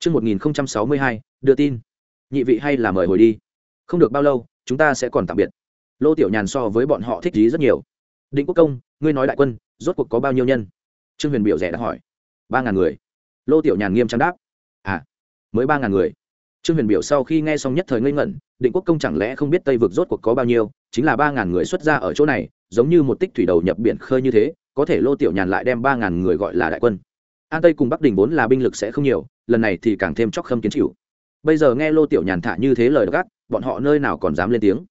Trước 1062, đưa tin. Nhị vị hay là mời hồi đi. Không được bao lâu, chúng ta sẽ còn tạm biệt. Lô Tiểu Nhàn so với bọn họ thích gì rất nhiều. Định Quốc Công, ngươi nói đại quân, rốt cuộc có bao nhiêu nhân? Trương Huyền biểu rẻ đã hỏi. Ba ngàn người. Lô Tiểu Nhàn nghiêm trang đáp. À, mới ba ngàn người. Trương Huyền biểu sau khi nghe xong nhất thời ngây ngẩn, Định Quốc Công chẳng lẽ không biết Tây vực rốt cuộc có bao nhiêu, chính là ba ngàn người xuất ra ở chỗ này, giống như một tích thủy đầu nhập biển khơi như thế, có thể Lô Tiểu Nhàn lại đem ba ngàn người gọi là đại quân an tây cùng bắc đình vốn là binh lực sẽ không nhiều, lần này thì càng thêm chóc khâm kiến chịu. Bây giờ nghe lô tiểu nhàn thả như thế lời gắt, bọn họ nơi nào còn dám lên tiếng.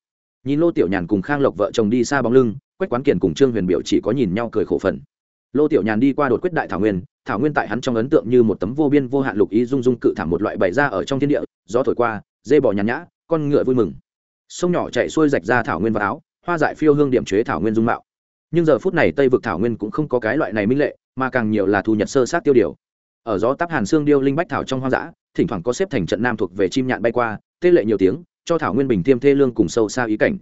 Nhìn lô tiểu nhàn cùng khang lộc vợ chồng đi xa bóng lưng, quách quán kiển cùng trương huyền biểu chỉ có nhìn nhau cười khổ phần. Lô tiểu nhàn đi qua đột quyết đại thảo nguyên thảo nguyên tại hắn trong ấn tượng như một tấm vô biên vô hạn lục ý dung dung cự thảm một loại bày ra ở trong thiên địa, gió thổi qua, dê bò nhàn nhã, con ngựa vui mừng. Sông nhỏ chạy xuôi rạch ra thảo nguyên vào áo, hoa dại phiêu hương điểm chế thảo nguyên dung mạo. Nhưng giờ phút này tây vực thảo nguyên cũng không có cái loại này minh lệ mà càng nhiều là thu nhật sơ sát tiêu điều. Ở gió táp hàn xương điêu linh bách thảo trong hoang dã, thỉnh thoảng có xếp thành trận nam thuộc về chim nhạn bay qua, tê lệ nhiều tiếng, cho thảo nguyên bình tiêm thê lương cùng sâu xa ý cảnh.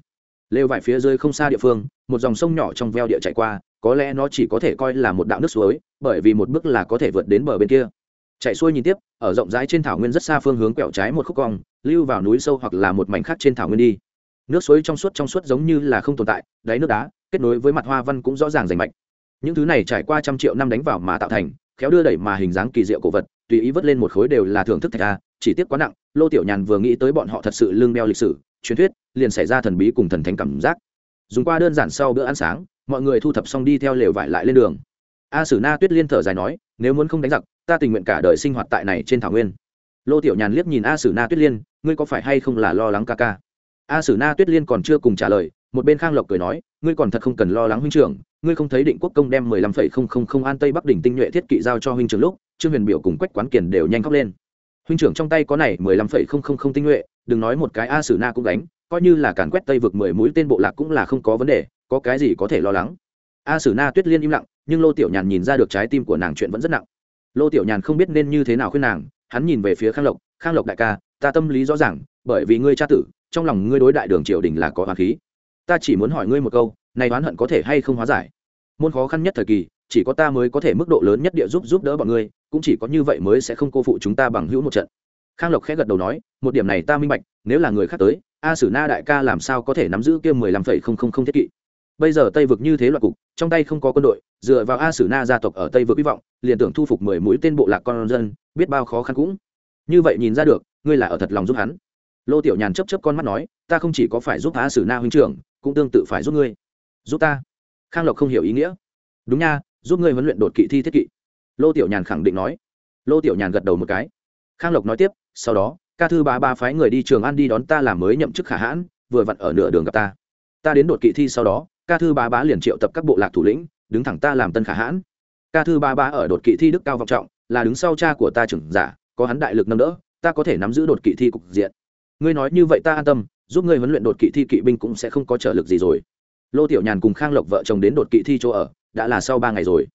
Lêu vải phía dưới không xa địa phương, một dòng sông nhỏ trong veo địa chạy qua, có lẽ nó chỉ có thể coi là một đạo nước suối, bởi vì một bước là có thể vượt đến bờ bên kia. Chạy xuôi nhìn tiếp, ở rộng rãi trên thảo nguyên rất xa phương hướng quẹo trái một khúc cong, lưu vào núi sâu hoặc là một mảnh khác trên thảo nguyên đi. Nước suối trong suốt trong suốt giống như là không tồn tại, đáy nước đá, kết nối với mặt hoa văn cũng rõ ràng rành mạch những thứ này trải qua trăm triệu năm đánh vào mà tạo thành, khéo đưa đẩy mà hình dáng kỳ diệu cổ vật, tùy ý vớt lên một khối đều là thưởng thức thạch a, chỉ tiếc quá nặng, lô tiểu nhàn vừa nghĩ tới bọn họ thật sự lương đeo lịch sử, truyền thuyết, liền xảy ra thần bí cùng thần thánh cảm giác. Dùng qua đơn giản sau bữa ăn sáng, mọi người thu thập xong đi theo lều vải lại lên đường. A sử na tuyết liên thở dài nói, nếu muốn không đánh giặc, ta tình nguyện cả đời sinh hoạt tại này trên thảo nguyên. Lô tiểu nhàn liếc nhìn a sử na tuyết liên, ngươi có phải hay không là lo lắng ca ca? A sử na tuyết liên còn chưa cùng trả lời một bên khang lộc cười nói, ngươi còn thật không cần lo lắng huynh trưởng, ngươi không thấy định quốc công đem mười lăm phẩy không không không an tây bắc đỉnh tinh nhuệ thiết kỵ giao cho huynh trưởng lúc, trương huyền biểu cùng quách quán kiền đều nhanh khóc lên. Huynh trưởng trong tay có này mười lăm phẩy không không không tinh nhuệ, đừng nói một cái a sử na cũng đánh coi như là càn quét tây vực mười mũi tên bộ lạc cũng là không có vấn đề, có cái gì có thể lo lắng? A sử na tuyết liên im lặng, nhưng lô tiểu nhàn nhìn ra được trái tim của nàng chuyện vẫn rất nặng. Lô tiểu nhàn không biết nên như thế nào khuyên nàng, hắn nhìn về phía khang lộc khang lộc đại ca, ta tâm lý rõ ràng, bởi vì ngươi cha tử, trong lòng ngươi đối đại đường triều đình là có hoàng khí ta chỉ muốn hỏi ngươi một câu, này oán hận có thể hay không hóa giải? Môn khó khăn nhất thời kỳ, chỉ có ta mới có thể mức độ lớn nhất địa giúp giúp đỡ bọn ngươi, cũng chỉ có như vậy mới sẽ không cô phụ chúng ta bằng hữu một trận. Khang lộc khẽ gật đầu nói, một điểm này ta minh bạch, nếu là người khác tới, a sử na đại ca làm sao có thể nắm giữ kia mười lăm phẩy không không không thiết kỵ? Bây giờ tây vực như thế loại cục, trong tay không có quân đội, dựa vào a sử na gia tộc ở tây vực hy vọng, liền tưởng thu phục mười mũi tên bộ lạc con dân, biết bao khó khăn cũng. Như vậy nhìn ra được, ngươi là ở thật lòng giúp hắn. Lô tiểu nhàn chấp chấp con mắt nói, ta không chỉ có phải giúp a sử na huynh trưởng cũng tương tự phải giúp ngươi. Giúp ta? Khang lộc không hiểu ý nghĩa. Đúng nha, giúp ngươi huấn luyện đột kỵ thi thiết kỵ. Lô tiểu nhàn khẳng định nói. Lô tiểu nhàn gật đầu một cái. Khang lộc nói tiếp, sau đó, ca thư ba ba phái người đi trường an đi đón ta làm mới nhậm chức khả hãn, vừa vặn ở nửa đường gặp ta. Ta đến đột kỵ thi sau đó, ca thư ba Ba liền triệu tập các bộ lạc thủ lĩnh, đứng thẳng ta làm tân khả hãn. Ca thư ba Ba ở đột kỵ thi đức cao vọng trọng, là đứng sau cha của ta trưởng giả, có hắn đại lực nâng đỡ, ta có thể nắm giữ đột kỵ thi cục diện ngươi nói như vậy ta an tâm, giúp ngươi huấn luyện đột kỵ thi kỵ binh cũng sẽ không có trở lực gì rồi. Lô tiểu nhàn cùng khang lộc vợ chồng đến đột kỵ thi chỗ ở, đã là sau ba ngày rồi.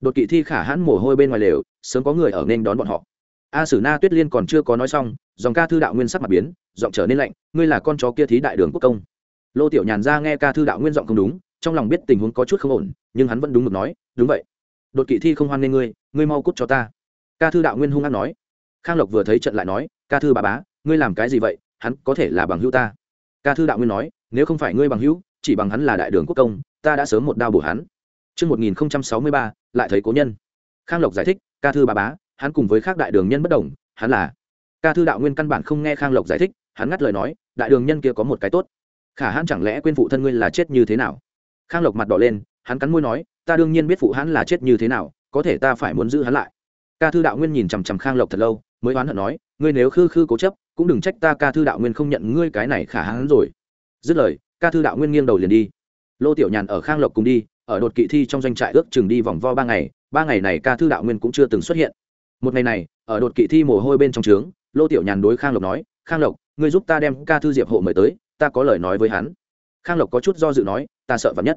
Đột kỵ thi khả hãn mồ hôi bên ngoài lều, sớm có người ở nên đón bọn họ. A sử na tuyết liên còn chưa có nói xong, dòng ca thư đạo nguyên sắc mặt biến, giọng trở nên lạnh, ngươi là con chó kia thí đại đường quốc công. Lô tiểu nhàn ra nghe ca thư đạo nguyên giọng không đúng, trong lòng biết tình huống có chút không ổn, nhưng hắn vẫn đúng mực nói, đúng vậy. Đột kỵ thi không hoan nghênh ngươi ngươi mau cút cho ta. Ca thư đạo nguyên hung hăng nói. Khang lộc vừa thấy trận lại nói, ca thư bà bá, ngươi làm cái gì vậy? Hắn có thể là bằng hữu ta ca thư đạo nguyên nói nếu không phải ngươi bằng hữu chỉ bằng hắn là đại đường quốc công ta đã sớm một đao bổ hắn Trước 1063, lại thấy cố nhân. Khang Lộc giải thích, ca thư bà bá, hắn cùng với khác đại đường nhân bất đồng, hắn là. Ca thư đạo nguyên căn bản không nghe Khang Lộc giải thích, hắn ngắt lời nói, đại đường nhân kia có một cái tốt. Khả hắn chẳng lẽ quên phụ thân ngươi là chết như thế nào? Khang Lộc mặt đỏ lên, hắn cắn môi nói, ta đương nhiên biết phụ hắn là chết như thế nào, có thể ta phải muốn giữ hắn lại. Ca thư đạo nguyên nhìn chằm chằm Khang Lộc thật lâu, mới oán hận nói, ngươi nếu khư khư cố chấp, cũng đừng trách ta ca thư đạo nguyên không nhận ngươi cái này khả hãn rồi. Dứt lời, ca thư đạo nguyên nghiêng đầu liền đi. Lô tiểu nhàn ở khang lộc cùng đi ở đột kỵ thi trong doanh trại ước chừng đi vòng vo ba ngày ba ngày này ca thư đạo nguyên cũng chưa từng xuất hiện. Một ngày này ở đột kỵ thi mồ hôi bên trong trướng lô tiểu nhàn đối khang lộc nói khang lộc ngươi giúp ta đem ca thư diệp hộ mời tới ta có lời nói với hắn. Khang lộc có chút do dự nói ta sợ vắn nhất.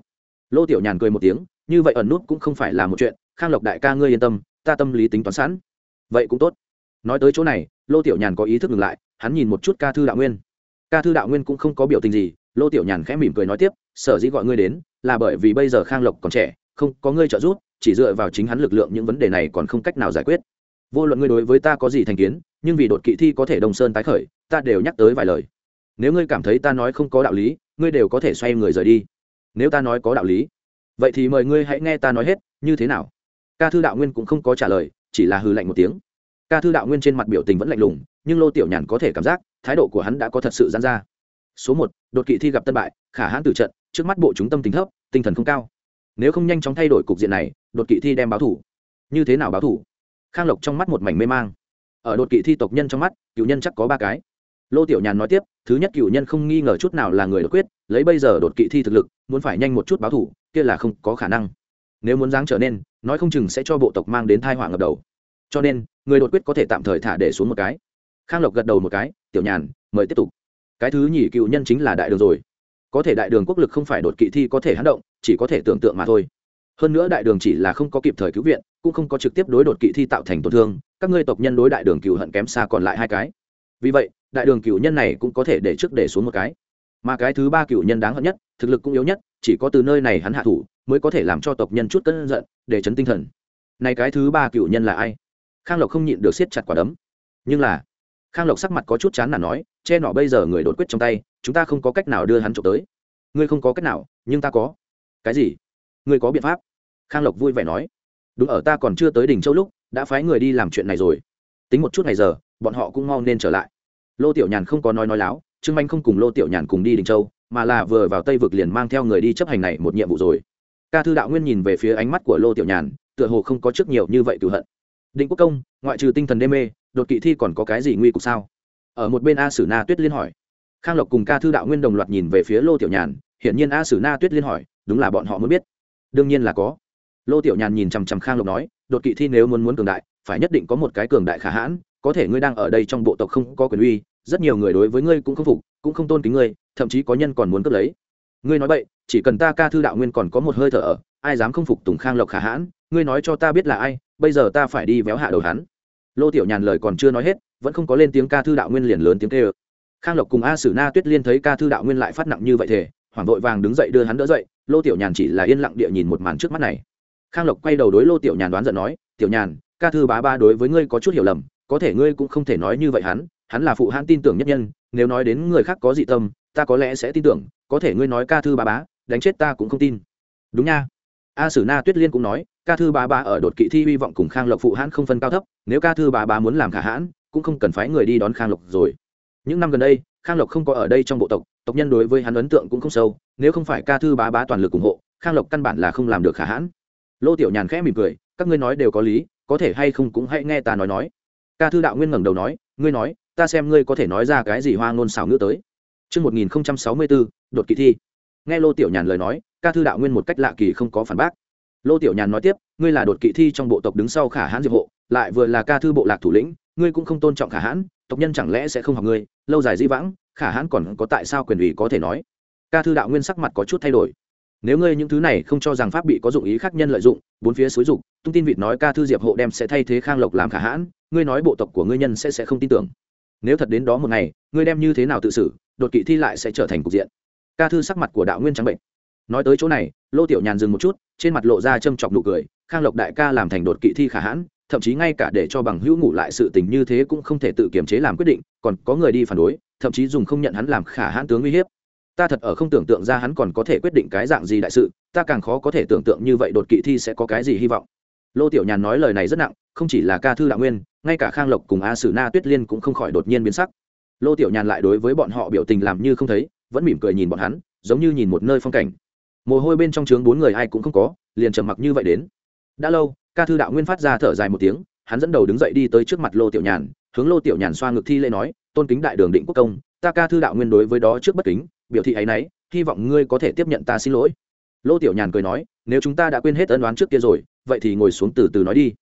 Lô tiểu nhàn cười một tiếng như vậy ẩn nút cũng không phải là một chuyện khang lộc đại ca ngươi yên tâm ta tâm lý tính toán sẵn. Vậy cũng tốt nói tới chỗ này, lô tiểu nhàn có ý thức ngừng lại, hắn nhìn một chút ca thư đạo nguyên. Ca thư đạo nguyên cũng không có biểu tình gì, lô tiểu nhàn khẽ mỉm cười nói tiếp, sở dĩ gọi ngươi đến, là bởi vì bây giờ khang lộc còn trẻ, không có ngươi trợ giúp, chỉ dựa vào chính hắn lực lượng những vấn đề này còn không cách nào giải quyết. Vô luận ngươi đối với ta có gì thành kiến, nhưng vì đột kỵ thi có thể đông sơn tái khởi, ta đều nhắc tới vài lời. Nếu ngươi cảm thấy ta nói không có đạo lý, ngươi đều có thể xoay người rời đi. Nếu ta nói có đạo lý, vậy thì mời ngươi hãy nghe ta nói hết, như thế nào? Ca thư đạo nguyên cũng không có trả lời, chỉ là hư lạnh một tiếng ca thư đạo nguyên trên mặt biểu tình vẫn lạnh lùng, nhưng lô tiểu nhàn có thể cảm giác, thái độ của hắn đã có thật sự dán ra. Số một, đột kỵ thi gặp tân bại, khả hãn từ trận, trước mắt bộ chúng tâm tính thấp, tinh thần không cao. Nếu không nhanh chóng thay đổi cục diện này, đột kỵ thi đem báo thủ. Như thế nào báo thủ? Khang lộc trong mắt một mảnh mê mang. Ở đột kỵ thi tộc nhân trong mắt, cựu nhân chắc có ba cái. Lô tiểu nhàn nói tiếp, thứ nhất cựu nhân không nghi ngờ chút nào là người đột quyết, lấy bây giờ đột kỵ thi thực lực, muốn phải nhanh một chút báo thủ, kia là không có khả năng. Nếu muốn dáng trở nên, nói không chừng sẽ cho bộ tộc mang đến thai họa ngập đầu cho nên, người đột quyết có thể tạm thời thả để xuống một cái. Khang lộc gật đầu một cái, tiểu nhàn, mời tiếp tục. Cái thứ nhì cựu nhân chính là đại đường rồi. Có thể đại đường quốc lực không phải đột kỵ thi có thể hắn động, chỉ có thể tưởng tượng mà thôi. Hơn nữa đại đường chỉ là không có kịp thời cứu viện, cũng không có trực tiếp đối đột kỵ thi tạo thành tổn thương, các ngươi tộc nhân đối đại đường cựu hận kém xa còn lại hai cái. Vì vậy, đại đường cựu nhân này cũng có thể để trước để xuống một cái. Mà cái thứ ba cựu nhân đáng hận nhất, thực lực cũng yếu nhất, chỉ có từ nơi này hắn hạ thủ, mới có thể làm cho tộc nhân chút cân giận, để chấn tinh thần. Này cái thứ ba cựu nhân là ai? Khang lộc không nhịn được siết chặt quả đấm. Nhưng là, khang lộc sắc mặt có chút chán là nói, che nọ bây giờ người đột quyết trong tay, chúng ta không có cách nào đưa hắn trộm tới. Ngươi không có cách nào, nhưng ta có. Cái gì? Ngươi có biện pháp? Khang lộc vui vẻ nói. Đúng ở ta còn chưa tới đỉnh châu lúc, đã phái người đi làm chuyện này rồi. Tính một chút ngày giờ, bọn họ cũng mau nên trở lại. Lô tiểu nhàn không có nói nói láo, trương anh không cùng lô tiểu nhàn cùng đi đình châu, mà là vừa vào tây vực liền mang theo người đi chấp hành này một nhiệm vụ rồi. Ca thư đạo nguyên nhìn về phía ánh mắt của lô tiểu nhàn, tựa hồ không có trước nhiều như vậy cựu hận định quốc công, ngoại trừ tinh thần đê mê, đột kỵ thi còn có cái gì nguy cục sao? Ở một bên a sử na tuyết liên hỏi. Khang lộc cùng ca thư đạo nguyên đồng loạt nhìn về phía lô tiểu nhàn, hiển nhiên a sử na tuyết liên hỏi, đúng là bọn họ muốn biết. Đương nhiên là có. Lô tiểu nhàn nhìn chằm chằm khang lộc nói, đột kỵ thi nếu muốn muốn cường đại, phải nhất định có một cái cường đại khả hãn, có thể ngươi đang ở đây trong bộ tộc không có quyền uy, rất nhiều người đối với ngươi cũng không phục, cũng không tôn kính ngươi, thậm chí có nhân còn muốn cướp lấy. Ngươi nói vậy chỉ cần ta ca thư đạo nguyên còn có một hơi thở ở, ai dám không phục tùng khang lộc khả hãn, ngươi nói cho ta biết là ai bây giờ ta phải đi véo hạ đầu hắn. Lô tiểu nhàn lời còn chưa nói hết, vẫn không có lên tiếng ca thư đạo nguyên liền lớn tiếng kêu. Khang lộc cùng a sử na tuyết liên thấy ca thư đạo nguyên lại phát nặng như vậy thể hoảng vội vàng đứng dậy đưa hắn đỡ dậy, lô tiểu nhàn chỉ là yên lặng địa nhìn một màn trước mắt này. Khang lộc quay đầu đối lô tiểu nhàn đoán giận nói, tiểu nhàn, ca thư bá ba đối với ngươi có chút hiểu lầm, có thể ngươi cũng không thể nói như vậy hắn hắn là phụ hãn tin tưởng nhất nhân, nếu nói đến người khác có dị tâm, ta có lẽ sẽ tin tưởng, có thể ngươi nói ca thư bá bá, đánh chết ta cũng không tin. Đúng nha a sử na tuyết liên cũng nói ca thư bá bá ở đột kỵ thi hy vọng cùng khang lộc phụ hãn không phân cao thấp nếu ca thư bá bá muốn làm khả hãn cũng không cần phái người đi đón khang lộc rồi. Những năm gần đây khang lộc không có ở đây trong bộ tộc tộc nhân đối với hắn ấn tượng cũng không sâu nếu không phải ca thư bá bá toàn lực ủng hộ khang lộc căn bản là không làm được khả hãn. Lô tiểu nhàn khẽ mỉm cười các ngươi nói đều có lý có thể hay không cũng hãy nghe ta nói nói. Ca thư đạo nguyên ngẩng đầu nói ngươi nói ta xem ngươi có thể nói ra cái gì hoa ngôn xảo ngữ tới. Trước 1064, đột kỳ thi. Nghe Lô Tiểu Nhàn lời nói, ca thư đạo nguyên một cách lạ kỳ không có phản bác. Lô Tiểu Nhàn nói tiếp, ngươi là đột kỵ thi trong bộ tộc đứng sau Khả Hãn Diệp hộ, lại vừa là ca thư bộ lạc thủ lĩnh, ngươi cũng không tôn trọng Khả Hãn, tộc nhân chẳng lẽ sẽ không học ngươi, lâu dài di vãng, Khả Hãn còn có tại sao quyền ủy có thể nói. Ca thư đạo nguyên sắc mặt có chút thay đổi. Nếu ngươi những thứ này không cho rằng pháp bị có dụng ý khác nhân lợi dụng bốn phía xúi dục tung tin vịt nói ca thư diệp hộ đem sẽ thay thế khang lộc làm khả hãn ngươi nói bộ tộc của ngươi nhân sẽ sẽ không tin tưởng. Nếu thật đến đó một ngày ngươi đem như thế nào tự xử đột kỵ thi lại sẽ trở thành cục diện. Ca thư sắc mặt của đạo nguyên trắng bệnh nói tới chỗ này, lô tiểu nhàn dừng một chút, trên mặt lộ ra châm chọc nụ cười, khang lộc đại ca làm thành đột kỵ thi khả hãn, thậm chí ngay cả để cho bằng hữu ngủ lại sự tình như thế cũng không thể tự kiềm chế làm quyết định, còn có người đi phản đối, thậm chí dùng không nhận hắn làm khả hãn tướng uy hiếp. Ta thật ở không tưởng tượng ra hắn còn có thể quyết định cái dạng gì đại sự, ta càng khó có thể tưởng tượng như vậy đột kỵ thi sẽ có cái gì hy vọng. Lô tiểu nhàn nói lời này rất nặng, không chỉ là ca thư đạo nguyên, ngay cả khang lộc cùng a sử na tuyết liên cũng không khỏi đột nhiên biến sắc. Lô tiểu nhàn lại đối với bọn họ biểu tình làm như không thấy, vẫn mỉm cười nhìn bọn hắn, giống như nhìn một nơi phong cảnh mồ hôi bên trong trướng bốn người ai cũng không có, liền trầm mặc như vậy đến. Đã lâu, ca thư đạo nguyên phát ra thở dài một tiếng, hắn dẫn đầu đứng dậy đi tới trước mặt lô tiểu nhàn, hướng lô tiểu nhàn xoa ngực thi lễ nói, tôn kính đại đường định quốc công, ta ca thư đạo nguyên đối với đó trước bất kính, biểu thị ấ y n ấ y hy vọng ngươi có thể tiếp nhận ta xin lỗi. Lô tiểu nhàn cười nói, nếu chúng ta đã quên hết ân đoán trước kia rồi, vậy thì ngồi xuống từ từ nói đi.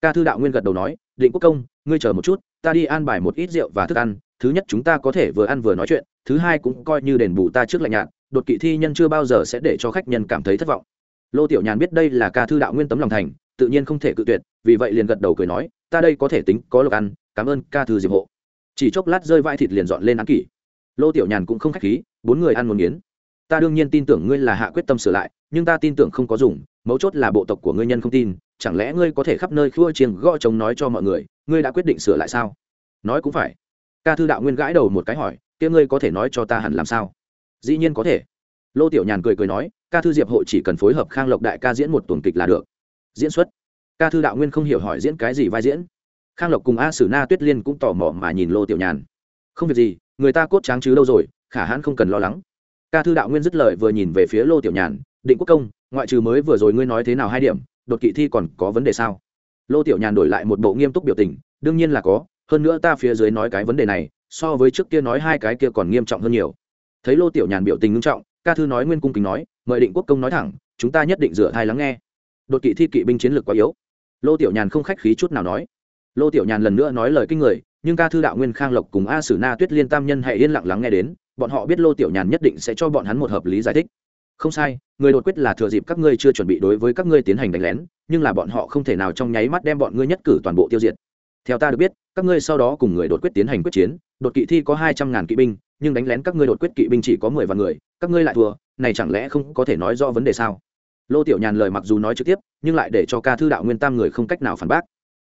Ca thư đạo nguyên gật đầu nói, định quốc công, ngươi chờ một chút, ta đi an bài một ít rượu và thức ăn, thứ nhất chúng ta có thể vừa ăn vừa nói chuyện, thứ hai cũng coi như đền bù ta trước lạnh nhạt đột kỵ thi nhân chưa bao giờ sẽ để cho khách nhân cảm thấy thất vọng. Lô tiểu nhàn biết đây là ca thư đạo nguyên tấm lòng thành, tự nhiên không thể cự tuyệt, vì vậy liền gật đầu cười nói, ta đây có thể tính, có lộc ăn, cảm ơn ca thư diệp hộ. Chỉ chốc lát rơi vai thịt liền dọn lên án kỷ. Lô tiểu nhàn cũng không khách khí, bốn người ăn một nghiến ta đương nhiên tin tưởng ngươi là hạ quyết tâm sửa lại, nhưng ta tin tưởng không có dùng, mấu chốt là bộ tộc của ngươi nhân không tin, chẳng lẽ ngươi có thể khắp nơi khua chiêng gõ chống nói cho mọi người, ngươi đã quyết định sửa lại sao? Nói cũng phải. Ca thư đạo nguyên gãi đầu một cái hỏi, kia ngươi có thể nói cho ta hẳn làm sao? Dĩ nhiên có thể. Lô tiểu nhàn cười cười nói, ca thư diệp hội chỉ cần phối hợp khang lộc đại ca diễn một tuần kịch là được. Diễn xuất. Ca thư đạo nguyên không hiểu hỏi diễn cái gì vai diễn. Khang lộc cùng a sử na tuyết liên cũng tò mò mà nhìn lô tiểu nhàn. Không việc gì, người ta cốt tráng chứ đâu rồi, khả hãn không cần lo lắng. Ca thư đạo nguyên dứt lời vừa nhìn về phía lô tiểu nhàn, định quốc công, ngoại trừ mới vừa rồi ngươi nói thế nào hai điểm, đột kỵ thi còn có vấn đề sao? Lô tiểu nhàn đổi lại một bộ nghiêm túc biểu tình, đương nhiên là có, hơn nữa ta phía dưới nói cái vấn đề này, so với trước kia nói hai cái kia còn nghiêm trọng hơn nhiều thấy lô tiểu nhàn biểu tình nghiêm trọng, ca thư nói nguyên cung kính nói, mời định quốc công nói thẳng, chúng ta nhất định dựa thai lắng nghe. Đột kỵ thi kỵ binh chiến lược quá yếu. Lô tiểu nhàn không khách khí chút nào nói. Lô tiểu nhàn lần nữa nói lời kinh người, nhưng ca thư đạo nguyên khang lộc cùng a sử na tuyết liên tam nhân hãy yên lặng lắng nghe đến, bọn họ biết lô tiểu nhàn nhất định sẽ cho bọn hắn một hợp lý giải thích. Không sai, người đột quyết là thừa dịp các ngươi chưa chuẩn bị đối với các ngươi tiến hành đánh lén, nhưng là bọn họ không thể nào trong nháy mắt đem bọn ngươi nhất cử toàn bộ tiêu diệt. Theo ta được biết, các ngươi sau đó cùng người đột quyết tiến hành quyết chiến, đột kỵ thi có hai trăm ngàn kỵ binh nhưng đánh lén các ngươi đột quyết kỵ binh chỉ có mười vạn người, các ngươi lại thua, này chẳng lẽ không có thể nói do vấn đề sao? Lô tiểu nhàn lời mặc dù nói trực tiếp, nhưng lại để cho ca thư đạo nguyên tam người không cách nào phản bác.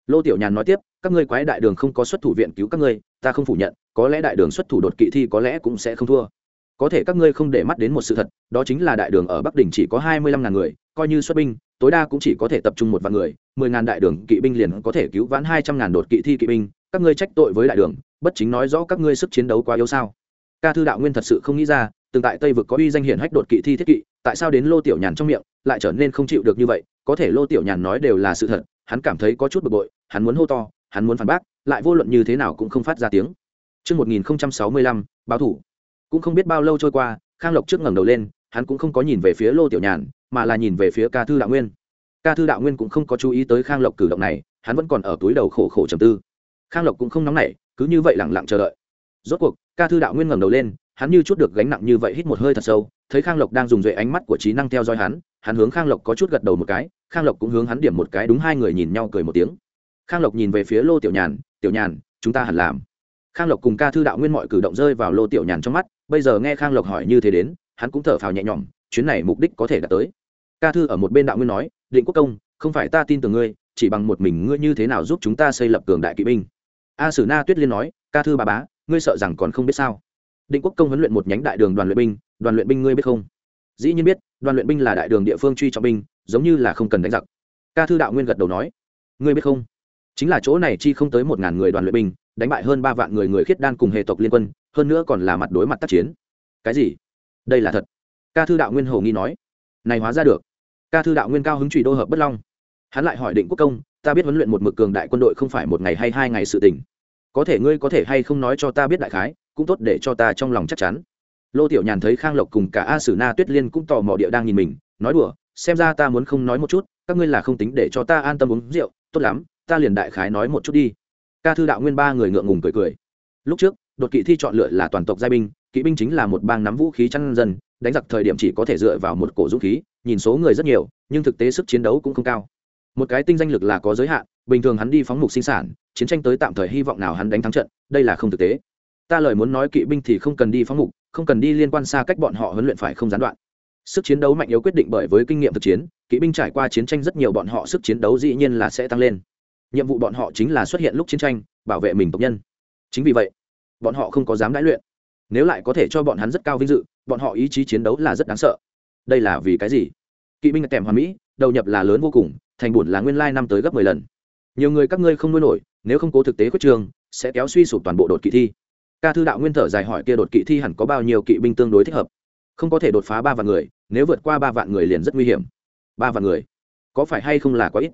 Lô tiểu nhàn nói tiếp, các ngươi quái đại đường không có xuất thủ viện cứu các ngươi, ta không phủ nhận, có lẽ đại đường xuất thủ đột kỵ thi có lẽ cũng sẽ không thua. Có thể các ngươi không để mắt đến một sự thật, đó chính là đại đường ở bắc đình chỉ có hai mươi lăm ngàn người, coi như xuất binh, tối đa cũng chỉ có thể tập trung một vạn người, mười ngàn đại đường kỵ binh liền có thể cứu vãn hai trăm ngàn đột kỵ thi kỵ binh, các ngươi trách tội với đại đường, bất chính nói rõ các ngươi sức chiến đấu quá yếu sao? Ca thư đạo nguyên thật sự không nghĩ ra từng tại tây vực có uy danh hiển hách đột kỵ thi thiết kỵ tại sao đến lô tiểu nhàn trong miệng lại trở nên không chịu được như vậy có thể lô tiểu nhàn nói đều là sự thật hắn cảm thấy có chút bực bội hắn muốn hô to hắn muốn phản bác lại vô luận như thế nào cũng không phát ra tiếng Trước 1065, báo thủ. Cũng không biết bao lâu trôi qua, Khang Lộc trước ngẩng đầu lên, hắn cũng không có nhìn về phía Lô Tiểu Nhàn, mà là nhìn về phía Ca Thư Đạo Nguyên. Ca Thư Đạo Nguyên cũng không có chú ý tới Khang Lộc cử động này, hắn vẫn còn ở túi đầu khổ khổ trầm tư. Khang Lộc cũng không nóng nảy, cứ như vậy lặng lặng chờ đợi. Rốt cuộc, Ca Thư Đạo Nguyên ngẩng đầu lên, hắn như chút được gánh nặng như vậy hít một hơi thật sâu, thấy Khang Lộc đang dùng duệ ánh mắt của trí năng theo dõi hắn, hắn hướng Khang Lộc có chút gật đầu một cái, Khang Lộc cũng hướng hắn điểm một cái, đúng hai người nhìn nhau cười một tiếng. Khang Lộc nhìn về phía Lô Tiểu Nhàn, "Tiểu Nhàn, chúng ta hẳn làm." khang lộc cùng ca thư đạo nguyên mọi cử động rơi vào lô tiểu nhàn trong mắt bây giờ nghe khang lộc hỏi như thế đến hắn cũng thở phào nhẹ nhõm chuyến này mục đích có thể đạt tới ca thư ở một bên đạo nguyên nói định quốc công không phải ta tin tưởng ngươi chỉ bằng một mình ngươi như thế nào giúp chúng ta xây lập cường đại kỵ binh a sử na tuyết liên nói ca thư bà bá ngươi sợ rằng còn không biết sao? Định quốc công huấn luyện một nhánh đại đường đoàn luyện binh, đoàn luyện binh ngươi biết không? Dĩ nhiên biết, đoàn luyện binh là đại đường địa phương truy trọng binh, giống như là không cần đánh giặc. Ca thư đạo nguyên gật đầu nói, ngươi biết không? Chính là chỗ này chi không tới một ngàn người đoàn luyện binh, đánh bại hơn ba vạn người người khiết đan cùng hệ tộc liên quân, hơn nữa còn là mặt đối mặt tác chiến. Cái gì? Đây là thật. Ca thư đạo nguyên hồ nghi nói, này hóa ra được. Ca thư đạo nguyên cao hứng trụy đô hợp bất long. Hắn lại hỏi định quốc công, ta biết huấn luyện một mực cường đại quân đội không phải một ngày hay hai ngày sự tỉnh có thể ngươi có thể hay không nói cho ta biết đại khái, cũng tốt để cho ta trong lòng chắc chắn. Lô tiểu nhàn thấy khang lộc cùng cả a sử na tuyết liên cũng tò mò địa đang nhìn mình, nói đùa, xem ra ta muốn không nói một chút, các ngươi là không tính để cho ta an tâm uống rượu, tốt lắm, ta liền đại khái nói một chút đi. Ca thư đạo nguyên ba người ngượng ngùng cười cười. Lúc trước, đột kỵ thi chọn lựa là toàn tộc giai binh, kỵ binh chính là một bang nắm vũ khí chăn dân, đánh giặc thời điểm chỉ có thể dựa vào một cổ dũng khí, nhìn số người rất nhiều, nhưng thực tế sức chiến đấu cũng không cao. Một cái tinh danh lực là có giới hạn bình thường hắn đi phóng mục sinh sản, chiến tranh tới tạm thời hy vọng nào hắn đánh thắng trận, đây là không thực tế. Ta lời muốn nói kỵ binh thì không cần đi phóng mục, không cần đi liên quan xa cách bọn họ huấn luyện phải không gián đoạn. Sức chiến đấu mạnh yếu quyết định bởi với kinh nghiệm thực chiến, kỵ binh trải qua chiến tranh rất nhiều bọn họ sức chiến đấu dĩ nhiên là sẽ tăng lên. Nhiệm vụ bọn họ chính là xuất hiện lúc chiến tranh, bảo vệ mình tộc nhân. Chính vì vậy, bọn họ không có dám đãi luyện. Nếu lại có thể cho bọn hắn rất cao vinh dự, bọn họ ý chí chiến đấu là rất đáng sợ. Đây là vì cái gì? Kỵ binh kèm hoàn mỹ, đầu nhập là lớn vô cùng, thành bổn là nguyên lai năm tới gấp mười lần nhiều người các ngươi không nuôi nổi, nếu không cố thực tế khuyết trường, sẽ kéo suy sụp toàn bộ đột kỵ thi. Ca thư đạo nguyên thở dài hỏi kia đột kỵ thi hẳn có bao nhiêu kỵ binh tương đối thích hợp? Không có thể đột phá ba vạn người, nếu vượt qua ba vạn người liền rất nguy hiểm. Ba vạn người? Có phải hay không là quá ít?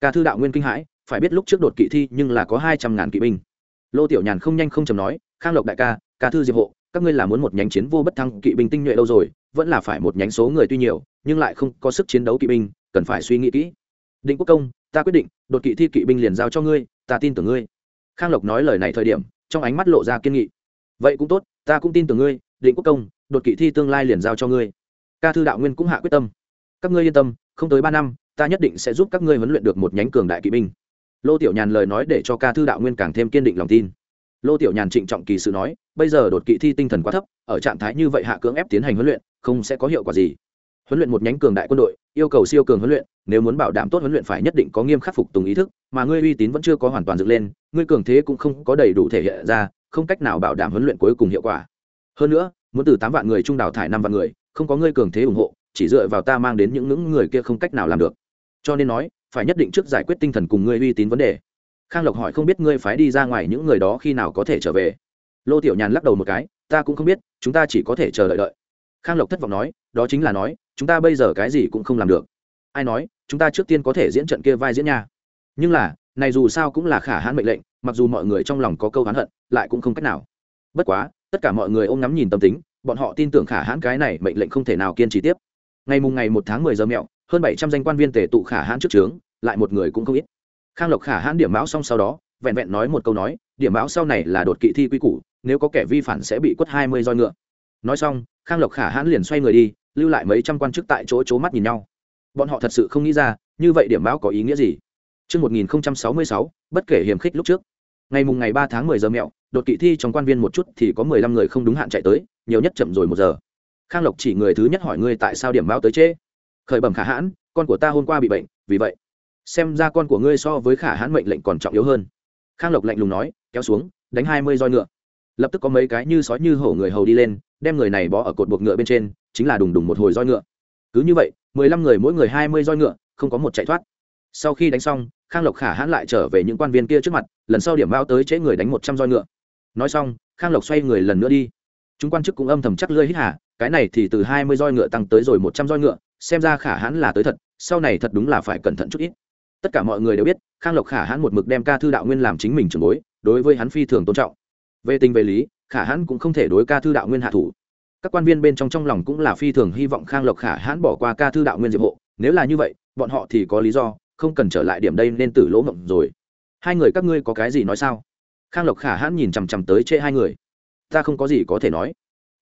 Ca thư đạo nguyên kinh hãi, phải biết lúc trước đột kỵ thi nhưng là có hai trăm ngàn kỵ binh. Lô tiểu nhàn không nhanh không chầm nói, khang lộc đại ca ca thư diệp hộ, các ngươi là muốn một nhánh chiến vô bất thăng kỵ binh tinh nhuệ đâu rồi, vẫn là phải một nhánh số người tuy nhiều, nhưng lại không có sức chiến đấu kỵ binh, cần phải suy nghĩ kỹ. Định quốc công, ta quyết định đột kỵ thi kỵ binh liền giao cho ngươi, ta tin tưởng ngươi. Khang lộc nói lời này thời điểm, trong ánh mắt lộ ra kiên nghị. Vậy cũng tốt, ta cũng tin tưởng ngươi, định quốc công, đột kỵ thi tương lai liền giao cho ngươi. Ca thư đạo nguyên cũng hạ quyết tâm. Các ngươi yên tâm, không tới ba năm, ta nhất định sẽ giúp các ngươi huấn luyện được một nhánh cường đại kỵ binh. Lô tiểu nhàn lời nói để cho ca thư đạo nguyên càng thêm kiên định lòng tin. Lô tiểu nhàn trịnh trọng kỳ sự nói, bây giờ đột kỵ thi tinh thần quá thấp, ở trạng thái như vậy hạ cưỡng ép tiến hành huấn luyện, không sẽ có hiệu quả gì. Huấn luyện một nhánh cường đại quân đội yêu cầu siêu cường huấn luyện, nếu muốn bảo đảm tốt huấn luyện phải nhất định có nghiêm khắc phục tùng ý thức, mà ngươi uy tín vẫn chưa có hoàn toàn dựng lên, ngươi cường thế cũng không có đầy đủ thể hiện ra, không cách nào bảo đảm huấn luyện cuối cùng hiệu quả. Hơn nữa, muốn từ tám vạn người trung đào thải năm vạn người, không có ngươi cường thế ủng hộ, chỉ dựa vào ta mang đến những những người kia không cách nào làm được. Cho nên nói, phải nhất định trước giải quyết tinh thần cùng ngươi uy tín vấn đề. Khang lộc hỏi không biết ngươi phái đi ra ngoài những người đó khi nào có thể trở về. Lô tiểu nhàn lắc đầu một cái, ta cũng không biết, chúng ta chỉ có thể chờ đợi đợi khang lộc thất vọng nói, đó chính là nói, chúng ta bây giờ cái gì cũng không làm được. Ai nói, chúng ta trước tiên có thể diễn trận kia vai diễn nha. Nhưng là, này dù sao cũng là khả hãn mệnh lệnh, mặc dù mọi người trong lòng có câu hán hận, lại cũng không cách nào. Bất quá, tất cả mọi người ôm ngắm nhìn tâm tính, bọn họ tin tưởng khả hãn cái này mệnh lệnh không thể nào kiên trì tiếp. Ngày mùng ngày một tháng mười giờ mẹo, hơn bảy trăm danh quan viên tề tụ khả hãn trước trướng, lại một người cũng không ít. Khang lộc khả hãn điểm báo xong sau đó, vẹn vẹn nói một câu nói, điểm báo sau này là đột kỵ thi quy củ, nếu có kẻ vi phản sẽ bị quất hai mươi roi ngựa nói xong khang lộc khả hãn liền xoay người đi lưu lại mấy trăm quan chức tại chỗ c mắt nhìn nhau bọn họ thật sự không nghĩ ra như vậy điểm báo có ý nghĩa gì Trước 1066, bất kể hiểm khích lúc trước. Ngày mùng ngày 3 tháng 10 giờ mẹo, đột kỵ thi trong quan viên một chút thì có 15 người không đúng hạn chạy tới, nhiều nhất chậm rồi một giờ. Khang Lộc chỉ người thứ nhất hỏi ngươi tại sao điểm báo tới trễ. Khởi bẩm khả hãn, con của ta hôm qua bị bệnh, vì vậy, xem ra con của ngươi so với khả hãn mệnh lệnh còn trọng yếu hơn. Khang Lộc lạnh lùng nói, kéo xuống, đánh 20 roi ngựa. Lập tức có mấy cái như sói như hổ người hầu đi lên, đem người này bó ở cột buộc ngựa bên trên, chính là đùng đùng một hồi roi ngựa. Cứ như vậy, 15 người mỗi người 20 roi ngựa, không có một chạy thoát. Sau khi đánh xong khang lộc khả hãn lại trở về những quan viên kia trước mặt lần sau điểm bao tới chế người đánh một trăm roi ngựa. Nói xong khang lộc xoay người lần nữa đi. Chúng quan chức cũng âm thầm chắc lơi hít hà cái này thì từ hai mươi roi ngựa tăng tới rồi một trăm roi ngựa xem ra khả hãn là tới thật sau này thật đúng là phải cẩn thận chút ít. Tất cả mọi người đều biết khang lộc khả hãn một mực đem ca thư đạo nguyên làm chính mình trường bối đối với hắn phi thường tôn trọng về tình về lý, khả hãn cũng không thể đối ca thư đạo nguyên hạ thủ. Các quan viên bên trong trong lòng cũng là phi thường hy vọng khang lộc khả hãn bỏ qua ca thư đạo nguyên diệp hộ. Nếu là như vậy, bọn họ thì có lý do, không cần trở lại điểm đây nên tử lỗ mộng rồi. Hai người các ngươi có cái gì nói sao? Khang lộc khả hãn nhìn chằm chằm tới trễ hai người. Ta không có gì có thể nói.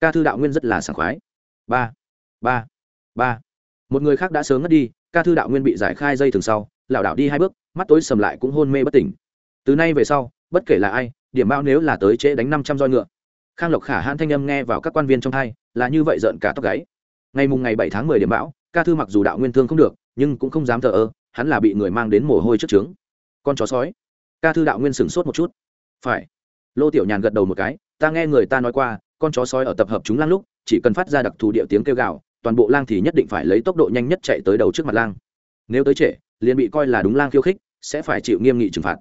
Ca thư đạo nguyên rất là sảng khoái. Ba ba ba. Một người khác đã sớm ngất đi, ca thư đạo nguyên bị giải khai dây thường sau, lảo đảo đi hai bước, mắt tối sầm lại cũng hôn mê bất tỉnh. Từ nay về sau, bất kể là ai điểm bao nếu là tới trễ đánh năm trăm roi ngựa. Khang lộc khả hãn thanh âm nghe vào các quan viên trong hai, là như vậy giận cả tóc gáy. Ngày mùng ngày bảy tháng mười điểm bão ca thư mặc dù đạo nguyên thương không được, nhưng cũng không dám thờ ơ, hắn là bị người mang đến mồ hôi trước trướng. Con chó sói. Ca thư đạo nguyên sửng sốt một chút. Phải. Lô tiểu nhàn gật đầu một cái, ta nghe người ta nói qua, con chó sói ở tập hợp chúng lang lúc, chỉ cần phát ra đặc thù điệu tiếng kêu gào, toàn bộ lang thì nhất định phải lấy tốc độ nhanh nhất chạy tới đầu trước mặt lang. Nếu tới trễ, liền bị coi là đúng lang khiêu khích, sẽ phải chịu nghiêm nghị trừng phạt.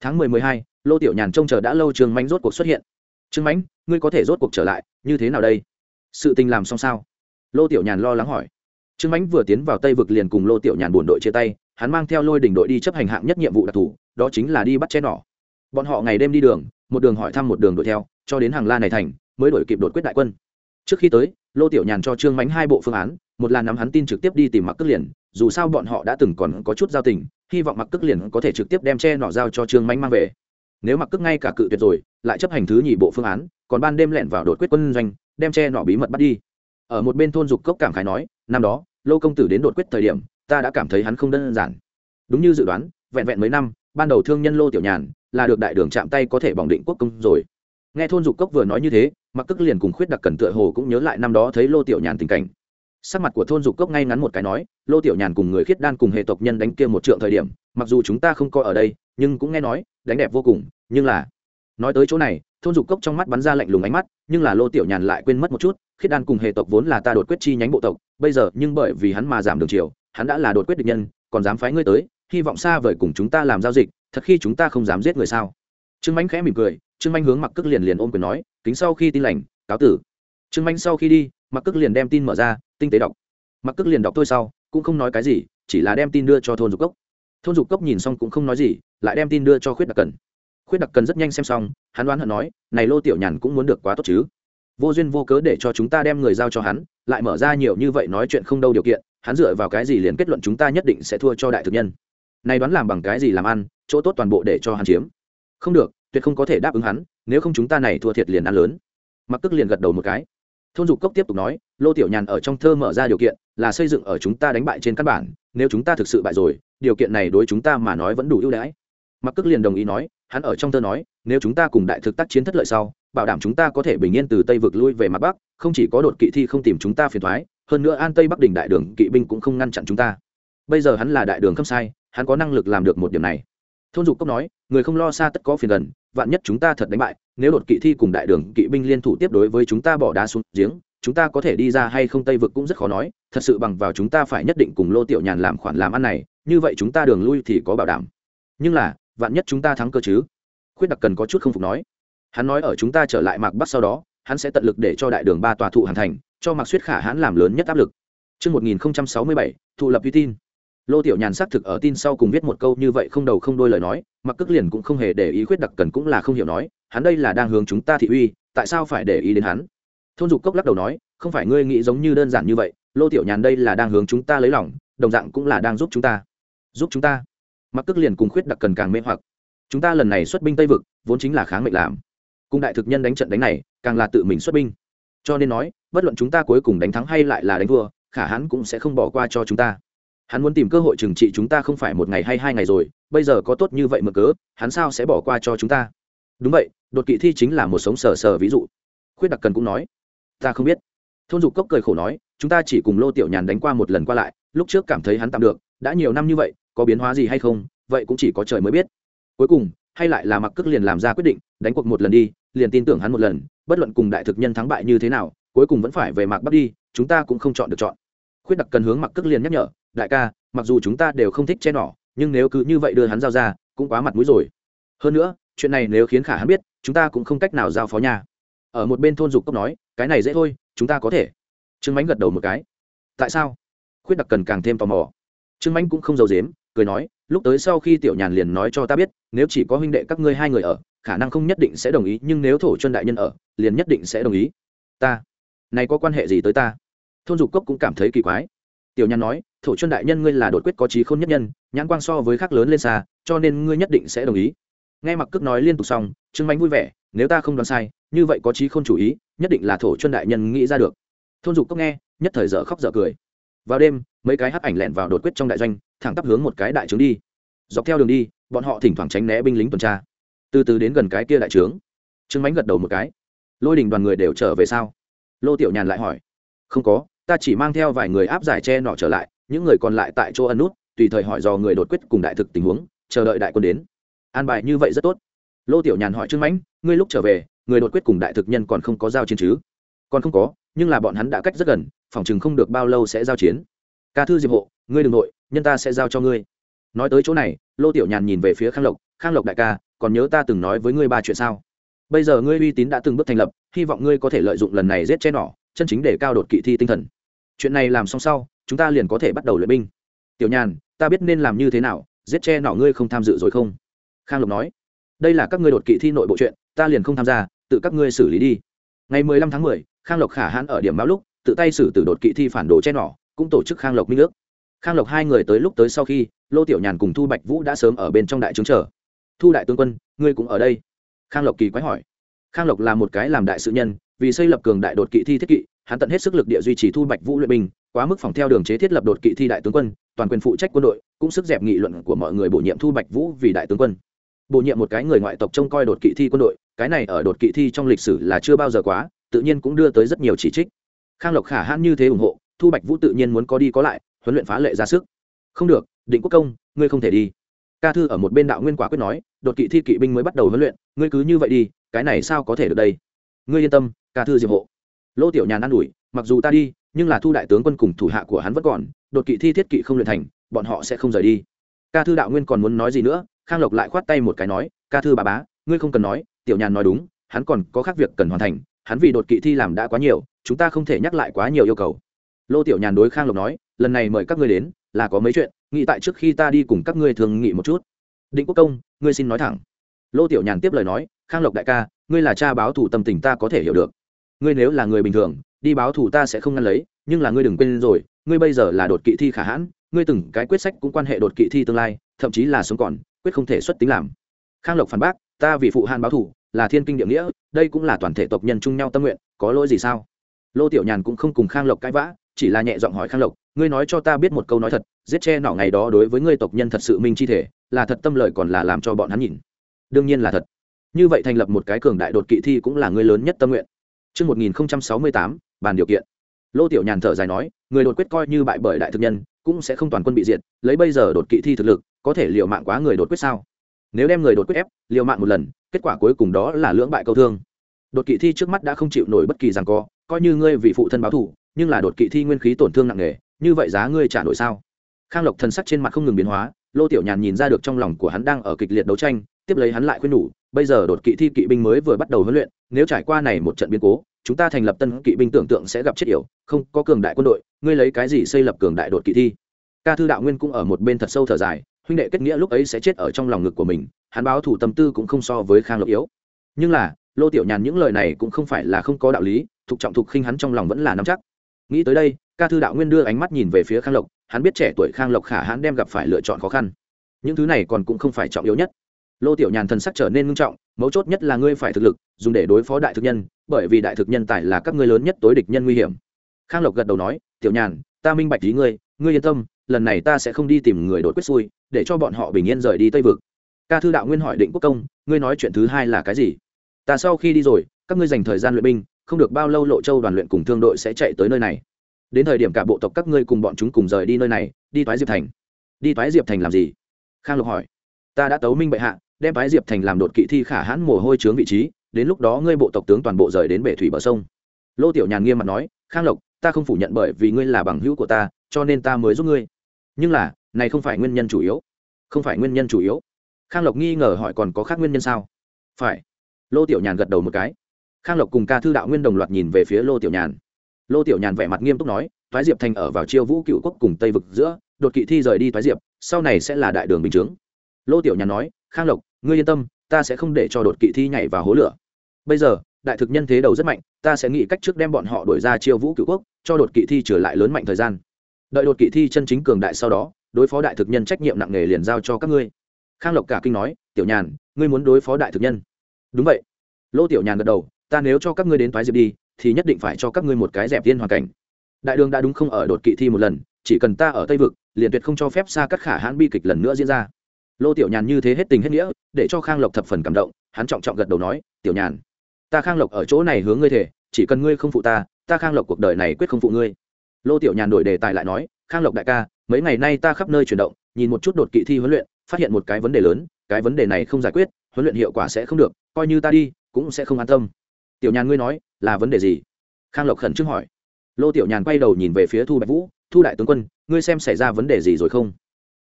Tháng mười mười hai lô tiểu nhàn trông chờ đã lâu trương mánh rốt cuộc xuất hiện. Trương mánh ngươi có thể rốt cuộc trở lại, như thế nào đây? Sự tình làm xong sao? Lô tiểu nhàn lo lắng hỏi. Trương mánh vừa tiến vào tây vực liền cùng lô tiểu nhàn buồn đội chia tay, hắn mang theo lôi đỉnh đội đi chấp hành hạng nhất nhiệm vụ đặc thù, đó chính là đi bắt che nỏ. Bọn họ ngày đêm đi đường, một đường hỏi thăm một đường đuổi theo, cho đến hàng la này thành, mới đổi kịp đột quyết đại quân. Trước khi tới, lô tiểu nhàn cho trương mánh hai bộ phương án, một là nắm hắn tin trực tiếp đi tìm mặc cất liền, dù sao bọn họ đã từng còn có chút giao tình, hy vọng mặc cất liền có thể trực tiếp đem che nỏ giao cho trương mánh mang về nếu mặc cước ngay cả cự tuyệt rồi, lại chấp hành thứ nhị bộ phương án, còn ban đêm lẹn vào đột quyết quân doanh, đem che nỏ bí mật bắt đi. Ở một bên thôn dục cốc cảm khái nói, năm đó, lô công tử đến đột quyết thời điểm, ta đã cảm thấy hắn không đơn giản. Đúng như dự đoán, vẹn vẹn mấy năm, ban đầu thương nhân lô tiểu nhàn là được đại đường chạm tay có thể bỏng định quốc công rồi. Nghe thôn dục cốc vừa nói như thế, mặc cước liền cùng khuyết đặc cần tựa hồ cũng nhớ lại năm đó thấy lô tiểu nhàn tình cảnh sắc mặt của thôn dục cốc ngay ngắn một cái nói, lô tiểu nhàn cùng người khiết đan cùng hệ tộc nhân đánh kia một trượng thời điểm, mặc dù chúng ta không coi ở đây, nhưng cũng nghe nói, đánh đẹp vô cùng, nhưng là nói tới chỗ này, thôn dục cốc trong mắt bắn ra lạnh lùng ánh mắt, nhưng là lô tiểu nhàn lại quên mất một chút, khiết đan cùng hệ tộc vốn là ta đột quyết chi nhánh bộ tộc, bây giờ nhưng bởi vì hắn mà giảm đường chiều, hắn đã là đột quyết địch nhân, còn dám phái ngươi tới, hy vọng xa vời cùng chúng ta làm giao dịch, thật khi chúng ta không dám giết người sao? Trương anh khẽ mỉm cười, trương manh hướng mặc cước liền liền ôm quyền nói, kính sau khi tin lành, cáo tử. Trương manh sau khi đi mặc cước liền đem tin mở ra tinh tế đọc. Mặc cước liền đọc thôi sau, cũng không nói cái gì, chỉ là đem tin đưa cho thôn dục cốc. Thôn dục cốc nhìn xong cũng không nói gì, lại đem tin đưa cho khuyết đặc cần. Khuyết đặc cần rất nhanh xem xong, hắn đoán hận nói, này lô tiểu nhàn cũng muốn được quá tốt chứ. Vô duyên vô cớ để cho chúng ta đem người giao cho hắn, lại mở ra nhiều như vậy nói chuyện không đâu điều kiện, hắn dựa vào cái gì liền kết luận chúng ta nhất định sẽ thua cho đại thực nhân. Này đoán làm bằng cái gì làm ăn, chỗ tốt toàn bộ để cho hắn chiếm. Không được, tuyệt không có thể đáp ứng hắn, nếu không chúng ta này thua thiệt liền ăn lớn. Mặc tức liền gật đầu một cái. Thôn dục cốc tiếp tục nói lô tiểu nhàn ở trong thơ mở ra điều kiện là xây dựng ở chúng ta đánh bại trên căn bản. Nếu chúng ta thực sự bại rồi, điều kiện này đối chúng ta mà nói vẫn đủ ưu đãi. Mặc cước liền đồng ý nói, hắn ở trong thơ nói, nếu chúng ta cùng đại thực tác chiến thất lợi sau, bảo đảm chúng ta có thể bình yên từ tây vực lui về mặt bắc, không chỉ có đột kỵ thi không tìm chúng ta phiền thoái, hơn nữa an tây bắc đỉnh đại đường kỵ binh cũng không ngăn chặn chúng ta. Bây giờ hắn là đại đường không sai, hắn có năng lực làm được một điểm này. Thôn dục cốc nói, người không lo xa tất có phiền gần, vạn nhất chúng ta thật đánh bại, nếu đột kỵ thi cùng đại đường kỵ binh liên thủ tiếp đối với chúng ta bỏ đá xuống giếng chúng ta có thể đi ra hay không tây vực cũng rất khó nói thật sự bằng vào chúng ta phải nhất định cùng lô tiểu nhàn làm khoản làm ăn này như vậy chúng ta đường lui thì có bảo đảm nhưng là vạn nhất chúng ta thắng cơ chứ khuyết đặc cần có chút không phục nói hắn nói ở chúng ta trở lại mạc bắc sau đó hắn sẽ tận lực để cho đại đường ba tòa thụ hoàn thành cho mạc suyết khả hãn làm lớn nhất áp lực Trước 1067, thụ lập uy tin. Lô Tiểu Nhàn xác thực ở tin sau cùng viết một câu như vậy không đầu không đôi lời nói, mặc cước liền cũng không hề để ý khuyết đặc cần cũng là không hiểu nói, hắn đây là đang hướng chúng ta thị uy, tại sao phải để ý đến hắn? Thôn Dục Cốc lắc đầu nói, không phải ngươi nghĩ giống như đơn giản như vậy, Lô Tiểu Nhàn đây là đang hướng chúng ta lấy lòng, đồng dạng cũng là đang giúp chúng ta. Giúp chúng ta? Mặc tức liền cùng khuyết đặc cần càng mê hoặc. Chúng ta lần này xuất binh Tây vực, vốn chính là kháng mệnh làm. Cùng đại thực nhân đánh trận đánh này, càng là tự mình xuất binh. Cho nên nói, bất luận chúng ta cuối cùng đánh thắng hay lại là đánh thua, khả hắn cũng sẽ không bỏ qua cho chúng ta hắn muốn tìm cơ hội trừng trị chúng ta không phải một ngày hay hai ngày rồi bây giờ có tốt như vậy mà cớ hắn sao sẽ bỏ qua cho chúng ta đúng vậy đột kỵ thi chính là một sống sờ sờ ví dụ khuyết đặc cần cũng nói ta không biết. Thôn dục cốc cười khổ nói, chúng ta chỉ cùng lô tiểu nhàn đánh qua một lần qua lại, lúc trước cảm thấy hắn tạm được, đã nhiều năm như vậy, có biến hóa gì hay không, vậy cũng chỉ có trời mới biết. Cuối cùng, hay lại là mặc cước liền làm ra quyết định, đánh cuộc một lần đi, liền tin tưởng hắn một lần, bất luận cùng đại thực nhân thắng bại như thế nào, cuối cùng vẫn phải về mạc bắc đi, chúng ta cũng không chọn được chọn. Khuyết đặc cần hướng mặc cước liền nhắc nhở, đại ca, mặc dù chúng ta đều không thích che nỏ, nhưng nếu cứ như vậy đưa hắn giao ra, cũng quá mặt mũi rồi. Hơn nữa, chuyện này nếu khiến khả hắn biết, chúng ta cũng không cách nào giao phó nhà ở một bên thôn dục cốc nói, cái này dễ thôi, chúng ta có thể. Trương mánh gật đầu một cái. Tại sao? Khuyết đặc cần càng thêm tò mò. Trương mánh cũng không giàu dếm cười nói, lúc tới sau khi tiểu nhàn liền nói cho ta biết, nếu chỉ có huynh đệ các ngươi hai người ở, khả năng không nhất định sẽ đồng ý, nhưng nếu thổ chân đại nhân ở, liền nhất định sẽ đồng ý. Ta? Này có quan hệ gì tới ta? Thôn dục cốc cũng cảm thấy kỳ quái. Tiểu nhàn nói, thổ chân đại nhân ngươi là đột quyết có trí khôn nhất nhân, nhãn quang so với khác lớn lên xa, cho nên ngươi nhất định sẽ đồng ý. Nghe mặc cước nói liên tục xong, trương mánh vui vẻ nếu ta không đoán sai, như vậy có trí không chủ ý, nhất định là thổ chân đại nhân nghĩ ra được. Thôn dục cốc nghe, nhất thời dở khóc dở cười. Vào đêm, mấy cái hắc ảnh lẹn vào đột quyết trong đại doanh, thẳng tắp hướng một cái đại trướng đi. Dọc theo đường đi, bọn họ thỉnh thoảng tránh né binh lính tuần tra. Từ từ đến gần cái kia đại trướng. Trương mánh gật đầu một cái. Lôi đình đoàn người đều trở về sao? Lô tiểu nhàn lại hỏi. Không có, ta chỉ mang theo vài người áp giải che nọ trở lại, những người còn lại tại chỗ ẩn nút, tùy thời hỏi dò người đột quyết cùng đại thực tình huống, chờ đợi đại quân đến. An bài như vậy rất tốt. Lô tiểu nhàn hỏi trương mãnh ngươi lúc trở về, người đột quyết cùng đại thực nhân còn không có giao chiến chứ? Còn không có, nhưng là bọn hắn đã cách rất gần, phòng chừng không được bao lâu sẽ giao chiến. Ca thư diệp hộ, ngươi đ ừ n g nội, nhân ta sẽ giao cho ngươi. Nói tới chỗ này, lô tiểu nhàn nhìn về phía khang lộc khang lộc đại ca, còn nhớ ta từng nói với ngươi ba chuyện sao? Bây giờ ngươi uy tín đã từng bước thành lập, hy vọng ngươi có thể lợi dụng lần này giết che nỏ, chân chính để cao đột kỵ thi tinh thần. Chuyện này làm xong sau, chúng ta liền có thể bắt đầu luyện binh. Tiểu nhàn, ta biết nên làm như thế nào, giết che nỏ ngươi không tham dự rồi không? Khang lộc nói. Đây là các ngươi đột kỵ thi nội bộ chuyện ta liền không tham gia, tự các ngươi xử lý đi. Ngày mười lăm tháng mười, khang lộc khả hãn ở điểm báo lúc, tự tay xử tử đột kỵ thi phản đồ che nỏ, cũng tổ chức khang lộc minh ước. Khang lộc hai người tới lúc tới sau khi, lô tiểu nhàn cùng thu bạch vũ đã sớm ở bên trong đại trướng chờ. Thu đại tướng quân, ngươi cũng ở đây? Khang lộc kỳ quái hỏi. Khang lộc là một cái làm đại sự nhân, vì xây lập cường đại đột kỵ thi thiết kỵ, hắn tận hết sức lực địa duy trì thu bạch vũ luyện binh, quá mức phòng theo đường chế thiết lập đột kỵ thi đại tướng quân, toàn quyền phụ trách quân đội, cũng sức dẹp nghị luận của mọi người bổ nhiệm thu bạch vũ vì đại tướng quân bổ nhiệm một cái người ngoại tộc trông coi đột kỵ thi quân đội, cái này ở đột kỵ thi trong lịch sử là chưa bao giờ quá, tự nhiên cũng đưa tới rất nhiều chỉ trích. Khang lộc khả hãn như thế ủng hộ, thu bạch vũ tự nhiên muốn có đi có lại, huấn luyện phá lệ ra sức. Không được, định quốc công, ngươi không thể đi. Ca thư ở một bên đạo nguyên quả quyết nói, đột kỵ thi kỵ binh mới bắt đầu huấn luyện, ngươi cứ như vậy đi, cái này sao có thể được đây? Ngươi yên tâm, ca thư diệp hộ. Lô tiểu nhàn an ủi, mặc dù ta đi, nhưng là thu đại tướng quân cùng thủ hạ của hắn vẫn còn, đột kỵ thi thiết kỵ không luyện thành, bọn họ sẽ không rời đi. Ca thư đạo nguyên còn muốn nói gì nữa khang lộc lại khoát tay một cái nói, ca thư bà bá, ngươi không cần nói, tiểu nhàn nói đúng, hắn còn có khác việc cần hoàn thành, hắn vì đột kỵ thi làm đã quá nhiều, chúng ta không thể nhắc lại quá nhiều yêu cầu. Lô tiểu nhàn đối khang lộc nói, lần này mời các ngươi đến, là có mấy chuyện, nghĩ tại trước khi ta đi cùng các ngươi thường nghị một chút. Định quốc công, ngươi xin nói thẳng. Lô tiểu nhàn tiếp lời nói, khang lộc đại ca, ngươi là cha báo thủ tâm tình ta có thể hiểu được. Ngươi nếu là người bình thường, đi báo thủ ta sẽ không ngăn lấy, nhưng là ngươi đừng quên rồi, ngươi bây giờ là đột kỵ thi khả hãn, ngươi từng cái quyết sách cũng quan hệ đột kỵ thi tương lai, thậm chí là sống còn quyết không thể xuất tính làm. Khang lộc phản bác ta vì phụ Hàn báo thủ là thiên kinh địa nghĩa đây cũng là toàn thể tộc nhân chung nhau tâm nguyện có lỗi gì sao? Lô tiểu nhàn cũng không cùng khang lộc cãi vã chỉ là nhẹ giọng hỏi khang lộc ngươi nói cho ta biết một câu nói thật giết che nọ ngày đó đối với ngươi tộc nhân thật sự minh chi thể là thật tâm lợi còn là làm cho bọn hắn nhìn. Đương nhiên là thật. Như vậy thành lập một cái cường đại đột kỵ thi cũng là ngươi lớn nhất tâm nguyện. Trước 1068, bàn điều kiện. Lô Tiểu Nhàn thở dài nói, người đột quyết coi như bại bởi đại thực nhân, cũng sẽ không toàn quân bị diệt, lấy bây giờ đột kỵ thi thực lực, có thể liều mạng quá người đột quyết sao? Nếu đem người đột quyết ép, liều mạng một lần, kết quả cuối cùng đó là lưỡng bại câu thương. Đột kỵ thi trước mắt đã không chịu nổi bất kỳ giằng co, coi như ngươi vị phụ thân báo thù, nhưng là đột kỵ thi nguyên khí tổn thương nặng nề, như vậy giá ngươi trả nổi sao? Khang Lộc thần sắc trên mặt không ngừng biến hóa, Lô Tiểu Nhàn nhìn ra được trong lòng của hắn đang ở kịch liệt đấu tranh, tiếp lấy hắn lại khuyên nhủ, bây giờ đột kỵ thi kỵ binh mới vừa bắt đầu huấn luyện, nếu trải qua này một trận biến cố, chúng ta thành lập tân kỵ binh tưởng tượng sẽ gặp chết yểu không có cường đại quân đội ngươi lấy cái gì xây lập cường đại đột kỵ thi ca thư đạo nguyên cũng ở một bên thật sâu thở dài huynh đệ kết nghĩa lúc ấy sẽ chết ở trong lòng ngực của mình, hắn báo thủ tâm tư cũng không so với khang lộc yếu. Nhưng là, lô tiểu nhàn những lời này cũng không phải là không có đạo lý, thục trọng thục khinh hắn trong lòng vẫn là nắm chắc. Nghĩ tới đây, ca thư đạo nguyên đưa ánh mắt nhìn về phía khang lộc, hắn biết trẻ tuổi khang lộc khả hắn đem gặp phải lựa chọn khó khăn. Những thứ này còn cũng không phải trọng yếu nhất. Lô tiểu nhàn thần sắc trở nên ngưng trọng, mấu chốt nhất là ngươi phải thực lực, dùng để đối phó đại thực nhân, bởi vì đại thực nhân tài là các ngươi lớn nhất tối địch nhân nguy hiểm. Khang lộc gật đầu nói, tiểu nhàn, ta minh bạch ý ngươi ngươi yên tâm lần này ta sẽ không đi tìm người đột quyết xui, để cho bọn họ bình yên rời đi tây vực. Ca thư đạo nguyên hỏi định quốc công, ngươi nói chuyện thứ hai là cái gì? Ta sau khi đi rồi, các ngươi dành thời gian luyện binh, không được bao lâu lộ châu đoàn luyện cùng thương đội sẽ chạy tới nơi này. Đến thời điểm cả bộ tộc các ngươi cùng bọn chúng cùng rời đi nơi này, đi thoái diệp thành. Đi thoái diệp thành làm gì? Khang lộc hỏi. Ta đã tấu minh bệ hạ, đem thoái diệp thành làm đột kỵ thi khả hãn mồ hôi trướng vị trí, đến lúc đó ngươi bộ tộc tướng toàn bộ rời đến bể thủy bờ sông. Lô tiểu nhàn nghiêm mặt nói, khang lộc, ta không phủ nhận bởi vì ngươi là bằng hữu của ta, cho nên ta mới giúp ngươi nhưng là, này không phải nguyên nhân chủ yếu. Không phải nguyên nhân chủ yếu. Khang lộc nghi ngờ hỏi còn có khác nguyên nhân sao? Phải. Lô tiểu nhàn gật đầu một cái. Khang lộc cùng ca thư đạo nguyên đồng loạt nhìn về phía lô tiểu nhàn. Lô tiểu nhàn vẻ mặt nghiêm túc nói thoái diệp thành ở vào chiêu vũ cựu quốc cùng tây vực giữa, đột kỵ thi rời đi thoái diệp, sau này sẽ là đại đường bình chướng. Lô tiểu nhàn nói, khang lộc, ngươi yên tâm, ta sẽ không để cho đột kỵ thi nhảy vào hố lửa. Bây giờ, đại thực nhân thế đầu rất mạnh, ta sẽ nghĩ cách trước đem bọn họ đổi ra chiêu vũ cựu quốc, cho đột kỵ thi trở lại lớn mạnh thời gian đợi đột kỵ thi chân chính cường đại sau đó, đối phó đại thực nhân trách nhiệm nặng nề liền giao cho các ngươi. Khang lộc cả kinh nói, tiểu nhàn, ngươi muốn đối phó đại thực nhân? Đúng vậy. Lô tiểu nhàn gật đầu, ta nếu cho các ngươi đến thoái diệp đi, thì nhất định phải cho các ngươi một cái dẹp viên hoàn cảnh. Đại đường đã đúng không ở đột kỵ thi một lần, chỉ cần ta ở tây vực, liền tuyệt không cho phép xa cắt khả hãn bi kịch lần nữa diễn ra. Lô tiểu nhàn như thế hết tình hết nghĩa, để cho khang lộc thập phần cảm động, hắn trọng trọng gật đầu nói, tiểu nhàn, ta khang lộc ở chỗ này hướng ngươi thể, chỉ cần ngươi không phụ ta ta khang lộc cuộc đời này quyết không phụ ngươi lô tiểu nhàn đổi đề tài lại nói, khang lộc đại ca, mấy ngày nay ta khắp nơi chuyển động, nhìn một chút đột kỵ thi huấn luyện, phát hiện một cái vấn đề lớn, cái vấn đề này không giải quyết, huấn luyện hiệu quả sẽ không được, coi như ta đi, cũng sẽ không an tâm. Tiểu nhàn ngươi nói, là vấn đề gì? Khang lộc khẩn trương hỏi. Lô tiểu nhàn quay đầu nhìn về phía thu bạch vũ, thu đại tướng quân, ngươi xem xảy ra vấn đề gì rồi không?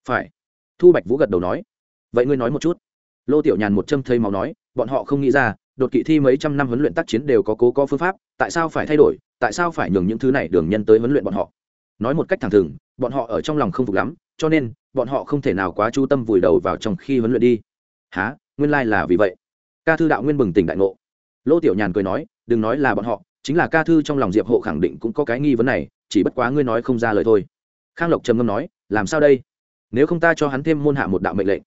Phải. Thu bạch vũ gật đầu nói. Vậy ngươi nói một chút. Lô tiểu nhàn một châm thây máu nói, bọn họ không nghĩ ra đột kỵ thi mấy trăm năm huấn luyện tác chiến đều có cố có phương pháp tại sao phải thay đổi tại sao phải nhường những thứ này đường nhân tới huấn luyện bọn họ? Nói một cách thẳng thừng bọn họ ở trong lòng không phục lắm cho nên bọn họ không thể nào quá chú tâm vùi đầu vào trong khi huấn luyện đi. Há nguyên lai、like、là vì vậy. Ca thư đạo nguyên bừng tỉnh đại ngộ. Lô tiểu nhàn cười nói đừng nói là bọn họ chính là ca thư trong lòng diệp hộ khẳng định cũng có cái nghi vấn này chỉ bất quá ngươi nói không ra lời thôi. Khang lộc trầm ngâm nói làm sao đây? Nếu không ta cho hắn thêm môn hạ một đạo mệnh lệnh.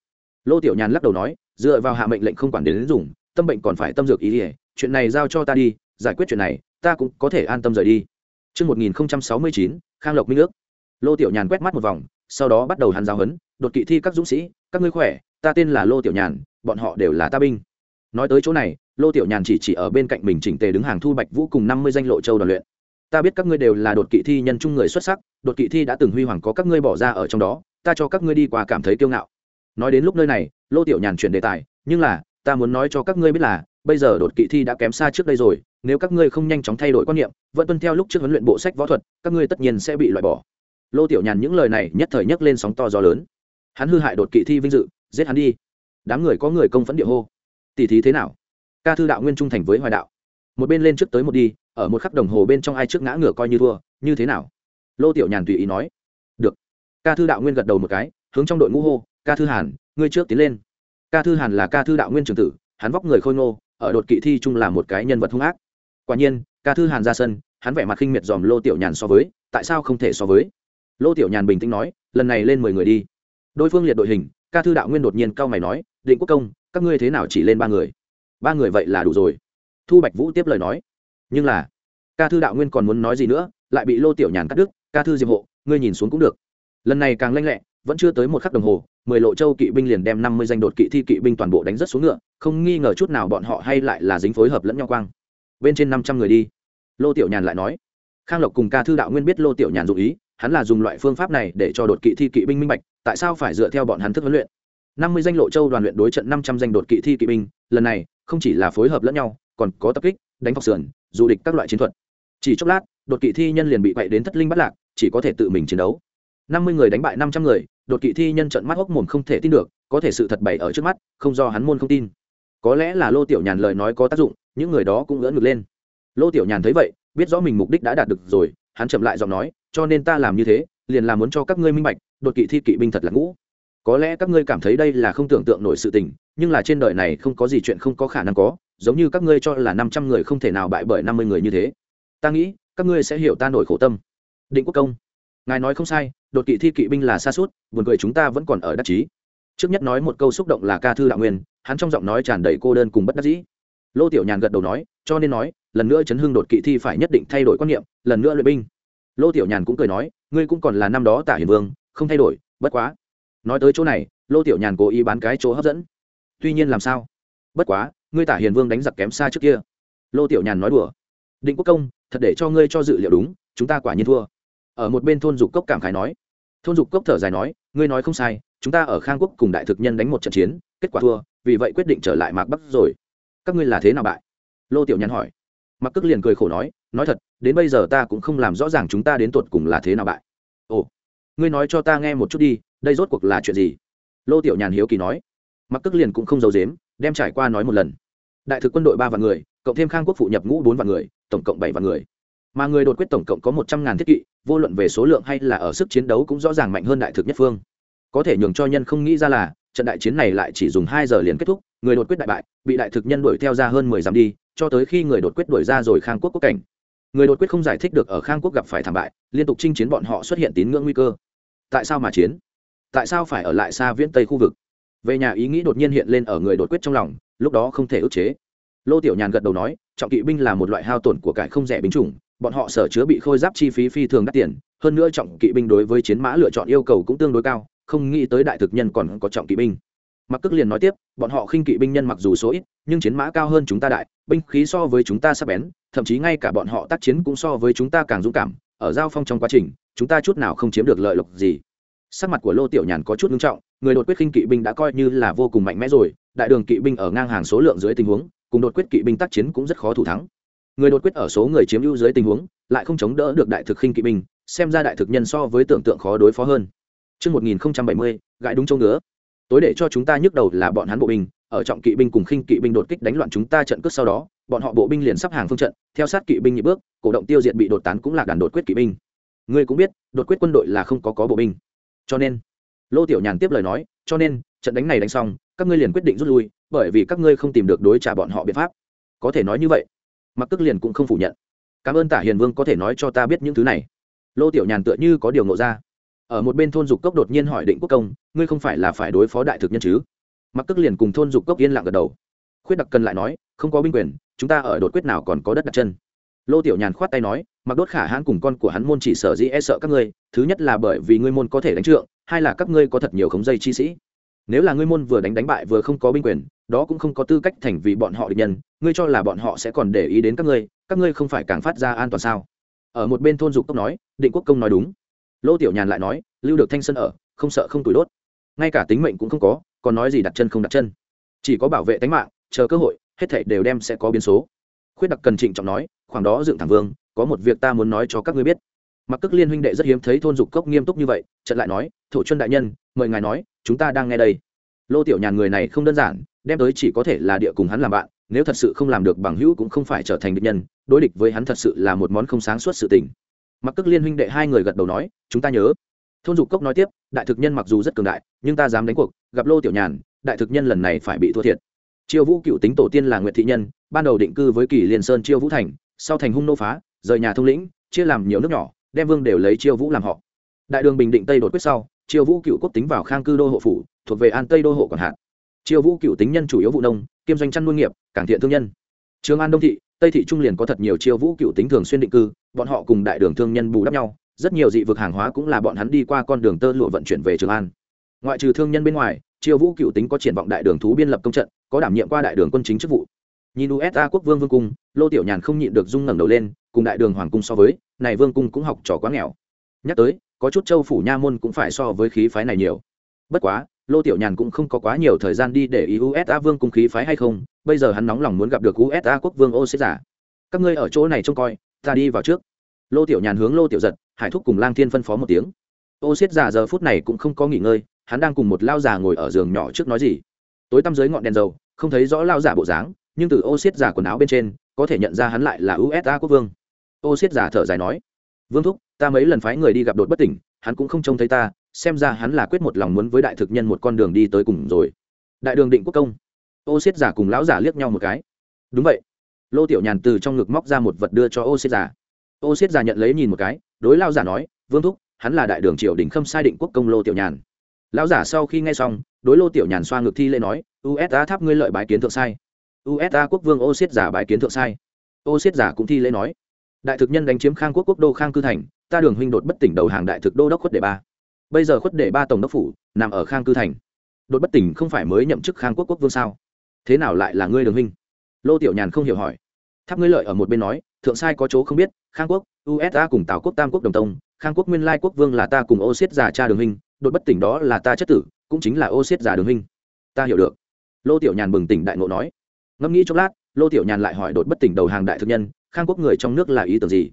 Lô tiểu nhàn lắc đầu nói dựa vào hạ mệnh lệnh không quản đến, đến dùng tâm bệnh còn phải tâm dược ý ỉa chuyện này giao cho ta đi giải quyết chuyện này ta cũng có thể an tâm rời đi Trước 1069, Khang Lộc Minh ước. Lô Tiểu Nhàn quét mắt một vòng, sau đó bắt đầu hắn giáo huấn, đột kỵ thi các dũng sĩ, các ngươi khỏe, ta tên là Lô Tiểu Nhàn, bọn họ đều là ta binh. Nói tới chỗ này, Lô Tiểu Nhàn chỉ chỉ ở bên cạnh mình chỉnh tề đứng hàng thu Bạch Vũ cùng năm mươi danh lộ châu đoàn luyện. Ta biết các ngươi đều là đột kỵ thi nhân trung người xuất sắc, đột kỵ thi đã từng huy hoàng có các ngươi bỏ ra ở trong đó, ta cho các ngươi đi qua cảm thấy kiêu ngạo nói đến lúc nơi này lô tiểu nhàn chuyển đề tài nhưng là ta muốn nói cho các ngươi biết là, bây giờ đột kỵ thi đã kém xa trước đây rồi, nếu các ngươi không nhanh chóng thay đổi quan niệm, vẫn tuân theo lúc trước huấn luyện bộ sách võ thuật, các ngươi tất nhiên sẽ bị loại bỏ. Lô tiểu nhàn những lời này nhất thời nhấc lên sóng to gió lớn. Hắn hư hại đột kỵ thi vinh dự, giết hắn đi. Đám người có người công phẫn địa hô. Tỷ thí thế nào? Ca thư đạo nguyên trung thành với hoài đạo. Một bên lên trước tới một đi, ở một khắc đồng hồ bên trong ai trước ngã ngửa coi như thua, như thế nào? Lô tiểu nhàn tùy ý nói. Được. Ca thư đạo nguyên gật đầu một cái, hướng trong đội ngũ hô, ca thư hàn, ngươi trước tiến lên ca thư hàn là ca thư đạo nguyên trường tử, hắn vóc người khôi ngô, ở đột kỵ thi chung là một cái nhân vật hung ác. Quả nhiên, ca thư hàn ra sân, hắn vẻ mặt khinh miệt dòm lô tiểu nhàn so với, tại sao không thể so với? Lô tiểu nhàn bình tĩnh nói, lần này lên mười người đi. Đối phương liệt đội hình, ca thư đạo nguyên đột nhiên cao mày nói, định quốc công, các ngươi thế nào chỉ lên ba người? Ba người vậy là đủ rồi. Thu bạch vũ tiếp lời nói. Nhưng là, ca thư đạo nguyên còn muốn nói gì nữa, lại bị lô tiểu nhàn cắt đứt, ca thư diệp hộ, ngươi nhìn xuống cũng được. Lần này càng lanh lẹ vẫn chưa tới một khắc đồng hồ, mười lộ châu kỵ binh liền đem năm mươi danh đột kỵ thi kỵ binh toàn bộ đánh rất xuống ngựa, không nghi ngờ chút nào bọn họ hay lại là dính phối hợp lẫn nhau quang. Bên trên năm trăm người đi. Lô tiểu nhàn lại nói, khang lộc cùng ca thư đạo nguyên biết lô tiểu nhàn dụ ý, hắn là dùng loại phương pháp này để cho đột kỵ thi kỵ binh minh bạch, tại sao phải dựa theo bọn hắn thức huấn luyện? năm mươi danh lộ châu đoàn luyện đối trận năm trăm danh đột kỵ thi kỵ binh, lần này, không chỉ là phối hợp lẫn nhau, còn có tập kích, đánh phọc sườn, du địch các loại chiến thuật. Chỉ chốc lát, đột kỵ thi nhân liền bị quậy đến thất linh bắt lạc, chỉ có thể tự mình chiến đấu. năm mươi người đánh bại năm trăm người đột kỵ thi nhân trận mắt hốc mồm không thể tin được, có thể sự thật bày ở trước mắt, không do hắn môn không tin. Có lẽ là lô tiểu nhàn lời nói có tác dụng, những người đó cũng ngỡ ngực lên. Lô tiểu nhàn thấy vậy, biết rõ mình mục đích đã đạt được rồi, hắn chậm lại giọng nói, cho nên ta làm như thế, liền là muốn cho các ngươi minh bạch, đột kỵ thi kỵ binh thật là ngũ. Có lẽ các ngươi cảm thấy đây là không tưởng tượng nổi sự tình, nhưng là trên đời này không có gì chuyện không có khả năng có, giống như các ngươi cho là năm trăm người không thể nào bại bởi năm mươi người như thế. Ta nghĩ, các ngươi sẽ hiểu ta nổi khổ tâm. Định quốc công ngài nói không sai, đột kỵ thi kỵ binh là xa suốt, buồn cười chúng ta vẫn còn ở đắc chí. Trước nhất nói một câu xúc động là ca thư đạo nguyên, hắn trong giọng nói tràn đầy cô đơn cùng bất đắc dĩ. Lô tiểu nhàn gật đầu nói, cho nên nói, lần nữa chấn hưng đột kỵ thi phải nhất định thay đổi quan niệm, lần nữa luyện binh. Lô tiểu nhàn cũng cười nói, ngươi cũng còn là năm đó tả hiền vương, không thay đổi, bất quá. Nói tới chỗ này, lô tiểu nhàn cố ý bán cái chỗ hấp dẫn. Tuy nhiên làm sao? Bất quá, ngươi tả hiền vương đánh giặc kém xa trước kia. Lô tiểu nhàn nói đùa. Định quốc công, thật để cho ngươi cho dự liệu đúng, chúng ta quả nhiên thua ở một bên thôn dục cốc cảm khái nói. Thôn dục cốc thở dài nói, ngươi nói không sai, chúng ta ở khang quốc cùng đại thực nhân đánh một trận chiến, kết quả thua, vì vậy quyết định trở lại mạc bắc rồi. Các ngươi là thế nào bại? Lô tiểu nhàn hỏi. Mặc cước liền cười khổ nói nói thật, đến bây giờ ta cũng không làm rõ ràng chúng ta đến tột cùng là thế nào bại. Ồ, ngươi nói cho ta nghe một chút đi, đây rốt cuộc là chuyện gì? Lô tiểu nhàn hiếu kỳ nói. Mặc cước liền cũng không giấu dếm đem trải qua nói một lần. Đại thực quân đội ba vạn người, cộng thêm khang quốc phụ nhập ngũ bốn vạn người, tổng cộng bảy vạn người mà người đột quyết tổng cộng có một trăm ngàn thiết kỵ, vô luận về số lượng hay là ở sức chiến đấu cũng rõ ràng mạnh hơn đại thực nhất phương. Có thể nhường cho nhân không nghĩ ra là, trận đại chiến này lại chỉ dùng hai giờ liền kết thúc, người đột quyết đại bại, bị đại thực nhân đuổi theo ra hơn mười dặm đi, cho tới khi người đột quyết đuổi ra rồi khang quốc quốc cảnh. Người đột quyết không giải thích được ở khang quốc gặp phải thảm bại, liên tục chinh chiến bọn họ xuất hiện tín ngưỡng nguy cơ. Tại sao mà chiến? Tại sao phải ở lại xa viễn tây khu vực? Về nhà ý nghĩ đột nhiên hiện lên ở người đột quyết trong lòng, lúc đó không thể ức chế. Lô tiểu nhàn gật đầu nói, trọng kỵ binh là một loại hao tổn của cải không rẻ binh chủng bọn họ sở chứa bị khôi giáp chi phí phi thường đắt tiền, hơn nữa trọng kỵ binh đối với chiến mã lựa chọn yêu cầu cũng tương đối cao, không nghĩ tới đại thực nhân còn có trọng kỵ binh. Mặc cức liền nói tiếp, bọn họ khinh kỵ binh nhân mặc dù số ít, nhưng chiến mã cao hơn chúng ta đại, binh khí so với chúng ta sắp bén, thậm chí ngay cả bọn họ tác chiến cũng so với chúng ta càng dũng cảm, ở giao phong trong quá trình, chúng ta chút nào không chiếm được lợi lộc gì. Sắc mặt của lô tiểu nhàn có chút nghiêm trọng, người đột quyết khinh kỵ binh đã coi như là vô cùng mạnh mẽ rồi, đại đường kỵ binh ở ngang hàng số lượng dưới tình huống, cùng đột quyết kỵ binh tác chiến cũng rất khó thủ thắng người đột quyết ở số người chiếm ưu dưới tình huống lại không chống đỡ được đại thực khinh kỵ binh xem ra đại thực nhân so với tưởng tượng khó đối phó hơn Trước 1070, gãi đúng châu ngứa. Tối để cho chúng ta nhức đầu là bọn hắn bộ binh, ở trọng kỵ binh cùng khinh kỵ binh đột kích đánh loạn chúng ta trận cướp sau đó, bọn họ bộ binh liền sắp hàng phương trận, theo sát kỵ binh nhị bước, cổ động tiêu diệt bị đột tán cũng là đàn đột quyết kỵ binh. Ngươi cũng biết, đột quyết quân đội là không có có bộ binh. Cho nên, Lô Tiểu Nhàn tiếp lời nói, cho nên, trận đánh này đánh xong, các ngươi liền quyết định rút lui, bởi vì các ngươi không tìm được đối trả bọn họ biện pháp. Có thể nói như vậy. Mặc Tức liền cũng không phủ nhận. Cảm ơn Tả Hiền Vương có thể nói cho ta biết những thứ này. Lô Tiểu Nhàn tựa như có điều ngộ ra. Ở một bên thôn dục cốc đột nhiên hỏi định quốc công, ngươi không phải là phải đối phó đại thực nhân chứ? Mặc tức liền cùng thôn dục cốc yên lặng gật đầu. Khuyết đặc cần lại nói, không có binh quyền, chúng ta ở đột quyết nào còn có đất đặt chân. Lô tiểu nhàn khoát tay nói, mặc đốt khả hãn cùng con của hắn môn chỉ sở dĩ e sợ các ngươi, thứ nhất là bởi vì ngươi môn có thể đánh trượng, hai là các ngươi có thật nhiều khống dây chi sĩ. Nếu là ngươi môn vừa đánh đánh bại vừa không có binh quyền đó cũng không có tư cách thành vì bọn họ địch nhân, ngươi cho là bọn họ sẽ còn để ý đến các ngươi các ngươi không phải càng phát ra an toàn sao? Ở một bên thôn dục cốc nói, định quốc công nói đúng. Lô tiểu nhàn lại nói, lưu được thanh sân ở, không sợ không tuổi đốt. Ngay cả tính mệnh cũng không có, còn nói gì đặt chân không đặt chân. Chỉ có bảo vệ tính mạng, chờ cơ hội, hết thảy đều đem sẽ có biến số. Khuyết đặc cần trịnh trọng nói, khoảng đó dựng thẳng vương, có một việc ta muốn nói cho các ngươi biết. Mặc cước liên huynh đệ rất hiếm thấy thôn dục cốc nghiêm túc như vậy trận lại nói, thổ chân đại nhân, mời ngài nói, chúng ta đang nghe đây. Lô tiểu nhàn người này không đơn giản đem tới chỉ có thể là địa cùng hắn làm bạn, nếu thật sự không làm được bằng hữu cũng không phải trở thành địch nhân, đối địch với hắn thật sự là một món không sáng suốt sự tình. Mặc cước liên huynh đệ hai người gật đầu nói, chúng ta nhớ. Thôn dục cốc nói tiếp, đại thực nhân mặc dù rất cường đại, nhưng ta dám đánh cuộc, gặp lô tiểu nhàn, đại thực nhân lần này phải bị thua thiệt. Chiêu vũ cựu tính tổ tiên là nguyệt thị nhân, ban đầu định cư với kỳ liên sơn chiêu vũ thành, sau thành hung nô phá, rời nhà thông lĩnh, chia làm nhiều nước nhỏ, đem vương đều lấy chiêu vũ làm họ. Đại đường bình định tây đột quyết sau, chiêu vũ cựu quốc tính vào khang cư đô hộ phủ, thuộc về an tây đô hộ còn hạn Triều vũ cựu tính nhân chủ yếu vụ nông, kiêm doanh chăn nuôi nghiệp, cảng thiện thương nhân. Trường an đông thị, tây thị trung liền có thật nhiều triều vũ cựu tính thường xuyên định cư, bọn họ cùng đại đường thương nhân bù đắp nhau, rất nhiều dị vực hàng hóa cũng là bọn hắn đi qua con đường tơ lụa vận chuyển về trường an. Ngoại trừ thương nhân bên ngoài, triều vũ cựu tính có triển vọng đại đường thú biên lập công trận, có đảm nhiệm qua đại đường quân chính chức vụ. Nhìn usa quốc vương vương cung, lô tiểu nhàn không nhịn được rung ngẩng đầu lên, cùng đại đường hoàng cung so với, này vương cung cũng học trò quá nghèo. Nhắc tới, có chút châu phủ nha môn cũng phải so với khí phái này nhiều. Bất quá lô tiểu nhàn cũng không có quá nhiều thời gian đi để ý usa vương cung khí phái hay không, bây giờ hắn nóng lòng muốn gặp được usa quốc vương ô xế giả. Các ngươi ở chỗ này trông coi, ta đi vào trước. Lô tiểu nhàn hướng lô tiểu giật, hải thúc cùng lang thiên phân phó một tiếng. Ô xiết giả giờ phút này cũng không có nghỉ ngơi, hắn đang cùng một lao già ngồi ở giường nhỏ trước nói gì. Tối tăm dưới ngọn đèn dầu, không thấy rõ lao giả bộ dáng, nhưng từ ô xiết giả quần áo bên trên, có thể nhận ra hắn lại là usa quốc vương. Ô xiết giả thở dài nói vương thúc, ta mấy lần phái người đi gặp đột bất tỉnh, hắn cũng không trông thấy ta, xem ra hắn là quyết một lòng muốn với đại thực nhân một con đường đi tới cùng rồi. Đại đường định quốc công. Ô xiết giả cùng lão giả liếc nhau một cái. Đúng vậy. Lô tiểu nhàn từ trong ngực móc ra một vật đưa cho ô xiết giả. Ô xiết giả nhận lấy nhìn một cái, đối lao giả nói, vương thúc, hắn là đại đường triều đình khâm sai định quốc công lô tiểu nhàn. Lão giả sau khi nghe xong, đối lô tiểu nhàn xoa ngực thi lễ nói usa tháp ngươi lợi bái kiến thượng sai. Usa quốc vương ô xiết giả bái kiến thượng sai. Ô xiết giả cũng thi lễ nói đại thực nhân đánh chiếm khang quốc quốc đô khang cư thành, ta đường huynh đột bất tỉnh đầu hàng đại thực đô đốc khuất đệ ba. Bây giờ khuất đệ ba tổng đốc phủ, nằm ở khang cư thành. Đột bất tỉnh không phải mới nhậm chức khang quốc quốc vương sao? Thế nào lại là ngươi đường huynh? Lô tiểu nhàn không hiểu hỏi. Tháp ngươi lợi ở một bên nói, thượng sai có chỗ không biết, khang quốc usa cùng tào quốc tam quốc đồng tông, khang quốc nguyên lai quốc vương là ta cùng ô xiết già cha đường huynh, đột bất tỉnh đó là ta chất tử, cũng chính là ô xiết già đường huynh. Ta hiểu được. Lô tiểu nhàn bừng tỉnh đại ngộ nói. Ngẫm nghĩ chốc lát, lô tiểu nhàn lại hỏi đột bất tỉnh đầu hàng đại thực nhân khang quốc người trong nước là ý tưởng gì?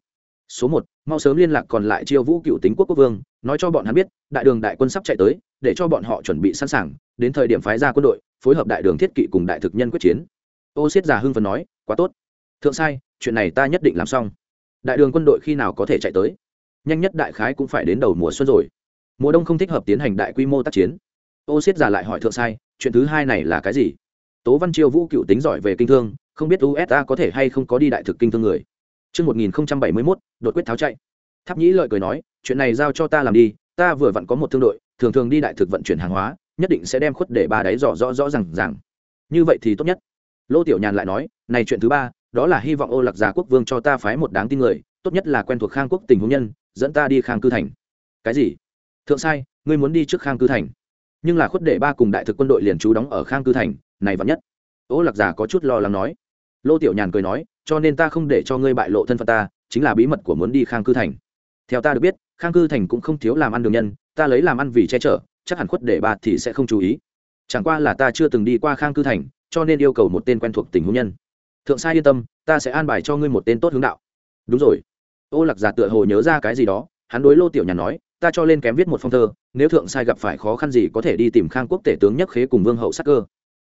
Số một, mau sớm liên lạc còn lại chiêu vũ cựu tính quốc quốc vương, nói cho bọn hắn biết, đại đường đại quân sắp chạy tới, để cho bọn họ chuẩn bị sẵn sàng, đến thời điểm phái ra quân đội, phối hợp đại đường thiết kỵ cùng đại thực nhân quyết chiến. Ô Siết già hưng phần nói, quá tốt. Thượng sai, chuyện này ta nhất định làm xong. Đại đường quân đội khi nào có thể chạy tới? Nhanh nhất đại khái cũng phải đến đầu mùa xuân rồi. Mùa đông không thích hợp tiến hành đại quy mô tác chiến. Ô Siết già lại hỏi thượng sai, chuyện thứ hai này là cái gì? Tố văn chiêu vũ cựu tính giỏi về kinh thương không biết usa có thể hay không có đi đại thực kinh thương người Trước 1071, đột quyết tháo chạy. Tháp Nhĩ lợi cười nói, chuyện này giao cho ta làm đi, ta vừa vặn có một thương đội, thường thường đi đại thực vận chuyển hàng hóa, nhất định sẽ đem khuất để ba đáy rõ rõ rõ rằng rằng. Như vậy thì tốt nhất. Lô Tiểu Nhàn lại nói, này chuyện thứ ba, đó là hy vọng Ô Lạc Gia quốc vương cho ta phái một đáng tin người, tốt nhất là quen thuộc Khang quốc tình huống nhân, dẫn ta đi Khang cư thành. Cái gì? Thượng sai, ngươi muốn đi trước Khang cư thành. Nhưng là khuất để ba cùng đại thực quân đội liền trú đóng ở Khang cư thành, này vẫn nhất. Ô Lạc Gia có chút lo lắng nói lô tiểu nhàn cười nói, cho nên ta không để cho ngươi bại lộ thân phận ta, chính là bí mật của muốn đi khang cư thành. Theo ta được biết, khang cư thành cũng không thiếu làm ăn đường nhân, ta lấy làm ăn vì che chở, chắc hẳn khuất để bà thì sẽ không chú ý. Chẳng qua là ta chưa từng đi qua khang cư thành, cho nên yêu cầu một tên quen thuộc tình huống nhân. Thượng sai yên tâm, ta sẽ an bài cho ngươi một tên tốt hướng đạo. Đúng rồi. Ô lạc giả tựa hồ nhớ ra cái gì đó, hắn đối lô tiểu nhàn nói, ta cho lên kém viết một phong thơ, nếu thượng sai gặp phải khó khăn gì có thể đi tìm khang quốc tể tướng nhất khế cùng vương hậu sắc cơ.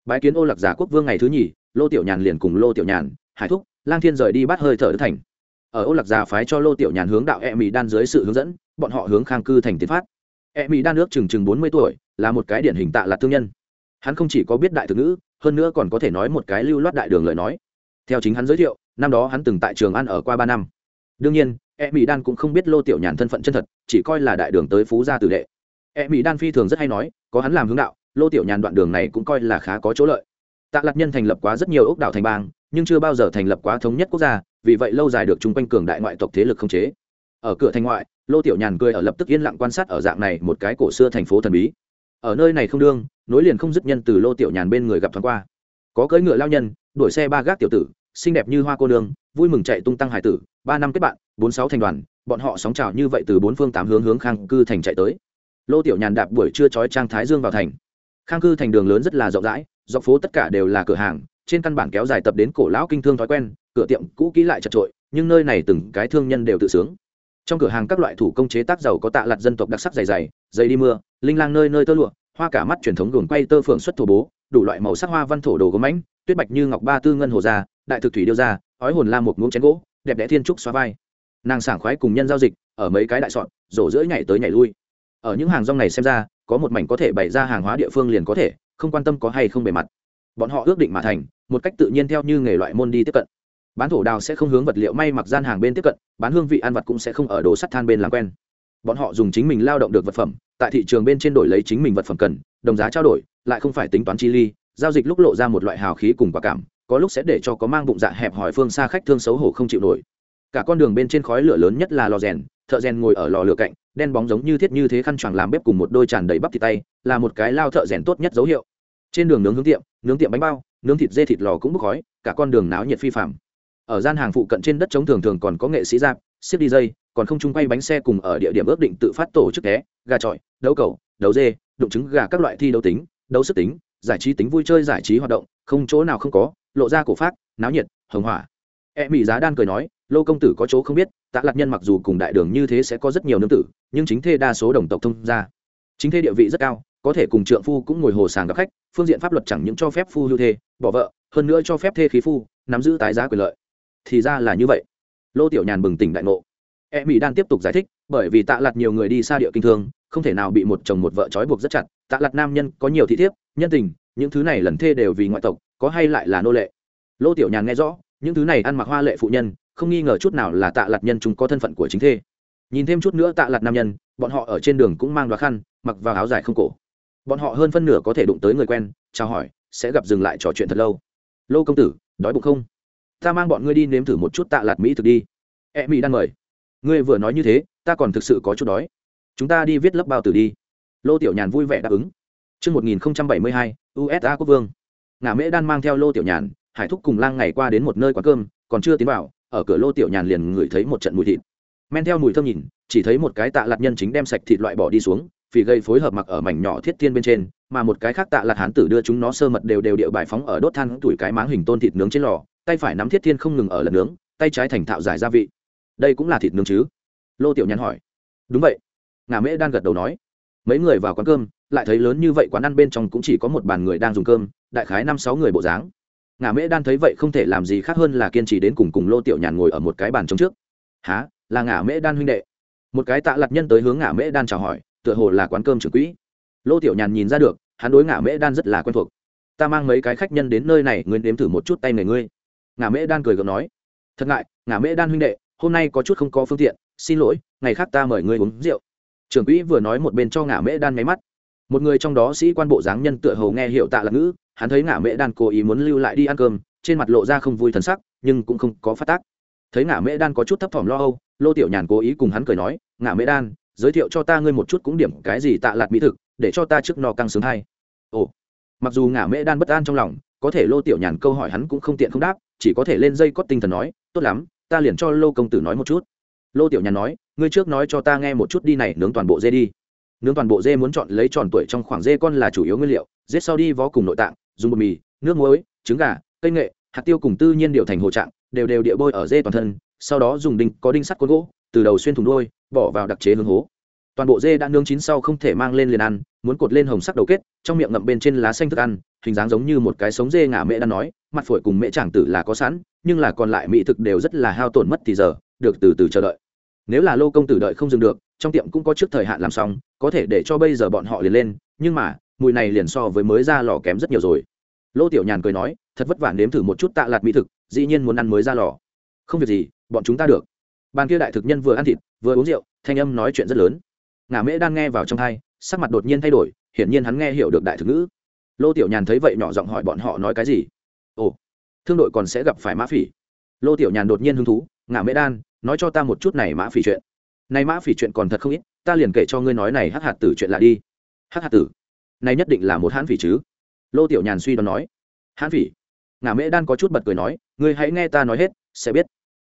Bái kiến ô lạc giả quốc vương ngày thứ nhì lô tiểu nhàn liền cùng lô tiểu nhàn, hải thúc, lang thiên rời đi bắt hơi thở đức thành. Ở ô lạc già phái cho lô tiểu nhàn hướng đạo e mỹ đan dưới sự hướng dẫn, bọn họ hướng khang cư thành tiến phát. E mỹ đan nước chừng chừng bốn mươi tuổi, là một cái điển hình tạ là thương nhân. Hắn không chỉ có biết đại thực ngữ, hơn nữa còn có thể nói một cái lưu loát đại đường lời nói. Theo chính hắn giới thiệu, năm đó hắn từng tại trường ăn ở qua ba năm. Đương nhiên e mỹ đan cũng không biết lô tiểu nhàn thân phận chân thật, chỉ coi là đại đường tới phú gia tử đệ. E mỹ đan phi thường rất hay nói, có hắn làm hướng đạo, lô tiểu nhàn đoạn đường này cũng coi là khá có chỗ lợi tạ lạc nhân thành lập quá rất nhiều ốc đảo thành bang, nhưng chưa bao giờ thành lập quá thống nhất quốc gia, vì vậy lâu dài được chung quanh cường đại ngoại tộc thế lực không chế. Ở cửa thành ngoại, lô tiểu nhàn cười ở lập tức yên lặng quan sát ở dạng này một cái cổ xưa thành phố thần bí. Ở nơi này không đương, nối liền không dứt nhân từ lô tiểu nhàn bên người gặp thoáng qua. Có cưỡi ngựa lao nhân, đuổi xe ba gác tiểu tử, xinh đẹp như hoa cô nương, vui mừng chạy tung tăng hải tử, ba năm kết bạn, bốn sáu thành đoàn, bọn họ sóng trào như vậy từ bốn phương tám hướng hướng khang cư thành chạy tới. Lô tiểu nhàn đạp buổi trưa chói trang thái dương vào thành. Khang cư thành đường lớn rất là rộng rãi dọc phố tất cả đều là cửa hàng, trên căn bản kéo dài tập đến cổ lão kinh thương thói quen, cửa tiệm cũ kỹ lại chật trội, nhưng nơi này từng cái thương nhân đều tự sướng. Trong cửa hàng các loại thủ công chế tác giàu có tạ lặt dân tộc đặc sắc dày dày dày đi mưa, linh lang nơi nơi tơ lụa, hoa cả mắt truyền thống gồm quay tơ phượng xuất thổ bố, đủ loại màu sắc hoa văn thổ đồ gốm mãnh tuyết bạch như ngọc ba tư ngân hồ gia đại thực thủy điêu gia ói hồn la một ngưỡng chén gỗ, đẹp đẽ thiên trúc xóa vai. Nàng sảng khoái cùng nhân giao dịch, ở mấy cái đại sọn rổ rưỡi nhảy tới nhảy lui. Ở những hàng rong này xem ra, có một mảnh có thể bày ra hàng hóa địa phương liền có thể không quan tâm có hay không bề mặt. Bọn họ ước định mà thành, một cách tự nhiên theo như nghề loại môn đi tiếp cận. Bán thổ đào sẽ không hướng vật liệu may mặc gian hàng bên tiếp cận, bán hương vị ăn vật cũng sẽ không ở đồ sắt than bên làm quen. Bọn họ dùng chính mình lao động được vật phẩm, tại thị trường bên trên đổi lấy chính mình vật phẩm cần, đồng giá trao đổi, lại không phải tính toán chi ly, giao dịch lúc lộ ra một loại hào khí cùng quả cảm, có lúc sẽ để cho có mang bụng dạ hẹp hỏi phương xa khách thương xấu hổ không chịu nổi cả con đường bên trên khói lửa lớn nhất là lò rèn, thợ rèn ngồi ở lò lửa cạnh, đen bóng giống như thiết như thế khăn choàng làm bếp cùng một đôi tràn đầy bắp thịt tay, là một cái lao thợ rèn tốt nhất dấu hiệu. Trên đường nướng hướng tiệm, nướng tiệm bánh bao, nướng thịt dê thịt lò cũng bốc khói, cả con đường náo nhiệt phi phạm ở gian hàng phụ cận trên đất trống thường thường còn có nghệ sĩ giáp xếp đi dây, còn không chung quay bánh xe cùng ở địa điểm ước định tự phát tổ chức té gà trọi, đấu cầu, đấu dê, đụng trứng gà các loại thi đấu tính, đấu sức tính, giải trí tính vui chơi giải trí hoạt động, không chỗ nào không có, lộ ra cổ phát, náo nhiệt, hồng hỏa. E mỹ giá đan cười nói lô công tử có chỗ không biết, tạ lạc nhân mặc dù cùng đại đường như thế sẽ có rất nhiều nương tử, nhưng chính thê đa số đồng tộc thông gia. Chính thê địa vị rất cao, có thể cùng trượng phu cũng ngồi hồ sàng gặp khách, phương diện pháp luật chẳng những cho phép phu hưu thê, bỏ vợ, hơn nữa cho phép thê khí phu, nắm giữ tái giá quyền lợi. Thì ra là như vậy. Lô tiểu nhàn bừng tỉnh đại ngộ. E mỹ đang tiếp tục giải thích, bởi vì tạ lặt nhiều người đi xa địa kinh thương, không thể nào bị một chồng một vợ trói buộc rất chặt. Tạ lặt nam nhân có nhiều thị thiếp, nhân tình, những thứ này lần thê đều vì ngoại tộc, có hay lại là nô lệ. Lô tiểu nhàn nghe rõ, những thứ này ăn mặc hoa lệ phụ nhân không nghi ngờ chút nào là tạ lạt nhân chúng có thân phận của chính thê. Nhìn thêm chút nữa tạ lạt nam nhân bọn họ ở trên đường cũng mang đoá khăn mặc vào áo dài không cổ. Bọn họ hơn phân nửa có thể đụng tới người quen chào hỏi sẽ gặp dừng lại trò chuyện thật lâu. Lô công tử đói bụng không? Ta mang bọn ngươi đi nếm thử một chút tạ lạt mỹ thực đi. E mỹ đang mời. Ngươi vừa nói như thế ta còn thực sự có chút đói. Chúng ta đi viết lớp bao tử đi. Lô tiểu nhàn vui vẻ đáp ứng. Trước 1072, USA quốc vương. Ngã mễ đan mang theo lô tiểu nhàn, hải thúc cùng lang ngày qua đến một nơi quán cơm, còn chưa tiến vào, ở cửa lô tiểu nhàn liền ngửi thấy một trận mùi thịt. Men theo mùi thơm nhìn, chỉ thấy một cái tạ lạt nhân chính đem sạch thịt loại bỏ đi xuống, vì gây phối hợp mặc ở mảnh nhỏ thiết thiên bên trên, mà một cái khác tạ lạt hán tử đưa chúng nó sơ mật đều đều địa bài phóng ở đốt than tuổi cái máng hình tôn thịt nướng trên lò, tay phải nắm thiết thiên không ngừng ở lần nướng, tay trái thành thạo giải gia vị. Đây cũng là thịt nướng chứ? Lô tiểu nhàn hỏi. Đúng vậy. Ngà Mễ đang gật đầu nói. Mấy người vào quán cơm, lại thấy lớn như vậy quán ăn bên trong cũng chỉ có một bàn người đang dùng cơm, đại khái năm sáu người bộ dáng. Ngà Mễ đan thấy vậy không thể làm gì khác hơn là kiên trì đến cùng cùng Lô Tiểu Nhàn ngồi ở một cái bàn trống trước. "Hả? Là Ngà Mễ đan huynh đệ?" Một cái tạ lật nhân tới hướng Ngà Mễ đan chào hỏi, tựa hồ là quán cơm trưởng quỹ. Lô Tiểu Nhàn nhìn ra được, hắn đối Ngà Mễ đan rất là quen thuộc. "Ta mang mấy cái khách nhân đến nơi này, nguyên đếm thử một chút tay người ngươi." Ngà Mễ đan cười gượng nói. "Thật ngại, Ngà Mễ đan huynh đệ, hôm nay có chút không có phương tiện, xin lỗi, ngày khác ta mời ngươi uống rượu." Trưởng quỹ vừa nói một bên cho Ngà Mễ đan nháy mắt một người trong đó sĩ quan bộ dáng nhân tựa hầu nghe hiệu tạ lạc ngữ hắn thấy ngã mễ đan cố ý muốn lưu lại đi ăn cơm, trên mặt lộ ra không vui thần sắc, nhưng cũng không có phát tác. Thấy ngã mễ đan có chút thấp thỏm lo âu, lô tiểu nhàn cố ý cùng hắn cười nói, ngã mễ đan, giới thiệu cho ta ngươi một chút cũng điểm cái gì tạ lạt mỹ thực, để cho ta trước no căng sướng hay ồ. Mặc dù ngã mễ đan bất an trong lòng, có thể lô tiểu nhàn câu hỏi hắn cũng không tiện không đáp, chỉ có thể lên dây cót tinh thần nói, tốt lắm, ta liền cho lô công tử nói một chút. Lô tiểu nhàn nói, ngươi trước nói cho ta nghe một chút đi này, nướng toàn bộ dê đi. Nướng toàn bộ dê muốn chọn lấy tròn tuổi trong khoảng dê con là chủ yếu nguyên liệu, giết sau đi vó cùng nội tạng dùng bột mì, nước muối, trứng gà, cây nghệ, hạt tiêu cùng tư nhiên điều thành hồ trạng, đều đều địa bôi ở dê toàn thân, sau đó dùng đinh, có đinh sắt côn gỗ, từ đầu xuyên thùng đôi bỏ vào đặc chế hướng hố. Toàn bộ dê đã nướng chín sau không thể mang lên liền ăn, muốn cột lên hồng sắc đầu kết, trong miệng ngậm bên trên lá xanh thức ăn, hình dáng giống như một cái sống dê ngả mẹ đang nói, mặt phổi cùng mẹ chàng tử là có sẵn, nhưng là còn lại mỹ thực đều rất là hao tổn mất thì giờ, được từ từ chờ đợi. Nếu là lô công tử đợi không dừng được, trong tiệm cũng có trước thời hạn làm xong, có thể để cho bây giờ bọn họ liền lên, nhưng mà mùi này liền so với mới ra lò kém rất nhiều rồi. Lô tiểu nhàn cười nói, thật vất vả nếm thử một chút tạ lạt mỹ thực, dĩ nhiên muốn ăn mới ra lò. Không việc gì, bọn chúng ta được. Bàn kia đại thực nhân vừa ăn thịt, vừa uống rượu, thanh âm nói chuyện rất lớn. Ngả mễ đang nghe vào trong thai, sắc mặt đột nhiên thay đổi, hiển nhiên hắn nghe hiểu được đại thực ngữ. Lô tiểu nhàn thấy vậy nhỏ giọng hỏi bọn họ nói cái gì? Ồ, thương đội còn sẽ gặp phải mã phỉ. Lô tiểu nhàn đột nhiên hứng thú, ngả mễ đan, nói cho ta một chút này mã phỉ chuyện. Này mã phỉ chuyện còn thật không ít, ta liền kể cho ngươi nói này hắc hạt tử chuyện lạ đi. Hắc hạt tử? Này nhất định là một hãn phỉ chứ? Lô tiểu nhàn suy đoán nói. Hãn phỉ? Ngà mễ đan có chút bật cười nói, ngươi hãy nghe ta nói hết, sẽ biết.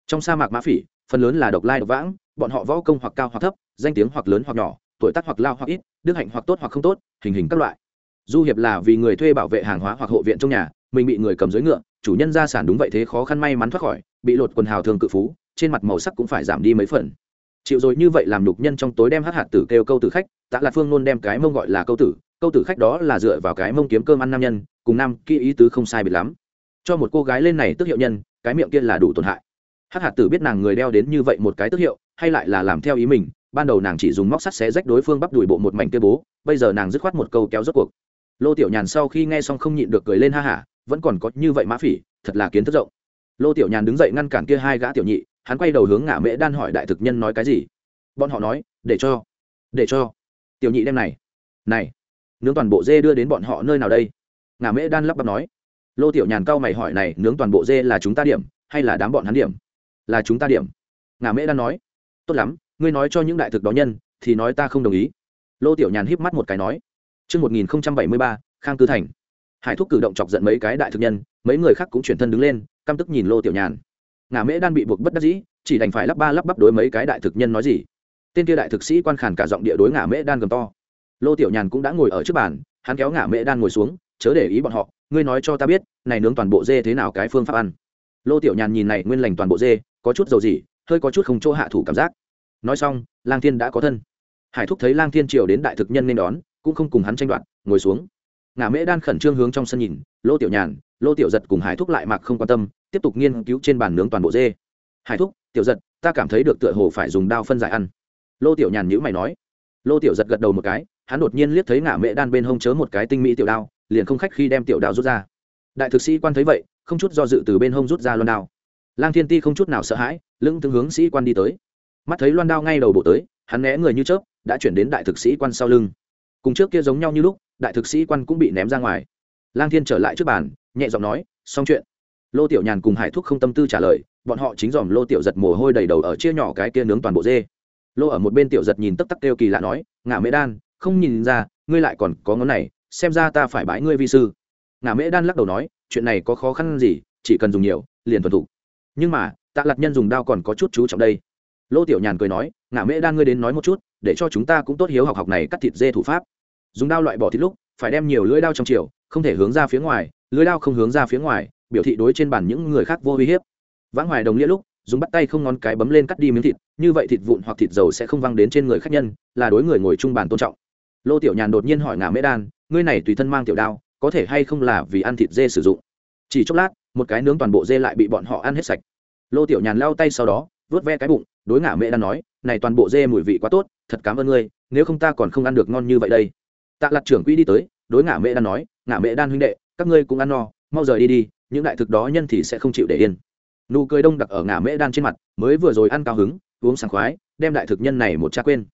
Trong sa mạc mã phỉ, phần lớn là độc lai, độc vãng, bọn họ võ công hoặc cao hoặc thấp, danh tiếng hoặc lớn hoặc nhỏ, tuổi tác hoặc lao hoặc ít, đức hạnh hoặc tốt hoặc không tốt, hình hình các loại. Du hiệp là vì người thuê bảo vệ hàng hóa hoặc hộ viện trong nhà, mình bị người cầm dưới ngựa, chủ nhân gia sản đúng vậy thế khó khăn may mắn thoát khỏi, bị lột quần hào thường cự phú, trên mặt màu sắc cũng phải giảm đi mấy phần. Chịu rồi như vậy làm nhục nhân trong tối đem hát hạt tử kêu câu tử khách, tạ là phương nôn đem cái mông gọi là câu tử câu tử khách đó là dựa vào cái mông kiếm cơm ăn nam nhân, cùng nam kia ý tứ không sai biệt lắm. Cho một cô gái lên này tức hiệu nhân, cái miệng kia là đủ tổn hại. Hắc hạt tử biết nàng người đeo đến như vậy một cái tức hiệu, hay lại là làm theo ý mình, ban đầu nàng chỉ dùng móc sắt xé rách đối phương bắp đùi bộ một mảnh kia bố, bây giờ nàng dứt khoát một câu kéo rốt cuộc. Lô tiểu nhàn sau khi nghe xong không nhịn được cười lên ha hả, vẫn còn có như vậy mã phỉ, thật là kiến thức rộng. Lô tiểu nhàn đứng dậy ngăn cản kia hai gã tiểu nhị, hắn quay đầu hướng ngã mễ đan hỏi đại thực nhân nói cái gì. Bọn họ nói, để cho để cho, tiểu nhị đem này này nướng toàn bộ dê đưa đến bọn họ nơi nào đây ngà mễ đan lắp bắp nói lô tiểu nhàn cao mày hỏi này nướng toàn bộ dê là chúng ta điểm hay là đám bọn hắn điểm là chúng ta điểm ngà mễ đan nói tốt lắm ngươi nói cho những đại thực đó nhân thì nói ta không đồng ý lô tiểu nhàn híp mắt một cái nói Trước 1073, Khang Cư Thành. Hải thúc cử động chọc giận mấy cái đại thực nhân, mấy người khác cũng chuyển thân đứng lên, căm tức nhìn Lô Tiểu Nhàn. Ngà Mễ đan bị buộc bất đắc dĩ, chỉ đành phải lắp ba lắp bắp đối mấy cái đại thực nhân nói gì. Tên kia đại thực sĩ quan khàn cả giọng địa đối Ngà Mễ đan gầm to. Lô Tiểu Nhàn cũng đã ngồi ở trước bàn, hắn kéo Ngã Mễ đan ngồi xuống, chớ để ý bọn họ, ngươi nói cho ta biết, này nướng toàn bộ dê thế nào cái phương pháp ăn. Lô Tiểu Nhàn nhìn này nguyên lành toàn bộ dê, có chút dầu gì, hơi có chút không chỗ hạ thủ cảm giác. Nói xong, Lang Thiên đã có thân. Hải thúc thấy Lang Thiên triều đến đại thực nhân nên đón, cũng không cùng hắn tranh đoạt ngồi xuống ngả mễ đan khẩn trương hướng trong sân nhìn lô tiểu nhàn lô tiểu giật cùng hải thúc lại mặc không quan tâm tiếp tục nghiên cứu trên bàn nướng toàn bộ dê hải thúc tiểu giật ta cảm thấy được tựa hồ phải dùng đao phân giải ăn lô tiểu nhàn nhữ mày nói lô tiểu giật gật đầu một cái hắn đột nhiên liếc thấy ngả mễ đan bên hông chớ một cái tinh mỹ tiểu đao, liền không khách khi đem tiểu đao rút ra. Đại thực sĩ quan thấy vậy, không chút do dự từ bên hông rút ra loan đao. Lang thiên ti không chút nào sợ hãi lưng tương hướng sĩ quan đi tới. Mắt thấy loan đao ngay đầu bộ tới, hắn né người như chớp, đã chuyển đến đại thực sĩ quan sau lưng. Cùng trước kia giống nhau như lúc, đại thực sĩ quan cũng bị ném ra ngoài. Lang thiên trở lại trước bàn, nhẹ giọng nói, xong chuyện. Lô tiểu nhàn cùng hải thúc không tâm tư trả lời, bọn họ chính dòm lô tiểu giật mồ hôi đầy đầu ở chia nhỏ cái kia nướng toàn bộ dê. Lô ở một bên tiểu giật nhìn tấp tắc kêu kỳ lạ nói ngả mễ đan không nhìn ra, ngươi lại còn có ngón này, xem ra ta phải bãi ngươi vi sư. Ngả mễ đan lắc đầu nói, chuyện này có khó khăn gì, chỉ cần dùng nhiều, liền thuần thủ nhưng mà, tạ lặt nhân dùng đao còn có chút chú trọng đây. Lô tiểu nhàn cười nói, ngả mễ đan ngươi đến nói một chút, để cho chúng ta cũng tốt hiếu học học này cắt thịt dê thủ pháp. Dùng đao loại bỏ thịt lúc, phải đem nhiều lưỡi đao trong chiều, không thể hướng ra phía ngoài, lưỡi đao không hướng ra phía ngoài, biểu thị đối trên bàn những người khác vô uy hiếp. Vãng hoài đồng nghĩa lúc, dùng bắt tay không ngón cái bấm lên cắt đi miếng thịt, như vậy thịt vụn hoặc thịt dầu sẽ không văng đến trên người khách nhân, là đối người ngồi chung bàn tôn trọng lô tiểu nhàn đột nhiên hỏi ngả mễ đan, ngươi này tùy thân mang tiểu đao, có thể hay không là vì ăn thịt dê sử dụng? Chỉ chốc lát, một cái nướng toàn bộ dê lại bị bọn họ ăn hết sạch. Lô tiểu nhàn lao tay sau đó vớt ve cái bụng, đối ngả mễ đan nói, này toàn bộ dê mùi vị quá tốt, thật cảm ơn ngươi, nếu không ta còn không ăn được ngon như vậy đây. Tạ lặt trưởng quỹ đi tới, đối ngả mễ đan nói ngả mễ đan huynh đệ, các ngươi cũng ăn no, mau rời đi đi, những đại thực đó nhân thì sẽ không chịu để yên. Nụ cười đông đặc ở ngả mễ đan trên mặt, mới vừa rồi ăn cao hứng, uống sảng khoái, đem đại thực nhân này một cha quên.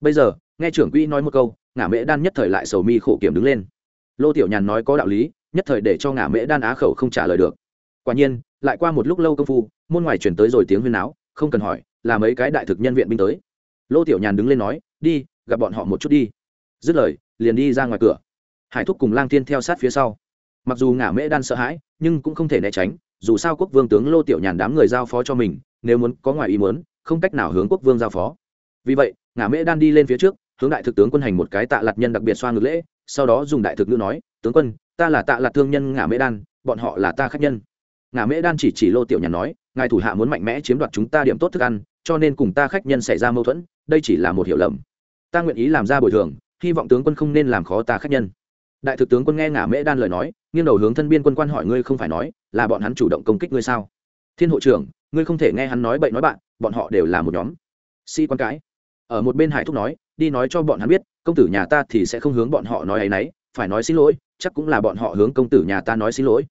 Bây giờ, nghe trưởng quỹ nói một câu ngả mễ đan nhất thời lại sầu mi khổ kiểm đứng lên. Lô tiểu nhàn nói có đạo lý, nhất thời để cho ngả mễ đan á khẩu không trả lời được. Quả nhiên, lại qua một lúc lâu công phu, môn ngoài chuyển tới rồi tiếng huyên áo không cần hỏi, là mấy cái đại thực nhân viện binh tới. Lô tiểu nhàn đứng lên nói, đi, gặp bọn họ một chút đi. Dứt lời, liền đi ra ngoài cửa. Hải thúc cùng lang tiên theo sát phía sau. Mặc dù ngả mễ đan sợ hãi, nhưng cũng không thể né tránh, dù sao quốc vương tướng lô tiểu nhàn đám người giao phó cho mình, nếu muốn có ngoài ý muốn, không cách nào hướng quốc vương giao phó. Vì vậy ngả mễ đan đi lên phía trước hướng đại thực tướng quân hành một cái tạ lạt nhân đặc biệt xoa ngược lễ, sau đó dùng đại thực ngữ nói, tướng quân, ta là tạ lạt thương nhân ngả mễ đan, bọn họ là ta khách nhân. Ngả mễ đan chỉ chỉ lô tiểu nhàn nói, ngài thủ hạ muốn mạnh mẽ chiếm đoạt chúng ta điểm tốt thức ăn, cho nên cùng ta khách nhân xảy ra mâu thuẫn, đây chỉ là một hiểu lầm. Ta nguyện ý làm ra bồi thường, hy vọng tướng quân không nên làm khó ta khách nhân. Đại thực tướng quân nghe ngả mễ đan lời nói, nghiêng đầu hướng thân biên quân quan hỏi ngươi không phải nói, là bọn hắn chủ động công kích ngươi sao? Thiên hộ trưởng, ngươi không thể nghe hắn nói bậy nói bạn, bọn họ đều là một nhóm. Sĩ quan cái. Ở một bên hải thúc nói đi nói cho bọn hắn biết, công tử nhà ta thì sẽ không hướng bọn họ nói ấ y n ấ y phải nói xin lỗi, chắc cũng là bọn họ hướng công tử nhà ta nói xin lỗi.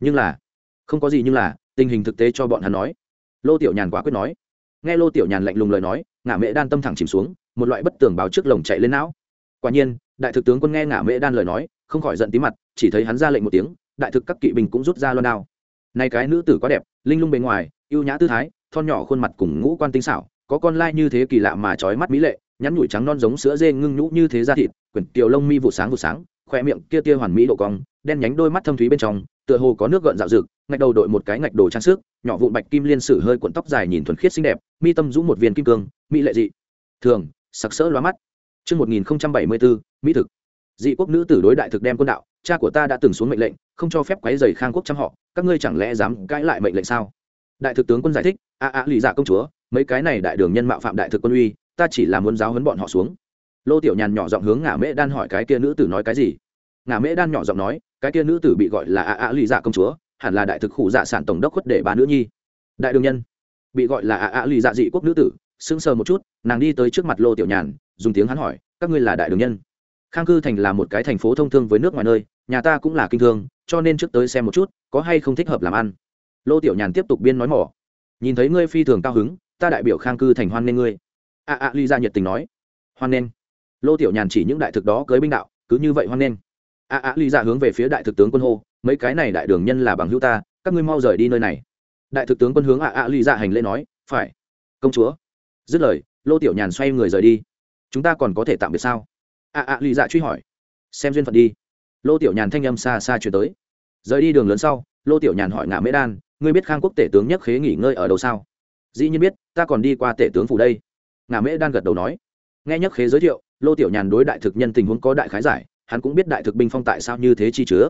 Nhưng là, không có gì nhưng là, tình hình thực tế cho bọn hắn nói. Lô tiểu nhàn quả quyết nói. Nghe lô tiểu nhàn lạnh lùng lời nói, ngã mễ đan tâm thẳng chìm xuống, một loại bất tường báo trước lồng chạy lên não. Quả nhiên, đại thực tướng quân nghe ngã mễ đan lời nói, không khỏi giận tí mặt, chỉ thấy hắn ra lệnh một tiếng, đại thực các kỵ binh cũng rút ra loan đao. Này cái nữ tử quá đẹp, linh lung bề ngoài, ưu nhã tư thái, thon nhỏ khuôn mặt cùng ngũ quan tinh xảo, có con lai như thế kỳ lạ mà trói mắt mỹ lệ nhắn nhủi trắng non giống sữa dê ngưng nhũ như thế da thịt quyển tiểu lông mi vụ sáng vụ sáng khoe miệng kia tia hoàn mỹ độ cong đen nhánh đôi mắt thâm thúy bên trong tựa hồ có nước gợn dạo rực ngạch đầu đội một cái ngạch đồ trang sức nhỏ vụn bạch kim liên sử hơi cuộn tóc dài nhìn thuần khiết xinh đẹp mi tâm rũ một viên kim cương mỹ lệ dị thường sặc sỡ loa mắt Trước 1074, Mỹ thực. Dị quốc nữ tử đối đại thực đem quân đạo, cha của ta đã từng xuống mệnh lệnh, không cho phép quấy rầy khang quốc trăm họ, các ngươi chẳng lẽ dám cãi lại mệnh lệnh sao? Đại thực tướng quân giải thích, a a lì dạ công chúa, mấy cái này đại đường nhân mạo phạm đại thực quân uy, ta chỉ là muốn giáo huấn bọn họ xuống. Lô Tiểu Nhàn nhỏ giọng hướng Ngả Mễ Đan hỏi cái kia nữ tử nói cái gì? Ngả Mễ Đan nhỏ giọng nói, cái kia nữ tử bị gọi là a a lì dạ công chúa, hẳn là đại thực khủ dạ sản tổng đốc khuất để bà nữ nhi. Đại đường nhân bị gọi là a a lì dạ dị quốc nữ tử, sững sờ một chút, nàng đi tới trước mặt Lô Tiểu Nhàn, dùng tiếng hắn hỏi các ngươi là đại đường nhân khang cư thành là một cái thành phố thông thương với nước ngoài nơi nhà ta cũng là kinh thương cho nên trước tới xem một chút có hay không thích hợp làm ăn lô tiểu nhàn tiếp tục biên nói mỏ nhìn thấy ngươi phi thường cao hứng ta đại biểu khang cư thành hoan nên ngươi a a ly ra nhiệt tình nói. Hoan nghênh. Lô tiểu nhàn chỉ những đại thực đó cưới binh đạo, cứ như vậy hoan nghênh. A a ly ra hướng về phía đại thực tướng quân hô, mấy cái này đại đường nhân là bằng hữu ta, các ngươi mau rời đi nơi này. Đại thực tướng quân hướng a a ly ra hành lễ nói, phải. Công chúa. Dứt lời, lô tiểu nhàn xoay người rời đi. Chúng ta còn có thể tạm biệt sao? A a ly ra truy hỏi. Xem duyên phận đi. Lô tiểu nhàn thanh âm xa xa chuyển tới. Rời đi đường lớn sau, lô tiểu nhàn hỏi ngã mễ đan, ngươi biết khang quốc tể tướng nhất khế nghỉ ngơi ở đâu sao? Dĩ nhiên biết, ta còn đi qua tể tướng phủ đây. Ngà mễ đan gật đầu nói. Nghe nhất khế giới thiệu, lô tiểu nhàn đối đại thực nhân tình huống có đại khái giải, hắn cũng biết đại thực binh phong tại sao như thế chi chứa.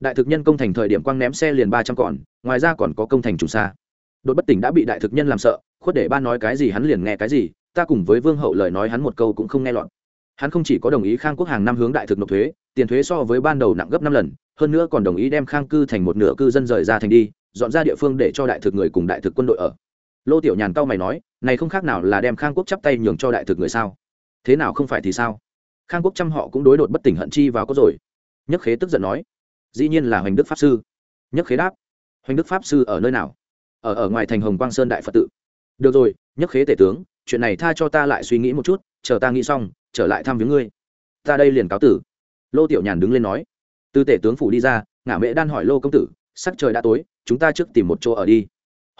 Đại thực nhân công thành thời điểm quang ném xe liền ba trăm còn ngoài ra còn có công thành trùng xa. Đột bất tỉnh đã bị đại thực nhân làm sợ, khuất để ban nói cái gì hắn liền nghe cái gì, ta cùng với vương hậu lời nói hắn một câu cũng không nghe lọt. Hắn không chỉ có đồng ý khang quốc hàng năm hướng đại thực nộp thuế, tiền thuế so với ban đầu nặng gấp năm lần, hơn nữa còn đồng ý đem khang cư thành một nửa cư dân rời ra thành đi, dọn ra địa phương để cho đại thực người cùng đại thực quân đội ở lô tiểu nhàn cau mày nói, này không khác nào là đem khang quốc chắp tay nhường cho đại thực người sao? Thế nào không phải thì sao? Khang quốc trăm họ cũng đối đột bất tỉnh hận chi vào có rồi. Nhất khế tức giận nói, dĩ nhiên là hoành đức pháp sư. Nhất khế đáp, hoành đức pháp sư ở nơi nào? Ở ở ngoài thành hồng quang sơn đại phật tự. Được rồi, nhất khế tể tướng, chuyện này tha cho ta lại suy nghĩ một chút, chờ ta nghĩ xong, trở lại thăm viếng ngươi. Ta đây liền cáo tử. Lô tiểu nhàn đứng lên nói. Từ tể tướng phủ đi ra, ngả mễ đan hỏi lô công tử, sắc trời đã tối, chúng ta trước tìm một chỗ ở đi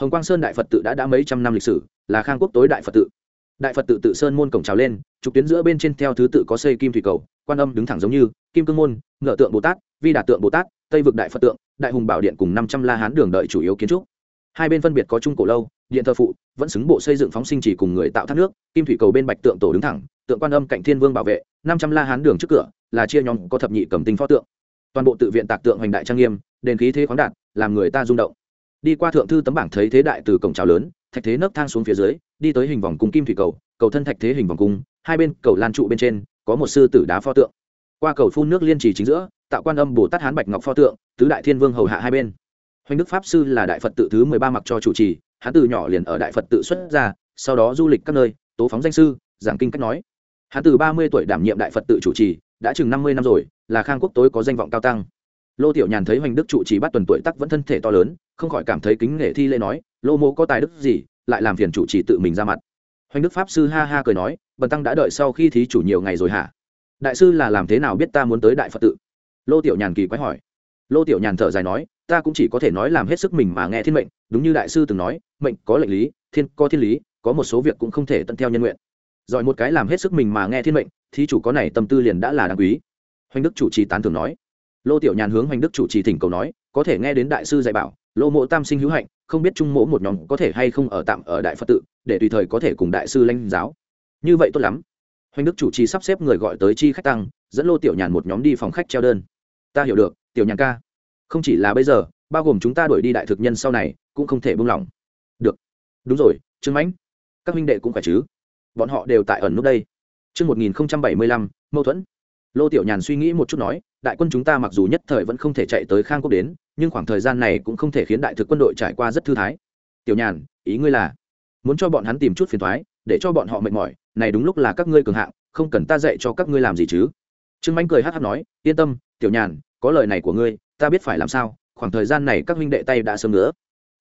hồng quang sơn đại phật tự đã đã mấy trăm năm lịch sử, là khang quốc tối đại phật tự. Đại phật tự tự sơn môn cổng trào lên, trục tuyến giữa bên trên theo thứ tự có xây kim thủy cầu, quan âm đứng thẳng giống như, kim cương môn, ngựa tượng bồ tát, vi đà tượng bồ tát, tây vực đại phật tượng, đại hùng bảo điện cùng năm trăm la hán đường đợi chủ yếu kiến trúc. Hai bên phân biệt có trung cổ lâu, điện thờ phụ, vẫn xứng bộ xây dựng phóng sinh chỉ cùng người tạo thác nước, kim thủy cầu bên bạch tượng tổ đứng thẳng, tượng quan âm cạnh thiên vương bảo vệ, năm trăm la hán đường trước cửa, là chia nhóm có thập nhị cầm tinh pho tượng. Toàn bộ tự viện tạc tượng hoành đại trang nghiêm, đền khí thế khoáng đạt, làm người ta rung động đi qua thượng thư tấm bảng thấy thế đại từ cổng trào lớn, thạch thế nấc thang xuống phía dưới, đi tới hình vòng cung kim thủy cầu cầu thân thạch thế hình vòng cung, hai bên cầu lan trụ bên trên, có một sư tử đá pho tượng. Qua cầu phun nước liên trì chính giữa, tạo quan âm bồ tát hán bạch ngọc pho tượng, tứ đại thiên vương hầu hạ hai bên. Hoành đức pháp sư là đại phật tự thứ mười ba mặc cho chủ trì, hắn từ nhỏ liền ở đại phật tự xuất ra sau đó du lịch các nơi, tố phóng danh sư, giảng kinh cách nói. Hắn từ ba mươi tuổi đảm nhiệm đại phật tự chủ trì, đã chừng năm mươi năm rồi, là khang quốc tối có danh vọng cao tăng. Lô tiểu nhàn thấy hoành đức trụ trì bắt tuần tuổi tắc vẫn thân thể to lớn không khỏi cảm thấy kính nể thi lễ nói, lô mô có tài đức gì, lại làm phiền chủ trì tự mình ra mặt? Hoành đức pháp sư ha ha cười nói, bần tăng đã đợi sau khi thí chủ nhiều ngày rồi hả? Đại sư là làm thế nào biết ta muốn tới đại phật tự? Lô tiểu nhàn kỳ quái hỏi. Lô tiểu nhàn thở dài nói, ta cũng chỉ có thể nói làm hết sức mình mà nghe thiên mệnh, đúng như đại sư từng nói, mệnh có lệnh lý, thiên có thiên lý, có một số việc cũng không thể tận theo nhân nguyện. Giỏi một cái làm hết sức mình mà nghe thiên mệnh, thí chủ có này tâm tư liền đã là đáng quý. Hoành đức chủ trì tán thường nói. Lô tiểu nhàn hướng hoành đức chủ trì thỉnh cầu nói, có thể nghe đến đại sư dạy bảo lô mộ tam sinh hữu hạnh không biết trung mỗ một nhóm có thể hay không ở tạm ở đại phật tự để tùy thời có thể cùng đại sư lãnh giáo. Như vậy tốt lắm. Hoành đức chủ trì sắp xếp người gọi tới chi khách tăng dẫn lô tiểu nhàn một nhóm đi phòng khách treo đơn. Ta hiểu được tiểu nhàn ca. Không chỉ là bây giờ bao gồm chúng ta đuổi đi đại thực nhân sau này cũng không thể buông lỏng. Được. Đúng rồi trương mãnh. Các minh đệ cũng phải chứ? Bọn họ đều tại ẩn nút đây. Chương 1075, mâu thuẫn. Lô Tiểu Nhàn suy nghĩ một chút nói, đại quân chúng ta mặc dù nhất thời vẫn không thể chạy tới Khang Quốc đến, nhưng khoảng thời gian này cũng không thể khiến đại thực quân đội trải qua rất thư thái. Tiểu Nhàn, ý ngươi là muốn cho bọn hắn tìm chút phiền thoái để cho bọn họ mệt mỏi, này đúng lúc là các ngươi cường hạng, không cần ta dạy cho các ngươi làm gì chứ? Trương Mạnh cười hát hát nói, yên tâm, Tiểu Nhàn, có lời này của ngươi, ta biết phải làm sao, khoảng thời gian này các huynh đệ tay đã sớm nữa.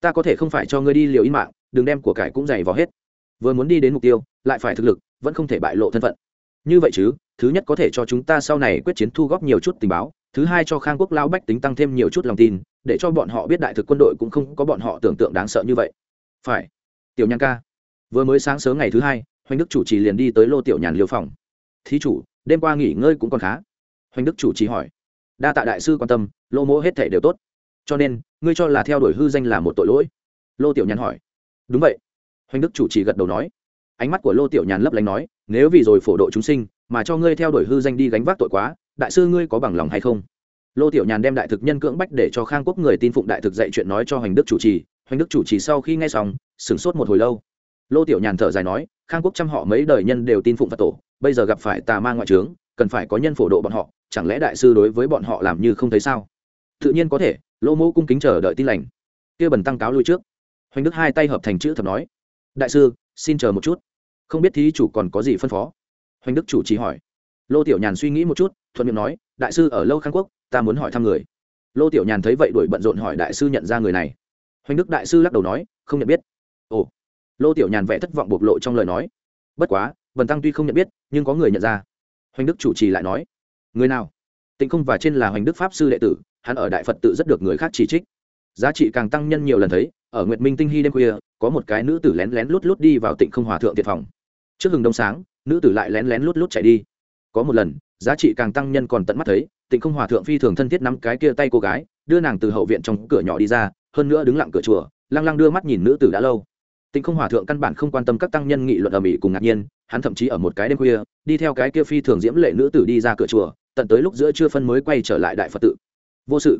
Ta có thể không phải cho ngươi đi liều in mạng, đừng đem của cải cũng dày vào hết. Vừa muốn đi đến mục tiêu, lại phải thực lực, vẫn không thể bại lộ thân phận như vậy chứ thứ nhất có thể cho chúng ta sau này quyết chiến thu góp nhiều chút tình báo, thứ hai cho khang quốc lao bách tính tăng thêm nhiều chút lòng tin, để cho bọn họ biết đại thực quân đội cũng không có bọn họ tưởng tượng đáng sợ như vậy. Phải. Tiểu nhàn ca. Vừa mới sáng sớm ngày thứ hai, hoành đức chủ trì liền đi tới lô tiểu nhàn liêu phòng. Thí chủ, đêm qua nghỉ ngơi cũng còn khá. Hoành đức chủ trì hỏi. Đa tạ đại sư quan tâm, lô mỗ hết thể đều tốt. Cho nên, ngươi cho là theo đuổi hư danh là một tội lỗi? Lô tiểu nhàn hỏi. Đúng vậy. Hoành đức chủ trì gật đầu nói. Ánh mắt của lô tiểu nhàn lấp lánh nói, nếu vì rồi phổ độ chúng sinh mà cho ngươi theo đuổi hư danh đi gánh vác tội quá, đại sư ngươi có bằng lòng hay không? Lô tiểu nhàn đem đại thực nhân cưỡng bách để cho khang quốc người tin phụng đại thực dạy chuyện nói cho hoành đức chủ trì, hoành đức chủ trì sau khi nghe xong, sửng sốt một hồi lâu. Lô tiểu nhàn thở dài nói, khang quốc trăm họ mấy đời nhân đều tin phụng phật tổ, bây giờ gặp phải tà ma ngoại trướng, cần phải có nhân phổ độ bọn họ, chẳng lẽ đại sư đối với bọn họ làm như không thấy sao? Tự nhiên có thể, lô mẫu cung kính chờ đợi tin lành. Kia bần tăng cáo lui trước. Hoành đức hai tay hợp thành chữ thập nói, đại sư, xin chờ một chút. Không biết thí chủ còn có gì phân phó? Hoành đức chủ trì hỏi. Lô tiểu nhàn suy nghĩ một chút, thuận miệng nói, đại sư ở lâu khang quốc, ta muốn hỏi thăm người. Lô tiểu nhàn thấy vậy đuổi bận rộn hỏi đại sư nhận ra người này. Hoành đức đại sư lắc đầu nói, không nhận biết. Ồ. Lô tiểu nhàn vẽ thất vọng bộc lộ trong lời nói. Bất quá vần tăng tuy không nhận biết, nhưng có người nhận ra. Hoành đức chủ trì lại nói, người nào? Tịnh không và trên là hoành đức pháp sư đệ tử, hắn ở đại phật tự rất được người khác chỉ trích. Giá trị càng tăng nhân nhiều lần thấy, ở nguyệt minh tinh hy đêm khuya, có một cái nữ tử lén lén lút lút đi vào tịnh không hòa thượng tiệt phòng. Trước hừng đông sáng nữ tử lại lén lén lút lút chạy đi. Có một lần, giá trị càng tăng nhân còn tận mắt thấy, tịnh không hòa thượng phi thường thân thiết nắm cái kia tay cô gái, đưa nàng từ hậu viện trong cửa nhỏ đi ra, hơn nữa đứng lặng cửa chùa, lăng lăng đưa mắt nhìn nữ tử đã lâu. Tịnh không hòa thượng căn bản không quan tâm các tăng nhân nghị luận ở mỹ cùng ngạc nhiên, hắn thậm chí ở một cái đêm khuya, đi theo cái kia phi thường diễm lệ nữ tử đi ra cửa chùa, tận tới lúc giữa trưa phân mới quay trở lại đại phật tự. Vô sự.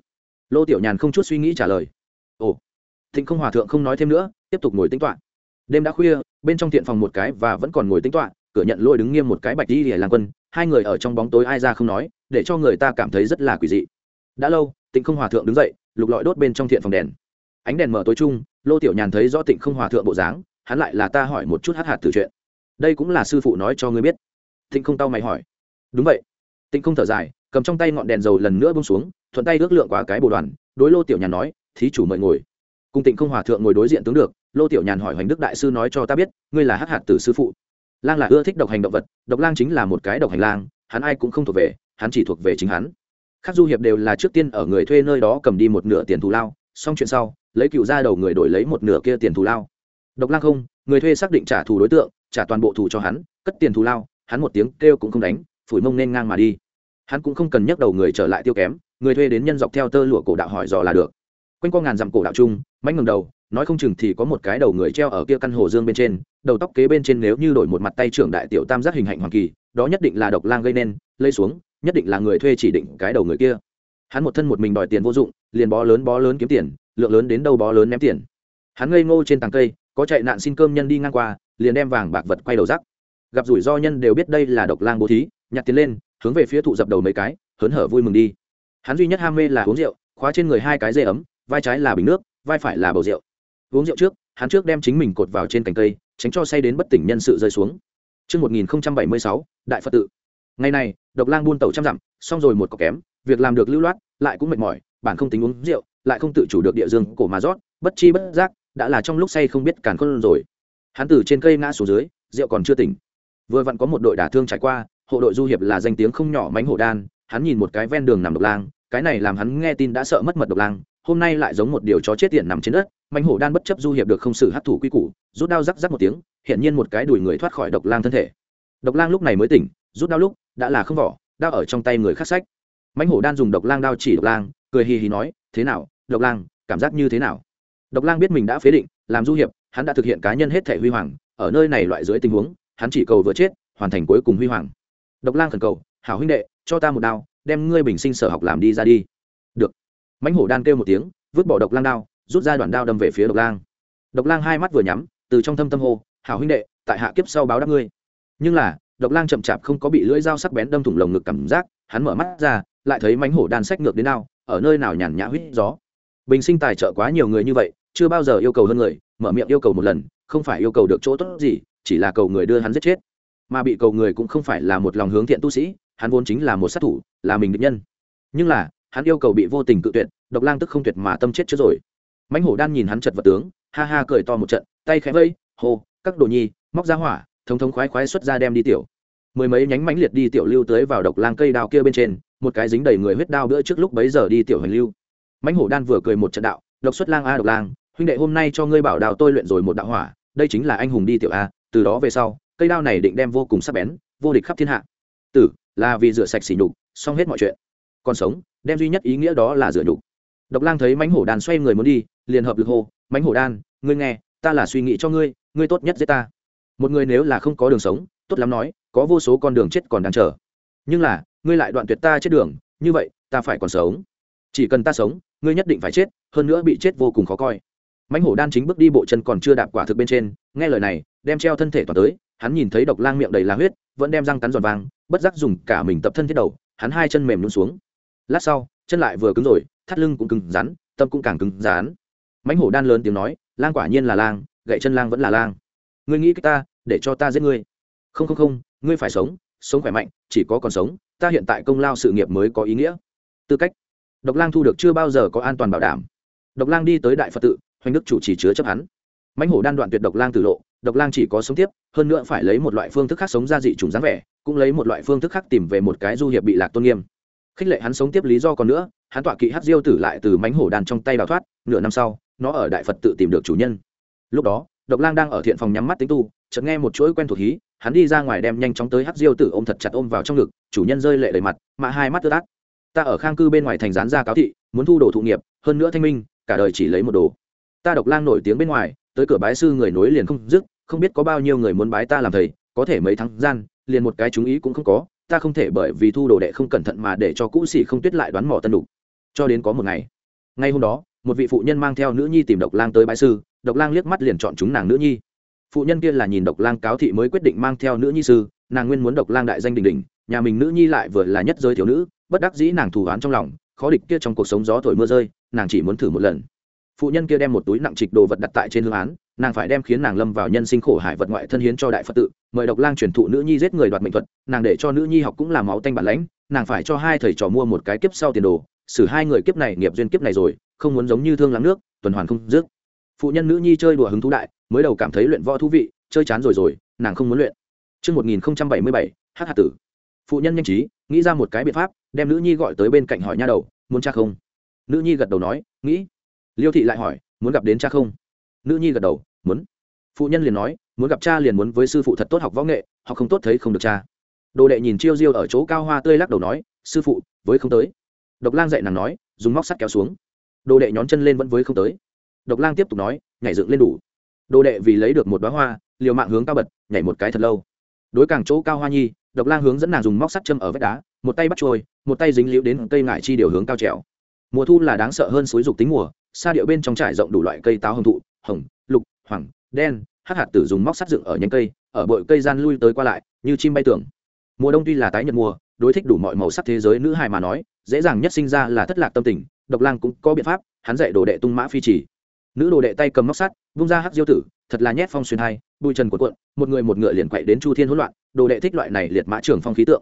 Lô tiểu nhàn không chút suy nghĩ trả lời. Ồ. Tịnh không hòa thượng không nói thêm nữa, tiếp tục ngồi tính toạ đêm đã khuya, bên trong thiện phòng một cái và vẫn còn ngồi tính toạ cửa nhận lôi đứng nghiêm một cái bạch đi lìa lang quân, hai người ở trong bóng tối ai ra không nói, để cho người ta cảm thấy rất là quỷ dị. Đã lâu, tịnh không hòa thượng đứng dậy, lục lọi đốt bên trong thiện phòng đèn. Ánh đèn mở tối chung, lô tiểu nhàn thấy rõ tịnh không hòa thượng bộ dáng, hắn lại là ta hỏi một chút hát hạt từ chuyện. Đây cũng là sư phụ nói cho ngươi biết. Tịnh không tao mày hỏi. Đúng vậy. Tịnh không thở dài, cầm trong tay ngọn đèn dầu lần nữa bông xuống, thuận tay ước lượng qua cái bồ đoàn, đối lô tiểu nhàn nói, thí chủ mời ngồi. Cùng tịnh không hòa thượng ngồi đối diện tướng được, lô tiểu nhàn hỏi hoành đức đại sư nói cho ta biết, ngươi là hát hạt tử sư phụ lang là ưa thích độc hành động vật, độc lang chính là một cái độc hành lang, hắn ai cũng không thuộc về, hắn chỉ thuộc về chính hắn. Khác du hiệp đều là trước tiên ở người thuê nơi đó cầm đi một nửa tiền thù lao, xong chuyện sau, lấy cựu ra đầu người đổi lấy một nửa kia tiền thù lao. Độc lang không, người thuê xác định trả thù đối tượng, trả toàn bộ thù cho hắn, cất tiền thù lao, hắn một tiếng kêu cũng không đánh, phủi mông nên ngang mà đi. Hắn cũng không cần nhắc đầu người trở lại tiêu kém, người thuê đến nhân dọc theo tơ lụa cổ đạo hỏi dò là được quanh qua ngàn dặm cổ đạo trung, mánh ngừng đầu nói không chừng thì có một cái đầu người treo ở kia căn hồ dương bên trên đầu tóc kế bên trên nếu như đổi một mặt tay trưởng đại tiểu tam giác hình hạnh hoàng kỳ đó nhất định là độc lang gây nên lây xuống nhất định là người thuê chỉ định cái đầu người kia. Hắn một thân một mình đòi tiền vô dụng liền bó lớn bó lớn kiếm tiền lượng lớn đến đâu bó lớn ném tiền. Hắn ngây ngô trên tàng cây có chạy nạn xin cơm nhân đi ngang qua liền đem vàng bạc vật quay đầu rắc. Gặp rủi ro nhân đều biết đây là độc lang bố thí nhặt tiền lên hướng về phía thụ dập đầu mấy cái hớn hở vui mừng đi. Hắn duy nhất ham mê là uống rượu khóa trên người hai cái dây ấm vai trái là bình nước vai phải là bầu rượu uống rượu trước hắn trước đem chính mình cột vào trên cành cây tránh cho say đến bất tỉnh nhân sự rơi xuống Trước 1076, Đại Phật tự. Ngày này, độc lang buôn tàu trăm dặm, xong rồi một cọc kém, việc làm được lưu loát, lại cũng mệt mỏi, bản không tính uống rượu, lại không tự chủ được địa dương cổ mà rót, bất chi bất giác, đã là trong lúc say không biết càn khôn rồi. Hắn từ trên cây ngã xuống dưới, rượu còn chưa tỉnh. Vừa vặn có một đội đả thương trải qua, hộ đội du hiệp là danh tiếng không nhỏ mánh hổ đan, hắn nhìn một cái ven đường nằm độc lang, cái này làm hắn nghe tin đã sợ mất mật độc lang, hôm nay lại giống một điều chó chết tiện nằm trên đất manh hổ đan bất chấp du hiệp được không xử hát thủ quy củ, rút đao rắc rắc một tiếng hiện nhiên một cái đùi người thoát khỏi độc lang thân thể. Độc lang lúc này mới tỉnh, rút đao lúc, đã là không vỏ, đao ở trong tay người khắc sách. Manh hổ đan dùng độc lang đao chỉ độc lang, cười hì hì nói, thế nào, độc lang, cảm giác như thế nào? Độc lang biết mình đã phế định, làm du hiệp, hắn đã thực hiện cá nhân hết thể huy hoàng, ở nơi này loại dưới tình huống, hắn chỉ cầu vừa chết, hoàn thành cuối cùng huy hoàng. Độc lang khẩn cầu, hảo huynh đệ, cho ta một đao, đem ngươi bình sinh sở học làm đi ra đi. Được mãnh hổ đan kêu một tiếng, vứt bỏ độc lang đao, rút ra đoạn đao đâm về phía độc lang. Độc lang hai mắt vừa nhắm, từ trong thâm tâm hô, hảo huynh đệ, tại hạ kiếp sau báo đáp ngươi. Nhưng là, độc lang chậm chạp không có bị lưỡi dao sắc bén đâm thủng lồng ngực cảm giác, hắn mở mắt ra, lại thấy mãnh hổ đan sách ngược đến nào ở nơi nào nhàn nhã huýt gió. Bình sinh tài trợ quá nhiều người như vậy, chưa bao giờ yêu cầu hơn người, mở miệng yêu cầu một lần, không phải yêu cầu được chỗ tốt gì, chỉ là cầu người đưa hắn giết chết. Mà bị cầu người cũng không phải là một lòng hướng thiện tu sĩ, hắn vốn chính là một sát thủ, là mình định nhân. Nhưng là hắn yêu cầu bị vô tình cự tuyệt, độc lang tức không tuyệt mà tâm chết trước rồi. Mãnh hổ đan nhìn hắn chật vật tướng, ha ha cười to một trận, tay khẽ vây, hô, các đồ nhi, móc ra hỏa, thống thống khoái khoái xuất ra đem đi tiểu. Mười mấy nhánh mãnh liệt đi tiểu lưu tới vào độc lang cây đao kia bên trên, một cái dính đầy người huyết đao bữa trước lúc bấy giờ đi tiểu hành lưu. Mãnh hổ đan vừa cười một trận đạo, độc xuất lang a độc lang, huynh đệ hôm nay cho ngươi bảo đào tôi luyện rồi một đạo hỏa, đây chính là anh hùng đi tiểu a, từ đó về sau, cây đao này định đem vô cùng sắc bén, vô địch khắp thiên hạ. Tử, là vì rửa sạch xỉ nhục, xong hết mọi chuyện. Còn sống đem duy nhất ý nghĩa đó là rửa nhục. Độc lang thấy mánh hổ đan xoay người muốn đi, liền hợp lực hô mánh hổ đan, ngươi nghe, ta là suy nghĩ cho ngươi ngươi tốt nhất giết ta. Một người nếu là không có đường sống, tốt lắm nói, có vô số con đường chết còn đang chờ. Nhưng là, ngươi lại đoạn tuyệt ta chết đường, như vậy, ta phải còn sống. Chỉ cần ta sống, ngươi nhất định phải chết, hơn nữa bị chết vô cùng khó coi. Mãnh hổ đan chính bước đi bộ chân còn chưa đạp quả thực bên trên, nghe lời này, đem treo thân thể toàn tới, hắn nhìn thấy độc lang miệng đầy lá huyết, vẫn đem răng cắn giòn vàng, bất giác dùng cả mình tập thân thiết đầu, hắn hai chân mềm luôn xuống lát sau, chân lại vừa cứng rồi, thắt lưng cũng cứng rắn, tâm cũng càng cứng rắn. Mãnh hổ đan lớn tiếng nói, lang quả nhiên là lang, gậy chân lang vẫn là lang. Ngươi nghĩ cái ta, để cho ta giết ngươi. Không không không, ngươi phải sống sống khỏe mạnh, chỉ có còn sống, ta hiện tại công lao sự nghiệp mới có ý nghĩa. Tư cách. Độc lang thu được chưa bao giờ có an toàn bảo đảm. Độc lang đi tới đại phật tự, hoành đức chủ chỉ chứa chấp hắn. Mãnh hổ đan đoạn tuyệt độc lang tử lộ, độc lang chỉ có sống tiếp, hơn nữa phải lấy một loại phương thức khác sống ra dị trùng dáng vẻ, cũng lấy một loại phương thức khác tìm về một cái du hiệp bị lạc tôn nghiêm khích lệ hắn sống tiếp lý do còn nữa, hắn tọa kỵ hát diêu tử lại từ mánh hổ đàn trong tay đào thoát, nửa năm sau, nó ở đại phật tự tìm được chủ nhân. Lúc đó, độc lang đang ở thiện phòng nhắm mắt tính tu, chợt nghe một chuỗi quen thuộc hí, hắn đi ra ngoài đem nhanh chóng tới hắc diêu tử ôm thật chặt ôm vào trong ngực, chủ nhân rơi lệ đầy mặt, mạ hai mắt tơ tát ta ở khang cư bên ngoài thành gián ra cáo thị, muốn thu đồ thụ nghiệp, hơn nữa thanh minh, cả đời chỉ lấy một đồ. Ta độc lang nổi tiếng bên ngoài, tới cửa bái sư người nối liền không dứt, không biết có bao nhiêu người muốn bái ta làm thầy, có thể mấy tháng gian, liền một cái chúng ý cũng không có ta không thể bởi vì thu đồ đệ không cẩn thận mà để cho cũ sĩ không tuyết lại đoán mò tân đục. Cho đến có một ngày, ngay hôm đó, một vị phụ nhân mang theo nữ nhi tìm độc lang tới bái sư, độc lang liếc mắt liền chọn chúng nàng nữ nhi. Phụ nhân kia là nhìn độc lang cáo thị mới quyết định mang theo nữ nhi sư, nàng nguyên muốn độc lang đại danh đình đình, nhà mình nữ nhi lại vừa là nhất giới thiếu nữ, bất đắc dĩ nàng thù oán trong lòng, khó địch kia trong cuộc sống gió thổi mưa rơi, nàng chỉ muốn thử một lần. Phụ nhân kia đem một túi nặng trịch đồ vật đặt tại trên hương án, nàng phải đem khiến nàng lâm vào nhân sinh khổ hải vật ngoại thân hiến cho đại phật tự mời độc lang truyền thụ nữ nhi giết người đoạt mệnh thuật nàng để cho nữ nhi học cũng là máu tanh bản lãnh nàng phải cho hai thầy trò mua một cái kiếp sau tiền đồ xử hai người kiếp này nghiệp duyên kiếp này rồi không muốn giống như thương lắng nước tuần hoàn không dứt phụ nhân nữ nhi chơi đùa hứng thú đại mới đầu cảm thấy luyện võ thú vị chơi chán rồi rồi nàng không muốn luyện Trước 1077, hát hạt tử. Phụ nhân nhanh trí, nghĩ ra một cái biện pháp, đem nữ nhi gọi tới bên cạnh hỏi nha đầu, muốn cha không? Nữ nhi gật đầu nói, nghĩ. Liêu thị lại hỏi, muốn gặp đến cha không? Nữ nhi gật đầu, muốn. Phụ nhân liền nói, muốn gặp cha liền muốn với sư phụ thật tốt học võ nghệ, học không tốt thấy không được cha. Đồ đệ nhìn chiêu diêu ở chỗ cao hoa tươi lắc đầu nói, sư phụ, với không tới. Độc Lang dạy nàng nói, dùng móc sắt kéo xuống. Đồ đệ nhón chân lên vẫn với không tới. Độc Lang tiếp tục nói, nhảy dựng lên đủ. Đồ đệ vì lấy được một bó hoa, liều mạng hướng cao bật nhảy một cái thật lâu đối càng chỗ cao hoa nhi độc lang hướng dẫn nàng dùng móc sắt châm ở vách đá một tay bắt trôi một tay dính liễu đến cây ngải chi điều hướng cao trèo mùa thu là đáng sợ hơn suối dục tính mùa xa điệu bên trong trải rộng đủ loại cây táo hồng thụ hồng lục hoàng đen hát hạt tử dùng móc sắt dựng ở nhánh cây, ở bội cây gian lui tới qua lại, như chim bay tưởng mùa đông tuy là tái nhật mùa, đối thích đủ mọi màu sắc thế giới nữ hài mà nói, dễ dàng nhất sinh ra là thất lạc tâm tình, độc lang cũng có biện pháp, hắn dạy đồ đệ tung mã phi chỉ. Nữ đồ đệ tay cầm móc sắt, vung ra hắc diêu tử, thật là nhét phong xuyên hai, bụi trần cuộn cuộn, một người một ngựa liền quậy đến chu thiên hỗn loạn, đồ đệ thích loại này liệt mã trường phong khí tượng.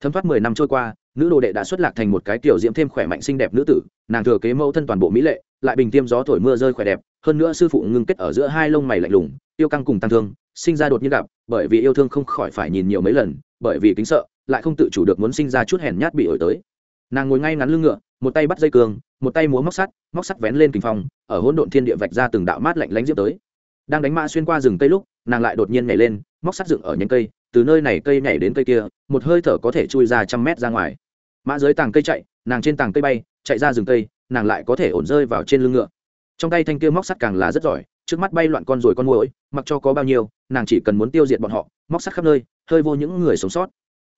Thấm thoát mười năm trôi qua nữ đồ đệ đã xuất lạc thành một cái tiểu diễm thêm khỏe mạnh xinh đẹp nữ tử, nàng thừa kế mẫu thân toàn bộ mỹ lệ, lại bình tiêm gió thổi mưa rơi khỏe đẹp, hơn nữa sư phụ ngưng kết ở giữa hai lông mày lạnh lùng, yêu căng cùng tăng thương, sinh ra đột nhiên gặp, bởi vì yêu thương không khỏi phải nhìn nhiều mấy lần, bởi vì kính sợ, lại không tự chủ được muốn sinh ra chút hèn nhát bị ổi tới. Nàng ngồi ngay ngắn lưng ngựa, một tay bắt dây cường một tay múa móc sắt móc sắt vén lên kinh phong, ở hỗn độn thiên địa vạch ra từng đạo mát lạnh lánh diễm tới. Đang đánh mã xuyên qua rừng cây lúc, nàng lại đột nhiên nhảy lên, móc sắt dựng ở nhánh cây, từ nơi này cây nhảy đến cây kia, một hơi thở có thể chui ra trăm mét ra ngoài mã dưới tàng cây chạy, nàng trên tàng cây bay, chạy ra rừng cây, nàng lại có thể ổn rơi vào trên lưng ngựa. Trong tay thanh kia móc sắt càng là rất giỏi, trước mắt bay loạn con rồi con muỗi, mặc cho có bao nhiêu, nàng chỉ cần muốn tiêu diệt bọn họ, móc sắt khắp nơi, hơi vô những người sống sót.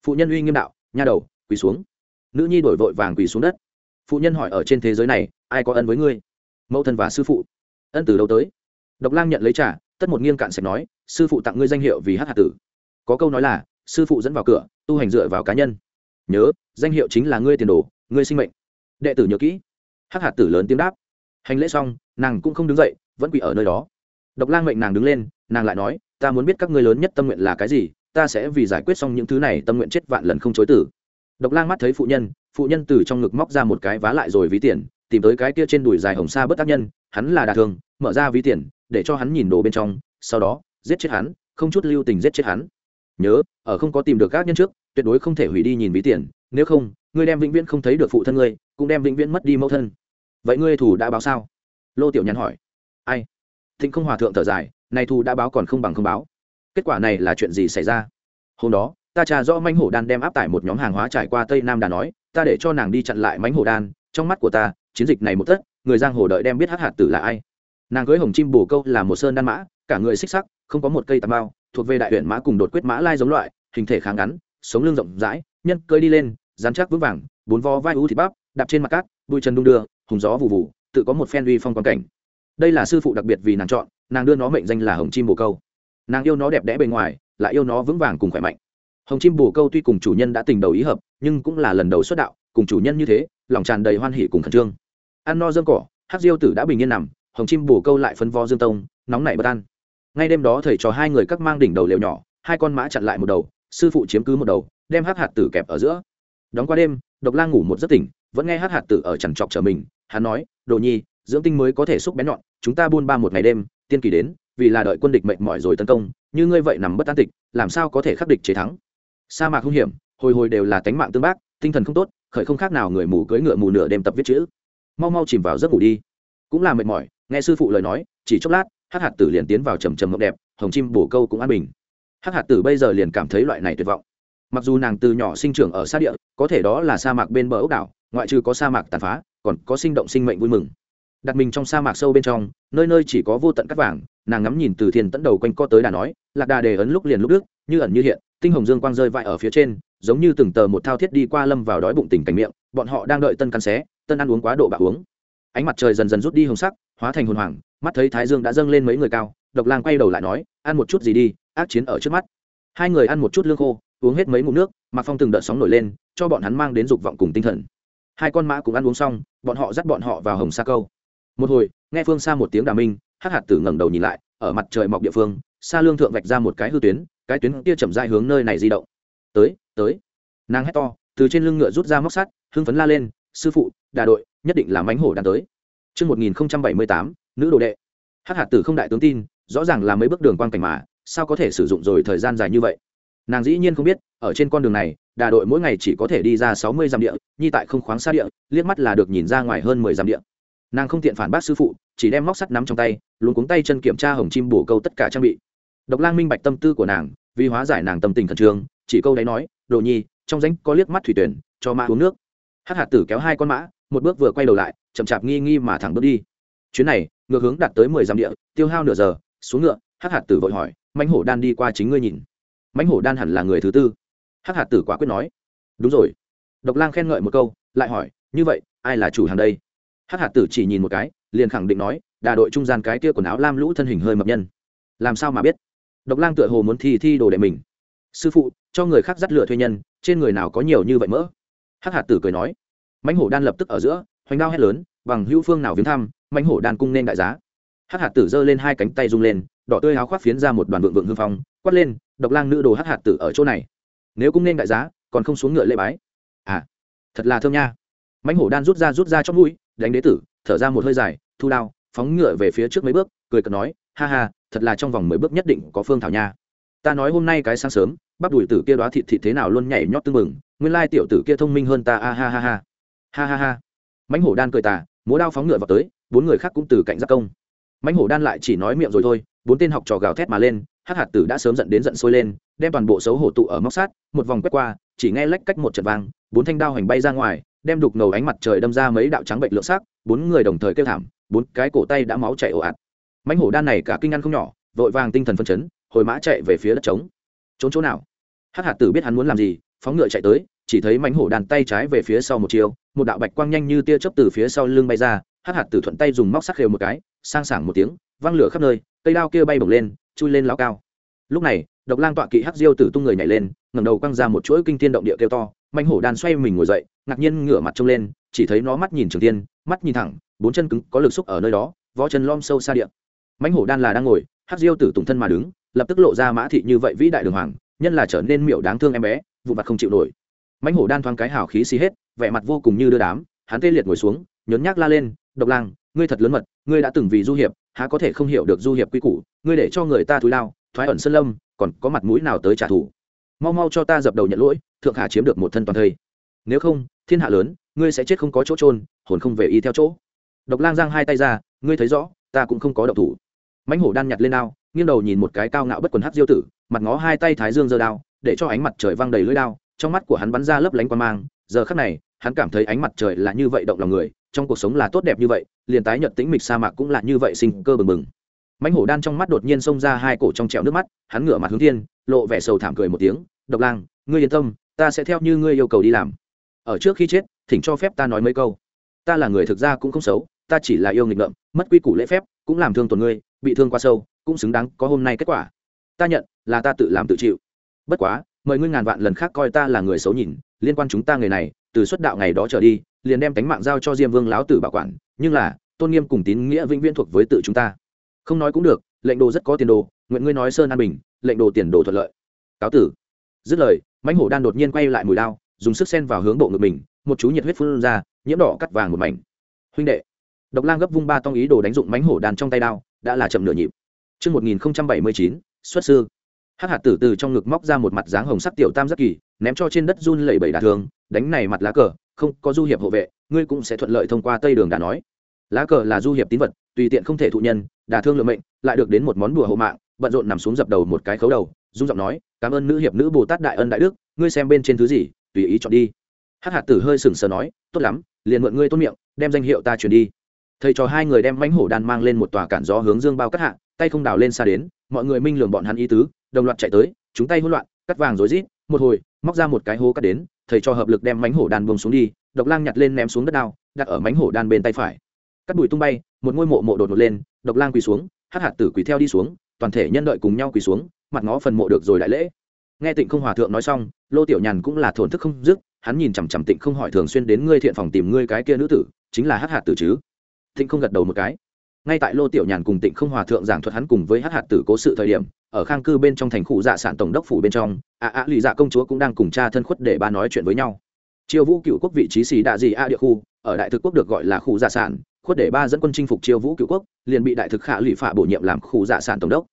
Phụ nhân uy nghiêm đạo, nha đầu, quỳ xuống. Nữ nhi đổi vội vàng quỳ xuống đất. Phụ nhân hỏi ở trên thế giới này, ai có ân với ngươi? Mẫu thân và sư phụ. Ân từ đâu tới? Độc lang nhận lấy trả tất một nghiêng cạn sạch nói, sư phụ tặng ngươi danh hiệu vì hát hạt tử. Có câu nói là, sư phụ dẫn vào cửa, tu hành dựa vào cá nhân nhớ, danh hiệu chính là ngươi tiền đồ, ngươi sinh mệnh. Đệ tử nhớ kỹ. Hắc hạt tử lớn tiếng đáp. Hành lễ xong, nàng cũng không đứng dậy, vẫn quỳ ở nơi đó. Độc lang mệnh nàng đứng lên, nàng lại nói, ta muốn biết các ngươi lớn nhất tâm nguyện là cái gì, ta sẽ vì giải quyết xong những thứ này tâm nguyện chết vạn lần không chối tử độc lang mắt thấy phụ nhân phụ nhân từ trong ngực móc ra một cái vá lại rồi ví tiền, tìm tới cái kia trên đùi dài hồng sa bất tác nhân, hắn là đà thường mở ra ví tiền, để cho hắn nhìn đồ bên trong, sau đó, giết chết hắn, không chút lưu tình giết chết hắn nhớ, ở không có tìm được các nhân trước, tuyệt đối không thể hủy đi nhìn ví tiền, nếu không, ngươi đem vĩnh viễn không thấy được phụ thân ngươi, cũng đem vĩnh viễn mất đi mẫu thân. Vậy ngươi thủ đã báo sao? Lô tiểu nhắn hỏi. Ai? Thịnh không hòa thượng thở dài, này thù đã báo còn không bằng không báo. Kết quả này là chuyện gì xảy ra? Hôm đó, ta trà rõ manh hổ đan đem áp tải một nhóm hàng hóa trải qua tây nam đà nói, ta để cho nàng đi chặn lại mánh hổ đan, trong mắt của ta, chiến dịch này một tất, người giang hồ đợi đem biết hắc hạt tử là ai. Nàng cưới hồng chim bồ câu là một sơn đan mã, cả người xích sắc, không có một cây tà bao thuộc về đại huyện mã cùng đột quyết mã lai giống loại, hình thể kháng ngắn, sống lưng rộng rãi, nhân cơi đi lên, dán chắc vững vàng, bốn vo vai ú thịt bắp, đạp trên mặt cát bụi chân đung đưa, hùng gió vụ vụ tự có một phen uy phong quan cảnh. Đây là sư phụ đặc biệt vì nàng chọn, nàng đưa nó mệnh danh là hồng chim bồ câu. Nàng yêu nó đẹp đẽ bề ngoài, lại yêu nó vững vàng cùng khỏe mạnh. Hồng chim bồ câu tuy cùng chủ nhân đã tình đầu ý hợp, nhưng cũng là lần đầu xuất đạo, cùng chủ nhân như thế, lòng tràn đầy hoan hỉ cùng khẩn trương. Ăn no dơm cỏ hát diêu tử đã bình yên nằm, hồng chim bồ câu lại phân vo dương tông, nóng nảy bất an ngay đêm đó thầy trò hai người các mang đỉnh đầu lều nhỏ, hai con mã chặn lại một đầu, sư phụ chiếm cứ một đầu, đem hát hạt tử kẹp ở giữa. Đóng qua đêm, độc lang ngủ một giấc tỉnh, vẫn nghe hát hạt tử ở chằn trọc trở mình. Hắn nói, đồ nhi, dưỡng tinh mới có thể xúc bén nhọn, chúng ta buôn ba một ngày đêm, tiên kỳ đến, vì là đợi quân địch mệnh mỏi rồi tấn công, như ngươi vậy nằm bất an tịch, làm sao có thể khắc địch chế thắng? Sa mạc hung hiểm, hồi hồi đều là tánh mạng tương bác, tinh thần không tốt, khởi không khác nào người mù cưỡi ngựa mù nửa đêm tập viết chữ. Mau mau chìm vào giấc ngủ đi. Cũng là mệt mỏi, nghe sư phụ lời nói, chỉ chốc lát hắc hạt tử liền tiến vào trầm trầm mộng đẹp, hồng chim bổ câu cũng an bình. Hắc hạt tử bây giờ liền cảm thấy loại này tuyệt vọng. Mặc dù nàng từ nhỏ sinh trưởng ở xa địa, có thể đó là sa mạc bên bờ ốc đảo, ngoại trừ có sa mạc tàn phá, còn có sinh động sinh mệnh vui mừng. Đặt mình trong sa mạc sâu bên trong, nơi nơi chỉ có vô tận cắt vàng, nàng ngắm nhìn từ thiên tẫn đầu quanh co tới đà nói, lạc đà đề ấn lúc liền lúc đức, như ẩn như hiện, tinh hồng dương quang rơi vãi ở phía trên, giống như từng tờ một thao thiết đi qua lâm vào đói bụng tỉnh cảnh miệng, bọn họ đang đợi tân căn xé, tân ăn uống quá độ bạo uống. Ánh mặt trời dần dần rút đi hồng sắc, hóa thành hồn hoàng mắt thấy thái dương đã dâng lên mấy người cao độc lang quay đầu lại nói ăn một chút gì đi ác chiến ở trước mắt. Hai người ăn một chút lương khô uống hết mấy ngụm nước mặc phong từng đợt sóng nổi lên cho bọn hắn mang đến dục vọng cùng tinh thần. Hai con mã cũng ăn uống xong bọn họ dắt bọn họ vào hồng sa câu. Một hồi nghe phương xa một tiếng đà minh hắc hạt tử ngẩng đầu nhìn lại ở mặt trời mọc địa phương xa lương thượng vạch ra một cái hư tuyến cái tuyến kia chậm dài hướng nơi này di động. Tới tới. Nàng hét to từ trên lưng ngựa rút ra móc sắt hưng phấn la lên sư phụ đà đội nhất định là mánh hổ đàn tới. Trước 1078, nữ đồ đệ. Hắc hạt tử không đại tướng tin, rõ ràng là mấy bước đường quan cảnh mà, sao có thể sử dụng rồi thời gian dài như vậy. Nàng dĩ nhiên không biết, ở trên con đường này, đà đội mỗi ngày chỉ có thể đi ra sáu mươi dặm địa, nhi tại không khoáng xa địa, liếc mắt là được nhìn ra ngoài hơn mười dặm địa. Nàng không tiện phản bác sư phụ, chỉ đem móc sắt nắm trong tay, luôn cuống tay chân kiểm tra hồng chim bổ câu tất cả trang bị. Độc Lang minh bạch tâm tư của nàng, vì hóa giải nàng tâm tình khẩn trương, chỉ câu đấy nói, "Đồ Nhi, trong rãnh có liếc mắt thủy tuyển, cho mã uống nước." Hắc hạt tử kéo hai con mã, một bước vừa quay đầu lại, chậm chạp nghi nghi mà thẳng bước đi. Chuyến này, ngược hướng đạt tới mười dặm địa, tiêu hao nửa giờ, xuống ngựa, Hắc hạt tử vội hỏi, "Mãnh hổ đan đi qua chính ngươi nhìn?" Mãnh hổ đan hẳn là người thứ tư. Hắc hạt tử quả quyết nói, "Đúng rồi." Độc Lang khen ngợi một câu, lại hỏi, "Như vậy, ai là chủ hàng đây?" Hắc hạt tử chỉ nhìn một cái, liền khẳng định nói, "Đà đội trung gian cái kia quần áo lam lũ thân hình hơi mập nhân." Làm sao mà biết? Độc Lang tựa hồ muốn thi thi đồ đệ mình. "Sư phụ, cho người khác dắt lựa thuê nhân, trên người nào có nhiều như vậy mỡ?" Hắc hạt tử cười nói, mãnh hổ đan lập tức ở giữa hoành đao hét lớn bằng hữu phương nào viếng thăm mãnh hổ đan cung nên đại giá. Hắc hạt tử giơ lên hai cánh tay rung lên, đỏ tươi áo khoác phiến ra một đoàn vượng vượng hương phong, quát lên, độc lang nữ đồ hắc hạt tử ở chỗ này, nếu cung nên đại giá, còn không xuống ngựa lễ bái. À thật là thơm nha. Mãnh hổ đan rút ra rút ra trong mũi, đánh đế tử, thở ra một hơi dài, thu đao, phóng ngựa về phía trước mấy bước, cười cợt nói, ha ha, thật là trong vòng mười bước nhất định có phương thảo nha. Ta nói hôm nay cái sáng sớm, bắp đùi tử kia đoá thịt thịt thế nào luôn nhảy nhót tư mừng nguyên lai tiểu tử kia thông minh hơn ta, a ha ha ha. Ha ha ha. Mãnh hổ đan cười tà, múa đao phóng ngựa vào tới bốn người khác cũng từ cạnh giác công. Mãnh hổ đan lại chỉ nói miệng rồi thôi, bốn tên học trò gào thét mà lên, hắc hạt tử đã sớm giận đến giận sôi lên, đem toàn bộ xấu hổ tụ ở móc sát, một vòng quét qua, chỉ nghe lách cách một trận vang, bốn thanh đao hành bay ra ngoài, đem đục ngầu ánh mặt trời đâm ra mấy đạo trắng bệnh lượng sắc, bốn người đồng thời kêu thảm, bốn cái cổ tay đã máu chảy ồ ạt. Mãnh hổ đan này cả kinh ngăn không nhỏ, vội vàng tinh thần phân chấn, hồi mã chạy về phía đất trống. Trốn chỗ nào? Hắc hạt tử biết hắn muốn làm gì, phóng ngựa chạy tới, chỉ thấy mãnh hổ đàn tay trái về phía sau một chiều, một đạo bạch quang nhanh như tia chớp từ phía sau lưng bay ra hát hạt tử thuận tay dùng móc sắc khều một cái, sang sảng một tiếng, văng lửa khắp nơi, cây đao kia bay bổng lên, chui lên lao cao. Lúc này, độc lang tọa kỵ hắc diêu tử tung người nhảy lên, ngẩng đầu quăng ra một chuỗi kinh thiên động địa kêu to Mạnh hổ đàn xoay mình ngồi dậy, ngạc nhiên ngửa mặt trông lên, chỉ thấy nó mắt nhìn trường tiên mắt nhìn thẳng, bốn chân cứng, có lực xúc ở nơi đó, vó chân lom sâu xa điện Mạnh hổ đan là đang ngồi, hắc diêu tử tùng thân mà đứng, lập tức lộ ra mã thị như vậy vĩ đại đường hoàng, nhân là trở nên miệu đáng thương em bé, vụ mặt không chịu nổi. Mãnh hổ đan thoáng cái hào khí xì hết, vẻ mặt vô cùng như đưa đám, hắn tê liệt ngồi xuống, nhốn nhác la lên độc lang, ngươi thật lớn mật, ngươi đã từng vì du hiệp, há có thể không hiểu được du hiệp quy củ, ngươi để cho người ta thúi lao, thoái ẩn sơn lâm, còn có mặt mũi nào tới trả thù? Mau mau cho ta dập đầu nhận lỗi, thượng hạ chiếm được một thân toàn thây. Nếu không, thiên hạ lớn, ngươi sẽ chết không có chỗ trôn hồn không về y theo chỗ. Độc lang giang hai tay ra, ngươi thấy rõ, ta cũng không có độc thủ. Mãnh hổ đan nhặt lên đao, nghiêng đầu nhìn một cái cao ngạo bất quần hát diêu tử, mặt ngó hai tay thái dương giơ đao, để cho ánh mặt trời văng đầy lưỡi đao, trong mắt của hắn bắn ra lấp lánh quan mang. Giờ khắc này, hắn cảm thấy ánh mặt trời là như vậy động lòng người trong cuộc sống là tốt đẹp như vậy, liền tái nhật tĩnh mịch sa mạc cũng là như vậy sinh cơ bừng bừng. Mãnh hổ đan trong mắt đột nhiên xông ra hai cổ trong trẹo nước mắt, hắn ngửa mặt hướng thiên, lộ vẻ sầu thảm cười một tiếng, độc lang, ngươi yên tâm, ta sẽ theo như ngươi yêu cầu đi làm. Ở trước khi chết, thỉnh cho phép ta nói mấy câu. Ta là người thực ra cũng không xấu, ta chỉ là yêu nghịch ngợm, mất quy củ lễ phép, cũng làm thương tổn ngươi, bị thương quá sâu, cũng xứng đáng có hôm nay kết quả. Ta nhận, là ta tự làm tự chịu. Bất quá, mời ngươi ngàn vạn lần khác coi ta là người xấu nhìn, liên quan chúng ta người này, từ xuất đạo ngày đó trở đi liền đem tánh mạng giao cho diêm vương láo tử bảo quản nhưng là tôn nghiêm cùng tín nghĩa vĩnh viễn thuộc với tự chúng ta. Không nói cũng được lệnh đồ rất có tiền đồ nguyện ngươi nói sơn an bình lệnh đồ tiền đồ thuận lợi. Cáo tử. Dứt lời mãnh hổ đan đột nhiên quay lại mùi lao dùng sức sen vào hướng bộ ngực mình một chú nhiệt huyết phun ra nhiễm đỏ cắt vàng một mảnh. Huynh đệ. Độc lang gấp vung ba tông ý đồ đánh dụng mãnh hổ đan trong tay đao đã là chậm nửa nhịp. Trước 1079, xuất sư. Hắc hạt tử từ trong ngực móc ra một mặt dáng hồng sắc tiểu tam giác kỳ ném cho trên đất run lẩy bẩy đả thường đánh này mặt lá cờ không có du hiệp hộ vệ, ngươi cũng sẽ thuận lợi thông qua tây đường đã nói. Lá cờ là du hiệp tín vật, tùy tiện không thể thụ nhân đà thương lượng mệnh, lại được đến một món đùa hộ mạng, bận rộn nằm xuống dập đầu một cái khấu đầu, dung giọng nói, cảm ơn nữ hiệp nữ bồ tát đại ân đại đức, ngươi xem bên trên thứ gì, tùy ý chọn đi. Hắc hạt tử hơi sừng sờ nói, tốt lắm, liền mượn ngươi tốt miệng, đem danh hiệu ta truyền đi. Thầy trò hai người đem mãnh hổ đan mang lên một tòa cản gió hướng dương bao cắt hạ, tay không đào lên xa đến, mọi người minh lường bọn hắn ý tứ, đồng loạt chạy tới, chúng tay hỗn loạn, cắt vàng rối rít, một hồi, móc ra một cái hố cắt đến thầy cho hợp lực đem mánh hổ đan bông xuống đi, độc lang nhặt lên ném xuống đất đao, đặt ở mánh hổ đan bên tay phải. Cắt bụi tung bay, một ngôi mộ mộ đột ngột lên, độc lang quỳ xuống hát hạt tử quỳ theo đi xuống, toàn thể nhân đợi cùng nhau quỳ xuống, mặt ngó phần mộ được rồi đại lễ. Nghe tịnh không hòa thượng nói xong, lô tiểu nhàn cũng là thổn thức không dứt, hắn nhìn chằm chằm tịnh không hỏi thường xuyên đến ngươi thiện phòng tìm ngươi cái kia nữ tử, chính là hát hạt tử chứ. Tịnh không gật đầu một cái ngay tại lô tiểu nhàn cùng tịnh không hòa thượng giảng thuật hắn cùng với hát hạt tử cố sự thời điểm, ở khang cư bên trong thành khu dạ sản tổng đốc phủ bên trong ạ ạ lì dạ công chúa cũng đang cùng cha thân khuất để ba nói chuyện với nhau. Chiêu vũ cựu quốc vị trí xì đạ dị a địa khu, ở đại thực quốc được gọi là khu dạ sản, khuất để ba dẫn quân chinh phục chiêu vũ cựu quốc, liền bị đại thực hạ lụy phạ bổ nhiệm làm khu dạ sản tổng đốc.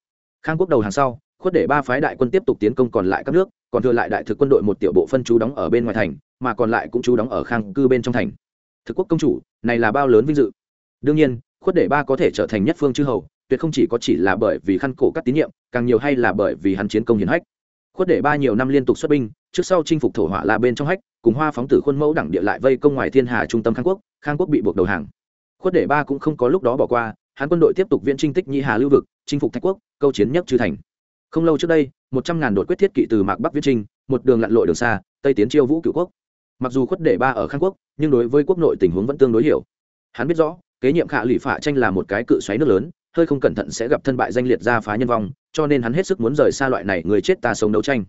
Khang quốc đầu hàng sau, khuất để ba phái đại quân tiếp tục tiến công còn lại các nước, còn thừa lại đại thực quân đội một tiểu bộ phân chú đóng ở bên ngoài thành, mà còn lại cũng chú đóng ở khang cư bên trong thành. Thực quốc công chủ, này là bao lớn vinh dự. Đương nhiên khuất để ba có thể trở thành nhất phương chư hầu, tuyệt không chỉ có chỉ là bởi vì khăn cổ các tín nhiệm, càng nhiều hay là bởi vì hắn chiến công hiển hách. Khuất để ba nhiều năm liên tục xuất binh, trước sau chinh phục thổ hỏa là bên trong hách, cùng hoa phóng tử khuôn mẫu đẳng địa lại vây công ngoài thiên hà trung tâm khang quốc khang quốc bị buộc đầu hàng. Khuất để ba cũng không có lúc đó bỏ qua, hắn quân đội tiếp tục viễn trinh tích nhị hà lưu vực, chinh phục thạch quốc, câu chiến nhất chư thành. Không lâu trước đây, một trăm ngàn đột quyết thiết kỵ từ mạc bắc viễn trinh một đường lặn lội đường xa, tây tiến chiêu vũ cựu quốc. Mặc dù khuất để ba ở khang quốc, nhưng đối với quốc nội tình huống vẫn tương đối hiểu. Hắn biết rõ kế nhiệm khả lụy phạ tranh là một cái cự xoáy nước lớn, hơi không cẩn thận sẽ gặp thân bại danh liệt ra phá nhân vong, cho nên hắn hết sức muốn rời xa loại này người chết ta sống đấu tranh.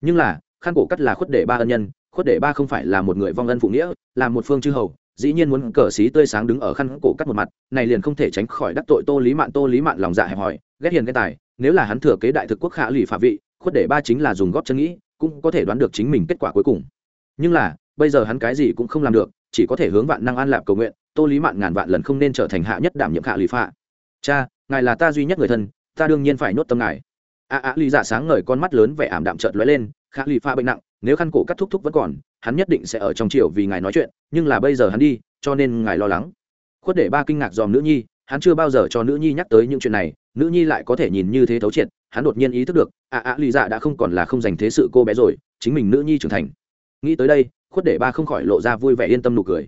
Nhưng là khăn cổ cắt là khuất đệ ba ân nhân, khuất đệ ba không phải là một người vong ân phụ nghĩa, là một phương chư hầu, dĩ nhiên muốn cờ xí tươi sáng đứng ở khăn cổ cắt một mặt, này liền không thể tránh khỏi đắc tội tô lý mạn, tô lý mạn lòng dạ hẹp hòi, ghét hiền cái tài, nếu là hắn thừa kế đại thực quốc khả lụy phạ vị, khuất đệ ba chính là dùng góp chân nghĩ, cũng có thể đoán được chính mình kết quả cuối cùng. Nhưng là, bây giờ hắn cái gì cũng không làm được, chỉ có thể hướng vạn năng an lạc cầu nguyện tô lý mạn ngàn vạn lần không nên trở thành hạ nhất đảm nhiệm hạ lụy phạ. Cha, ngài là ta duy nhất người thân, ta đương nhiên phải nhốt tâm ngài. A a lý dạ sáng ngời con mắt lớn vẻ ảm đạm trợt lóe lên, khả lụy phạ bệnh nặng, nếu khăn cổ cắt thúc thúc vẫn còn, hắn nhất định sẽ ở trong triều vì ngài nói chuyện, nhưng là bây giờ hắn đi, cho nên ngài lo lắng. Khuất để ba kinh ngạc dòm nữ nhi, hắn chưa bao giờ cho nữ nhi nhắc tới những chuyện này, nữ nhi lại có thể nhìn như thế thấu triệt, hắn đột nhiên ý thức được, a a lý dạ đã không còn là không dành thế sự cô bé rồi, chính mình nữ nhi trưởng thành. Nghĩ tới đây, khuất để ba không khỏi lộ ra vui vẻ yên tâm nụ cười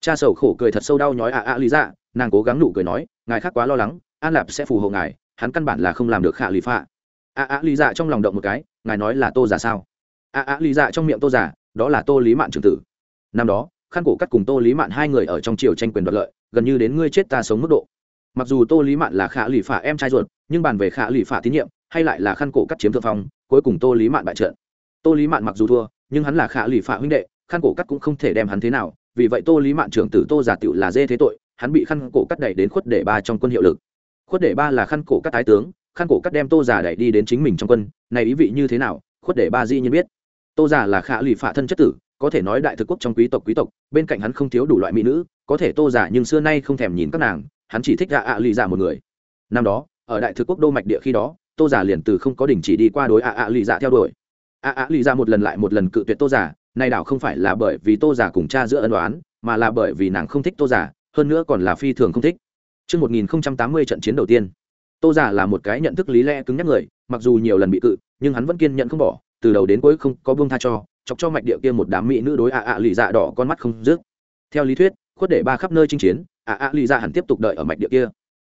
cha sầu khổ cười thật sâu đau nhói ạ ạ lý dạ nàng cố gắng nụ cười nói, ngài khác quá lo lắng, an lạp sẽ phù hộ ngài, hắn căn bản là không làm được khả lý phạ. ạ ạ lý dạ trong lòng động một cái, ngài nói là tô giả sao? ạ ạ lý dạ trong miệng tô giả, đó là tô lý mạn trường tử. Năm đó, khăn cổ cắt cùng tô lý mạn hai người ở trong triều tranh quyền đoạt lợi, gần như đến ngươi chết ta sống mức độ. Mặc dù tô lý mạn là khả lì phả em trai ruột, nhưng bàn về khả lì phả tín nhiệm, hay lại là khăn cổ cắt chiếm thượng phong, cuối cùng tô lý mạn bại trận. Tô lý mạn mặc dù thua, nhưng hắn là khả lì phả huynh đệ, khăn cổ cắt cũng không thể đem hắn thế nào vì vậy tô lý mạn trưởng tử tô giả tựu là dê thế tội, hắn bị khăn cổ cắt đẩy đến khuất để ba trong quân hiệu lực. Khuất để ba là khăn cổ cắt tái tướng, khăn cổ cắt đem tô giả đẩy đi đến chính mình trong quân, này ý vị như thế nào, khuất để ba di nhiên biết. Tô giả là khả lụy phạ thân chất tử, có thể nói đại thực quốc trong quý tộc quý tộc, bên cạnh hắn không thiếu đủ loại mỹ nữ, có thể tô giả nhưng xưa nay không thèm nhìn các nàng, hắn chỉ thích gạ ạ lụy giả một người. Năm đó, ở đại thực quốc đô mạch địa khi đó, tô giả liền từ không có đỉnh chỉ đi qua đối ạ ạ lụy giả theo đuổi. ạ ạ lụy giả một lần lại một lần cự tuyệt tô giả nay đảo không phải là bởi vì tô giả cùng cha giữa ân đoán mà là bởi vì nàng không thích tô giả hơn nữa còn là phi thường không thích. Trước 1080 trận chiến đầu tiên, tô giả là một cái nhận thức lý lẽ cứng nhắc người mặc dù nhiều lần bị cự nhưng hắn vẫn kiên nhận không bỏ từ đầu đến cuối không có buông tha cho chọc cho mạch địa kia một đám mỹ nữ đối ạ ạ lì dạ đỏ con mắt không dứt theo lý thuyết khuất để ba khắp nơi chinh chiến ạ ạ lì dạ hẳn tiếp tục đợi ở mạch địa kia.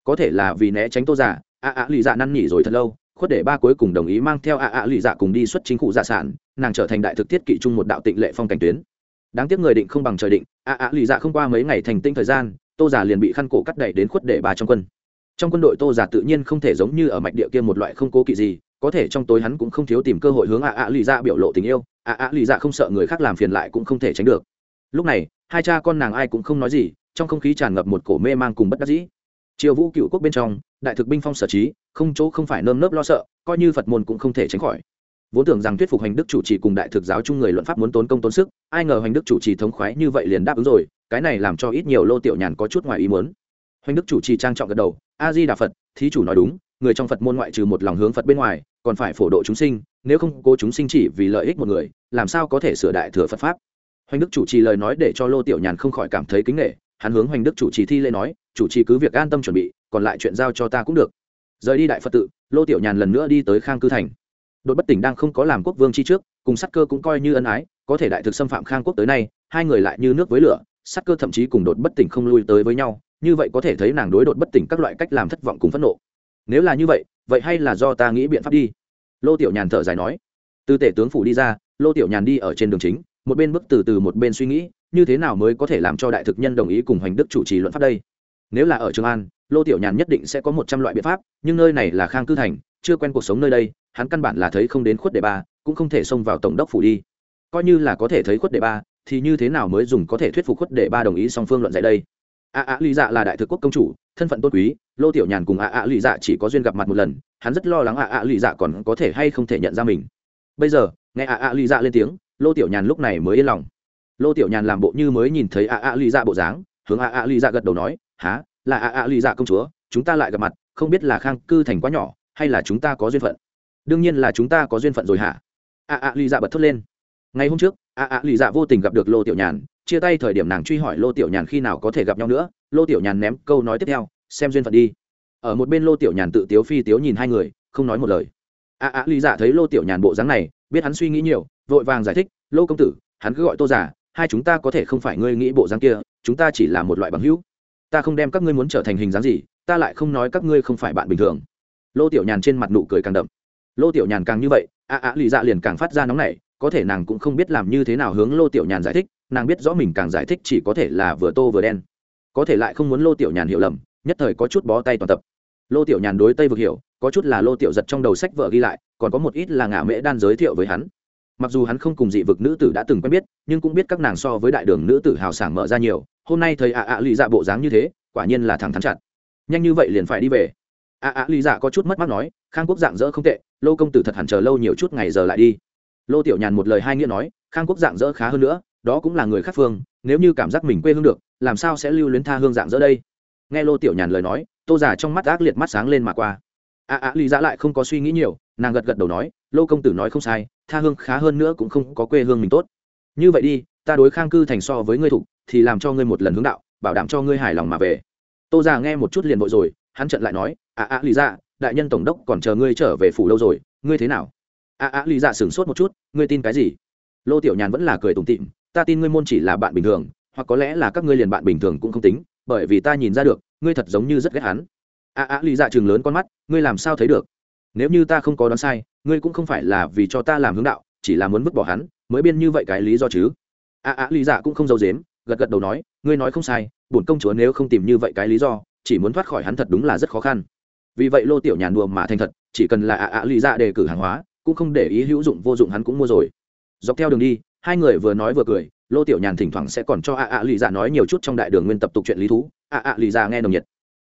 Có thể là vì né tránh tô giả ạ ạ lì dạ năn nỉ rồi thật lâu khuất để ba cuối cùng đồng ý mang theo ạ ạ Lụy dạ cùng đi xuất chính cụ dạ sản, nàng trở thành đại thực thiết kỵ chung một đạo tịnh lệ phong cảnh tuyến. Đáng tiếc người định không bằng trời định ạ ạ Lụy dạ không qua mấy ngày thành tinh thời gian, tô giả liền bị khăn cổ cắt đẩy đến khuất để ba trong quân. Trong quân đội tô giả tự nhiên không thể giống như ở mạch địa kia một loại không cố kỵ gì, có thể trong tối hắn cũng không thiếu tìm cơ hội hướng ạ ạ Lụy dạ biểu lộ tình yêu ạ ạ Lụy dạ không sợ người khác làm phiền lại cũng không thể tránh được. Lúc này, hai cha con nàng ai cũng không nói gì, trong không khí tràn ngập một cổ mê mang cùng bất đắc dĩ. Triều vũ cựu quốc bên trong đại thực binh phong sở trí, không chỗ không phải nơm nớp lo sợ, coi như phật môn cũng không thể tránh khỏi. Vốn tưởng rằng thuyết phục hành đức chủ trì cùng đại thực giáo chung người luận pháp muốn tốn công tốn sức, ai ngờ hành đức chủ trì thống khoái như vậy liền đáp ứng rồi, cái này làm cho ít nhiều lô tiểu nhàn có chút ngoài ý muốn. Hành đức chủ trì trang trọng gật đầu, a di đà phật, thí chủ nói đúng, người trong phật môn ngoại trừ một lòng hướng phật bên ngoài, còn phải phổ độ chúng sinh, nếu không cố chúng sinh chỉ vì lợi ích một người, làm sao có thể sửa đại thừa phật pháp? Hoành đức chủ trì lời nói để cho lô tiểu nhàn không khỏi cảm thấy kính nghệ hắn hướng hoành đức chủ trì thi lễ nói chủ trì cứ việc an tâm chuẩn bị, còn lại chuyện giao cho ta cũng được. Rời đi đại phật tự, lô tiểu nhàn lần nữa đi tới khang cư thành. Đột bất tỉnh đang không có làm quốc vương chi trước, cùng sắc cơ cũng coi như ân ái, có thể đại thực xâm phạm khang quốc tới nay, hai người lại như nước với lửa sắc cơ thậm chí cùng đột bất tỉnh không lui tới với nhau, như vậy có thể thấy nàng đối đột bất tỉnh các loại cách làm thất vọng cùng phẫn nộ. Nếu là như vậy vậy hay là do ta nghĩ biện pháp đi. Lô tiểu nhàn thở dài nói. Từ tể tướng phủ đi ra, lô tiểu nhàn đi ở trên đường chính, một bên bước từ từ một bên suy nghĩ, như thế nào mới có thể làm cho đại thực nhân đồng ý cùng hoành đức chủ trì luận pháp đây? Nếu là ở trường an, lô tiểu nhàn nhất định sẽ có một trăm loại biện pháp, nhưng nơi này là khang cư thành, chưa quen cuộc sống nơi đây, hắn căn bản là thấy không đến khuất đệ ba, cũng không thể xông vào tổng đốc phủ đi. Coi như là có thể thấy khuất đệ ba, thì như thế nào mới dùng có thể thuyết phục khuất đệ ba đồng ý song phương luận dạy đây? A a lý dạ là đại thực quốc công chủ, thân phận tôn quý, lô tiểu nhàn cùng a a lý dạ chỉ có duyên gặp mặt một lần, hắn rất lo lắng a a lý dạ còn có thể hay không thể nhận ra mình. Bây giờ, nghe a a lý dạ lên tiếng, lô tiểu nhàn lúc này mới yên lòng. Lô tiểu nhàn làm bộ như mới nhìn thấy a a lý dạ bộ dáng, hướng a a lý dạ gật đầu nói há, là ạ ạ lì dạ công chúa, chúng ta lại gặp mặt, không biết là khang cư thành quá nhỏ, hay là chúng ta có duyên phận? Đương nhiên là chúng ta có duyên phận rồi hả? Ạ ạ lì dạ bật thốt lên. Ngày hôm trước ạ ạ lì dạ vô tình gặp được lô tiểu nhàn, chia tay thời điểm nàng truy hỏi lô tiểu nhàn khi nào có thể gặp nhau nữa, lô tiểu nhàn ném câu nói tiếp theo, xem duyên phận đi. Ở một bên lô tiểu nhàn tự tiếu phi tiếu nhìn hai người, không nói một lời. Ạ ạ lì dạ thấy lô tiểu nhàn bộ dáng này, biết hắn suy nghĩ nhiều, vội vàng giải thích, lô công tử, hắn cứ gọi tô giả hai chúng ta có thể không phải ngươi nghĩ bộ dáng kia, chúng ta chỉ là một loại bằng hữu ta không đem các ngươi muốn trở thành hình dáng gì, ta lại không nói các ngươi không phải bạn bình thường. Lô tiểu nhàn trên mặt nụ cười càng đậm. Lô tiểu nhàn càng như vậy, a a, lì dạ liền càng phát ra nóng nảy, có thể nàng cũng không biết làm như thế nào hướng lô tiểu nhàn giải thích, nàng biết rõ mình càng giải thích chỉ có thể là vừa tô vừa đen. Có thể lại không muốn lô tiểu nhàn hiểu lầm, nhất thời có chút bó tay toàn tập. Lô tiểu nhàn đối tây vực hiểu, có chút là lô tiểu giật trong đầu sách vợ ghi lại, còn có một ít là ngả mễ đan giới thiệu với hắn mặc dù hắn không cùng dị vực nữ tử đã từng quen biết, nhưng cũng biết các nàng so với đại đường nữ tử hào sảng mở ra nhiều, hôm nay thầy ạ ạ lụy dạ bộ dáng như thế, quả nhiên là thẳng thắn chặt. Nhanh như vậy liền phải đi về. Ạ ạ lụy dạ có chút mất mát nói, khang quốc dạng dỡ không tệ, lô công tử thật hẳn chờ lâu nhiều chút ngày giờ lại đi. Lô tiểu nhàn một lời hai nghĩa nói, khang quốc dạng dỡ khá hơn nữa, đó cũng là người khác phương, nếu như cảm giác mình quê hương được, làm sao sẽ lưu luyến tha hương dạng dỡ đây? Nghe lô tiểu nhàn lời nói, tô giả trong mắt ác liệt mắt sáng lên mà qua. Ạ ạ lụy dạ lại không có suy nghĩ nhiều, nàng gật gật đầu nói lô công tử nói không sai, tha hương khá hơn nữa cũng không có quê hương mình tốt. Như vậy đi, ta đối khang cư thành so với ngươi thục, thì làm cho ngươi một lần hướng đạo, bảo đảm cho ngươi hài lòng mà về. Tô già nghe một chút liền vội rồi, hắn trận lại nói ạ ạ lý dạ đại nhân tổng đốc còn chờ ngươi trở về phủ lâu rồi, ngươi thế nào? Ạ ạ lý dạ sửng sốt một chút, ngươi tin cái gì? Lô tiểu nhàn vẫn là cười tủm tịm ta tin ngươi môn chỉ là bạn bình thường, hoặc có lẽ là các ngươi liền bạn bình thường cũng không tính, bởi vì ta nhìn ra được, ngươi thật giống như rất ghét hắn. Ạ ạ lý dạ chừng lớn con mắt, ngươi làm sao thấy được? Nếu như ta không có đoán sai ngươi cũng không phải là vì cho ta làm hướng đạo chỉ là muốn vứt bỏ hắn mới biên như vậy cái lý do chứ? A A lý dạ cũng không giấu dếm gật gật đầu nói ngươi nói không sai bổn công chúa nếu không tìm như vậy cái lý do chỉ muốn thoát khỏi hắn thật đúng là rất khó khăn. Vì vậy lô tiểu nhàn đùa mà thành thật chỉ cần là A A lý dạ đề cử hàng hóa cũng không để ý hữu dụng vô dụng hắn cũng mua rồi. Dọc theo đường đi hai người vừa nói vừa cười lô tiểu nhàn thỉnh thoảng sẽ còn cho A A lý dạ nói nhiều chút trong đại đường nguyên tập tục chuyện lý thú. A A lý dạ nghe nồng nhiệt.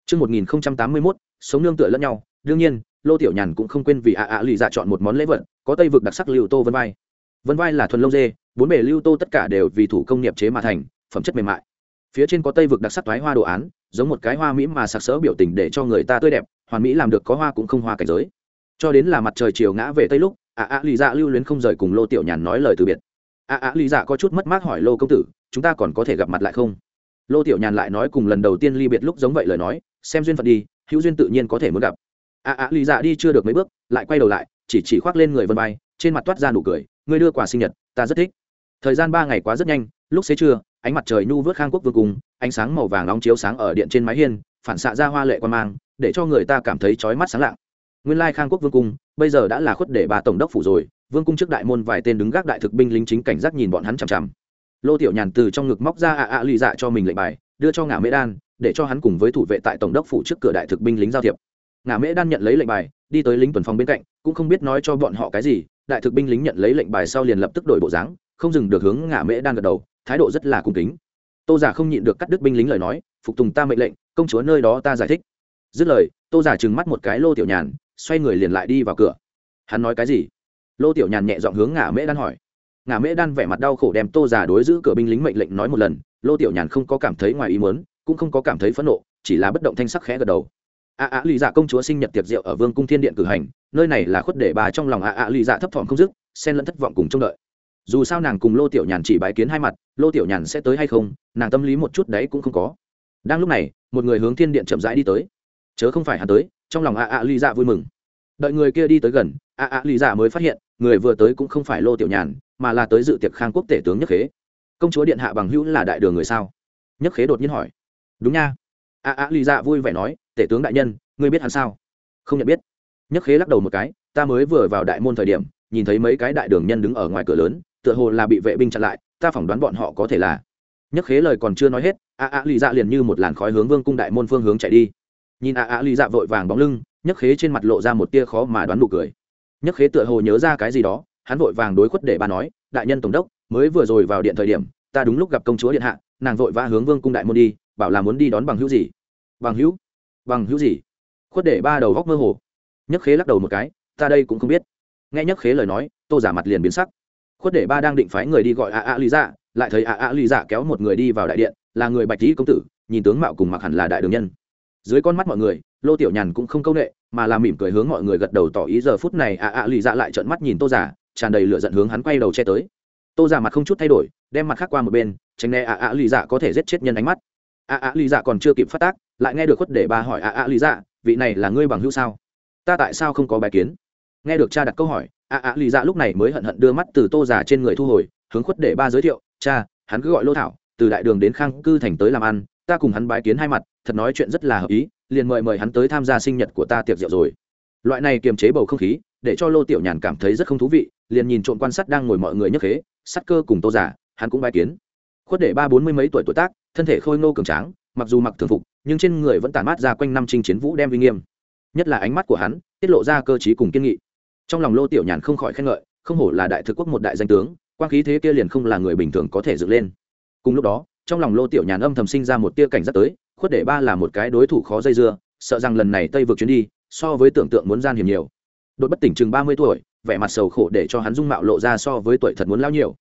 Trước 1081, sống nương tựa lẫn nhau, đương nhiên, lô tiểu nhàn cũng không quên vì ạ ạ lì dạ chọn một món lễ vật có tây vực đặc sắc lưu tô vân vai. Vân vai là thuần lông dê bốn bề lưu tô tất cả đều vì thủ công nghiệp chế mà thành phẩm chất mềm mại. Phía trên có tây vực đặc sắc thoái hoa đồ án giống một cái hoa mỹ mà sặc sỡ biểu tình để cho người ta tươi đẹp hoàn mỹ làm được có hoa cũng không hoa cảnh giới. Cho đến là mặt trời chiều ngã về tây lúc ạ ạ lì dạ lưu luyến không rời cùng lô tiểu nhàn nói lời từ biệt. Ạ ạ lì dạ có chút mất mát hỏi lô công tử chúng ta còn có thể gặp mặt lại không? Lô tiểu nhàn lại nói cùng lần đầu tiên ly biệt lúc giống vậy lời nói xem duyên phận đi hữu duyên tự nhiên có thể muốn gặp a a lì dạ đi chưa được mấy bước, lại quay đầu lại, chỉ chỉ khoác lên người vân bay trên mặt toát ra nụ cười, ngươi đưa quà sinh nhật, ta rất thích. Thời gian ba ngày quá rất nhanh, lúc xế trưa, ánh mặt trời nhu vớt khang quốc vương cùng ánh sáng màu vàng nóng chiếu sáng ở điện trên mái hiên, phản xạ ra hoa lệ quan mang, để cho người ta cảm thấy chói mắt sáng lạng. Nguyên lai khang quốc vương cung, bây giờ đã là khuất để bà tổng đốc phủ rồi, vương cung trước đại môn vài tên đứng gác đại thực binh lính chính cảnh giác nhìn bọn hắn chằm chằm. Lô tiểu nhàn từ trong ngực móc ra ạ ạ lì dạ cho mình lệnh bài, đưa cho ngã mễ đan, để cho hắn cùng với thủ vệ tại tổng đốc phủ trước cửa đại thực binh lính giao thiệp ngà mễ đan nhận lấy lệnh bài, đi tới lính tuần Phong bên cạnh, cũng không biết nói cho bọn họ cái gì, đại thực binh lính nhận lấy lệnh bài sau liền lập tức đổi bộ dáng, không dừng được hướng ngà mễ đan gật đầu, thái độ rất là cung kính. Tô giả không nhịn được cắt đứt binh lính lời nói, phục tùng ta mệnh lệnh, công chúa nơi đó ta giải thích. Dứt lời, tô giả trừng mắt một cái lô tiểu nhàn, xoay người liền lại đi vào cửa. Hắn nói cái gì? Lô tiểu nhàn nhẹ dọn hướng Ngả mễ đan hỏi. Ngả mễ đan vẻ mặt đau khổ đem tô giả đối giữ cửa binh lính mệnh lệnh nói một lần, lô tiểu nhàn không có cảm thấy ngoài ý muốn, cũng không có cảm thấy phẫn nộ, chỉ là bất động thanh sắc khẽ gật đầu a a lì dạ công chúa sinh nhật tiệc rượu ở vương cung thiên điện cử hành, nơi này là khuất để bà trong lòng a a lì dạ thấp thỏm không dứt, xen lẫn thất vọng cùng trông đợi. Dù sao nàng cùng lô tiểu nhàn chỉ bái kiến hai mặt, lô tiểu nhàn sẽ tới hay không, nàng tâm lý một chút đấy cũng không có. Đang lúc này, một người hướng thiên điện chậm rãi đi tới. Chớ không phải hắn tới, trong lòng a a lì dạ vui mừng. Đợi người kia đi tới gần, a a lì dạ mới phát hiện, người vừa tới cũng không phải lô tiểu nhàn, mà là tới dự tiệc khang quốc tể tướng nhất khế. Công chúa điện hạ bằng hữu là đại đường người sao? Nhất khế đột nhiên hỏi. Đúng nha. A a lì dạ vui vẻ nói tể tướng đại nhân, ngươi biết hắn sao? Không nhận biết. Nhất khế lắc đầu một cái, ta mới vừa vào đại môn thời điểm, nhìn thấy mấy cái đại đường nhân đứng ở ngoài cửa lớn, tựa hồ là bị vệ binh chặn lại, ta phỏng đoán bọn họ có thể là. Nhất khế lời còn chưa nói hết, a a lì dạ liền như một làn khói hướng vương cung đại môn phương hướng chạy đi. Nhìn a a lì dạ vội vàng bóng lưng, nhất khế trên mặt lộ ra một tia khó mà đoán nụ cười. Nhất khế tựa hồ nhớ ra cái gì đó, hắn vội vàng đối khuất để bà nói, đại nhân tổng đốc, mới vừa rồi vào điện thời điểm, ta đúng lúc gặp công chúa điện hạ, nàng vội vã hướng vương cung đại môn đi, bảo là muốn đi đón bằng hữu gì? Bằng hữu? Bằng hữu gì? Khuất để ba đầu góc mơ hồ. Nhất khế lắc đầu một cái, ta đây cũng không biết. Nghe nhất khế lời nói, tô giả mặt liền biến sắc. Khuất để ba đang định phái người đi gọi a a lý dạ lại thấy a a lý dạ kéo một người đi vào đại điện, là người bạch tý công tử, nhìn tướng mạo cùng mặc hẳn là đại đường nhân. Dưới con mắt mọi người, lô tiểu nhàn cũng không c â u n ệ mà làm mỉm cười hướng mọi người gật đầu tỏ ý, giờ phút này a a lý dạ lại trợn mắt nhìn tô giả, tràn đầy lửa giận hướng hắn quay đầu che tới. Tô giả mặt không chút thay đổi, đem mặt khác qua một bên, tránh né a a lý dạ có thể giết chết nhân ánh mắt. A a lý dạ còn chưa kịp phát tác lại nghe được khuất để ba hỏi a a lý dạ vị này là ngươi bằng hữu sao? Ta tại sao không có bài kiến? Nghe được cha đặt câu hỏi, a a lý dạ lúc này mới hận hận đưa mắt từ tô giả trên người thu hồi, hướng khuất để ba giới thiệu, cha, hắn cứ gọi lô thảo, từ đại đường đến khang cư thành tới làm ăn, ta cùng hắn bái kiến hai mặt, thật nói chuyện rất là hợp ý, liền mời mời hắn tới tham gia sinh nhật của ta tiệc rượu rồi. Loại này kiềm chế bầu không khí, để cho lô tiểu nhàn cảm thấy rất không thú vị, liền nhìn trộm quan sát đang ngồi mọi người nhấc khế sắt cơ cùng tô giả hắn cũng bái kiến. Khuất để ba bốn mươi mấy tuổi tuổi tác, thân thể khôi ngô cường tráng, mặc dù mặc thường phục nhưng trên người vẫn tản mát ra quanh năm trinh chiến vũ đem uy nghiêm. Nhất là ánh mắt của hắn, tiết lộ ra cơ t cùng kiên nghị. Trong lòng lô tiểu nhàn không khỏi khen ngợi, không hổ là đại thực quốc một đại danh tướng, quang khí thế kia liền không là người bình thường có thể dựng lên. Cùng lúc đó, trong lòng lô tiểu nhàn âm thầm sinh ra một tia cảnh giác tới, khuất để ba là một cái đối thủ khó dây dưa, sợ rằng lần này tây vượt chuyến đi, so với tưởng tượng muốn gian hiểm nhiều. Đột bất tỉnh chừng ba mươi tuổi, vẻ mặt sầu khổ để cho hắn dung mạo lộ ra so với tuổi thật muốn lao nhiều.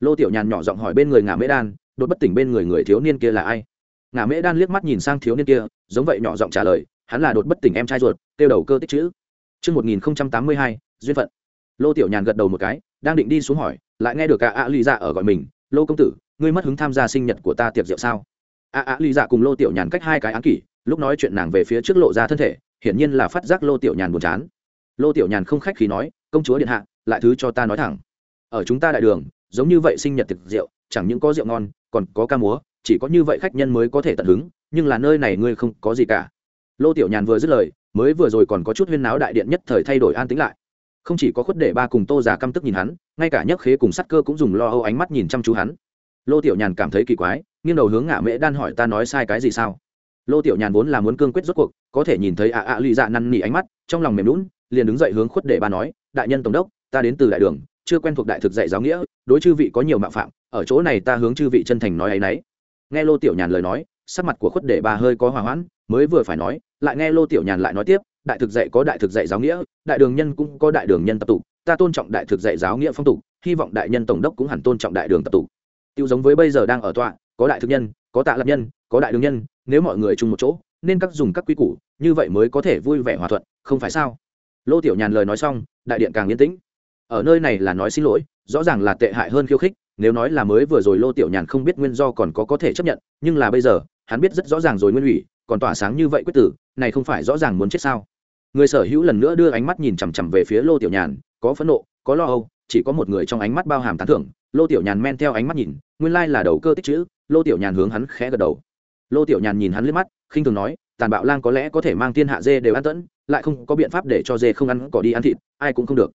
Lô tiểu nhàn nhỏ giọng hỏi bên người ngả mễ đan, đột bất tỉnh bên người người thiếu niên kia là ai? Ngả mễ đan liếc mắt nhìn sang thiếu niên kia giống vậy nhỏ giọng trả lời hắn là đột bất tỉnh em trai ruột tiêu đầu cơ tích chữ Trước 1082, duyên phận. Lô Tiểu Nhàn gật đầu một cái, đang định đi xuống hỏi, lại nghe được cả ạ lì dạ ở gọi mình, "Lô công tử, ngươi mất hứng tham gia sinh nhật của ta tiệc rượu sao?" A ạ lì dạ cùng Lô Tiểu Nhàn cách hai cái án kỷ, lúc nói chuyện nàng về phía trước lộ ra thân thể, hiển nhiên là phát giác Lô Tiểu Nhàn buồn chán. Lô Tiểu Nhàn không khách khí nói, "Công chúa điện hạ, lại thứ cho ta nói thẳng. Ở chúng ta đại đường, giống như vậy sinh nhật tiệc rượu, chẳng những có rượu ngon, còn có ca múa, chỉ có như vậy khách nhân mới có thể tận hứng, nhưng là nơi này ngươi không có gì cả." Lô Tiểu Nhàn vừa dứt lời, mới vừa rồi còn có chút huyên náo đại điện nhất thời thay đổi an tĩnh lại. Không chỉ có khuất để ba cùng tô già căm tức nhìn hắn ngay cả nhấc khế cùng sắt cơ cũng dùng lo âu ánh mắt nhìn chăm chú hắn. Lô tiểu nhàn cảm thấy kỳ quái nghiêng đầu hướng ngã mễ đan hỏi ta nói sai cái gì sao? Lô tiểu nhàn vốn là muốn cương quyết rốt cuộc có thể nhìn thấy ạ ạ lụy dạ năn nỉ ánh mắt trong lòng mềm lún liền đứng dậy hướng khuất để ba nói đại nhân tổng đốc ta đến từ đại đường chưa quen thuộc đại thực dạy giáo nghĩa đối chư vị có nhiều mạo phạm ở chỗ này ta hướng chư vị chân thành nói ấ y n ấ y nghe lô tiểu nhàn lời nói, sắc mặt của khuất để ba hơi có hòa hoãn, mới vừa phải nói, lại nghe lô tiểu nhàn lại nói tiếp, đại thực dạy có đại thực dạy giáo nghĩa, đại đường nhân cũng có đại đường nhân tập tục ta tôn trọng đại thực dạy giáo nghĩa phong tục, hy vọng đại nhân tổng đốc cũng hẳn tôn trọng đại đường tập tục tiêu giống với bây giờ đang ở tọa, có đại thực nhân, có tạ lập nhân, có đại đường nhân, nếu mọi người chung một chỗ, nên các dùng các quy củ, như vậy mới có thể vui vẻ hòa thuận, không phải sao? Lô tiểu nhàn lời nói xong, đại điện càng yên tĩnh. Ở nơi này là nói xin lỗi, rõ ràng là tệ hại hơn khiêu khích nếu nói là mới vừa rồi lô tiểu nhàn không biết nguyên do còn có có thể chấp nhận, nhưng là bây giờ, hắn biết rất rõ ràng rồi nguyên ủy, còn tỏa sáng như vậy quyết tử, này không phải rõ ràng muốn chết sao? Người sở hữu lần nữa đưa ánh mắt nhìn chằm chằm về phía lô tiểu nhàn, có phẫn nộ, có lo âu, chỉ có một người trong ánh mắt bao hàm tán thưởng, lô tiểu nhàn men theo ánh mắt nhìn, nguyên lai là đầu cơ tích chữ, lô tiểu nhàn hướng hắn khẽ gật đầu. Lô tiểu nhàn nhìn hắn liếc mắt, khinh thường nói, tàn bạo lang có lẽ có thể mang thiên hạ dê đều ăn tẫn, lại không có biện pháp để cho dê không ăn cỏ đi ăn thịt, ai cũng không được.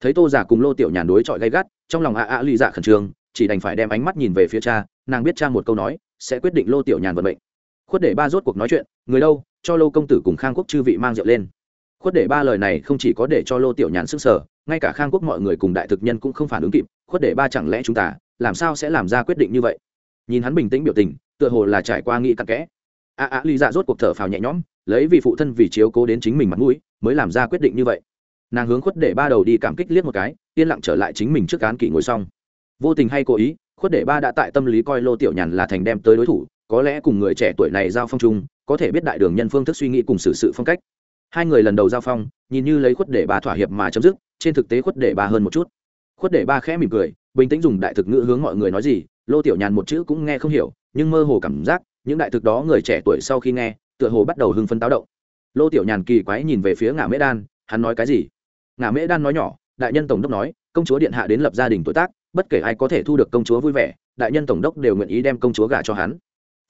Thấy tô giả cùng lô tiểu nhàn đối chọi gay gắt, trong lòng ạ ạ lì dạ khẩn trương chỉ đành phải đem ánh mắt nhìn về phía cha, nàng biết cha một câu nói, sẽ quyết định lô tiểu nhàn vận mệnh. Khuất để ba rốt cuộc nói chuyện, người đâu, cho lô công tử cùng khang quốc chư vị mang rượu lên. Khuất để ba lời này không chỉ có để cho lô tiểu nhàn sức sở ngay cả khang quốc mọi người cùng đại thực nhân cũng không phản ứng kịp, khuất để ba chẳng lẽ chúng ta, làm sao sẽ làm ra quyết định như vậy? Nhìn hắn bình tĩnh biểu tình, tựa hồ là trải qua nghĩ cặn kẽ. A a ly dạ rốt cuộc thở phào nhẹ nhõm, lấy vì phụ thân vì chiếu cố đến chính mình mặt mũi, mới làm ra quyết định như vậy. Nàng hướng khuất để ba đầu đi cảm kích liếc một cái, yên lặng trở lại chính mình trước cán kỷ ngồi xong vô tình hay cố ý, khuất để ba đã tại tâm lý coi lô tiểu nhàn là thành đem tới đối thủ, có lẽ cùng người trẻ tuổi này giao phong chung, có thể biết đại đường nhân phương thức suy nghĩ cùng xử sự phong cách. Hai người lần đầu giao phong, nhìn như lấy khuất để ba thỏa hiệp mà chấm dứt, trên thực tế khuất để ba hơn một chút. Khuất để ba khẽ mỉm cười, bình tĩnh dùng đại thực ngữ hướng mọi người nói gì, lô tiểu nhàn một chữ cũng nghe không hiểu, nhưng mơ hồ cảm giác, những đại thực đó người trẻ tuổi sau khi nghe, tựa hồ bắt đầu hưng phấn táo động. Lô tiểu nhàn kỳ quái nhìn về phía ngã mễ đan, hắn nói cái gì? Ngã mễ đan nói nhỏ, đại nhân tổng đốc nói, công chúa điện hạ đến lập gia đình tuổi tác bất kể ai có thể thu được công chúa vui vẻ, đại nhân tổng đốc đều nguyện ý đem công chúa gả cho hắn.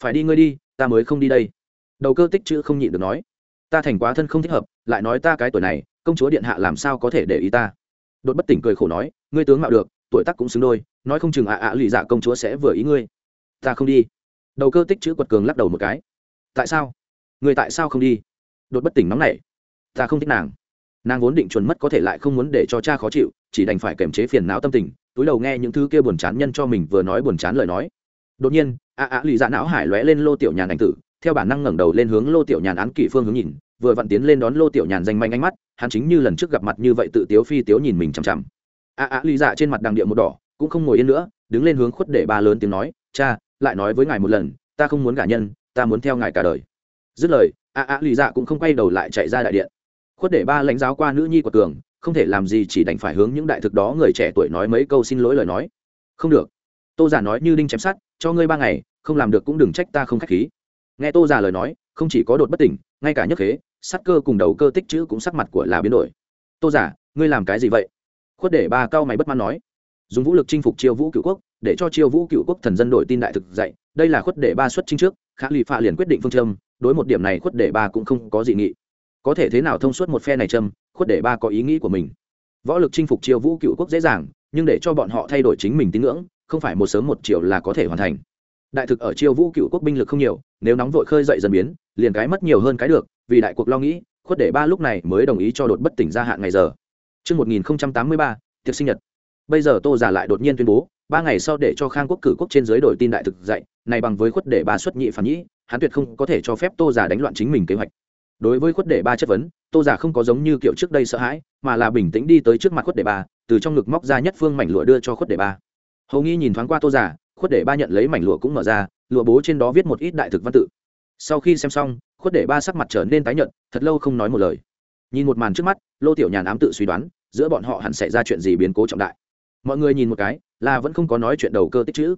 Phải đi ngươi đi, ta mới không đi đây. Đầu cơ tích chữ không nhịn được nói. Ta thành quá thân không thích hợp, lại nói ta cái tuổi này, công chúa điện hạ làm sao có thể để ý ta? Đột bất tỉnh cười khổ nói, ngươi tướng mạo được, tuổi tác cũng xứng đôi, nói không chừng ạ ạ lì dạ công chúa sẽ vừa ý ngươi. Ta không đi. Đầu cơ tích chữ quật cường lắc đầu một cái. Tại sao? Người tại sao không đi? Đột bất tỉnh nóng nảy. Ta không thích nàng. Nàng vốn định chuẩn mất có thể lại không muốn để cho cha khó chịu, chỉ đành phải kềm chế phiền não tâm tình túi đầu nghe những thứ kia buồn chán nhân cho mình vừa nói buồn chán lời nói. Đột nhiên, a a, lì dạ não hải lóe lên lô tiểu nhàn ảnh tử, theo bản năng ngẩng đầu lên hướng lô tiểu nhàn án kỷ phương hướng nhìn, vừa vặn tiến lên đón lô tiểu nhàn danh manh ánh mắt, hắn chính như lần trước gặp mặt như vậy tự tiếu phi tiếu nhìn mình chằm chằm. A a, lì dạ trên mặt đằng địa một đỏ, cũng không ngồi yên nữa, đứng lên hướng khuất để ba lớn tiếng nói, cha, lại nói với ngài một lần, ta không muốn gả nhân, ta muốn theo ngài cả đời. Dứt lời, a a, lì dạ cũng không quay đầu lại chạy ra đại điện. Khuất để ba lãnh giáo qua nữ nhi của tường không thể làm gì chỉ đành phải hướng những đại thực đó người trẻ tuổi nói mấy câu xin lỗi lời nói. Không được. Tô giả nói như đinh chém sát cho ngươi ba ngày, không làm được cũng đừng trách ta không k h á c h khí. Nghe tô giả lời nói, không chỉ có đột bất tỉnh, ngay cả nhấc khế, sắt cơ cùng đầu cơ tích chữ cũng sắc mặt của là biến đổi. Tô giả ngươi làm cái gì vậy? Khuất để ba cao mày bất mãn nói. Dùng vũ lực chinh phục chiêu vũ cựu quốc, để cho chiêu vũ cựu quốc thần dân đổi tin đại thực dạy, đây là khuất để ba xuất chinh trước, khả lụy phạ liền quyết định phương châm, đối một điểm này khuất để ba cũng không có dị nghị. Có thể thế nào thông suốt một phe này châm khuất để ba có ý nghĩ của mình. Võ lực chinh phục chiêu vũ cựu quốc dễ dàng nhưng để cho bọn họ thay đổi chính mình tín ngưỡng không phải một sớm một chiều là có thể hoàn thành. Đại thực ở chiêu vũ cựu quốc binh lực không nhiều nếu nóng vội khơi dậy dần biến liền cái mất nhiều hơn cái được vì đại cuộc lo nghĩ khuất để ba lúc này mới đồng ý cho đột bất tỉnh gia hạn ngày giờ. Trước 1083, tiệc sinh nhật. Bây giờ Tô giả lại đột nhiên tuyên bố, ba ngày sau để cho Khang quốc cử quốc trên giới đổi tin đại thực dạy, này bằng với khuất để ba xuất nhị phản nhĩ, hắn tuyệt không có thể cho phép Tô giả đánh loạn chính mình kế hoạch đối với khuất đệ ba chất vấn, tô giả không có giống như kiểu trước đây sợ hãi, mà là bình tĩnh đi tới trước mặt khuất đệ ba, từ trong ngực móc ra nhất phương mảnh lụa đưa cho khuất đệ ba. Hầu nghi nhìn thoáng qua tô giả, khuất đệ ba nhận lấy mảnh lụa cũng mở ra, lụa bố trên đó viết một ít đại thực văn tự. Sau khi xem xong, khuất đệ ba sắc mặt trở nên tái nhợt, thật lâu không nói một lời. Nhìn một màn trước mắt, lô tiểu nhàn ám tự suy đoán, giữa bọn họ hẳn xảy ra chuyện gì biến cố trọng đại. Mọi người nhìn một cái, là vẫn không có nói chuyện đầu cơ tích chữ.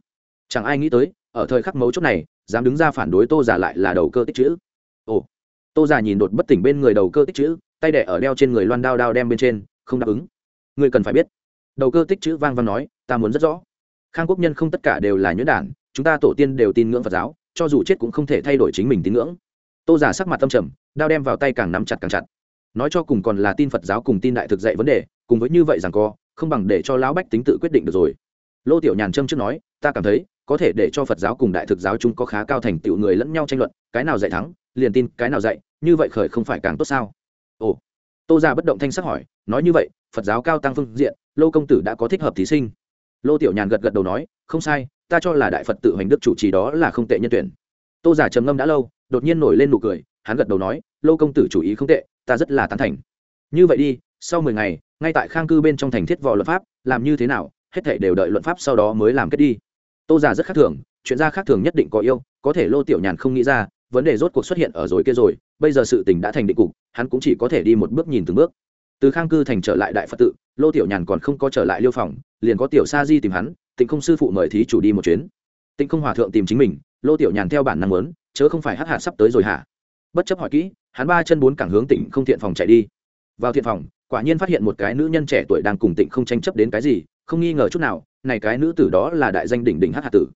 Chẳng ai nghĩ tới, ở thời khắc mấu chốt này, dám đứng ra phản đối tô giả lại là đầu cơ tích chữ. Ồ tô già nhìn đột bất tỉnh bên người đầu cơ tích chữ, tay đẻ ở đeo trên người loan đao đao đem bên trên, không đáp ứng. Người cần phải biết. Đầu cơ tích chữ vang vang nói, ta muốn rất rõ. Khang quốc nhân không tất cả đều là nhuyễn đản, chúng ta tổ tiên đều tin ngưỡng phật giáo, cho dù chết cũng không thể thay đổi chính mình tín ngưỡng. Tô giả sắc mặt tâm trầm, đao đem vào tay càng nắm chặt càng chặt. Nói cho cùng còn là tin phật giáo cùng tin đại thực dạy vấn đề, cùng với như vậy rằng co, không bằng để cho lão bách tính tự quyết định được rồi. Lô tiểu nhàn trâm trước nói, ta cảm thấy có thể để cho phật giáo cùng đại thực giáo chúng có khá cao thành tựu người lẫn nhau tranh luận, cái nào dạy thắng, liền tin, cái nào dạy, như vậy khởi không phải càng tốt sao? Ồ, tô ra bất động thanh sắc hỏi, nói như vậy, phật giáo cao tăng phương diện, lô công tử đã có thích hợp thí sinh. Lô tiểu nhàn gật gật đầu nói, không sai, ta cho là đại phật tự hành đức chủ trì đó là không tệ nhân tuyển. Tô giả trầm ngâm đã lâu, đột nhiên nổi lên nụ cười, hắn gật đầu nói, lô công tử chủ ý không tệ, ta rất là tán thành. Như vậy đi, sau mười ngày, ngay tại khang cư bên trong thành thiết võ luật pháp, làm như thế nào, hết thể đều đợi luận pháp sau đó mới làm kết đi tô giả rất khác thường, chuyện ra khác thường nhất định có yêu, có thể lô tiểu nhàn không nghĩ ra, vấn đề rốt cuộc xuất hiện ở rồi kia rồi, bây giờ sự tình đã thành định cục, hắn cũng chỉ có thể đi một bước nhìn từng bước. Từ khang cư thành trở lại đại phật tự, lô tiểu nhàn còn không có trở lại liêu phòng, liền có tiểu sa di tìm hắn, tịnh không sư phụ mời thí chủ đi một chuyến. Tịnh không hòa thượng tìm chính mình, lô tiểu nhàn theo bản năng lớn chớ không phải hắc hạt sắp tới rồi hả? Bất chấp hỏi kỹ, hắn ba chân bốn cẳng hướng tịnh không thiện phòng chạy đi. Vào thiện phòng, quả nhiên phát hiện một cái nữ nhân trẻ tuổi đang cùng tịnh không tranh chấp đến cái gì, không nghi ngờ chút nào này cái nữ tử đó là đại danh đỉnh đỉnh hắc hạt tử.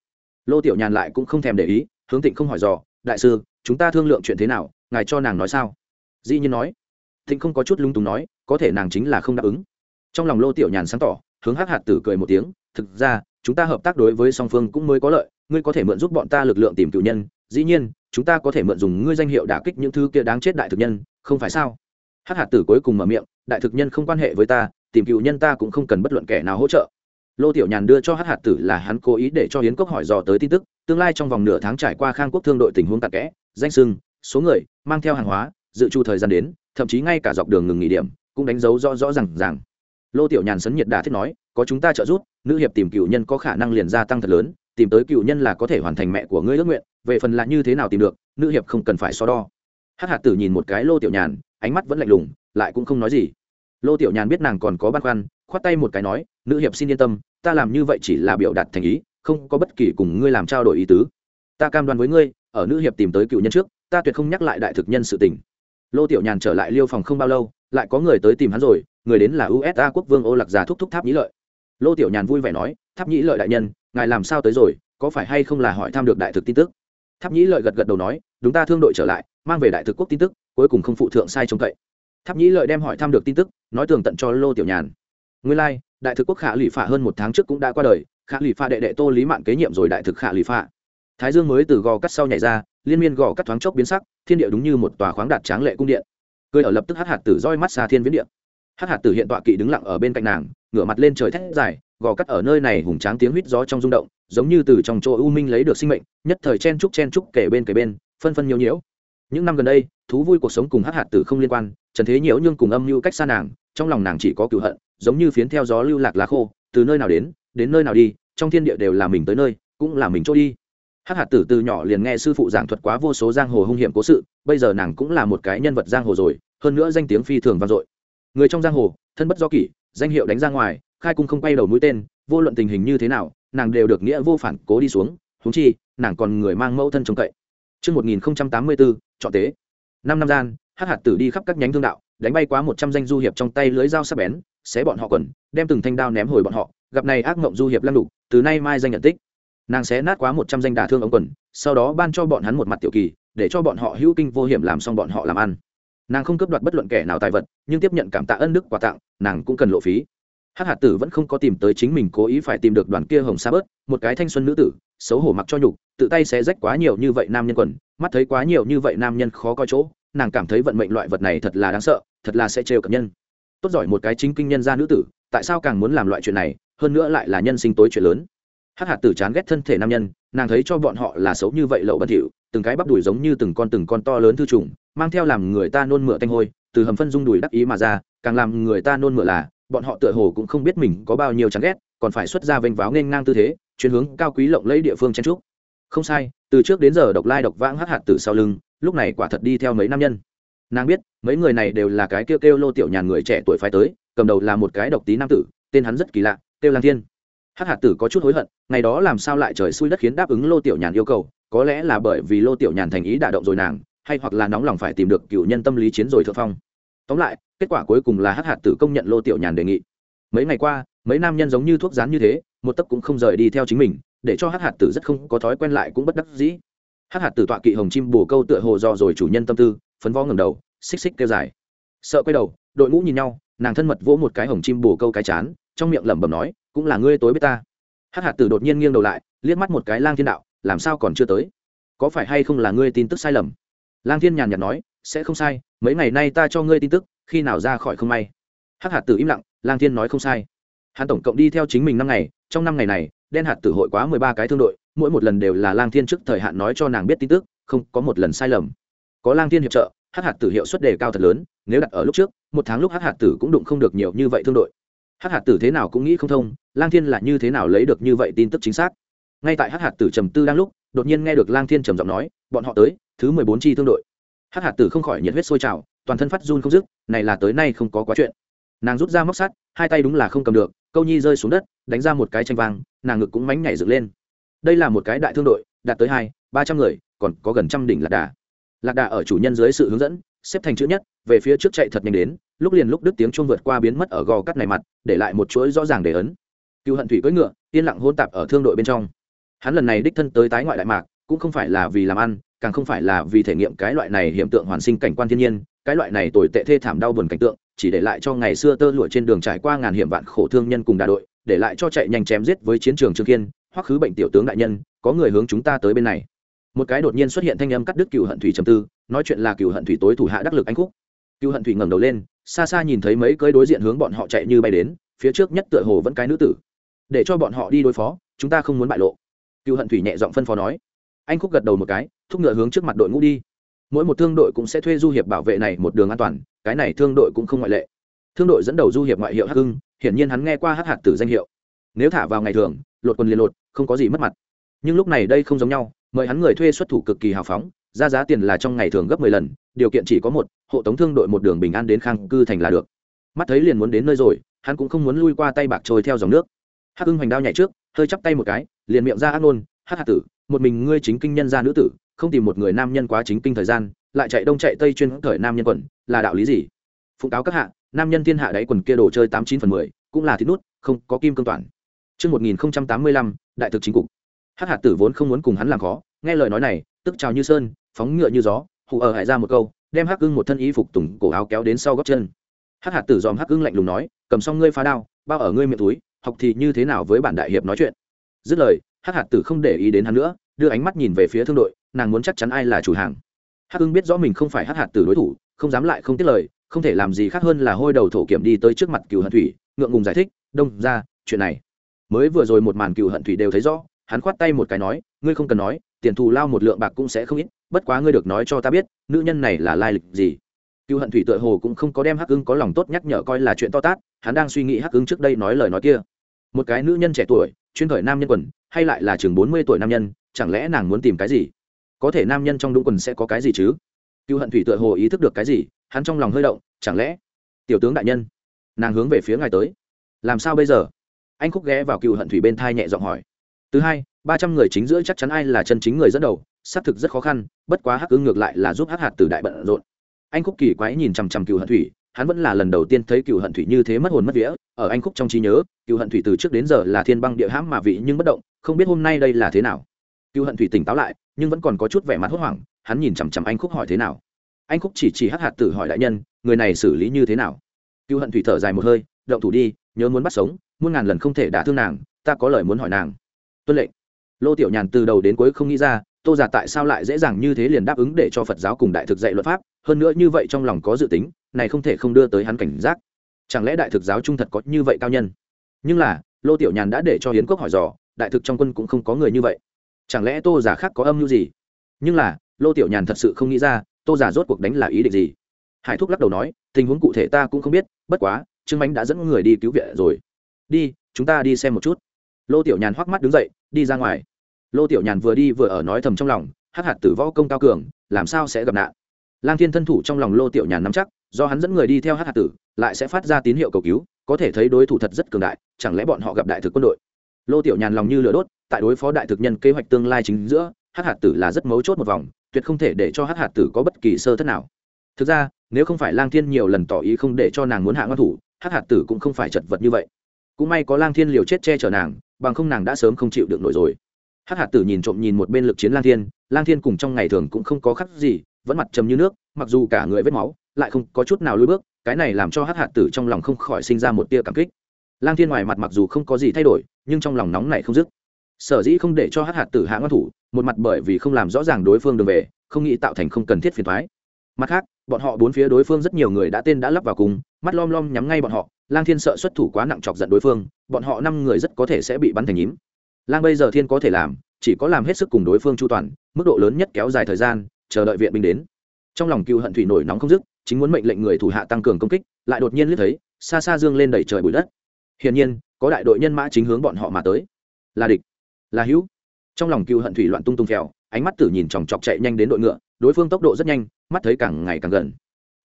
Lô tiểu nhàn lại cũng không thèm để ý, hướng tịnh không hỏi dò, đại sư, chúng ta thương lượng chuyện thế nào? Ngài cho nàng nói sao? Dĩ nhiên nói. Thịnh không có chút lung túng nói, có thể nàng chính là không đáp ứng. Trong lòng lô tiểu nhàn sáng tỏ, hướng hắc hạt tử cười một tiếng, thực ra, chúng ta hợp tác đối với song phương cũng mới có lợi, ngươi có thể mượn giúp bọn ta lực lượng tìm cựu nhân, dĩ nhiên, chúng ta có thể mượn dùng ngươi danh hiệu đả kích những thứ kia đáng chết đại thực nhân, không phải sao? Hắc hạt tử cuối cùng mở miệng, đại thực nhân không quan hệ với ta, tìm cựu nhân ta cũng không cần bất luận kẻ nào hỗ trợ lô tiểu nhàn đưa cho Hát hạt tử là hắn cố ý để cho hiến cốc hỏi dò tới tin tức, tương lai trong vòng nửa tháng trải qua khang quốc thương đội tình huống tạc kẽ, danh sưng, số người, mang theo hàng hóa, dự trù thời gian đến, thậm chí ngay cả dọc đường ngừng nghỉ điểm, cũng đánh dấu rõ rõ r à n g rằng lô tiểu nhàn sấn nhiệt đà thiết nói, có chúng ta trợ giúp, nữ hiệp tìm cựu nhân có khả năng liền gia tăng thật lớn, tìm tới cựu nhân là có thể hoàn thành mẹ của ngươi ước nguyện, về phần là như thế nào tìm được, nữ hiệp không cần phải so đo. Hát hạt tử nhìn một cái lô tiểu nhàn, ánh mắt vẫn lạnh lùng, lại cũng không nói gì. Lô tiểu nhàn biết nàng còn có băn khoăn, khoát tay một cái nói, nữ hiệp xin yên tâm ta làm như vậy chỉ là biểu đạt thành ý không có bất kỳ cùng ngươi làm trao đổi ý tứ. Ta cam đoan với ngươi ở nữ hiệp tìm tới cựu nhân trước ta tuyệt không nhắc lại đại thực nhân sự tình. Lô tiểu nhàn trở lại liêu phòng không bao lâu lại có người tới tìm hắn rồi người đến là usa quốc vương ô lạc già thúc thúc tháp nhĩ lợi. Lô tiểu nhàn vui vẻ nói tháp nhĩ lợi đại nhân ngài làm sao tới rồi có phải hay không là hỏi thăm được đại thực tin tức? Tháp nhĩ lợi gật gật đầu nói đúng ta thương đội trở lại mang về đại thực quốc tin tức cuối cùng không phụ thượng sai trông cậy. Tháp nhĩ lợi đem hỏi thăm được tin tức nói tường tận cho lô tiểu nhàn. Nguyên lai、like, đại thực quốc khả lụy phạ hơn một tháng trước cũng đã qua đời, khả lụy phạ đệ đệ tô lý mạn kế nhiệm rồi đại thực khả lụy phạ. Thái dương mới từ gò cắt sau nhảy ra, liên miên gò cắt thoáng chốc biến sắc, thiên địa đúng như một tòa khoáng đạt tráng lệ cung điện. Cười ở lập tức hát hạt tử roi mắt xa thiên viễn điện hát hạt tử hiện tọa kỵ đứng lặng ở bên cạnh nàng, ngửa mặt lên trời thét dài, gò cắt ở nơi này hùng tráng tiếng huýt gió trong rung động, giống như từ trong chỗ u minh lấy được sinh mệnh, nhất thời chen trúc chen trúc kể bên kể bên, phân phân nhiều nhiễu. Những năm gần đây, thú vui cuộc sống cùng hát hạt tử không liên quan, trần thế nhiễu nhưng cùng âm mưu cách xa nàng, trong lòng nàng chỉ có cựu hận giống như phiến theo gió lưu lạc lá khô từ nơi nào đến đến nơi nào đi trong thiên địa đều là mình tới nơi cũng là mình trôi đi. Hắc hạt tử từ nhỏ liền nghe sư phụ giảng thuật quá vô số giang hồ hung hiểm cố sự bây giờ nàng cũng là một cái nhân vật giang hồ rồi hơn nữa danh tiếng phi thường vang dội. Người trong giang hồ thân bất do kỷ danh hiệu đánh ra ngoài khai cung không quay đầu mũi tên vô luận tình hình như thế nào nàng đều được nghĩa vô phản cố đi xuống húng chi nàng còn người mang mẫu thân trông cậy. Trước 1084, chọn tế. Năm năm gian, Hắc hạt tử đi khắp các nhánh thương đạo, đánh bay quá một trăm danh du hiệp trong tay lưới dao sắc bén, xé bọn họ quần, đem từng thanh đao ném hồi bọn họ, gặp này ác mộng du hiệp lăng đục, từ nay mai danh nhận tích. Nàng xé nát quá một trăm danh đả thương ống quần, sau đó ban cho bọn hắn một mặt tiểu kỳ, để cho bọn họ hữu kinh vô hiểm làm xong bọn họ làm ăn. Nàng không cướp đoạt bất luận kẻ nào tài vật, nhưng tiếp nhận cảm tạ ân đức quà tặng, nàng cũng cần lộ phí hắc hạt tử vẫn không có tìm tới chính mình cố ý phải tìm được đoàn kia hồng sa bớt một cái thanh xuân nữ tử xấu hổ mặc cho nhục tự tay xé rách quá nhiều như vậy nam nhân quần mắt thấy quá nhiều như vậy nam nhân khó coi chỗ nàng cảm thấy vận mệnh loại vật này thật là đáng sợ, thật là sẽ trêu cập nhân. Tốt giỏi một cái chính kinh nhân gia nữ tử, tại sao càng muốn làm loại chuyện này, hơn nữa lại là nhân sinh tối chuyện lớn. Hắc hạt tử chán ghét thân thể nam nhân, nàng thấy cho bọn họ là xấu như vậy lậu bẩn thỉu, từng cái bắp đùi giống như từng con từng con to lớn thư trùng, mang theo làm người ta nôn mửa tanh hôi, từ hầm phân dung đùi đắc ý mà ra, càng làm người ta nôn mửa là, bọn họ tựa hồ cũng không biết mình có bao nhiêu chán ghét, còn phải xuất ra vênh váo nên ngang tư thế chuyển hướng cao quý lộng lẫy địa phương chen trúc không sai, từ trước đến giờ độc lai độc vãng hắc hạt Tử sau lưng lúc này quả thật đi theo mấy nam nhân. Nàng biết, mấy người này đều là cái kêu kêu lô tiểu nhàn người trẻ tuổi phải tới, cầm đầu là một cái độc tí nam tử, tên hắn rất kỳ lạ, kêu lang thiên. Hắc hạt tử có chút hối hận, ngày đó làm sao lại trời xui đất khiến đáp ứng lô tiểu nhàn yêu cầu, có lẽ là bởi vì lô tiểu nhàn thành ý đả động rồi nàng, hay hoặc là nóng lòng phải tìm được cựu nhân tâm lý chiến rồi thượng phong. Tóm lại, kết quả cuối cùng là hắc hạt tử công nhận lô tiểu nhàn đề nghị. Mấy ngày qua, mấy nam nhân giống như thuốc rán như thế, một tấc cũng không rời đi theo chính mình, để cho hắc hạt tử rất không có thói quen lại cũng bất đắc dĩ hắc hạt tử tọa kỵ hồng chim bồ câu tựa hồ do rồi chủ nhân tâm tư, phấn vó ngầm đầu, xích xích kêu dài. Sợ quay đầu, đội ngũ nhìn nhau, nàng thân mật vỗ một cái hồng chim bồ câu cái chán, trong miệng lẩm bẩm nói, cũng là ngươi tối biết ta. Hắc hạt tử đột nhiên nghiêng đầu lại, liếc mắt một cái lang thiên đạo, làm sao còn chưa tới? Có phải hay không là ngươi tin tức sai lầm? Lang thiên nhàn nhạt nói, sẽ không sai, mấy ngày nay ta cho ngươi tin tức, khi nào ra khỏi không may? Hắc hạt tử im lặng, lang thiên nói không sai. Hắn tổng cộng đi theo chính mình năm ngày, trong năm ngày này đen hạt tử hội quá mười ba cái thương đội, mỗi một lần đều là lang thiên trước thời hạn nói cho nàng biết tin tức, không có một lần sai lầm. Có lang thiên hiệp trợ, hắc hạt tử hiệu suất đề cao thật lớn, nếu đặt ở lúc trước, một tháng lúc hắc hạt tử cũng đụng không được nhiều như vậy thương đội. Hắc hạt tử thế nào cũng nghĩ không thông, lang thiên là như thế nào lấy được như vậy tin tức chính xác. Ngay tại hắc hạt tử trầm tư đang lúc, đột nhiên nghe được lang thiên trầm giọng nói, bọn họ tới, thứ mười bốn chi thương đội. Hắc hạt tử không khỏi nhiệt huyết sôi trào, toàn thân phát run không dứt, này là tới nay không có quá chuyện. Nàng rút ra móc sắt hai tay đúng là không cầm được, câu nhi rơi xuống đất, đánh ra một cái tranh vang, nàng ngực cũng mánh nhảy dựng lên. Đây là một cái đại thương đội, đạt tới hai, ba trăm người, còn có gần trăm đỉnh lạc đà. Lạc đà ở chủ nhân dưới sự hướng dẫn, xếp thành chữ nhất, về phía trước chạy thật nhanh đến, lúc liền lúc đứt tiếng chuông vượt qua biến mất ở gò cắt này mặt, để lại một chuỗi rõ ràng để ấn. Cựu hận thủy cưỡi ngựa, yên lặng hôn tạp ở thương đội bên trong. Hắn lần này đích thân tới tái ngoại đại mạc, cũng không phải là vì làm ăn, càng không phải là vì thể nghiệm cái loại này hiện tượng hoàn sinh cảnh quan thiên nhiên, cái loại này tồi tệ thê thảm đau buồn cảnh tượng chỉ để lại cho ngày xưa tơ lụa trên đường trải qua ngàn hiểm vạn khổ thương nhân cùng đà đội, để lại cho chạy nhanh chém giết với chiến trường trương kiên, hoặc khứ bệnh tiểu tướng đại nhân, có người hướng chúng ta tới bên này. Một cái đột nhiên xuất hiện thanh âm cắt đứt cựu hận thủy trầm tư, nói chuyện là cựu hận thủy tối thủ hạ đắc lực anh khúc. Cựu hận thủy ngẩng đầu lên, xa xa nhìn thấy mấy cơi đối diện hướng bọn họ chạy như bay đến, phía trước nhất tựa hồ vẫn cái nữ tử. Để cho bọn họ đi đối phó, chúng ta không muốn bại lộ. Cựu hận thủy nhẹ giọng phân phó nói. Anh khúc gật đầu một cái, thúc ngựa hướng trước mặt đội ngũ đi mỗi một thương đội cũng sẽ thuê du hiệp bảo vệ này một đường an toàn, cái này thương đội cũng không ngoại lệ. Thương đội dẫn đầu du hiệp ngoại hiệu hắc hưng, hiển nhiên hắn nghe qua hắc hạt tử danh hiệu. Nếu thả vào ngày thường, lột quần liền lột, không có gì mất mặt. Nhưng lúc này đây không giống nhau, mời hắn người thuê xuất thủ cực kỳ hào phóng, ra giá tiền là trong ngày thường gấp mười lần, điều kiện chỉ có một, hộ tống thương đội một đường bình an đến khang cư thành là được. Mắt thấy liền muốn đến nơi rồi, hắn cũng không muốn lui qua tay bạc trôi theo dòng nước. Hắc hưng hoành đao nhảy trước, hơi chắp tay một cái, liền miệng ra ác nôn hắc hạt tử, một mình ngươi chính kinh nhân gia nữ tử không tìm một người nam nhân quá chính kinh thời gian lại chạy đông chạy tây chuyên thời nam nhân quần là đạo lý gì phụng cáo các hạ nam nhân thiên hạ đáy quần kia đồ chơi tám chín phần mười cũng là thịt nút không có kim cương toàn Trước 1085, đại thực chính cục. Hắc hạt tử vốn không muốn cùng hắn làm khó, nghe lời nói này, tức trào như sơn, phóng ngựa như gió, hù ở hại ra một câu, đem Hắc Ưng một thân y phục tùng cổ áo kéo đến sau gót chân. Hắc hạt tử dòm Hắc Ưng lạnh lùng nói, cầm xong ngươi phá đao, bao ở ngươi miệng túi, học thì như thế nào với bản đại hiệp nói chuyện. Dứt lời, Hắc hạt tử không để ý đến hắn nữa, đưa ánh mắt nhìn về phía thương đội, nàng muốn chắc chắn ai là chủ hàng. Hắc hưng biết rõ mình không phải Hắc hạt từ đối thủ, không dám lại không tiết lời, không thể làm gì khác hơn là hôi đầu thổ kiểm đi tới trước mặt Cửu Hận Thủy, ngượng ngùng giải thích, "Đông ra, chuyện này." mới vừa rồi một màn cựu hận thủy đều thấy rõ hắn khoát tay một cái nói ngươi không cần nói tiền thù lao một lượng bạc cũng sẽ không ít bất quá ngươi được nói cho ta biết nữ nhân này là lai lịch gì cựu hận thủy tựa hồ cũng không có đem hắc ưng có lòng tốt nhắc nhở coi là chuyện to tát hắn đang suy nghĩ hắc ưng trước đây nói lời nói kia một cái nữ nhân trẻ tuổi chuyên khởi nam nhân quần hay lại là chừng bốn mươi tuổi nam nhân chẳng lẽ nàng muốn tìm cái gì có thể nam nhân trong đúng quần sẽ có cái gì chứ? Cựu hận thủy tựa hồ ý thức được cái gì, hắn trong lòng hơi động, chẳng lẽ tiểu tướng đại nhân, nàng hướng về phía ngài tới? Làm sao bây giờ? Anh khúc ghé vào cựu hận thủy bên thai nhẹ giọng hỏi. Thứ hai, ba trăm người chính giữa chắc chắn ai là chân chính người dẫn đầu, xác thực rất khó khăn, bất quá hắc ưng ngược lại là giúp hắc hạt từ đại bận rộn. Anh khúc kỳ quái nhìn chằm chằm cựu hận thủy, hắn vẫn là lần đầu tiên thấy cựu hận thủy như thế mất hồn mất vía, ở anh khúc trong trí nhớ, cựu hận thủy từ trước đến giờ là thiên băng địa hãm mà vị nhưng bất động, không biết hôm nay đây là thế nào cựu hận thủy tỉnh táo lại, nhưng vẫn còn có chút vẻ mặt hốt hoảng, hắn nhìn chằm chằm anh khúc hỏi thế nào. Anh khúc chỉ chỉ hắc hạt tử hỏi đại nhân, người này xử lý như thế nào? Cựu hận thủy thở dài một hơi, động thủ đi, nhớ muốn bắt sống, muôn ngàn lần không thể đả thương nàng, ta có lời muốn hỏi nàng. Tuân lệnh. Lô tiểu nhàn từ đầu đến cuối không nghĩ ra, tô giả tại sao lại dễ dàng như thế liền đáp ứng để cho phật giáo cùng đại thực dạy luật pháp, hơn nữa như vậy trong lòng có dự tính, này không thể không đưa tới hắn cảnh giác. Chẳng lẽ đại thực giáo trung thật có như vậy cao nhân? Nhưng là, lô tiểu nhàn đã để cho hiến quốc hỏi dò, đại thực trong quân cũng không có người như vậy chẳng lẽ tô giả khác có âm mưu gì? Nhưng là, lô tiểu nhàn thật sự không nghĩ ra, tô giả rốt cuộc đánh là ý định gì? Hải thúc lắc đầu nói, tình huống cụ thể ta cũng không biết, bất quá, trương bánh đã dẫn người đi cứu viện rồi. Đi, chúng ta đi xem một chút. Lô tiểu nhàn hoắc mắt đứng dậy, đi ra ngoài. Lô tiểu nhàn vừa đi vừa ở nói thầm trong lòng, hắc hạt tử võ công cao cường, làm sao sẽ gặp nạn? Lang thiên thân thủ trong lòng lô tiểu nhàn nắm chắc, do hắn dẫn người đi theo hắc hạt tử, lại sẽ phát ra tín hiệu cầu cứu, có thể thấy đối thủ thật rất cường đại, chẳng lẽ bọn họ gặp đại thực quân đội? Lô tiểu nhàn lòng như lửa đốt tại đối phó đại thực nhân kế hoạch tương lai chính giữa, hắc hạt tử là rất mấu chốt một vòng, tuyệt không thể để cho hắc hạt tử có bất kỳ sơ thất nào. Thực ra, nếu không phải lang thiên nhiều lần tỏ ý không để cho nàng muốn hạ ngăn thủ, hắc hạt tử cũng không phải chật vật như vậy. Cũng may có lang thiên liều chết che chở nàng, bằng không nàng đã sớm không chịu được nổi rồi. Hắc hạt tử nhìn trộm nhìn một bên lực chiến lang thiên lang thiên cùng trong ngày thường cũng không có khắc gì, vẫn mặt trầm như nước, mặc dù cả người vết máu, lại không có chút nào lùi bước, cái này làm cho hắc hạt tử trong lòng không khỏi sinh ra một tia cảm kích. Lang thiên ngoài mặt mặc dù không có gì thay đổi, nhưng trong lòng nóng này không dứt sở dĩ không để cho hắc hạt tử hạ ngăn thủ, một mặt bởi vì không làm rõ ràng đối phương đường về, không nghĩ tạo thành không cần thiết phiền thoái mặt khác, bọn họ bốn phía đối phương rất nhiều người đã tên đã lắp vào cùng, mắt lom lom nhắm ngay bọn họ, lang thiên sợ xuất thủ quá nặng chọc giận đối phương, bọn họ năm người rất có thể sẽ bị bắn thành nhím. Lang bây giờ thiên có thể làm, chỉ có làm hết sức cùng đối phương chu toàn, mức độ lớn nhất kéo dài thời gian, chờ đợi viện binh đến. Trong lòng cựu hận thủy nổi nóng không dứt, chính muốn mệnh lệnh người thủ hạ tăng cường công kích, lại đột nhiên liếc thấy, xa xa dương lên đẩy trời bụi đất. Hiển nhiên, có đại đội nhân mã chính hướng bọn họ mà tới. Là địch là hữu. Trong lòng cựu hận thủy loạn tung tung phèo, ánh mắt tử nhìn chòng chọc chạy nhanh đến đội ngựa, đối phương tốc độ rất nhanh, mắt thấy càng ngày càng gần.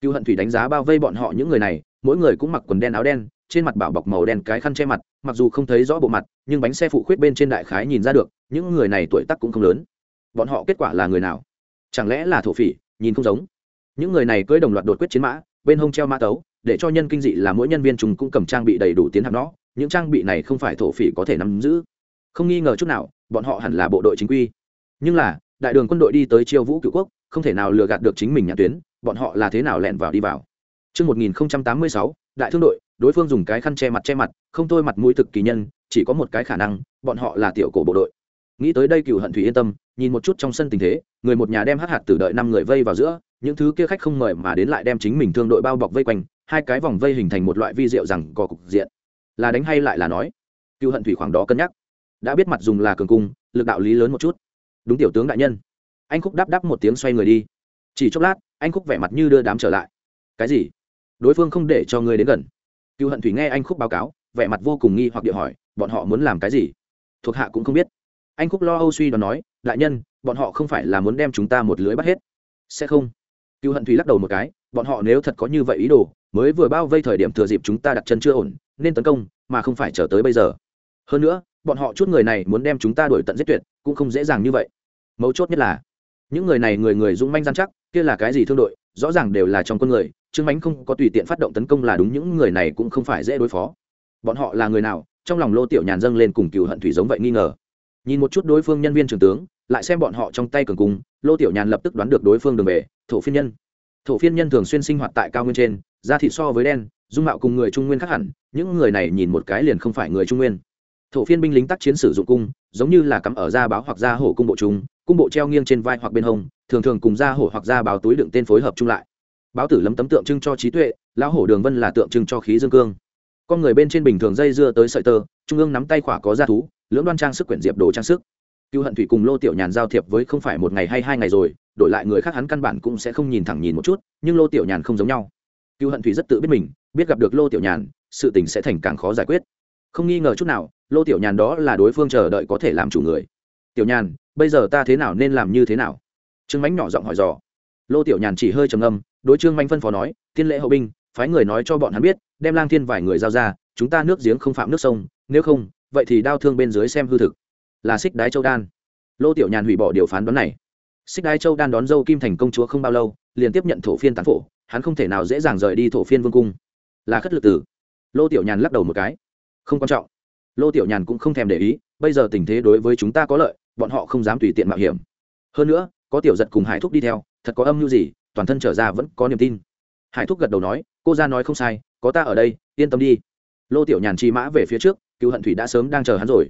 Cựu hận thủy đánh giá bao vây bọn họ những người này, mỗi người cũng mặc quần đen áo đen, trên mặt bảo bọc màu đen cái khăn che mặt, mặc dù không thấy rõ bộ mặt, nhưng bánh xe phụ khuyết bên trên đại khái nhìn ra được, những người này tuổi tác cũng không lớn. Bọn họ kết quả là người nào? Chẳng lẽ là thổ phỉ, nhìn không giống. Những người này cưỡi đồng loạt đột quyết chiến mã, bên hông treo mã tấu, để cho nhân kinh dị là mỗi nhân viên chúng cũng cầm trang bị đầy đủ tiến hạng nó, những trang bị này không phải thổ phỉ có thể nắm giữ không nghi ngờ chút nào bọn họ hẳn là bộ đội chính quy nhưng là đại đường quân đội đi tới chiêu vũ cựu quốc không thể nào lừa gạt được chính mình nhãn tuyến bọn họ là thế nào lẹn vào đi vào Trước 1086, đại thương đội, đối phương dùng cái khăn che mặt che mặt, không thôi mặt mũi thực kỳ nhân, chỉ có một cái khả năng, bọn họ là tiểu cổ bộ đội. Nghĩ tới đây Cửu Hận Thủy yên tâm, nhìn một chút trong sân tình thế, người một nhà đem hát hạt tử đợi năm người vây vào giữa, những thứ kia khách không mời mà đến lại đem chính mình thương đội bao bọc vây quanh, hai cái vòng vây hình thành một loại vi diệu rằng có cục diện. Là đánh hay lại là nói? Cửu Hận Thủy khoảng đó cân nhắc. Đã biết mặt dùng là cường cung, lực đạo lý lớn một chút. Đúng tiểu tướng đại nhân. Anh Khúc đáp đáp một tiếng xoay người đi. Chỉ chốc lát, anh Khúc vẻ mặt như đưa đám trở lại. Cái gì? đối phương không để cho người đến gần cựu hận thủy nghe anh khúc báo cáo vẻ mặt vô cùng nghi hoặc địa hỏi bọn họ muốn làm cái gì thuộc hạ cũng không biết anh khúc lo âu suy đoán nói đại nhân bọn họ không phải là muốn đem chúng ta một lưới bắt hết sẽ không cựu hận thủy lắc đầu một cái bọn họ nếu thật có như vậy ý đồ mới vừa bao vây thời điểm thừa dịp chúng ta đặt chân chưa ổn nên tấn công mà không phải chờ tới bây giờ hơn nữa, bọn họ chút người này muốn đem chúng ta đuổi tận giết tuyệt, cũng không dễ dàng như vậy. Mấu chốt nhất là, những người này người người dũng manh gian chắc, kia là cái gì thương đội, rõ ràng đều là trong con người, trương mánh không có tùy tiện phát động tấn công là đúng, những người này cũng không phải dễ đối phó. Bọn họ là người nào, trong lòng lô tiểu nhàn dâng lên cùng cựu hận thủy giống vậy nghi ngờ. Nhìn một chút đối phương nhân viên trường tướng, lại xem bọn họ trong tay cường cung, lô tiểu nhàn lập tức đoán được đối phương đường về, thổ phiên nhân. Thổ phiên nhân thường xuyên sinh hoạt tại cao nguyên trên, da thịt so với đen, dung mạo cùng người trung nguyên khác hẳn, những người này nhìn một cái liền không phải người trung nguyên thổ phiên binh lính tác chiến sử dụng cung, giống như là cắm ở da báo hoặc da hổ cung bộ chúng cung bộ treo nghiêng trên vai hoặc bên hông, thường thường cùng da hổ hoặc da báo túi đựng tên phối hợp chung lại. Báo tử lấm tấm tượng trưng cho trí tuệ, lão hổ đường vân là tượng trưng cho khí dương cương. Con người bên trên bình thường dây dưa tới sợi tơ, trung ương nắm tay khỏa có da thú, lưỡng đoan trang sức quyển diệp đồ trang sức. Cựu hận thủy cùng lô tiểu nhàn giao thiệp với không phải một ngày hay hai ngày rồi, đổi lại người khác hắn căn bản cũng sẽ không nhìn thẳng nhìn một chút, nhưng lô tiểu nhàn không giống nhau. Cựu hận thủy rất tự biết mình, biết gặp được lô tiểu nhàn, sự tình sẽ thành càng khó giải quyết không nghi ngờ chút nào, lô tiểu nhàn đó là đối phương chờ đợi có thể làm chủ người. Tiểu nhàn, bây giờ ta thế nào nên làm như thế nào? Trương mánh nhỏ giọng hỏi dò. Lô tiểu nhàn chỉ hơi trầm âm đối trương manh phân phó nói, thiên lễ hậu binh, phái người nói cho bọn hắn biết, đem lang thiên vài người giao ra, chúng ta nước giếng không phạm nước sông, nếu không, vậy thì đau thương bên dưới xem hư thực. Là xích đái châu đan. Lô tiểu nhàn hủy bỏ điều phán đoán này. Xích đái châu đan đón dâu kim thành công chúa không bao lâu, liền tiếp nhận thổ phiên tán phổ, hắn không thể nào dễ dàng rời đi thổ phiên vương cung. Là khất lực tử. Lô tiểu nhàn lắc đầu một cái không quan trọng. Lô tiểu nhàn cũng không thèm để ý, bây giờ tình thế đối với chúng ta có lợi, bọn họ không dám tùy tiện mạo hiểm. Hơn nữa, có tiểu giật cùng hải thúc đi theo, thật có âm mưu gì, toàn thân trở ra vẫn có niềm tin. Hải thúc gật đầu nói, cô ra nói không sai, có ta ở đây, yên tâm đi. Lô tiểu nhàn chi mã về phía trước, cựu hận thủy đã sớm đang chờ hắn rồi.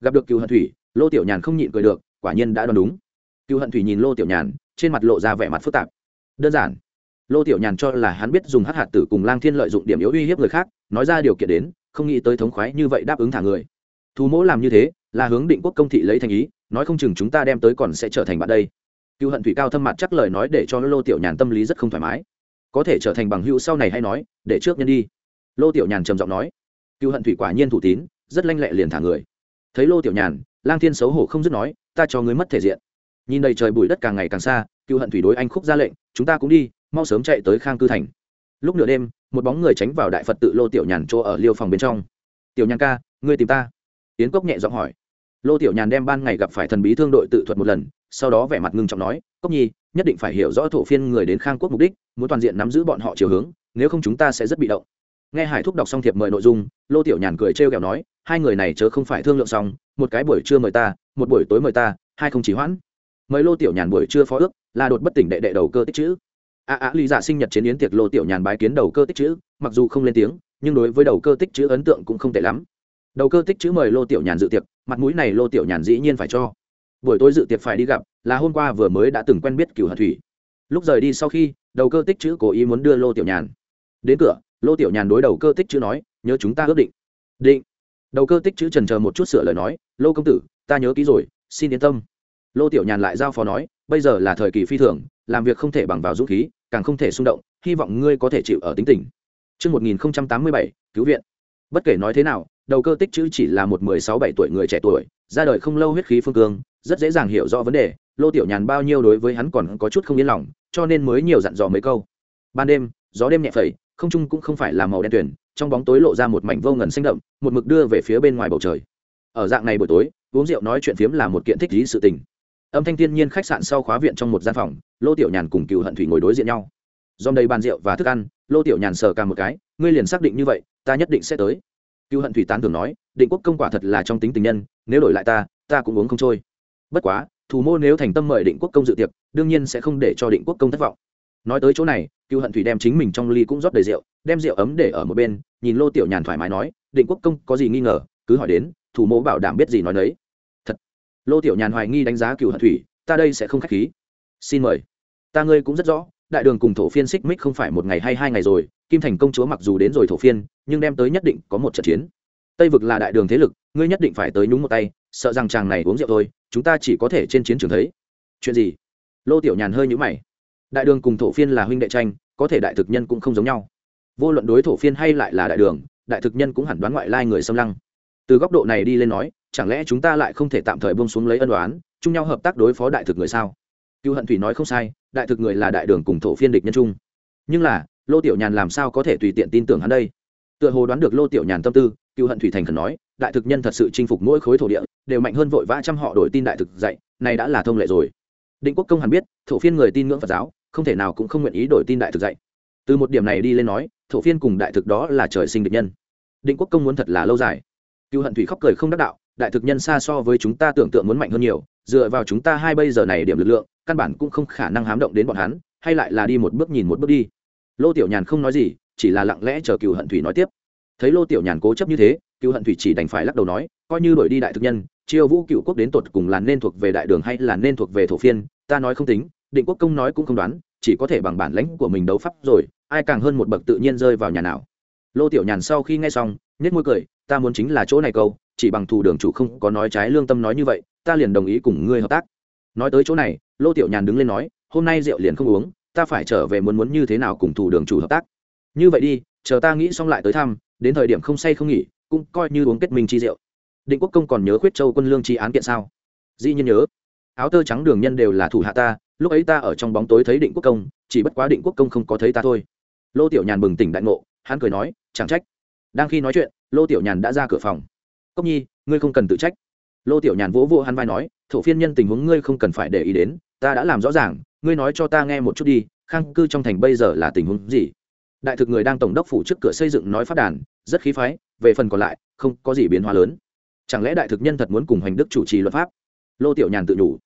Gặp được cựu hận thủy, lô tiểu nhàn không nhịn cười được, quả nhiên đã đoán đúng. Cựu hận thủy nhìn lô tiểu nhàn, trên mặt lộ ra vẻ mặt phức tạp. Đơn giản. Lô tiểu nhàn cho là hắn biết dùng hát hạt tử cùng lang thiên lợi dụng điểm yếu uy hiếp người khác, nói ra điều kiện đến không nghĩ tới thống khoái như vậy đáp ứng thả người. Thú mỗ làm như thế, là hướng định quốc công thị lấy thành ý, nói không chừng chúng ta đem tới còn sẽ trở thành bạn đây. Cựu hận thủy cao thâm mặt chắc lời nói để cho lô tiểu nhàn tâm lý rất không thoải mái. Có thể trở thành bằng hữu sau này hay nói, để trước nhân đi. Lô tiểu nhàn trầm giọng nói. Cựu hận thủy quả nhiên thủ tín, rất lanh lẹ liền thả người. Thấy lô tiểu nhàn, lang thiên xấu hổ không dứt nói, ta cho ngươi mất thể diện. Nhìn đầy trời bụi đất càng ngày càng xa, cựu hận thủy đối anh khúc ra lệnh, chúng ta cũng đi, mau sớm chạy tới khang cư thành. Lúc nửa đêm một bóng người tránh vào đại phật tự lô tiểu nhàn chỗ ở liêu phòng bên trong. Tiểu nhàn ca, ngươi tìm ta? Yến cốc nhẹ giọng hỏi. Lô tiểu nhàn đem ban ngày gặp phải thần bí thương đội tự thuật một lần, sau đó vẻ mặt ngưng trọng nói, cốc nhi, nhất định phải hiểu rõ thổ phiên người đến khang quốc mục đích, muốn toàn diện nắm giữ bọn họ chiều hướng, nếu không chúng ta sẽ rất bị động. Nghe hải thúc đọc xong thiệp mời nội dung, lô tiểu nhàn cười trêu ghẹo nói, hai người này chớ không phải thương lượng xong, một cái buổi trưa mời ta, một buổi tối mời ta, hai không chỉ hoãn. Mời lô tiểu nhàn buổi trưa phó ước, là đột bất tỉnh đệ đệ đầu cơ tích chữ a a lý giả sinh nhật chiến yến tiệc lô tiểu nhàn bái kiến đầu cơ tích chữ, mặc dù không lên tiếng, nhưng đối với đầu cơ tích chữ ấn tượng cũng không tệ lắm. Đầu cơ tích chữ mời lô tiểu nhàn dự tiệc, mặt mũi này lô tiểu nhàn dĩ nhiên phải cho. Buổi tối dự tiệc phải đi gặp, là hôm qua vừa mới đã từng quen biết cửu hận thủy. Lúc rời đi sau khi, đầu cơ tích chữ cố ý muốn đưa lô tiểu nhàn đến cửa, lô tiểu nhàn đối đầu cơ tích chữ nói, nhớ chúng ta ước định. Định. Đầu cơ tích chữ trần chờ một chút sửa lời nói, lô công tử, ta nhớ kỹ rồi, xin yên tâm. Lô tiểu nhàn lại giao phó nói, bây giờ là thời kỳ phi thường làm việc không thể bằng vào dũng khí càng không thể xung động hy vọng ngươi có thể chịu ở tính tình Trước 1087, cứu viện. Bất kể nói thế nào, đầu cơ tích chữ chỉ là một mười sáu bảy tuổi người trẻ tuổi, ra đời không lâu huyết khí phương cương, rất dễ dàng hiểu rõ vấn đề, Lô Tiểu Nhàn bao nhiêu đối với hắn còn có chút không yên lòng, cho nên mới nhiều dặn dò mấy câu. Ban đêm, gió đêm nhẹ phẩy, không trung cũng không phải là màu đen tuyển, trong bóng tối lộ ra một mảnh vô ngần xanh đậm, một mực đưa về phía bên ngoài bầu trời. Ở dạng này buổi tối, uống rượu nói chuyện phiếm là một kiện thích lý sự tình âm thanh thiên nhiên khách sạn sau khóa viện trong một gian phòng, lô tiểu nhàn cùng cựu hận thủy ngồi đối diện nhau. Dòm đầy bàn rượu và thức ăn, lô tiểu nhàn sờ cả một cái, ngươi liền xác định như vậy, ta nhất định sẽ tới. Cựu hận thủy tán thường nói, định quốc công quả thật là trong tính tình nhân, nếu đổi lại ta ta cũng uống không trôi. Bất quá, thủ mô nếu thành tâm mời định quốc công dự tiệc, đương nhiên sẽ không để cho định quốc công thất vọng. Nói tới chỗ này cựu hận thủy đem chính mình trong ly cũng rót đầy rượu, đem rượu ấm để ở một bên, nhìn lô tiểu nhàn thoải mái nói, định quốc công có gì nghi ngờ, cứ hỏi đến, thủ mô bảo đảm biết gì nói đấy lô tiểu nhàn hoài nghi đánh giá cựu hận thủy, ta đây sẽ không k h á c h khí. Xin mời. Ta ngươi cũng rất rõ, đại đường cùng thổ phiên xích mích không phải một ngày hay hai ngày rồi, kim thành công chúa mặc dù đến rồi thổ phiên, nhưng đem tới nhất định có một trận chiến. Tây vực là đại đường thế lực, ngươi nhất định phải tới nhúng một tay, sợ rằng chàng này uống rượu thôi, chúng ta chỉ có thể trên chiến trường thấy. Chuyện gì? Lô tiểu nhàn hơi nhũ mày. Đại đường cùng thổ phiên là huynh đệ tranh, có thể đại thực nhân cũng không giống nhau. Vô luận đối thổ phiên hay lại là đại đường, đại thực nhân cũng hẳn đoán ngoại lai người xâm lăng. Từ góc độ này đi lên nói chẳng lẽ chúng ta lại không thể tạm thời bông xuống lấy ân đoán chung nhau hợp tác đối phó đại thực người sao? Cựu hận thủy nói không sai, đại thực người là đại đường cùng thổ phiên địch nhân chung. Nhưng là, lô tiểu nhàn làm sao có thể tùy tiện tin tưởng hắn đây? Tựa hồ đoán được lô tiểu nhàn tâm tư, cựu hận thủy thành khẩn nói, đại thực nhân thật sự chinh phục mỗi khối thổ địa, đều mạnh hơn vội vã trăm họ đổi tin đại thực dạy, này đã là thông lệ rồi. Định quốc công hẳn biết, thổ phiên người tin ngưỡng phật giáo, không thể nào cũng không nguyện ý đổi tin đại thực dạy. Từ một điểm này đi lên nói, thổ phiên cùng đại thực đó là trời sinh địch nhân. Định quốc công muốn thật là lâu dài. Cựu hận thủy khóc cười không đắc đạo đại thực nhân xa so với chúng ta tưởng tượng muốn mạnh hơn nhiều, dựa vào chúng ta hai bây giờ này điểm lực lượng, căn bản cũng không khả năng hám động đến bọn hắn, hay lại là đi một bước nhìn một bước đi. Lô tiểu nhàn không nói gì, chỉ là lặng lẽ chờ cựu hận thủy nói tiếp. Thấy lô tiểu nhàn cố chấp như thế, cựu hận thủy chỉ đành phải lắc đầu nói, coi như đổi đi đại thực nhân chiêu vũ cựu quốc đến tột cùng là nên thuộc về đại đường hay là nên thuộc về thổ phiên, ta nói không tính, định quốc công nói cũng không đoán, chỉ có thể bằng bản lãnh của mình đấu pháp rồi, ai càng hơn một bậc tự nhiên rơi vào nhà nào. Lô tiểu nhàn sau khi nghe xong nhét môi cười, ta muốn chính là chỗ này câu chỉ bằng thủ đường chủ không có nói trái lương tâm nói như vậy, ta liền đồng ý cùng ngươi hợp tác. Nói tới chỗ này, lô tiểu nhàn đứng lên nói, hôm nay rượu liền không uống, ta phải trở về muốn muốn như thế nào cùng thủ đường chủ hợp tác. Như vậy đi, chờ ta nghĩ xong lại tới thăm, đến thời điểm không say không nghỉ, cũng coi như uống kết minh chi rượu. Định quốc công còn nhớ khuyết châu quân lương chi án kiện sao? Dĩ nhiên nhớ. Áo tơ trắng đường nhân đều là thủ hạ ta, lúc ấy ta ở trong bóng tối thấy định quốc công, chỉ bất quá định quốc công không có thấy ta thôi. Lô tiểu nhàn bừng tỉnh đại ngộ, hắn cười nói, chẳng trách. Đang khi nói chuyện, lô tiểu nhàn đã ra cửa phòng cốc nhi, ngươi không cần tự trách. Lô tiểu nhàn vỗ vỗ hắn vai nói, thổ phiên nhân tình huống ngươi không cần phải để ý đến, ta đã làm rõ ràng, ngươi nói cho ta nghe một chút đi, khang cư trong thành bây giờ là tình huống gì? Đại thực người đang tổng đốc phủ trước cửa xây dựng nói phát đàn, rất khí phái, về phần còn lại, không có gì biến hóa lớn. Chẳng lẽ đại thực nhân thật muốn cùng hoành đức chủ trì luật pháp? Lô tiểu nhàn tự nhủ.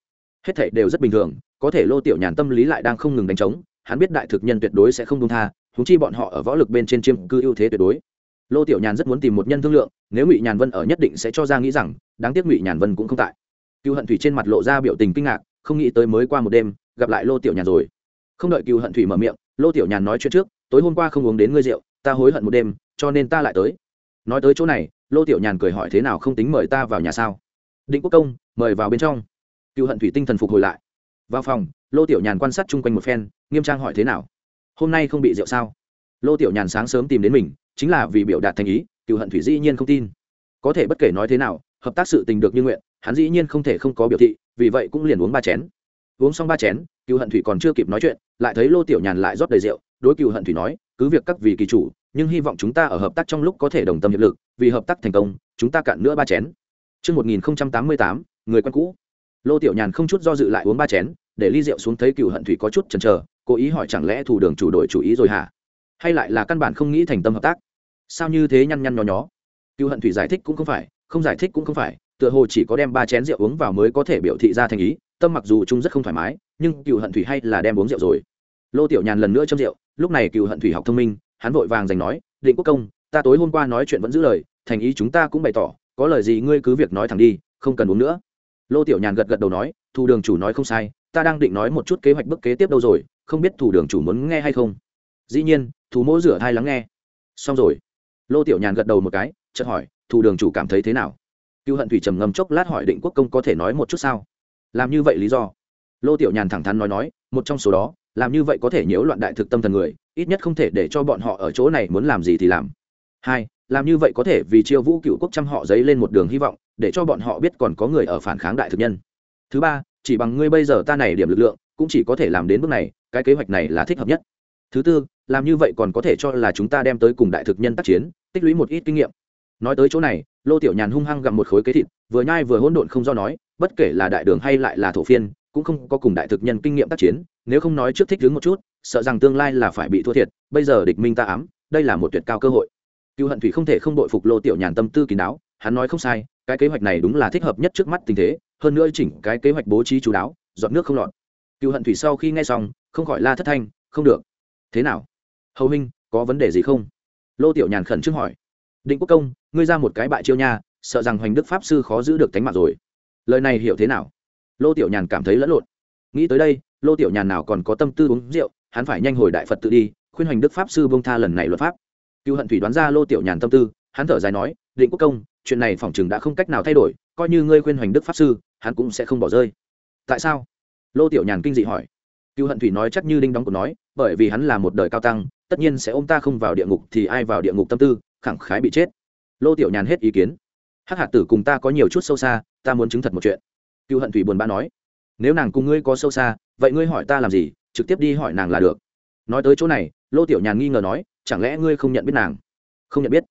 Hết thảy đều rất bình thường, có thể lô tiểu nhàn tâm lý lại đang không ngừng đánh trống, hắn biết đại thực nhân tuyệt đối sẽ không đông tha húng chi bọn họ ở võ lực bên trên chiêm cư ưu thế tuyệt đối lô tiểu nhàn rất muốn tìm một nhân thương lượng, nếu ngụy nhàn vân ở nhất định sẽ cho ra nghĩ rằng, đáng tiếc ngụy nhàn vân cũng không tại. Cựu hận thủy trên mặt lộ ra biểu tình kinh ngạc, không nghĩ tới mới qua một đêm, gặp lại lô tiểu nhàn rồi. Không đợi cựu hận thủy mở miệng, lô tiểu nhàn nói chuyện trước, tối hôm qua không uống đến ngươi rượu, ta hối hận một đêm, cho nên ta lại tới. Nói tới chỗ này, lô tiểu nhàn cười hỏi thế nào không tính mời ta vào nhà sao? Định quốc công, mời vào bên trong. Cựu hận thủy tinh thần phục hồi lại. Vào phòng, lô tiểu nhàn quan sát chung quanh một phen, nghiêm trang hỏi thế nào? Hôm nay không bị rượu sao? Lô tiểu nhàn sáng sớm tìm đến mình chính là vì biểu đạt thành ý cựu hận thủy dĩ nhiên không tin có thể bất kể nói thế nào hợp tác sự tình được như nguyện hắn dĩ nhiên không thể không có biểu thị vì vậy cũng liền uống ba chén uống xong ba chén cựu hận thủy còn chưa kịp nói chuyện lại thấy lô tiểu nhàn lại rót đầy rượu đối cựu hận thủy nói cứ việc các vị kỳ chủ nhưng hy vọng chúng ta ở hợp tác trong lúc có thể đồng tâm hiệp lực vì hợp tác thành công chúng ta cạn nữa ba chén Trước 1088, người quen cũ. Lô Tiểu Nhàn không chút do dự lại uống ba chén, để ly rượu xuống thấy cựu hận thủy có chút chần chờ, cố ý hỏi chẳng lẽ thủ đường chủ đội chủ ý rồi hả? Hay lại là căn bản không nghĩ thành tâm hợp tác? Sao như thế nhăn nhăn nhó nhó? Cựu hận thủy giải thích cũng không phải, không giải thích cũng không phải, tựa hồ chỉ có đem ba chén rượu uống vào mới có thể biểu thị ra thành ý, tâm mặc dù chung rất không thoải mái, nhưng cựu hận thủy hay là đem uống rượu rồi. Lô Tiểu Nhàn lần nữa châm rượu, lúc này cựu hận thủy học thông minh, hắn vội vàng giành nói, "Định Quốc công, ta tối hôm qua nói chuyện vẫn giữ lời, thành ý chúng ta cũng bày tỏ, có lời gì ngươi cứ việc nói thẳng đi, không cần uống nữa." Lô Tiểu Nhàn gật gật đầu nói, "Thủ đường chủ nói không sai, ta đang định nói một chút kế hoạch bước kế tiếp đâu rồi, không biết thủ đường chủ muốn nghe hay không." Dĩ nhiên, thủ mỗ rửa thai lắng nghe. Xong rồi. Lô Tiểu Nhàn gật đầu một cái, chợt hỏi, "Thủ đường chủ cảm thấy thế nào?" Cưu Hận Thủy trầm ngâm chốc lát hỏi Định Quốc công có thể nói một chút sao? Làm như vậy lý do? Lô Tiểu Nhàn thẳng thắn nói nói, một trong số đó, làm như vậy có thể nhiễu loạn đại thực tâm thần người, ít nhất không thể để cho bọn họ ở chỗ này muốn làm gì thì làm hai làm như vậy có thể vì chiêu vũ cựu quốc trăm họ dấy lên một đường hy vọng để cho bọn họ biết còn có người ở phản kháng đại thực nhân thứ ba chỉ bằng ngươi bây giờ ta này điểm lực lượng cũng chỉ có thể làm đến bước này cái kế hoạch này là thích hợp nhất thứ tư làm như vậy còn có thể cho là chúng ta đem tới cùng đại thực nhân tác chiến tích lũy một ít kinh nghiệm. Nói tới chỗ này, lô tiểu nhàn hung hăng gặm một khối kế thịt, vừa nhai vừa hỗn độn không do nói, bất kể là đại đường hay lại là thổ phiên, cũng không có cùng đại thực nhân kinh nghiệm tác chiến, nếu không nói trước thích đứng một chút, sợ rằng tương lai là phải bị thua thiệt, bây giờ địch minh ta ám, đây là một tuyệt cao cơ hội. Cựu hận thủy không thể không đội phục lô tiểu nhàn tâm tư kín đáo, hắn nói không sai, cái kế hoạch này đúng là thích hợp nhất trước mắt tình thế, hơn nữa chỉnh cái kế hoạch bố trí chú đáo, dọn nước không lọt. Cựu hận thủy sau khi nghe xong, không khỏi la thất thanh, không được. Thế nào? Hầu minh có vấn đề gì không? Lô tiểu nhàn khẩn trương hỏi. Định quốc công, ngươi ra một cái bại chiêu nha, sợ rằng hoành đức pháp sư khó giữ được tánh mạng rồi. Lời này hiểu thế nào? Lô tiểu nhàn cảm thấy lẫn lộn. Nghĩ tới đây, lô tiểu nhàn nào còn có tâm tư uống rượu, hắn phải nhanh hồi đại phật tự đi, khuyên hoành đức pháp sư bông tha lần này luật pháp. Cựu hận thủy đoán ra lô tiểu nhàn tâm tư, hắn thở dài nói, định quốc công, chuyện này phỏng chừng đã không cách nào thay đổi, coi như ngươi khuyên hoành đức pháp sư, hắn cũng sẽ không bỏ rơi. Tại sao? Lô tiểu nhàn kinh dị hỏi. Cựu hận thủy nói chắc như đinh đóng của nói, bởi vì hắn là một đời cao tăng tất nhiên sẽ ôm ta không vào địa ngục thì ai vào địa ngục tâm tư, khẳng khái bị chết. Lô tiểu nhàn hết ý kiến. Hắc hạt tử cùng ta có nhiều chút sâu xa, ta muốn chứng thật một chuyện. Cựu hận thủy buồn bã nói. Nếu nàng cùng ngươi có sâu xa, vậy ngươi hỏi ta làm gì, trực tiếp đi hỏi nàng là được. Nói tới chỗ này, lô tiểu nhàn nghi ngờ nói, chẳng lẽ ngươi không nhận biết nàng? Không nhận biết.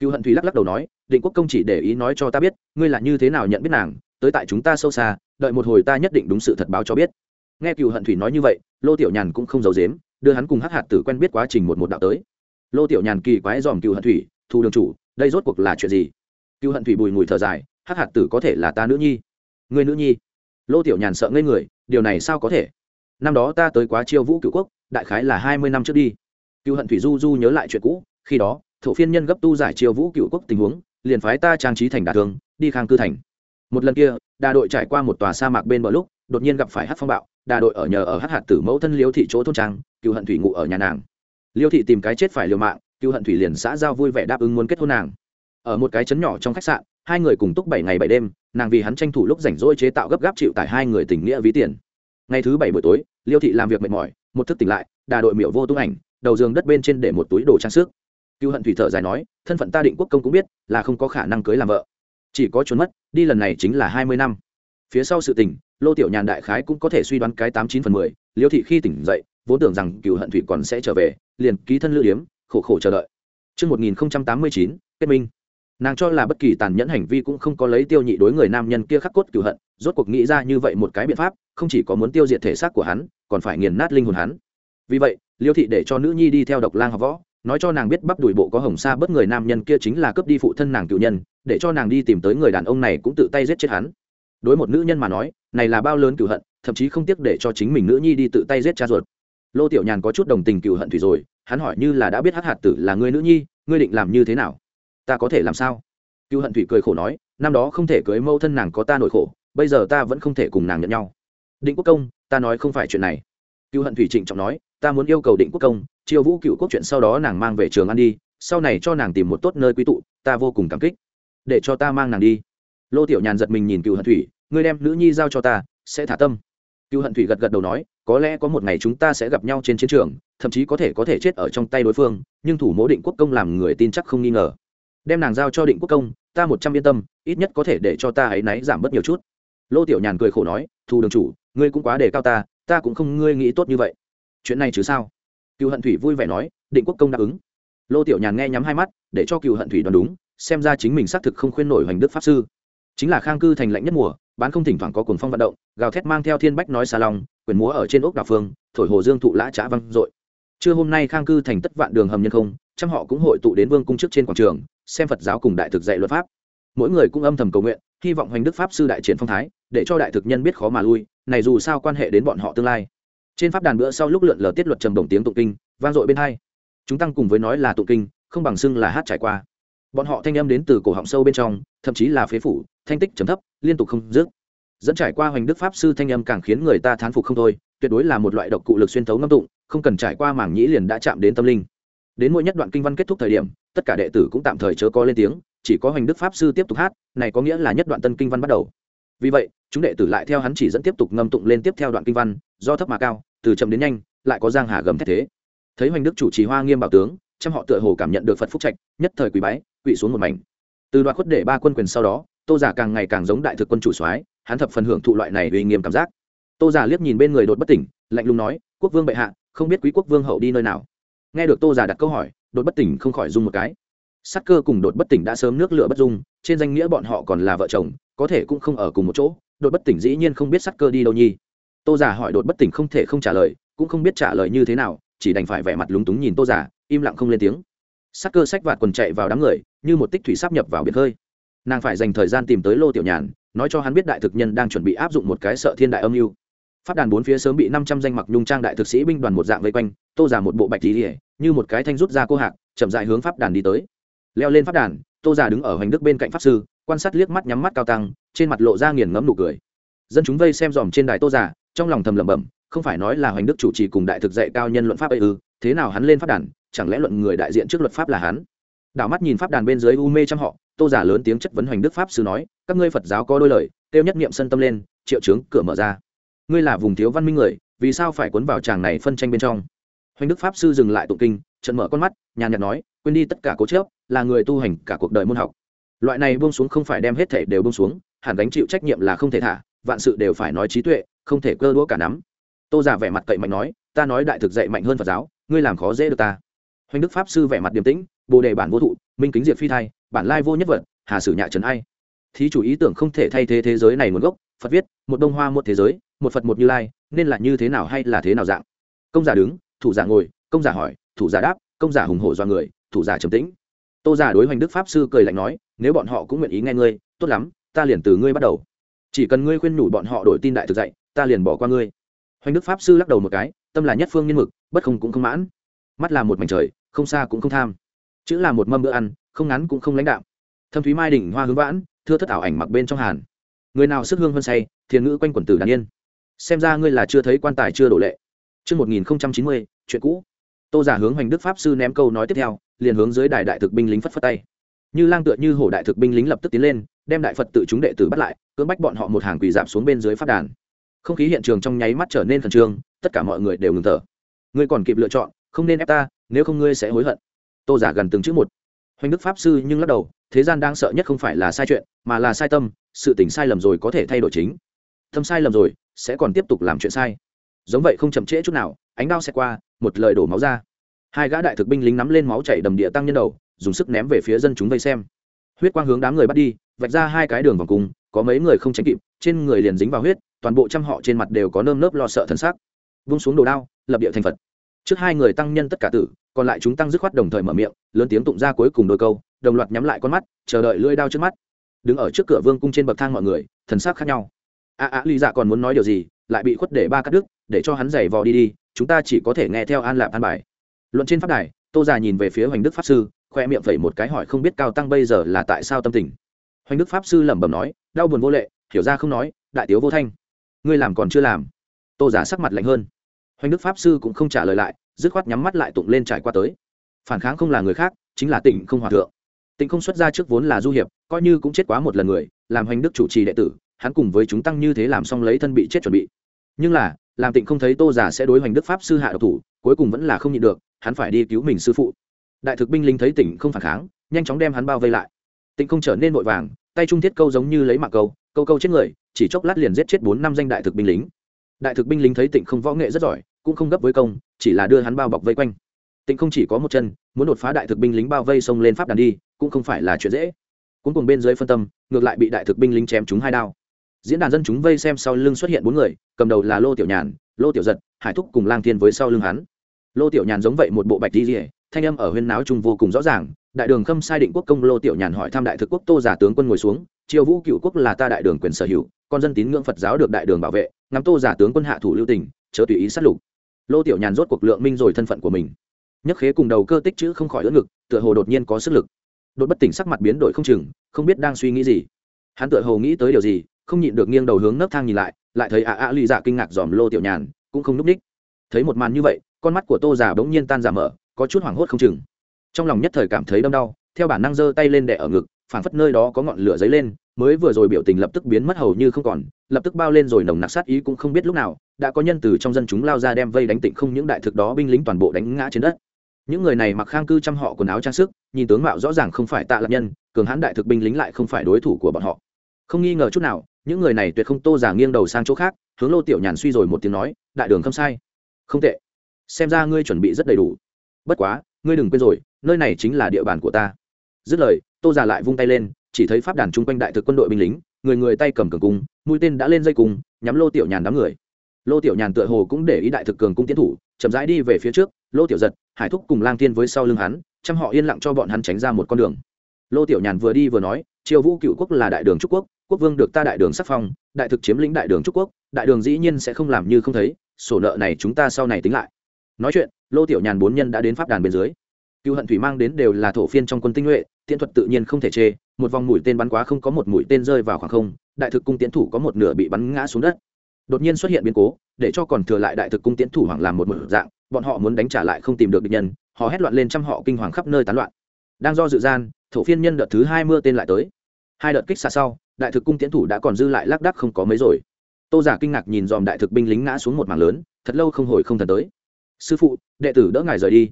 Cựu hận thủy lắc lắc đầu nói, định quốc công chỉ để ý nói cho ta biết, ngươi là như thế nào nhận biết nàng, tới tại chúng ta sâu xa, đợi một hồi ta nhất định đúng sự thật báo cho biết. Nghe cựu hận thủy nói như vậy, lô tiểu nhàn cũng không giấu dếm đưa hắn cùng hắc hạt tử quen biết quá trình một một đạo tới. Lô tiểu nhàn kỳ quái dòm cựu hận thủy, thu đường chủ, đây rốt cuộc là chuyện gì? Cựu hận thủy bùi mùi thở dài, hắc hạt tử có thể là ta nữ nhi. Người nữ nhi? Lô tiểu nhàn sợ ngây người, điều này sao có thể? Năm đó ta tới quá chiêu vũ cựu quốc, đại khái là hai mươi năm trước đi. Cựu hận thủy du du nhớ lại chuyện cũ, khi đó, thổ phiên nhân gấp tu giải chiêu vũ cựu quốc tình huống, liền phái ta trang trí thành đà thương, đi khang cư thành. Một lần kia, đà đội trải qua một tòa sa mạc bên bờ lúc, đột nhiên gặp phải hát phong bạo đà đội ở nhờ ở hát hạt tử mẫu thân liêu thị chỗ thôn trang, cựu hận thủy ngụ ở nhà nàng. Liêu thị tìm cái chết phải liều mạng, cựu hận thủy liền xã giao vui vẻ đáp ứng muốn kết hôn nàng. Ở một cái chấn nhỏ trong khách sạn, hai người cùng túc bảy ngày bảy đêm, nàng vì hắn tranh thủ lúc rảnh rỗi chế tạo gấp gáp chịu tải hai người tình nghĩa ví tiền. Ngày thứ bảy buổi tối, liêu thị làm việc mệt mỏi, một thức tỉnh lại, đà đội miệu vô tung ảnh, đầu giường đất bên trên để một túi đồ trang sức. Cựu hận thủy thở dài nói, thân phận ta định quốc công cũng biết, là không có khả năng cưới làm vợ. Chỉ có trốn mất, đi lần này chính là hai mươi năm phía sau sự tình lô tiểu nhàn đại khái cũng có thể suy đoán cái tám chín phần mười liêu thị khi tỉnh dậy vốn tưởng rằng cựu hận thủy còn sẽ trở về liền ký thân lữ điếm khổ khổ chờ đợi Trước 1089, kết minh. Nàng cho là bất kỳ tàn nhẫn hành vi cũng không có lấy tiêu nhị đối người nam nhân kia khắc cốt cựu hận, rốt cuộc nghĩ ra như vậy một cái biện pháp, không chỉ có muốn tiêu diệt thể xác của hắn, còn phải nghiền nát linh hồn hắn. Vì vậy, Liêu thị để cho nữ nhi đi theo độc lang học võ, nói cho nàng biết bắp đùi bộ có hồng sa bất người nam nhân kia chính là cướp đi phụ thân nàng cựu nhân, để cho nàng đi tìm tới người đàn ông này cũng tự tay giết chết hắn đối một nữ nhân mà nói, này là bao lớn cựu hận, thậm chí không tiếc để cho chính mình nữ nhi đi tự tay giết cha ruột. Lô tiểu nhàn có chút đồng tình cựu hận thủy rồi, hắn hỏi như là đã biết hát hạt tử là người nữ nhi, ngươi định làm như thế nào? Ta có thể làm sao? Cựu hận thủy cười khổ nói, năm đó không thể cưới mâu thân nàng có ta nổi khổ, bây giờ ta vẫn không thể cùng nàng nhận nhau. Định quốc công, ta nói không phải chuyện này. Cựu hận thủy trịnh trọng nói, ta muốn yêu cầu định quốc công, chiêu vũ cựu quốc chuyện sau đó nàng mang về trường ăn đi, sau này cho nàng tìm một tốt nơi quy tụ, ta vô cùng cảm kích. Để cho ta mang nàng đi. Lô tiểu nhàn giật mình nhìn cựu hận thủy ngươi đem nữ nhi giao cho ta, sẽ thả tâm. Cựu hận thủy gật gật đầu nói, có lẽ có một ngày chúng ta sẽ gặp nhau trên chiến trường, thậm chí có thể có thể chết ở trong tay đối phương, nhưng thủ mố định quốc công làm người tin chắc không nghi ngờ. Đem nàng giao cho định quốc công, ta một trăm yên tâm, ít nhất có thể để cho ta ấy náy giảm bớt nhiều chút. Lô tiểu nhàn cười khổ nói, thù đường chủ, ngươi cũng quá đề cao ta ta cũng không ngươi nghĩ tốt như vậy. Chuyện này chứ sao? Cựu hận thủy vui vẻ nói, định quốc công đáp ứng. Lô tiểu nhàn nghe nhắm hai mắt, để cho cựu hận thủy đoán đúng, xem ra chính mình xác thực không khuyên nổi hoành đức pháp sư. Chính là khang cư thành lãnh nhất mùa bán không thỉnh thoảng có cuồng phong vận động, gào thét mang theo thiên bách nói xà long quyền múa ở trên ốc đảo phương, thổi hồ dương thụ lã trá văng dội. Trưa hôm nay khang cư thành tất vạn đường hầm nhân không, trăm họ cũng hội tụ đến vương cung trước trên quảng trường, xem phật giáo cùng đại thực dạy luật pháp. Mỗi người cũng âm thầm cầu nguyện, hy vọng hoành đức pháp sư đại triển phong thái, để cho đại thực nhân biết khó mà lui, này dù sao quan hệ đến bọn họ tương lai. Trên pháp đàn bữa sau lúc lượn lờ tiết luật trầm đồng tiếng tụng kinh, vang dội bên hai. Chúng tăng cùng với nói là tụng kinh, không bằng xưng là hát trải qua. Bọn họ thanh âm đến từ cổ họng sâu bên trong, thậm chí là phế phủ thanh tích chấm thấp, liên tục không dứt. Dẫn trải qua hoành đức pháp sư thanh âm càng khiến người ta thán phục không thôi, tuyệt đối là một loại độc cụ lực xuyên thấu ngâm tụng, không cần trải qua mảng nhĩ liền đã chạm đến tâm linh. Đến mỗi nhất đoạn kinh văn kết thúc thời điểm, tất cả đệ tử cũng tạm thời chớ có lên tiếng, chỉ có hoành đức pháp sư tiếp tục hát, này có nghĩa là nhất đoạn tân kinh văn bắt đầu. Vì vậy, chúng đệ tử lại theo hắn chỉ dẫn tiếp tục ngâm tụng lên tiếp theo đoạn kinh văn, do thấp mà cao, từ chậm đến nhanh, lại có giang hà gầm thét thế. Thấy hoành đức chủ trì hoa nghiêm bảo tướng, trăm họ tựa hồ cảm nhận được phật phúc trạch, nhất thời quỳ bái, quỳ xuống một mảnh. Từ đoạn khuất để ba quân quyền sau đó tô giả càng ngày càng giống đại thực quân chủ soái, hắn thập phần hưởng thụ loại này uy nghiêm cảm giác. Tô giả liếc nhìn bên người đột bất tỉnh, lạnh lùng nói, quốc vương bệ hạ, không biết quý quốc vương hậu đi nơi nào? Nghe được tô giả đặt câu hỏi, đột bất tỉnh không khỏi dung một cái. Sắc cơ cùng đột bất tỉnh đã sớm nước lửa bất dung, trên danh nghĩa bọn họ còn là vợ chồng, có thể cũng không ở cùng một chỗ, đột bất tỉnh dĩ nhiên không biết sắc cơ đi đâu nhi. Tô giả hỏi đột bất tỉnh không thể không trả lời, cũng không biết trả lời như thế nào, chỉ đành phải vẻ mặt lúng túng nhìn tô giả im lặng không lên tiếng. Sắc cơ sách vạt quần chạy vào đám người, như một tích thủy sắp nhập vào biển hơi nàng phải dành thời gian tìm tới lô tiểu nhàn, nói cho hắn biết đại thực nhân đang chuẩn bị áp dụng một cái sợ thiên đại âm mưu. Phát đàn bốn phía sớm bị năm trăm danh mặc nhung trang đại thực sĩ binh đoàn một dạng vây quanh, tô giả một bộ bạch tí ỉa như một cái thanh rút ra cô hạc, chậm dại hướng pháp đàn đi tới. Leo lên pháp đàn, tô giả đứng ở hoành đức bên cạnh pháp sư, quan sát liếc mắt nhắm mắt cao tăng, trên mặt lộ ra nghiền ngẫm nụ cười. Dân chúng vây xem dòm trên đài tô giả, trong lòng thầm lẩm bẩm, không phải nói là hoành đức chủ trì cùng đại thực dạy cao nhân luận pháp ấy ư, thế nào hắn lên pháp đàn, chẳng lẽ luận người đại diện trước luật pháp là hắn? Đảo mắt nhìn pháp đàn bên dưới u mê trăm họ tô giả lớn tiếng chất vấn hoành đức pháp sư nói, các ngươi phật giáo có đôi lời tiêu nhất niệm sân tâm lên, triệu chứng cửa mở ra. Ngươi là vùng thiếu văn minh người, vì sao phải cuốn vào tràng này phân tranh bên trong? Hoành đức pháp sư dừng lại tụng kinh trận mở con mắt, nhàn nhạt nói, quên đi tất cả cố chớp là người tu hành cả cuộc đời môn học. Loại này buông xuống không phải đem hết thể đều buông xuống, hẳn gánh chịu trách nhiệm là không thể thả, vạn sự đều phải nói trí tuệ, không thể cơ đũa cả nắm. Tô giả vẻ mặt cậy mạnh nói, ta nói đại thực dạy mạnh hơn phật giáo, ngươi làm khó dễ được ta. Hoành đức pháp sư vẻ mặt điềm tĩnh, bồ đề bản vô thụ, minh kính diệt phi thai bản lai vô nhất vật, hà sử nhạ trần ai. Thí chủ ý tưởng không thể thay thế thế giới này nguồn gốc, phật viết, một đông hoa một thế giới, một phật một như lai, nên là như thế nào hay là thế nào dạng? Công giả đứng, thủ giả ngồi, công giả hỏi, thủ giả đáp, công giả hùng hổ do người, thủ giả trầm tĩnh. Tô giả đối hoành đức pháp sư cười lạnh nói, nếu bọn họ cũng nguyện ý nghe ngươi, tốt lắm, ta liền từ ngươi bắt đầu. Chỉ cần ngươi khuyên nhủ bọn họ đổi tin đại thực dạy, ta liền bỏ qua ngươi. Hoành đức pháp sư lắc đầu một cái, tâm là nhất phương nhân mực, bất không cũng không mãn. Mắt là một mảnh trời, không xa cũng không tham chữ là một mâm bữa ăn không ngắn cũng không lãnh đạo thâm thúy mai đỉnh hoa hướng vãn thưa thất ảo ảnh mặc bên trong hàn người nào sức hương hơn say thiền ngữ quanh quần tử đàn yên xem ra ngươi là chưa thấy quan tài chưa đổ lệ Trước 1090, chuyện cũ. Tô giả hướng hoành đức pháp sư ném câu nói tiếp theo, liền hướng dưới đài đại thực binh lính phất phất tay. Như lang tựa như hổ đại thực binh lính lập tức tiến lên, đem đại Phật tự chúng đệ tử bắt lại, cưỡng bách bọn họ một hàng quỳ dạp xuống bên dưới pháp đàn. Không khí hiện trường trong nháy mắt trở nên khẩn trương, tất cả mọi người đều ngừng thở. Ngươi còn kịp lựa chọn, không nên ép ta, nếu không ngươi sẽ hối hận. Tô giả gần từng chữ một. Hoành đức pháp sư nhưng lắc đầu, thế gian đang sợ nhất không phải là sai chuyện, mà là sai tâm, sự tình sai lầm rồi có thể thay đổi chính. Tâm sai lầm rồi, sẽ còn tiếp tục làm chuyện sai. Giống vậy không chậm trễ chút nào ánh đao xe qua một lời đổ máu ra. Hai gã đại thực binh lính nắm lên máu chảy đầm địa tăng nhân đầu dùng sức ném về phía dân chúng vây xem. Huyết quang hướng đám người bắt đi vạch ra hai cái đường vòng cung có mấy người không tránh kịp trên người liền dính vào huyết toàn bộ trăm họ trên mặt đều có nơm nớp lo sợ thân xác vung xuống đồ đao lập địa thành phật. Trước hai người tăng nhân tất cả tử còn lại chúng tăng dứt khoát đồng thời mở miệng, lớn tiếng tụng ra cuối cùng đôi câu, đồng loạt nhắm lại con mắt, chờ đợi lưỡi đao trước mắt. Đứng ở trước cửa vương cung trên bậc thang mọi người, thần sắc khác nhau. A a ly dạ còn muốn nói điều gì, lại bị khuất để ba cắt đứt, để cho hắn giày vò đi đi, chúng ta chỉ có thể nghe theo an lạp an bài. Luận trên pháp đài, tô già nhìn về phía hoành đức pháp sư, khoe miệng phẩy một cái hỏi không biết cao tăng bây giờ là tại sao tâm tình. Hoành đức pháp sư lẩm bẩm nói, đau buồn vô lệ, hiểu ra không nói, đại tiếu vô thanh. Ngươi làm còn chưa làm. Tô giả sắc mặt lạnh hơn. Hoành đức pháp sư cũng không trả lời lại dứt khoát nhắm mắt lại tụng lên trải qua tới. Phản kháng không là người khác, chính là tỉnh không hòa thượng. Tỉnh không xuất ra trước vốn là du hiệp, coi như cũng chết quá một lần người, làm hoành đức chủ trì đệ tử, hắn cùng với chúng tăng như thế làm xong lấy thân bị chết chuẩn bị. Nhưng là, làm tịnh không thấy tô giả sẽ đối hoành đức pháp sư hạ độc thủ, cuối cùng vẫn là không nhịn được, hắn phải đi cứu mình sư phụ. Đại thực binh lính thấy tỉnh không phản kháng, nhanh chóng đem hắn bao vây lại. Tịnh không trở nên vội vàng, tay trung thiết câu giống như lấy mạng câu câu câu chết người, chỉ chốc lát liền giết chết bốn năm danh đại thực binh lính. Đại thực binh lính thấy tịnh không võ nghệ rất giỏi, cũng không gấp với công chỉ là đưa hắn bao bọc vây quanh. Tịnh không chỉ có một chân, muốn đột phá đại thực binh lính bao vây xông lên pháp đàn đi, cũng không phải là chuyện dễ. Cuối cùng bên dưới phân tâm, ngược lại bị đại thực binh lính chém trúng hai đao. Diễn đàn dân chúng vây xem sau lưng xuất hiện bốn người, cầm đầu là lô tiểu nhàn, lô tiểu giật, hải thúc cùng lang thiên với sau lưng hắn. Lô tiểu nhàn giống vậy một bộ bạch đi rỉa thanh âm ở huyên náo trung vô cùng rõ ràng. Đại đường khâm sai định quốc công lô tiểu nhàn hỏi thăm đại thực quốc tô giả tướng quân ngồi xuống, triều vũ cựu quốc là ta đại đường quyền sở hữu, con dân tín ngưỡng phật giáo được đại đường bảo vệ, ngắm tô giả tướng quân hạ thủ lưu tình, chớ tùy ý sát lục lô tiểu nhàn rốt cuộc lượng minh rồi thân phận của mình. Nhấc khế cùng đầu cơ tích chữ không khỏi ưỡn ngực, tựa hồ đột nhiên có sức lực. Đột bất tỉnh sắc mặt biến đổi không chừng, không biết đang suy nghĩ gì. Hắn tựa hồ nghĩ tới điều gì, không nhịn được nghiêng đầu hướng nấc thang nhìn lại lại thấy ạ ạ lì dạ kinh ngạc dòm lô tiểu nhàn, cũng không núp ních. Thấy một màn như vậy, con mắt của tô già bỗng nhiên tan giả mở, có chút hoảng hốt không chừng. Trong lòng nhất thời cảm thấy đau đau, theo bản năng giơ tay lên đẻ ở ngực, phảng phất nơi đó có ngọn lửa dấy lên, mới vừa rồi biểu tình lập tức biến mất hầu như không còn, lập tức bao lên rồi nồng nặc sát ý cũng không biết lúc nào đã có nhân từ trong dân chúng lao ra đem vây đánh tịnh không những đại thực đó binh lính toàn bộ đánh ngã trên đất. Những người này mặc khang cư chăm họ quần áo trang sức, nhìn tướng mạo rõ ràng không phải tạ lạc nhân, cường hãn đại thực binh lính lại không phải đối thủ của bọn họ. Không nghi ngờ chút nào, những người này tuyệt không tô giả nghiêng đầu sang chỗ khác, hướng lô tiểu nhàn suy rồi một tiếng nói, đại đường không sai. Không tệ. Xem ra ngươi chuẩn bị rất đầy đủ. Bất quá, ngươi đừng quên rồi, nơi này chính là địa bàn của ta. Dứt lời, tô giả lại vung tay lên, chỉ thấy pháp đàn chung quanh đại thực quân đội binh lính, người người tay cầm cường cung, mũi tên đã lên dây cung, nhắm lô tiểu nhàn đám người lô tiểu nhàn tựa hồ cũng để ý đại thực cường cung tiến thủ, chậm rãi đi về phía trước, lô tiểu giật, hải thúc cùng lang tiên với sau lưng hắn, chăm họ yên lặng cho bọn hắn tránh ra một con đường. Lô tiểu nhàn vừa đi vừa nói, triều vũ cựu quốc là đại đường trúc quốc quốc vương được ta đại đường sắc phong, đại thực chiếm lĩnh đại đường trúc quốc, đại đường dĩ nhiên sẽ không làm như không thấy, sổ nợ này chúng ta sau này tính lại. Nói chuyện, lô tiểu nhàn bốn nhân đã đến pháp đàn bên dưới. Cựu hận thủy mang đến đều là thổ phiên trong quân tinh nhuệ, tiễn thuật tự nhiên không thể chê, một vòng mũi tên bắn quá không có một mũi tên rơi vào khoảng không, đại thực cung tiến thủ có một nửa bị bắn ngã xuống đất đột nhiên xuất hiện biến cố để cho còn thừa lại đại thực cung tiến thủ hoảng làm một mực dạng bọn họ muốn đánh trả lại không tìm được địch nhân họ hét loạn lên trăm họ kinh hoàng khắp nơi tán loạn. Đang do dự gian thổ phiên nhân đợt thứ hai mưa tên lại tới. Hai đợt kích xa sau đại thực cung tiến thủ đã còn dư lại lác đác không có mấy rồi. Tô giả kinh ngạc nhìn dòm đại thực binh lính ngã xuống một mảng lớn thật lâu không hồi không thần tới. Sư phụ đệ tử đỡ ngài rời đi.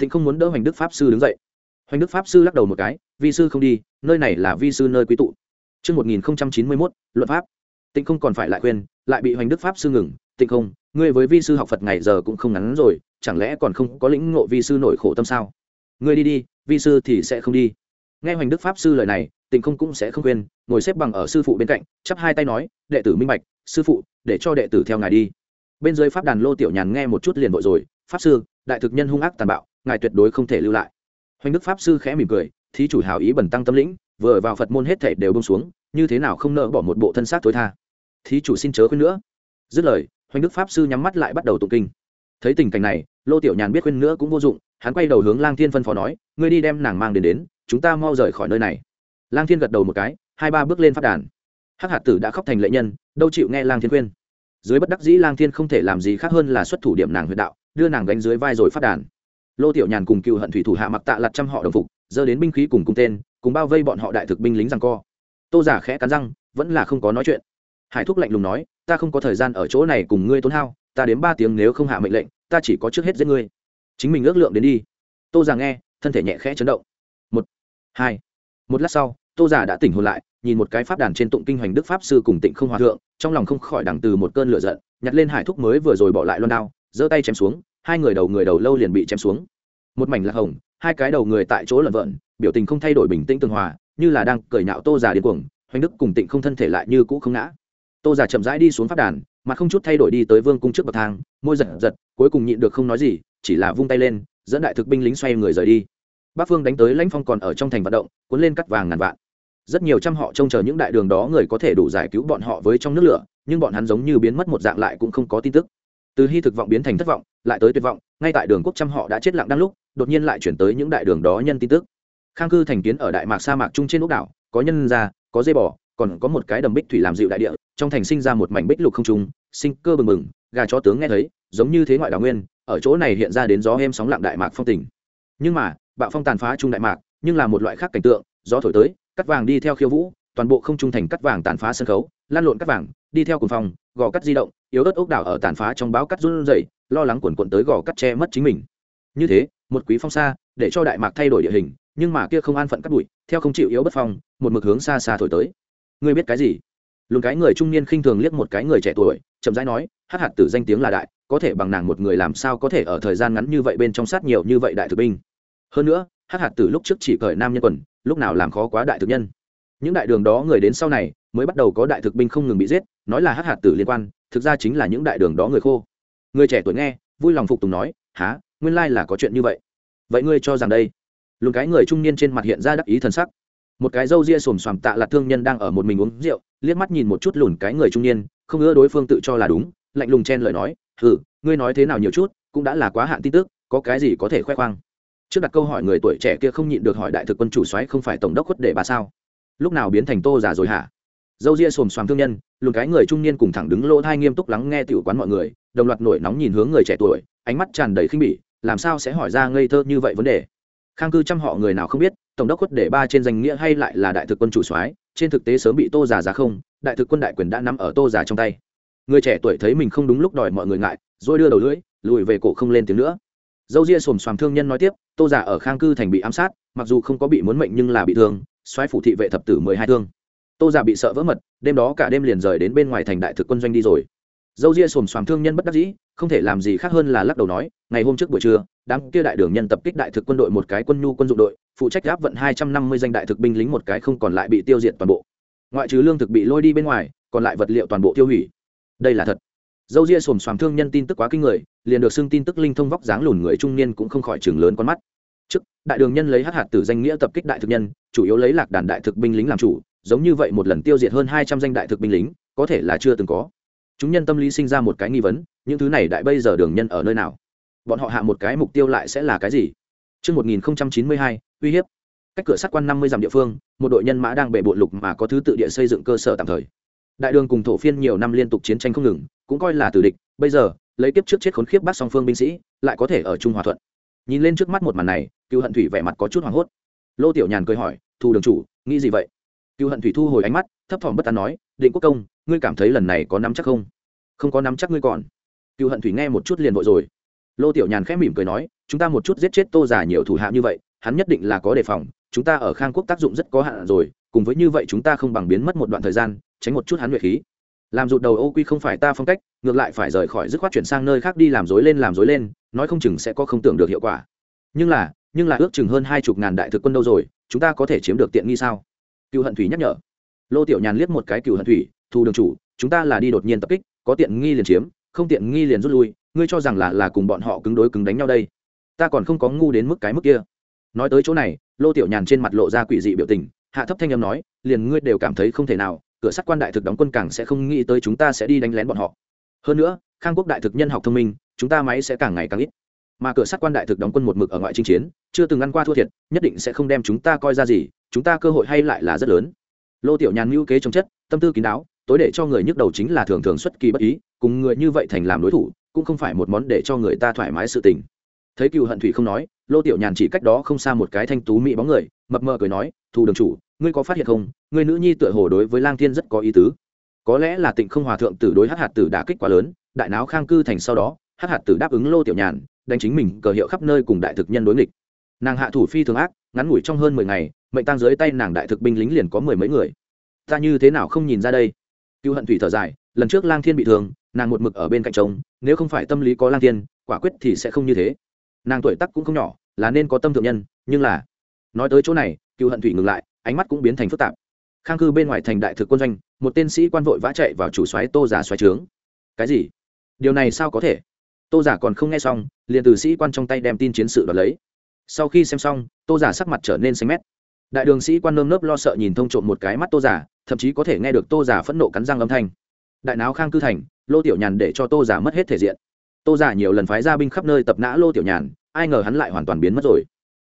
Thịnh không muốn đỡ hoành đức pháp sư đứng dậy. Hoành đức pháp sư lắc đầu một cái vi sư không đi nơi này là vi sư nơi quý tụ. Trước 1091, luận pháp. Tịnh không còn phải lại khuyên, lại bị hoành đức pháp sư ngừng. Tịnh không, ngươi với vi sư học Phật ngày giờ cũng không ngắn rồi, chẳng lẽ còn không có lĩnh ngộ vi sư nổi khổ tâm sao? Ngươi đi đi, vi sư thì sẽ không đi. Nghe hoành đức pháp sư lời này, Tịnh không cũng sẽ không khuyên, ngồi xếp bằng ở sư phụ bên cạnh, chắp hai tay nói, đệ tử minh bạch, sư phụ, để cho đệ tử theo ngài đi. bên dưới pháp đàn lô tiểu nhàn nghe một chút liền vội rồi pháp sư đại thực nhân hung ác tàn bạo ngài tuyệt đối không thể lưu lại hoành đức pháp sư khẽ mỉm cười thí chủ hào ý bẩn tăng tâm lĩnh vừa vào phật môn hết thể đều bông xuống như thế nào không nỡ bỏ một bộ thân xác tối tha thí chủ xin chớ khuyên nữa. Dứt lời, hoành đức pháp sư nhắm mắt lại bắt đầu tụng kinh. Thấy tình cảnh này, lô tiểu nhàn biết khuyên nữa cũng vô dụng, hắn quay đầu hướng lang thiên phân phó nói, ngươi đi đem nàng mang đến đến, chúng ta mau rời khỏi nơi này. Lang thiên gật đầu một cái, hai ba bước lên phát đàn. Hắc hạt tử đã khóc thành lệ nhân, đâu chịu nghe lang thiên khuyên. Dưới bất đắc dĩ, lang thiên không thể làm gì khác hơn là xuất thủ điểm nàng huyện đạo, đưa nàng gánh dưới vai rồi phát đàn. Lô tiểu nhàn cùng cựu hận thủy thủ hạ mặc tạ lặt trăm họ đồng phục, dơ đến binh khí cùng cung tên, cùng bao vây bọn họ đại thực binh lính rằng co. Tô giả khẽ cắn răng, vẫn là không có nói chuyện hải thúc lạnh lùng nói, ta không có thời gian ở chỗ này cùng ngươi tốn hao, ta đến ba tiếng nếu không hạ mệnh lệnh, ta chỉ có trước hết giết ngươi. Chính mình ước lượng đến đi. Tô giả nghe, thân thể nhẹ khẽ chấn động. Một, hai, một lát sau, tô giả đã tỉnh hồn lại, nhìn một cái pháp đàn trên tụng kinh hoành đức pháp sư cùng tịnh không hòa thượng, trong lòng không khỏi đằng từ một cơn lửa giận, nhặt lên hải thúc mới vừa rồi bỏ lại loan đao, giơ tay chém xuống, hai người đầu người đầu lâu liền bị chém xuống. Một mảnh lạc hồng, hai cái đầu người tại chỗ lợn vợn biểu tình không thay đổi bình tĩnh tường hòa, như là đang cởi nhạo tô giả điên cuồng, hoành đức cùng tịnh không thân thể lại như cũ không ngã tô giả chậm rãi đi xuống phát đàn, mà không chút thay đổi đi tới vương cung trước bậc thang, môi giật giật, cuối cùng nhịn được không nói gì, chỉ là vung tay lên, dẫn đại thực binh lính xoay người rời đi. Bắc phương đánh tới lãnh phong còn ở trong thành vận động, cuốn lên cắt vàng ngàn vạn. Rất nhiều trăm họ trông chờ những đại đường đó người có thể đủ giải cứu bọn họ với trong nước lửa, nhưng bọn hắn giống như biến mất một dạng lại cũng không có tin tức. Từ hy thực vọng biến thành thất vọng, lại tới tuyệt vọng, ngay tại đường quốc trăm họ đã chết lặng đang lúc, đột nhiên lại chuyển tới những đại đường đó nhân tin tức. Khang cư thành kiến ở đại mạc sa mạc trung trên ốc đảo, có nhân gia có dây bò còn có một cái đầm bích thủy làm dịu đại địa, trong thành sinh ra một mảnh bích lục không trung, sinh cơ bừng bừng, gà chó tướng nghe thấy, giống như thế ngoại đào nguyên, ở chỗ này hiện ra đến gió êm sóng lặng đại mạc phong tình. Nhưng mà, bạo phong tàn phá trung đại mạc, nhưng là một loại khác cảnh tượng, gió thổi tới, cắt vàng đi theo khiêu vũ, toàn bộ không trung thành cắt vàng tàn phá sân khấu lan lộn cắt vàng, đi theo cùng phòng gò cắt di động, yếu ớt ốc đảo ở tàn phá trong báo cắt run rẩy, lo lắng quần quận tới gò cắt che mất chính mình. Như thế, một quý phong xa, để cho đại mạc thay đổi địa hình, nhưng mà kia không an phận cắt bụi, theo không chịu yếu bất phong, một mực hướng xa xa thổi tới ngươi biết cái gì? Lùn cái người trung niên khinh thường liếc một cái người trẻ tuổi, chậm rãi nói, hát hạt tử danh tiếng là đại, có thể bằng nàng một người làm sao có thể ở thời gian ngắn như vậy bên trong sát nhiều như vậy đại thực binh. Hơn nữa, hát hạt tử lúc trước chỉ cởi nam nhân quần, lúc nào làm khó quá đại thực nhân. Những đại đường đó người đến sau này, mới bắt đầu có đại thực binh không ngừng bị giết, nói là hát hạt tử liên quan, thực ra chính là những đại đường đó người khô. Người trẻ tuổi nghe, vui lòng phục tùng nói há nguyên lai là có chuyện như vậy. Vậy ngươi cho rằng đây? Lùn cái người trung niên trên mặt hiện ra đắc ý thần sắc một cái râu ria xồm xoàm tạ là thương nhân đang ở một mình uống rượu, liếc mắt nhìn một chút lùn cái người trung niên, không ưa đối phương tự cho là đúng, lạnh lùng chen lời nói, hừ, ngươi nói thế nào nhiều chút, cũng đã là quá hạn tin tức, có cái gì có thể khoe khoang? Trước đặt câu hỏi người tuổi trẻ kia không nhịn được hỏi đại thực quân chủ xoáy không phải tổng đốc khuất để bà sao? Lúc nào biến thành tô giả rồi hả? Dâu ria xồm xoàm thương nhân, lùn cái người trung niên cùng thẳng đứng lỗ thai nghiêm túc lắng nghe tiểu quán mọi người, đồng loạt nổi nóng nhìn hướng người trẻ tuổi, ánh mắt tràn đầy khinh bỉ, làm sao sẽ hỏi ra ngây thơ như vậy vấn đề? Khang cư trăm họ người nào không biết tổng đốc khuất để ba trên danh nghĩa hay lại là đại thực quân chủ soái, trên thực tế sớm bị tô giả giá không, đại thực quân đại quyền đã nắm ở tô giả trong tay. Người trẻ tuổi thấy mình không đúng lúc đòi mọi người ngại, rồi đưa đầu lưỡi, lùi về cổ không lên tiếng nữa. Dâu ria xồm xoàm thương nhân nói tiếp, tô giả ở khang cư thành bị ám sát, mặc dù không có bị muốn mệnh nhưng là bị thương, soái phủ thị vệ thập tử mười hai thương. Tô giả bị sợ vỡ mật, đêm đó cả đêm liền rời đến bên ngoài thành đại thực quân doanh đi rồi. Dâu ria xồm xoàm thương nhân bất đắc dĩ, không thể làm gì khác hơn là lắc đầu nói, ngày hôm trước buổi trưa đám kia đại đường nhân tập kích đại thực quân đội một cái quân nhu quân dụng đội, phụ trách áp vận hai trăm năm mươi danh đại thực binh lính một cái không còn lại bị tiêu diệt toàn bộ. Ngoại trừ lương thực bị lôi đi bên ngoài, còn lại vật liệu toàn bộ tiêu hủy. Đây là thật. Dâu ria xồm xoàm thương nhân tin tức quá kinh người, liền được xưng tin tức linh thông vóc dáng lùn người trung niên cũng không khỏi chừng lớn con mắt. Trước, đại đường nhân lấy hát hạt từ danh nghĩa tập kích đại thực nhân, chủ yếu lấy lạc đàn đại thực binh lính làm chủ, giống như vậy một lần tiêu diệt hơn hai trăm danh đại thực binh lính, có thể là chưa từng có. Chúng nhân tâm lý sinh ra một cái nghi vấn, những thứ này đại bây giờ đường nhân ở nơi nào? Bọn họ hạ một cái mục tiêu lại sẽ là cái gì Trước 1092, uy hiếp. Cách cửa sắt quan 50 dặm địa phương, một đội nhân mã đang bệ bộ lục mà có thứ tự địa xây dựng cơ sở tạm thời. Đại đường cùng thổ phiên nhiều năm liên tục chiến tranh không ngừng, cũng coi là tử địch, bây giờ, lấy kiếp trước chết khốn khiếp bắt song phương binh sĩ, lại có thể ở chung hòa thuận. Nhìn lên trước mắt một màn này, Cưu Hận Thủy vẻ mặt có chút hoảng hốt. Lô Tiểu Nhàn cười hỏi, "Thu đường chủ, nghĩ gì vậy?" Cưu Hận Thủy thu hồi ánh mắt, thấp thỏm bất an nói, "Định Quốc công, ngươi cảm thấy lần này có nắm chắc không?" "Không có nắm chắc ngươi còn." Cưu Hận Thủy nghe một chút liền vội rồi lô tiểu nhàn khẽ mỉm cười nói, chúng ta một chút giết chết tô giả nhiều thủ hạ như vậy, hắn nhất định là có đề phòng, chúng ta ở khang quốc tác dụng rất có hạn rồi, cùng với như vậy chúng ta không bằng biến mất một đoạn thời gian, tránh một chút hắn luyện khí. Làm rụt đầu ô quy không phải ta phong cách, ngược lại phải rời khỏi dứt khoát chuyển sang nơi khác đi làm dối lên làm dối lên, nói không chừng sẽ có không tưởng được hiệu quả. Nhưng là nhưng là ước chừng hơn hai chục ngàn đại thực quân đâu rồi, chúng ta có thể chiếm được tiện nghi sao? Cựu hận thủy nhắc nhở. Lô tiểu nhàn liếc một cái cựu hận thủy, thu đường chủ, chúng ta là đi đột nhiên tập kích, có tiện nghi liền chiếm không tiện nghi liền rút lui, ngươi cho rằng là là cùng bọn họ cứng đối cứng đánh nhau đây. Ta còn không có ngu đến mức cái mức kia. Nói tới chỗ này, lô tiểu nhàn trên mặt lộ ra quỷ dị biểu tình, hạ thấp thanh âm nói, liền ngươi đều cảm thấy không thể nào, cửa sắt quan đại thực đóng quân càng sẽ không nghĩ tới chúng ta sẽ đi đánh lén bọn họ. Hơn nữa, khang quốc đại thực nhân học thông minh, chúng ta máy sẽ càng ngày càng ít. Mà cửa sắt quan đại thực đóng quân một mực ở ngoại chinh chiến, chưa từng ăn qua thua thiệt, nhất định sẽ không đem chúng ta coi ra gì, chúng ta cơ hội hay lại là rất lớn. Lô tiểu nhàn mưu kế trong chất, tâm tư kín đáo tối để cho người nhức đầu chính là thường thường xuất kỳ bất ý, cùng người như vậy thành làm đối thủ, cũng không phải một món để cho người ta thoải mái sự tình. Thấy cựu hận thủy không nói, lô tiểu nhàn chỉ cách đó không xa một cái thanh tú mỹ bóng người, mập mờ cười nói, thù đường chủ, ngươi có phát hiện không? Người nữ nhi tựa hồ đối với lang thiên rất có ý tứ. Có lẽ là tịnh không hòa thượng tử đối hát hạt tử đã kích quá lớn, đại náo khang cư thành sau đó hát hạt tử đáp ứng lô tiểu nhàn, đánh chính mình cờ hiệu khắp nơi cùng đại thực nhân đối nghịch. Nàng hạ thủ phi thường ác, ngắn ngủi trong hơn mười ngày, mệnh tăng dưới tay nàng đại thực binh lính liền có mười mấy người. Ta như thế nào không nhìn ra đây? Cựu hận thủy thở dài, lần trước lang thiên bị thương, nàng một mực ở bên cạnh trống nếu không phải tâm lý có lang thiên, quả quyết thì sẽ không như thế. Nàng tuổi tắc cũng không nhỏ, là nên có tâm thượng nhân, nhưng là, nói tới chỗ này, cựu hận thủy ngừng lại, ánh mắt cũng biến thành phức tạp. Khang cư bên ngoài thành đại thực quân doanh, một tên sĩ quan vội vã chạy vào chủ xoáy tô giả xoáy trướng. Cái gì? Điều này sao có thể? Tô giả còn không nghe xong, liền từ sĩ quan trong tay đem tin chiến sự đoạt lấy. Sau khi xem xong, tô giả sắc mặt trở nên xanh mét đại đường sĩ quan nơm nớp lo sợ nhìn thông trộm một cái mắt tô giả thậm chí có thể nghe được tô giả phẫn nộ cắn răng âm thanh. Đại náo khang cư thành, lô tiểu nhàn để cho tô giả mất hết thể diện. Tô giả nhiều lần phái ra binh khắp nơi tập nã lô tiểu nhàn, ai ngờ hắn lại hoàn toàn biến mất rồi.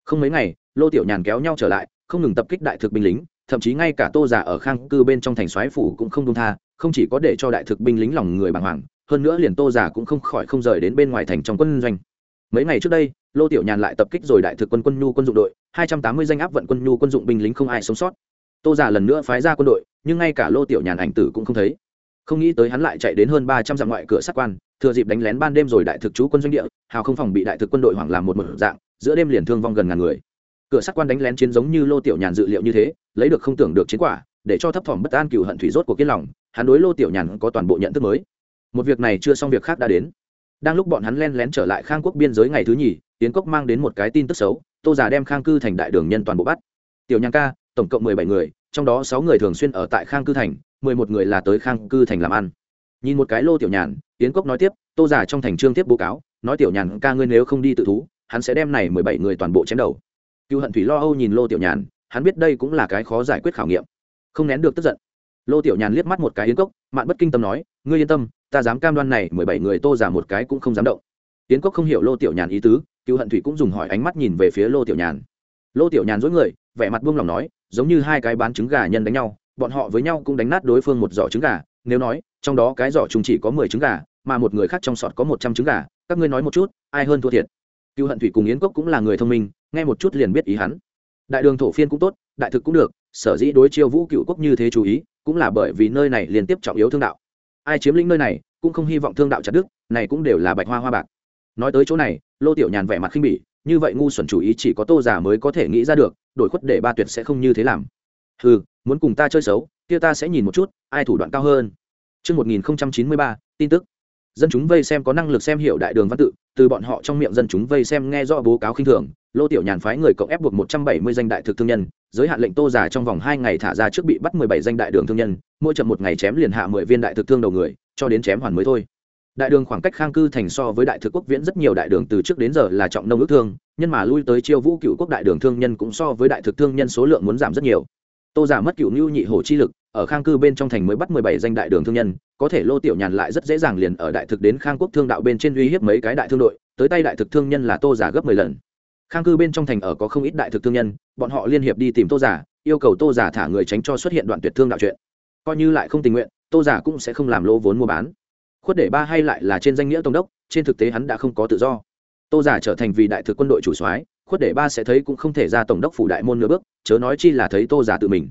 Không mấy ngày, lô tiểu nhàn kéo nhau trở lại, không ngừng tập kích đại thực binh lính, thậm chí ngay cả tô giả ở khang cư bên trong thành soái phủ cũng không đông tha, không chỉ có để cho đại thực binh lính lòng người bàng hoàng, hơn nữa liền tô giả cũng không khỏi không rời đến bên ngoài thành trong quân doanh. Mấy ngày trước đây lô tiểu nhàn lại tập kích rồi đại thực quân quân nhu quân dụng đội, hai trăm tám mươi danh áp vận quân nhu quân dụng binh lính không ai sống sót. Tô giả lần nữa phái ra quân đội, nhưng ngay cả lô tiểu nhàn ảnh tử cũng không thấy. Không nghĩ tới hắn lại chạy đến hơn ba trăm dặm ngoại cửa sát quan, thừa dịp đánh lén ban đêm rồi đại thực chú quân doanh địa, hào không phòng bị đại thực quân đội hoảng làm một một dạng, giữa đêm liền thương vong gần ngàn người. Cửa sát quan đánh lén chiến giống như lô tiểu nhàn dự liệu như thế, lấy được không tưởng được chiến quả, để cho thấp thỏm bất an cựu hận thủy rốt của kiên lòng, hắn đối lô tiểu nhàn có toàn bộ nhận thức mới. Một việc này chưa xong việc khác đã đến. Đang lúc bọn hắn len lén trở lại khang quốc biên giới ngày thứ nhì tiến cốc mang đến một cái tin tức xấu, tô giả đem khang cư thành đại đường nhân toàn bộ bắt. Tiểu nhàn ca, tổng cộng mười bảy người, trong đó sáu người thường xuyên ở tại khang cư thành, mười một người là tới khang cư thành làm ăn. Nhìn một cái lô tiểu nhàn tiến cốc nói tiếp, tô giả trong thành trương tiếp bố cáo, nói tiểu nhàn ca ngươi nếu không đi tự thú, hắn sẽ đem này mười bảy người toàn bộ chém đầu. Cựu hận thủy lo âu nhìn lô tiểu nhàn, hắn biết đây cũng là cái khó giải quyết khảo nghiệm. Không nén được tức giận, lô tiểu nhàn liếc mắt một cái yến cốc, mạn bất kinh tâm nói, ngươi yên tâm, ta dám cam đoan này mười bảy người tô giả một cái cũng không dám động. Yến cốc không hiểu lô tiểu nhàn ý tứ cựu hận thủy cũng dùng hỏi ánh mắt nhìn về phía lô tiểu nhàn. Lô tiểu nhàn dối người, vẻ mặt buông lòng nói, giống như hai cái bán trứng gà nhân đánh nhau, bọn họ với nhau cũng đánh nát đối phương một giỏ trứng gà, nếu nói, trong đó cái giỏ chúng chỉ có mười trứng gà, mà một người khác trong sọt có một trăm trứng gà, các ngươi nói một chút, ai hơn thua thiệt? Cựu hận thủy cùng yến cốc cũng là người thông minh, nghe một chút liền biết ý hắn. Đại đường thổ phiên cũng tốt, đại thực cũng được, sở dĩ đối chiêu vũ cựu quốc như thế chú ý, cũng là bởi vì nơi này liên tiếp trọng yếu thương đạo. Ai chiếm lĩnh nơi này, cũng không hy vọng thương đạo chặt đức này cũng đều là bạch hoa hoa bạc. Nói tới chỗ này lô tiểu nhàn vẻ mặt khinh bỉ như vậy ngu xuẩn chủ ý chỉ có tô giả mới có thể nghĩ ra được đổi khuất để ba tuyệt sẽ không như thế làm. Ừ muốn cùng ta chơi xấu kia ta sẽ nhìn một chút ai thủ đoạn cao hơn. Trước 1093, tin tức. Dân chúng vây xem có năng lực xem hiểu đại đường văn tự từ bọn họ trong miệng dân chúng vây xem nghe rõ bố cáo khinh thường lô tiểu nhàn phái người cộng ép buộc một trăm bảy mươi danh đại thực thương nhân giới hạn lệnh tô giả trong vòng hai ngày thả ra trước bị bắt mười bảy danh đại đường thương nhân mỗi chậm một ngày chém liền hạ mười viên đại thực thương đầu người cho đến chém hoàn mới thôi đại đường khoảng cách khang cư thành so với đại thực quốc viễn rất nhiều đại đường từ trước đến giờ là trọng nông ước thương, nhân mà lui tới chiêu vũ cựu quốc đại đường thương nhân cũng so với đại thực thương nhân số lượng muốn giảm rất nhiều. Tô giả mất cựu ngưu nhị hổ chi lực, ở khang cư bên trong thành mới bắt mười bảy danh đại đường thương nhân, có thể lô tiểu nhàn lại rất dễ dàng liền ở đại thực đến khang quốc thương đạo bên trên uy hiếp mấy cái đại thương đội, tới tay đại thực thương nhân là tô giả gấp mười lần. Khang cư bên trong thành ở có không ít đại thực thương nhân, bọn họ liên hiệp đi tìm tô giả, yêu cầu tô giả thả người tránh cho xuất hiện đoạn tuyệt thương đạo chuyện. Coi như lại không tình nguyện, tô giả cũng sẽ không làm lô vốn mua bán khuất để ba hay lại là trên danh nghĩa tổng đốc, trên thực tế hắn đã không có tự do. Tô giả trở thành vì đại thực quân đội chủ soái, khuất để ba sẽ thấy cũng không thể ra tổng đốc phủ đại môn nửa bước, chớ nói chi là thấy tô giả tự mình.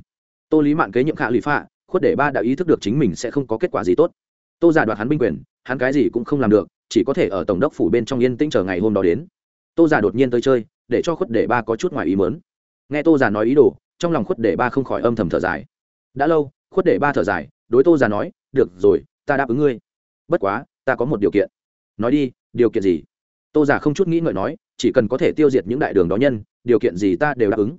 Tô lý mạn kế nhiệm khả lụy phạ, khuất để ba đã ý thức được chính mình sẽ không có kết quả gì tốt. Tô giả đoạt hắn binh quyền, hắn cái gì cũng không làm được, chỉ có thể ở tổng đốc phủ bên trong yên tĩnh chờ ngày hôm đó đến. Tô giả đột nhiên tới chơi, để cho khuất để ba có chút ngoài ý mớn nghe tô giả nói ý đồ, trong lòng khuất để ba không khỏi âm thầm thở dài. Đã lâu, khuất để ba thở dài, đối tô giả nói, được rồi, ta đáp ứng ngươi bất quá, ta có một điều kiện. Nói đi, điều kiện gì? Tô giả không chút nghĩ ngợi nói, chỉ cần có thể tiêu diệt những đại đường đó nhân, điều kiện gì ta đều đáp ứng.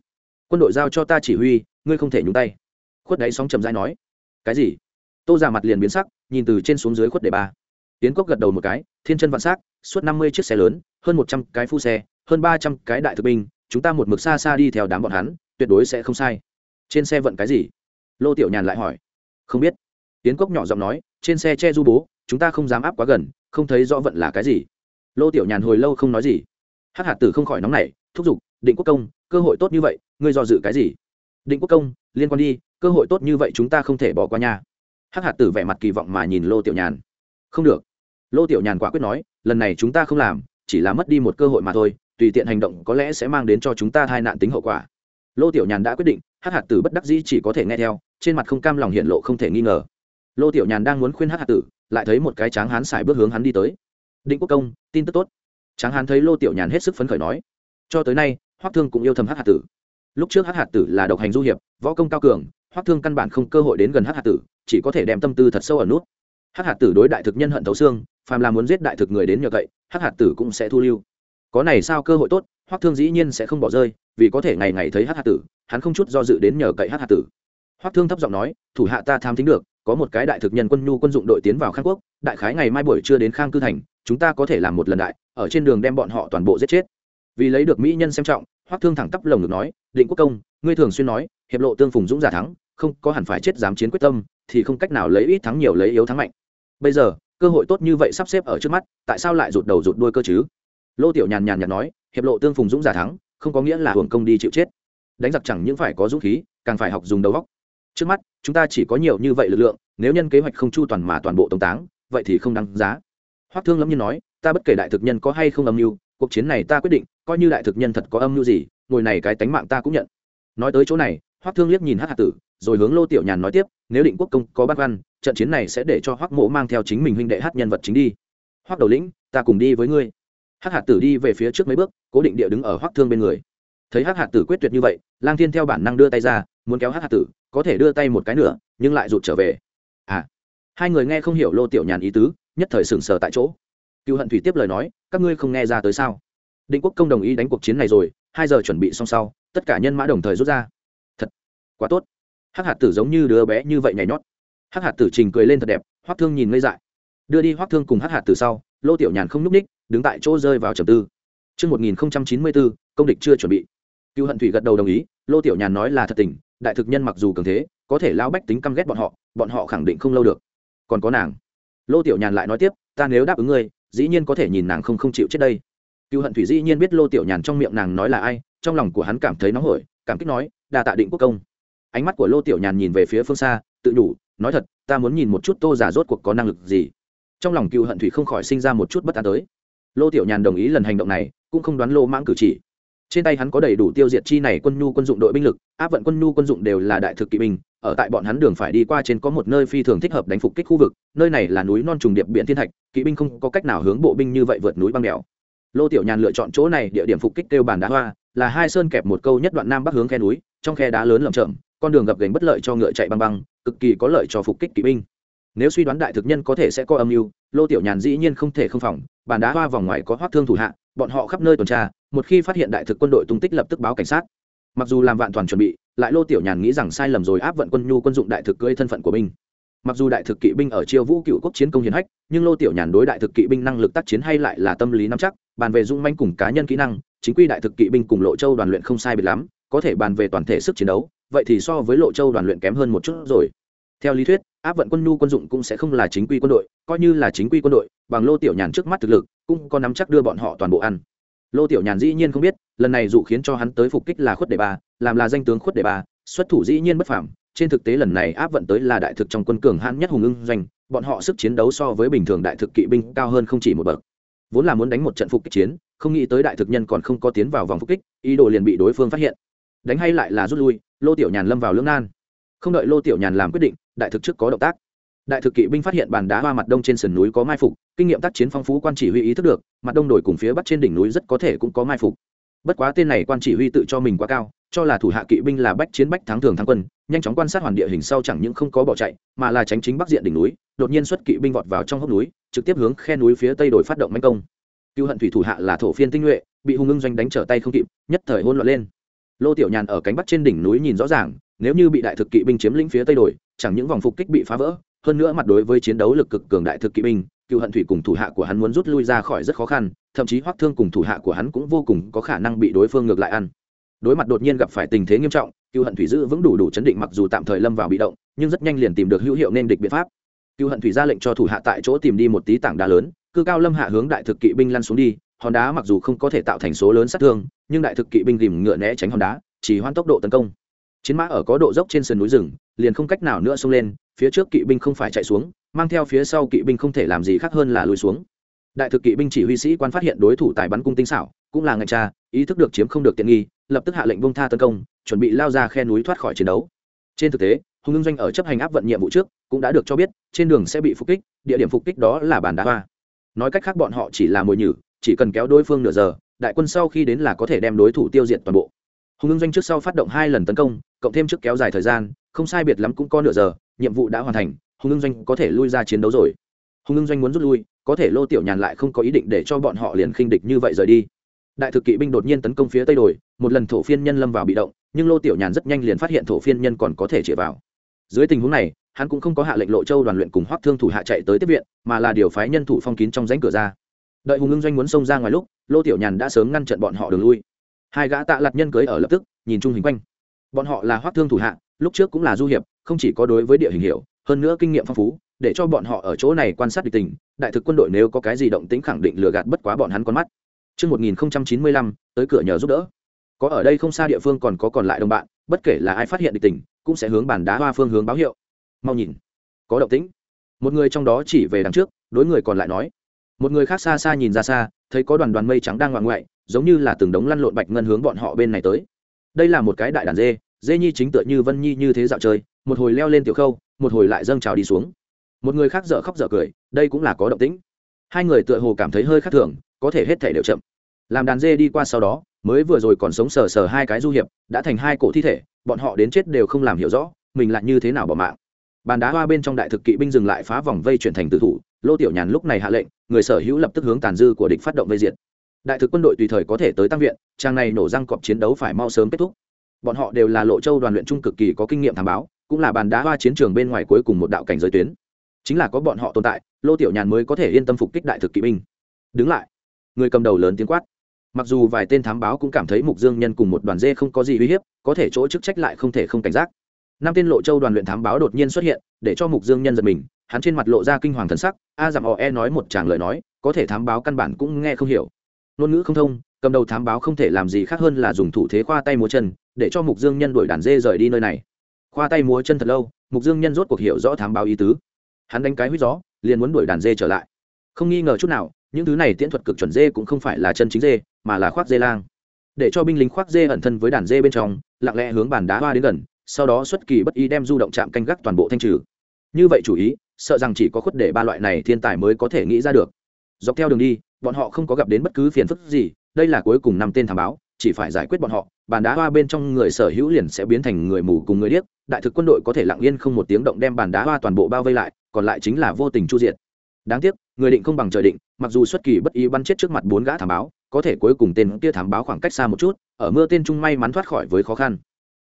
Quân đội giao cho ta chỉ huy, ngươi không thể nhúng tay. Khuất đáy sóng chầm dai nói. Cái gì? Tô giả mặt liền biến sắc, nhìn từ trên xuống dưới khuất để ba. Tiến cốc gật đầu một cái, thiên chân vạn s á c suốt năm mươi chiếc xe lớn, hơn một trăm cái phu xe, hơn ba trăm cái đại thực binh, chúng ta một mực xa xa đi theo đám bọn hắn, tuyệt đối sẽ không sai. Trên xe vận cái gì? Lô tiểu nhàn lại hỏi. Không biết. Tiến cốc nhỏ giọng nói, trên xe che du bố chúng ta không dám áp quá gần, không thấy rõ vận là cái gì. Lô tiểu nhàn hồi lâu không nói gì. Hát hạt tử không khỏi nóng nảy, thúc giục, định quốc công, cơ hội tốt như vậy, ngươi do dự cái gì? Định quốc công, liên quan đi, cơ hội tốt như vậy chúng ta không thể bỏ qua nha. Hắc hạt tử vẻ mặt kỳ vọng mà nhìn lô tiểu nhàn. Không được. Lô tiểu nhàn quả quyết nói, lần này chúng ta không làm, chỉ là mất đi một cơ hội mà thôi, tùy tiện hành động có lẽ sẽ mang đến cho chúng ta hai nạn tính hậu quả. Lô tiểu nhàn đã quyết định, hắc hạt tử bất đắc dĩ chỉ có thể nghe theo, trên mặt không cam lòng hiện lộ không thể nghi ngờ. Lô tiểu nhàn đang muốn khuyên hắc hạt tử lại thấy một cái tráng hán xài bước hướng hắn đi tới. Định quốc công, tin tức tốt. Tráng hán thấy lô tiểu nhàn hết sức phấn khởi nói. Cho tới nay, hoắc thương cũng yêu thầm hắc hạt tử. Lúc trước hắc hạt tử là độc hành du hiệp, võ công cao cường, hoắc thương căn bản không cơ hội đến gần hắc hạt tử, chỉ có thể đem tâm tư thật sâu ở nút. Hắc hạt tử đối đại thực nhân hận thấu xương, phàm là muốn giết đại thực người đến nhờ cậy, hắc hạt tử cũng sẽ thu lưu. Có này sao cơ hội tốt, hoắc thương dĩ nhiên sẽ không bỏ rơi, vì có thể ngày ngày thấy hắc hạt tử, hắn không chút do dự đến nhờ cậy hắc hạt tử. Hoắc thương thấp giọng nói, thủ hạ ta tham tính được có một cái đại thực nhân quân nhu quân dụng đội tiến vào khang quốc, đại khái ngày mai buổi trưa đến khang cư thành, chúng ta có thể làm một lần đại, ở trên đường đem bọn họ toàn bộ giết chết. Vì lấy được mỹ nhân xem trọng, hoắc thương thẳng tắp lồng ngực nói, định quốc công, ngươi thường xuyên nói, hiệp lộ tương phùng dũng giả thắng, không có hẳn phải chết dám chiến quyết tâm, thì không cách nào lấy ít thắng nhiều lấy yếu thắng mạnh. Bây giờ, cơ hội tốt như vậy sắp xếp ở trước mắt, tại sao lại rụt đầu rụt đuôi cơ chứ? Lô tiểu nhàn nhàn nhạt nói, hiệp lộ tương phùng dũng giả thắng, không có nghĩa là hưởng công đi chịu chết. Đánh giặc chẳng những phải có dũng khí, càng phải học dùng đầu góc trước mắt chúng ta chỉ có nhiều như vậy lực lượng, nếu nhân kế hoạch không chu toàn mà toàn bộ tống táng, vậy thì không đáng giá. Hoắc thương lâm nhiên nói, ta bất kể đại thực nhân có hay không âm mưu, cuộc chiến này ta quyết định, coi như đại thực nhân thật có âm mưu gì, ngồi này cái tánh mạng ta cũng nhận. Nói tới chỗ này, hoắc thương liếc nhìn hắc hạt tử, rồi hướng lô tiểu nhàn nói tiếp, nếu định quốc công có bát văn trận chiến này sẽ để cho hoắc mộ mang theo chính mình huynh đệ hát nhân vật chính đi. Hoắc đầu lĩnh, ta cùng đi với ngươi. Hắc hạt tử đi về phía trước mấy bước, cố định địa đứng ở hoắc thương bên người. Thấy hắc hạt tử quyết tuyệt như vậy, lang thiên theo bản năng đưa tay ra, muốn kéo hắc hạt tử có thể đưa tay một cái nữa nhưng lại rụt trở về. À hai người nghe không hiểu lô tiểu nhàn ý tứ nhất thời sừng sờ tại chỗ. Cựu hận thủy tiếp lời nói các ngươi không nghe ra tới sao? Định quốc công đồng ý đánh cuộc chiến này rồi hai giờ chuẩn bị xong sau tất cả nhân mã đồng thời rút ra. Thật quá tốt. Hắc hạt tử giống như đứa bé như vậy nhảy nhót. Hắc hạt tử trình cười lên thật đẹp hoắc thương nhìn ngây dại. Đưa đi hoắc thương cùng hắc hạt tử sau lô tiểu nhàn không n ú c ních đứng tại chỗ rơi vào trầm tư. Trước 1094, công địch chưa chuẩn bị. Cưu Hận Thủy gật đầu đồng ý, Lô Tiểu Nhàn nói là thật tình, đại thực nhân mặc dù cường thế, có thể lão bách tính căm ghét bọn họ, bọn họ khẳng định không lâu được. Còn có nàng. Lô Tiểu Nhàn lại nói tiếp, ta nếu đáp ứng ngươi, dĩ nhiên có thể nhìn nàng không không chịu chết đây. Cưu Hận Thủy dĩ nhiên biết Lô Tiểu Nhàn trong miệng nàng nói là ai, trong lòng của hắn cảm thấy nóng hổi, cảm kích nói, đa tạ định quốc công ánh mắt của lô tiểu nhàn nhìn về phía phương xa tự đủ nói thật ta muốn nhìn một chút tô giả rốt cuộc có năng lực gì trong lòng cựu hận thủy không khỏi sinh ra một chút bất an tới lô tiểu nhàn đồng ý lần hành động này cũng không đoán lô mãng cử chỉ trên tay hắn có đầy đủ tiêu diệt chi này quân nhu quân dụng đội binh lực, áp vận quân nhu quân dụng đều là đại thực kỵ binh, ở tại bọn hắn đường phải đi qua trên có một nơi phi thường thích hợp đánh phục kích khu vực, nơi này là núi non trùng điệp biển thiên thạch, kỵ binh không có cách nào hướng bộ binh như vậy vượt núi băng đèo. Lô tiểu nhàn lựa chọn chỗ này, địa điểm phục kích kêu bàn đá hoa, là hai sơn kẹp một câu nhất đoạn nam bắc hướng khe núi, trong khe đá lớn lởm chởm, con đường gập gành bất lợi cho ngựa chạy băng băng, cực kỳ có lợi cho phục kích kỵ binh. Nếu suy đoán đại thực nhân có thể sẽ có âm mưu, lô tiểu nhàn dĩ nhiên không thể không phòng, bàn đá hoa vòng ngoài có hoác thương thủ hạ bọn họ khắp nơi tuần tra, một khi phát hiện đại thực quân đội tung tích lập tức báo cảnh sát mặc dù làm vạn toàn chuẩn bị, lại lô tiểu nhàn nghĩ rằng sai lầm rồi áp vận quân nhu quân dụng đại thực cưỡi thân phận của mình. mặc dù đại thực kỵ binh ở chiêu vũ cựu quốc chiến công hiến hách, nhưng lô tiểu nhàn đối đại thực kỵ binh năng lực tác chiến hay lại là tâm lý nắm chắc, bàn về dung manh cùng cá nhân kỹ năng, chính quy đại thực kỵ binh cùng lộ châu đoàn luyện không sai biệt lắm, có thể bàn về toàn thể sức chiến đấu, vậy thì so với lộ châu đoàn luyện kém hơn một chút rồi theo lý thuyết, áp vận quân nhu quân dụng cũng sẽ không là chính quy quân đội, coi như là chính quy quân đội, bằng lô tiểu nhàn trước mắt thực lực cũng có nắm chắc đưa bọn họ toàn bộ ăn. Lô tiểu nhàn dĩ nhiên không biết, lần này dụ khiến cho hắn tới phục kích là khuất đệ ba, làm là danh tướng khuất đệ ba, xuất thủ dĩ nhiên bất phạm trên thực tế lần này áp vận tới là đại thực trong quân cường hãn nhất hùng ưng doanh, bọn họ sức chiến đấu so với bình thường đại thực kỵ binh cao hơn không chỉ một bậc. Vốn là muốn đánh một trận phục kích chiến, không nghĩ tới đại thực nhân còn không có tiến vào vòng phục kích, ý đồ liền bị đối phương phát hiện. Đánh hay lại là rút lui, lô tiểu nhàn lâm vào lưỡng nan. Không đợi lô tiểu nhàn làm quyết định, đại thực trước có động tác đại thực kỵ binh phát hiện bàn đá hoa mặt đông trên sườn núi có mai phục, kinh nghiệm tác chiến phong phú quan chỉ huy ý thức được, mặt đông đổi cùng phía bắc trên đỉnh núi rất có thể cũng có mai phục. Bất quá tên này quan chỉ huy tự cho mình quá cao, cho là thủ hạ kỵ binh là bách chiến bách thắng thường thắng quân, nhanh chóng quan sát hoàn địa hình sau chẳng những không có bỏ chạy, mà là tránh chính bắc diện đỉnh núi, đột nhiên xuất kỵ binh vọt vào trong hốc núi, trực tiếp hướng khe núi phía tây đổi phát động manh công. Cựu hận thủy thủ hạ là thổ phiên tinh nhuệ, bị hung ưng doanh đánh trở tay không kịp, nhất thời hôn loạn lên. Lô tiểu nhàn ở cánh bắc trên đỉnh núi nhìn rõ ràng, nếu như bị đại thực kỵ binh chiếm lĩnh phía tây đổi, chẳng những vòng phục kích bị phá vỡ hơn nữa mặt đối với chiến đấu lực cực cường đại thực kỵ binh, cựu hận thủy cùng thủ hạ của hắn muốn rút lui ra khỏi rất khó khăn, thậm chí hoác thương cùng thủ hạ của hắn cũng vô cùng có khả năng bị đối phương ngược lại ăn. Đối mặt đột nhiên gặp phải tình thế nghiêm trọng, cựu hận thủy giữ vững đủ đủ chấn định mặc dù tạm thời lâm vào bị động, nhưng rất nhanh liền tìm được hữu hiệu nên địch biện pháp. Cựu hận thủy ra lệnh cho thủ hạ tại chỗ tìm đi một tí tảng đá lớn, cư cao lâm hạ hướng đại thực kỵ binh lăn xuống đi, hòn đá mặc dù không có thể tạo thành số lớn sát thương, nhưng đại thực kỵ binh tìm ngựa né tránh hòn đá, chỉ hoãn tốc độ tấn công. Chiến mã ở có độ dốc trên sườn núi rừng, liền không cách nào nữa xông lên phía trước kỵ binh không phải chạy xuống, mang theo phía sau kỵ binh không thể làm gì khác hơn là lùi xuống. Đại thực kỵ binh chỉ huy sĩ quan phát hiện đối thủ tài bắn cung tinh xảo, cũng là ngạch tra, ý thức được chiếm không được tiện nghi, lập tức hạ lệnh bông tha tấn công, chuẩn bị lao ra khe núi thoát khỏi chiến đấu. Trên thực tế, hùng ngưng doanh ở chấp hành áp vận nhiệm vụ trước, cũng đã được cho biết, trên đường sẽ bị phục kích, địa điểm phục kích đó là bàn đá hoa. Nói cách khác bọn họ chỉ là mồi nhử, chỉ cần kéo đối phương nửa giờ, đại quân sau khi đến là có thể đem đối thủ tiêu diệt toàn bộ. Hùng ngưng doanh trước sau phát động hai lần tấn công, cộng thêm trước kéo dài thời gian, không sai biệt lắm cũng có nửa giờ nhiệm vụ đã hoàn thành, hùng ưng doanh có thể lui ra chiến đấu rồi. Hùng ưng doanh muốn rút lui, có thể lô tiểu nhàn lại không có ý định để cho bọn họ liền khinh địch như vậy rời đi. Đại thực kỵ binh đột nhiên tấn công phía tây đồi, một lần thổ phiên nhân lâm vào bị động, nhưng lô tiểu nhàn rất nhanh liền phát hiện thổ phiên nhân còn có thể chĩa vào. Dưới tình huống này, hắn cũng không có hạ lệnh lộ châu đoàn luyện cùng hoác thương thủ hạ chạy tới tiếp viện, mà là điều phái nhân thủ phong kín trong ránh cửa ra. Đợi hùng ưng doanh muốn xông ra ngoài lúc, lô tiểu nhàn đã sớm ngăn chặn bọn họ đường lui. Hai gã tạ lặt nhân cưới ở lập tức, nhìn chung hình quanh. Bọn họ là hoác thương thủ hạ, lúc trước cũng là du hiệp không chỉ có đối với địa hình hiểu hơn nữa kinh nghiệm phong phú để cho bọn họ ở chỗ này quan sát địch tình đại thực quân đội nếu có cái gì động tĩnh khẳng định lừa gạt bất quá bọn hắn con mắt Trước 1095, tới cửa nhờ giúp đỡ. Có ở đây không xa địa phương còn có còn lại đồng bạn, bất kể là ai phát hiện địch tình, cũng sẽ hướng bàn đá hoa phương hướng báo hiệu. Mau nhìn, có động tĩnh. Một người trong đó chỉ về đằng trước, đối người còn lại nói. Một người khác xa xa nhìn ra xa, thấy có đoàn đoàn mây trắng đang ngoạn ngoại, giống như là từng đống lăn lộn bạch ngân hướng bọn họ bên này tới. Đây là một cái đại đàn dê, dê nhi chính tựa như vân nhi như thế dạo chơi, một hồi leo lên tiểu khâu, một hồi lại dâng trào đi xuống. Một người khác dở khóc dở cười đây cũng là có động tĩnh. Hai người tựa hồ cảm thấy hơi khác thường có thể hết thể đều chậm. Làm đàn dê đi qua sau đó mới vừa rồi còn sống sờ sờ hai cái du hiệp đã thành hai cổ thi thể bọn họ đến chết đều không làm hiểu rõ mình lại như thế nào bỏ mạng. Bàn đá hoa bên trong đại thực kỵ binh dừng lại phá vòng vây chuyển thành tử thủ lô tiểu nhàn lúc này hạ lệnh người sở hữu lập tức hướng tàn dư của địch phát động vây diệt. Đại thực quân đội tùy thời có thể tới tăng viện trang này nổ răng cọp chiến đấu phải mau sớm kết thúc. Bọn họ đều là lộ châu đoàn luyện trung cực kỳ có kinh nghiệm thám báo cũng là bàn đá hoa chiến trường bên ngoài cuối cùng một đạo cảnh giới tuyến. Chính là có bọn họ tồn tại, lô tiểu nhàn mới có thể yên tâm phục kích đại thực kỵ binh. Đứng lại. Người cầm đầu lớn tiếng quát. Mặc dù vài tên thám báo cũng cảm thấy mục dương nhân cùng một đoàn dê không có gì uy hiếp, có thể chỗ chức trách lại không thể không cảnh giác. Năm tên lộ châu đoàn luyện thám báo đột nhiên xuất hiện, để cho mục dương nhân giật mình, hắn trên mặt lộ ra kinh hoàng thần sắc, a dặm o e nói một tràng lời nói, có thể thám báo căn bản cũng nghe không hiểu. Ngôn ngữ không thông, cầm đầu thám báo không thể làm gì khác hơn là dùng thủ thế khoa tay múa chân, để cho mục dương nhân đuổi đàn dê rời đi nơi này khoa tay múa chân thật lâu, mục dương nhân rốt cuộc hiểu rõ thám báo ý tứ. Hắn đánh cái huýt gió, liền muốn đuổi đàn dê trở lại. Không nghi ngờ chút nào, những thứ này tiễn thuật cực chuẩn dê cũng không phải là chân chính dê, mà là khoác dê lang. Để cho binh lính khoác dê ẩn thân với đàn dê bên trong, lặng lẽ hướng bàn đá hoa đến gần, sau đó xuất kỳ bất ý đem du động chạm canh gác toàn bộ thanh trừ. Như vậy chủ ý, sợ rằng chỉ có khuất để ba loại này thiên tài mới có thể nghĩ ra được. Dọc theo đường đi, bọn họ không có gặp đến bất cứ phiền phức gì, đây là cuối cùng năm tên thám báo chỉ phải giải quyết bọn họ, bàn đá hoa bên trong người sở hữu liền sẽ biến thành người mù cùng người điếc, đại thực quân đội có thể lặng yên không một tiếng động đem bàn đá hoa toàn bộ bao vây lại, còn lại chính là vô tình chu diện đáng tiếc, người định không bằng trời định, mặc dù xuất kỳ bất ý bắn chết trước mặt bốn gã thám báo, có thể cuối cùng tên kia thám báo khoảng cách xa một chút, ở mưa tên trung may mắn thoát khỏi với khó khăn.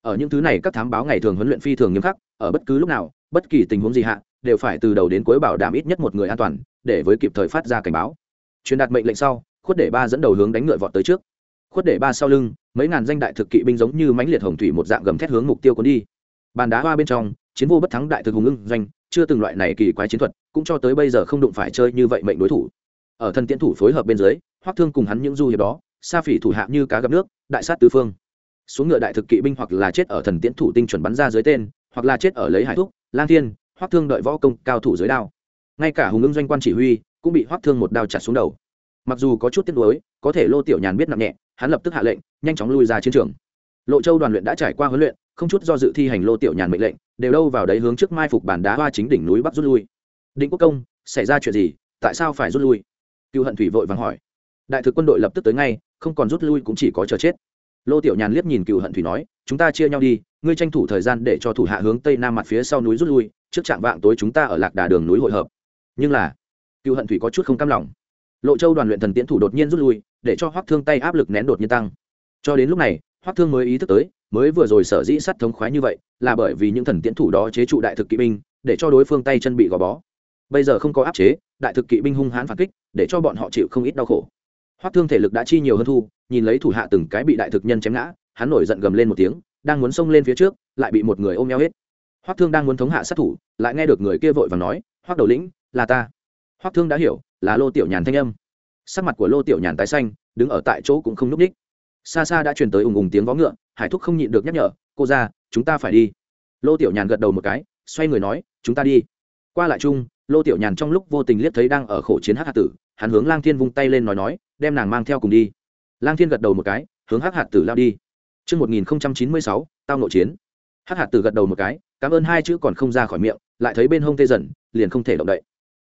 Ở những thứ này, các thám báo ngày thường huấn luyện phi thường nghiêm khắc, ở bất cứ lúc nào, bất kỳ tình huống gì hạ, đều phải từ đầu đến cuối bảo đảm ít nhất một người an toàn, để với kịp thời phát ra cảnh báo. Truyền đạt mệnh lệnh sau, khuất để ba dẫn đầu hướng đánh ngựa vọt tới trước khuất để ba sau lưng, mấy ngàn danh đại thực kỵ binh giống như mãnh liệt hồng thủy một dạng gầm thét hướng mục tiêu cuốn đi. Bàn đá hoa bên trong, chiến vô bất thắng đại thực hùng ưng doanh, chưa từng loại này kỳ quái chiến thuật, cũng cho tới bây giờ không đụng phải chơi như vậy mệnh đối thủ. Ở thân tiễn thủ phối hợp bên dưới, hoắc thương cùng hắn những du hiệp đó, sa phỉ thủ hạ như cá gặp nước, đại sát tứ phương. Xuống ngựa đại thực kỵ binh hoặc là chết ở thần tiễn thủ tinh chuẩn bắn ra dưới tên, hoặc là chết ở lấy hải thúc, lang thiên, hoắc thương đợi võ công cao thủ dưới đao. Ngay cả hùng ưng doanh quan chỉ huy, cũng bị hoắc thương một đao chặt xuống đầu mặc dù có chút tiếc nuối, có thể lô tiểu nhàn biết nặng nhẹ, hắn lập tức hạ lệnh, nhanh chóng lui ra chiến trường. Lộ châu đoàn luyện đã trải qua huấn luyện, không chút do dự thi hành lô tiểu nhàn mệnh lệnh, đều đâu vào đấy hướng trước mai phục bản đá hoa chính đỉnh núi bắc rút lui. Định quốc công, xảy ra chuyện gì? Tại sao phải rút lui? Cựu hận thủy vội vàng hỏi. Đại thực quân đội lập tức tới ngay, không còn rút lui cũng chỉ có chờ chết. Lô tiểu nhàn liếc nhìn cựu hận thủy nói, chúng ta chia nhau đi, ngươi tranh thủ thời gian để cho thủ hạ hướng tây nam mặt phía sau núi rút lui, trước trạm vạng tối chúng ta ở lạc đà đường núi hội hợp. Nhưng là, cựu hận thủy có chút không cam lòng lộ châu đoàn luyện thần tiễn thủ đột nhiên rút lui, để cho hoác thương tay áp lực nén đột nhiên tăng. Cho đến lúc này hoác thương mới ý thức tới, mới vừa rồi sở dĩ sắt thống khoái như vậy, là bởi vì những thần tiễn thủ đó chế trụ đại thực kỵ binh, để cho đối phương tay chân bị gò bó. Bây giờ không có áp chế, đại thực kỵ binh hung hãn phản kích, để cho bọn họ chịu không ít đau khổ. Hoắc thương thể lực đã chi nhiều hơn thu, nhìn lấy thủ hạ từng cái bị đại thực nhân chém ngã, hắn nổi giận gầm lên một tiếng, đang muốn xông lên phía trước, lại bị một người ôm eo hết. Hoắc thương đang muốn thống hạ sát thủ, lại nghe được người kia vội và nói, hoắc đầu lĩnh, là ta. Hoắc thương đã hiểu là lô tiểu nhàn thanh âm. Sắc mặt của lô tiểu nhàn tái xanh đứng ở tại chỗ cũng không núp ních. Xa xa đã truyền tới ùng ùng tiếng vó ngựa hải thúc không nhịn được nhắc nhở cô ra chúng ta phải đi. Lô tiểu nhàn gật đầu một cái xoay người nói chúng ta đi. Qua lại chung lô tiểu nhàn trong lúc vô tình liếc thấy đang ở khổ chiến hắc hạt tử hắn hướng lang thiên vung tay lên nói nói đem nàng mang theo cùng đi. Lang thiên gật đầu một cái hướng hắc hạt tử lao đi. Trước 1096, tao nội chiến. Hắc hạt tử gật đầu một cái, cảm ơn hai chữ còn không ra khỏi miệng, lại thấy bên hông tê dần, liền không thể động đậy.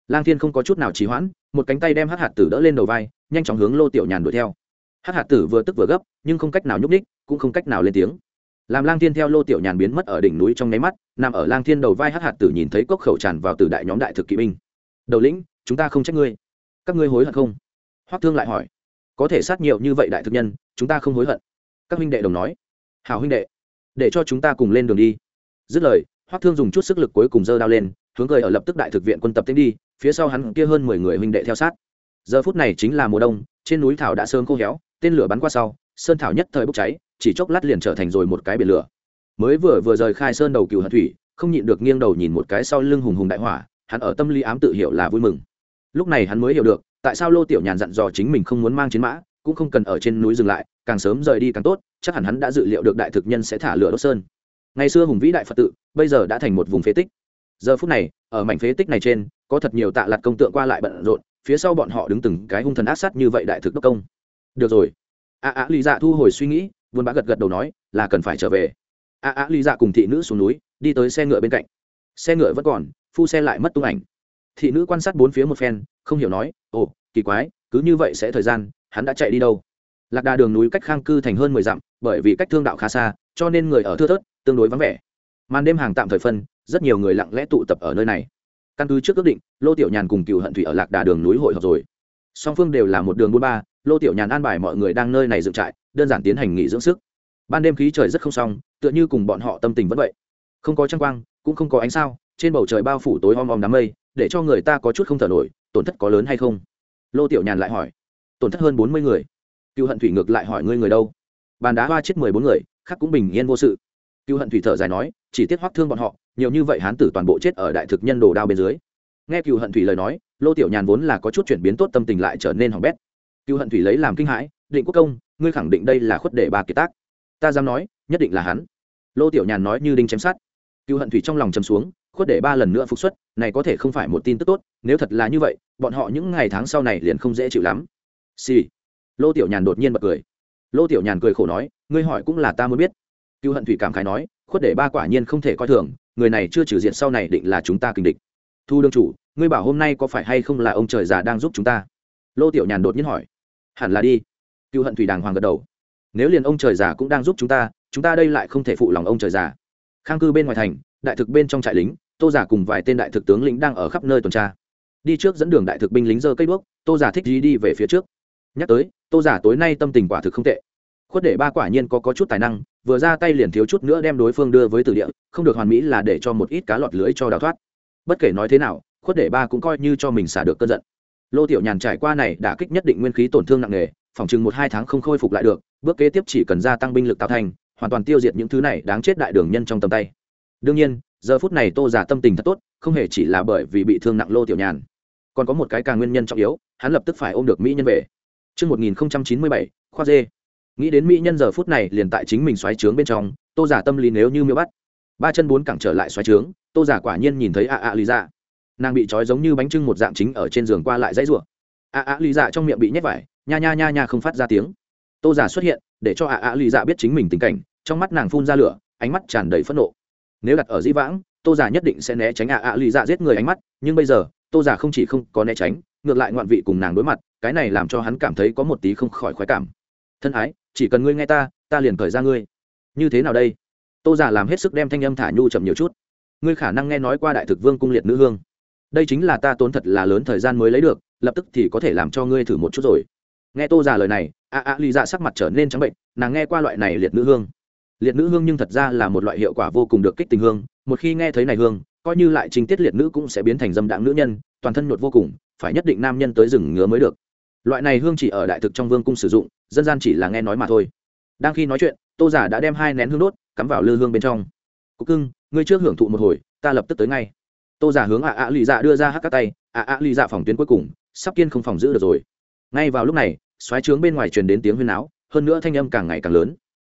Lang Thiên không có chút nào trì hoãn, một cánh tay đem Hắc hạt tử đỡ lên đầu vai, nhanh chóng hướng Lô Tiểu Nhàn đuổi theo. Hắc hạt tử vừa tức vừa gấp, nhưng không cách nào nhúc nhích, cũng không cách nào lên tiếng. Làm Lang Thiên theo Lô Tiểu Nhàn biến mất ở đỉnh núi trong nháy mắt, nằm ở Lang Thiên đầu vai Hắc hạt tử nhìn thấy cốc khẩu tràn vào từ đại nhóm đại thực kỵ binh. Đầu lĩnh, chúng ta không trách ngươi. Các ngươi hối hận không? Hoắc Thương lại hỏi. Có thể sát nhiều như vậy đại thực nhân, chúng ta không hối hận. Các huynh đệ đồng nói. Hảo huynh đệ, để cho chúng ta cùng lên đường đi. Dứt lời, Hoắc Thương dùng chút sức lực cuối cùng giơ đao lên, hướng cười ở lập tức đại thực viện quân tập tiến đi, phía sau hắn kia hơn mười người huynh đệ theo sát. Giờ phút này chính là mùa đông, trên núi thảo đã sớm khô héo, tên lửa bắn qua sau, sơn thảo nhất thời bốc cháy, chỉ chốc lát liền trở thành rồi một cái biển lửa. Mới vừa vừa rời khai sơn đầu cừu hận thủy, không nhịn được nghiêng đầu nhìn một cái sau lưng hùng hùng đại hỏa, hắn ở tâm lý ám tự hiểu là vui mừng. Lúc này hắn mới hiểu được, tại sao Lô Tiểu Nhàn dặn dò chính mình không muốn mang chiến mã, cũng không cần ở trên núi dừng lại, càng sớm rời đi càng tốt, chắc hẳn hắn đã dự liệu được đại thực nhân sẽ thả lửa đốt sơn. Ngày xưa hùng vĩ đại Phật tự, bây giờ đã thành một vùng phế tích. Giờ phút này, ở mảnh phế tích này trên, có thật nhiều tạ lạt công tượng qua lại bận rộn, phía sau bọn họ đứng từng cái hung thần ác sát như vậy đại thực đốc công. Được rồi. A A Lý Dạ thu hồi suy nghĩ, buồn bã gật gật đầu nói, là cần phải trở về. A A Lý Dạ cùng thị nữ xuống núi, đi tới xe ngựa bên cạnh. Xe ngựa vẫn còn, phu xe lại mất tung ảnh. Thị nữ quan sát bốn phía một phen, không hiểu nói, "Ồ, kỳ quái, cứ như vậy sẽ thời gian, hắn đã chạy đi đâu?" Lạc Đà đường núi cách Khang cư thành hơn mười dặm, bởi vì cách thương đạo khá xa, cho nên người ở thưa thớt, tương đối vắng vẻ. Màn đêm hàng tạm thời phân, rất nhiều người lặng lẽ tụ tập ở nơi này. Căn cứ trước ước định, Lô Tiểu Nhàn cùng cựu Hận Thủy ở Lạc Đà đường núi hội họp rồi. Song phương đều là một đường buôn ba, Lô Tiểu Nhàn an bài mọi người đang nơi này dựng trại, đơn giản tiến hành nghỉ dưỡng sức. Ban đêm khí trời rất không xong, tựa như cùng bọn họ tâm tình vẫn vậy. Không có trăng quang, cũng không có ánh sao, trên bầu trời bao phủ tối om om đám mây, để cho người ta có chút không thở nổi, tổn thất có lớn hay không? Lô Tiểu Nhàn lại hỏi. Tổn thất hơn bốn mươi người. cựu Hận Thủy ngược lại hỏi ngươi người đâu? Bàn đá hoa chết mười bốn người, khác cũng bình yên vô sự cựu hận thủy thở dài nói chỉ tiếc hoắc thương bọn họ nhiều như vậy hán tử toàn bộ chết ở đại thực nhân đồ đao bên dưới. Nghe cựu hận thủy lời nói, lô tiểu nhàn vốn là có chút chuyển biến tốt tâm tình lại trở nên hỏng bét. Cựu hận thủy lấy làm kinh hãi, định quốc công, ngươi khẳng định đây là khuất đệ ba kiệt tác. Ta dám nói, nhất định là hắn. Lô tiểu nhàn nói như đinh chém sát cựu hận thủy trong lòng chấm xuống, khuất đệ ba lần nữa phục xuất, này có thể không phải một tin tức tốt, nếu thật là như vậy, bọn họ những ngày tháng sau này liền không dễ chịu lắm. Xì、sì. lô tiểu nhàn đột nhiên bật cười. Lô tiểu nhàn cười khổ nói, ngươi hỏi cũng là ta muốn biết. Cựu hận thủy cảm khái nói, khuất để ba quả nhiên không thể coi thường người này chưa trừ diện sau này định là chúng ta kinh địch. Thu đương chủ ngươi bảo hôm nay có phải hay không là ông trời già đang giúp chúng ta? Lô tiểu nhàn đột nhiên hỏi. Hẳn là đi. Cựu hận thủy đàng hoàng gật đầu. Nếu liền ông trời già cũng đang giúp chúng ta chúng ta đây lại không thể phụ lòng ông trời già. Khang cư bên ngoài thành đại thực bên trong trại lính tô giả cùng vài tên đại thực tướng lĩnh đang ở khắp nơi tuần tra. Đi trước dẫn đường đại thực binh lính dơ cây đuốc tô giả thích đi đi về phía trước. Nhắc tới tô giả tối nay tâm tình quả thực không tệ. Khuất để ba quả nhiên có, có chút tài năng vừa ra tay liền thiếu chút nữa đem đối phương đưa với tử địa không được hoàn mỹ là để cho một ít cá lọt lưới cho đào thoát. Bất kể nói thế nào khuất để ba cũng coi như cho mình xả được cơn giận. Lô tiểu nhàn trải qua này đã kích nhất định nguyên khí tổn thương nặng nề phòng chừng một hai tháng không khôi phục lại được bước kế tiếp chỉ cần gia tăng binh lực tạo thành hoàn toàn tiêu diệt những thứ này đáng chết đại đường nhân trong tầm tay. Đương nhiên giờ phút này tô giả tâm tình thật tốt không hề chỉ là bởi vì bị thương nặng lô tiểu nhàn. Còn có một cái càng nguyên nhân trọng yếu hắn lập tức phải ôm được mỹ nhân về. Trước 1097, khoa dê nghĩ đến mỹ nhân giờ phút này liền tại chính mình xoáy trướng bên trong, tô giả tâm lý nếu như miêu bắt. Ba chân bốn cẳng trở lại xoáy trướng, tô giả quả nhiên nhìn thấy a a lý dạ. Nàng bị trói giống như bánh trưng một dạng chính ở trên giường qua lại dãy rủa. A a lý dạ trong miệng bị nhét vải, nha nha nha nha không phát ra tiếng. Tô giả xuất hiện, để cho a a lý dạ biết chính mình tình cảnh, trong mắt nàng phun ra lửa, ánh mắt tràn đầy phẫn nộ. Nếu đặt ở dĩ vãng, tô giả nhất định sẽ né tránh a a lý dạ giết người ánh mắt, nhưng bây giờ, tô giả không chỉ không có né tránh, ngược lại ngoạn vị cùng nàng đối mặt, cái này làm cho hắn cảm thấy có một tí không khỏi khoái cảm. Thân ái chỉ cần ngươi nghe ta ta liền cởi ra ngươi. Như thế nào đây? Tô giả làm hết sức đem thanh âm thả nhu chậm nhiều chút. Ngươi khả năng nghe nói qua đại thực vương cung liệt nữ hương. Đây chính là ta tốn thật là lớn thời gian mới lấy được, lập tức thì có thể làm cho ngươi thử một chút rồi. Nghe tô giả lời này, a a, lì dạ sắc mặt trở nên trắng bệnh, nàng nghe qua loại này liệt nữ hương. Liệt nữ hương nhưng thật ra là một loại hiệu quả vô cùng được kích tình hương, một khi nghe thấy này hương, coi như lại trình tiết liệt nữ cũng sẽ biến thành dâm đạm nữ nhân, toàn thân nhột vô cùng, phải nhất định nam nhân tới rừng ngứa mới được loại này hương chỉ ở đại thực trong vương cung sử dụng, dân gian chỉ là nghe nói mà thôi. Đang khi nói chuyện, tô giả đã đem hai nén hương đốt, cắm vào lư hương bên trong. Cục cưng, ngươi trước hưởng thụ một hồi, ta lập tức tới ngay. Tô giả hướng ạ ạ lì dạ đưa ra hắc các tay ạ ạ lì dạ phòng tuyến cuối cùng, sắp kiên không phòng giữ được rồi. Ngay vào lúc này xoáy trướng bên ngoài truyền đến tiếng huyên áo hơn nữa thanh âm càng ngày càng lớn.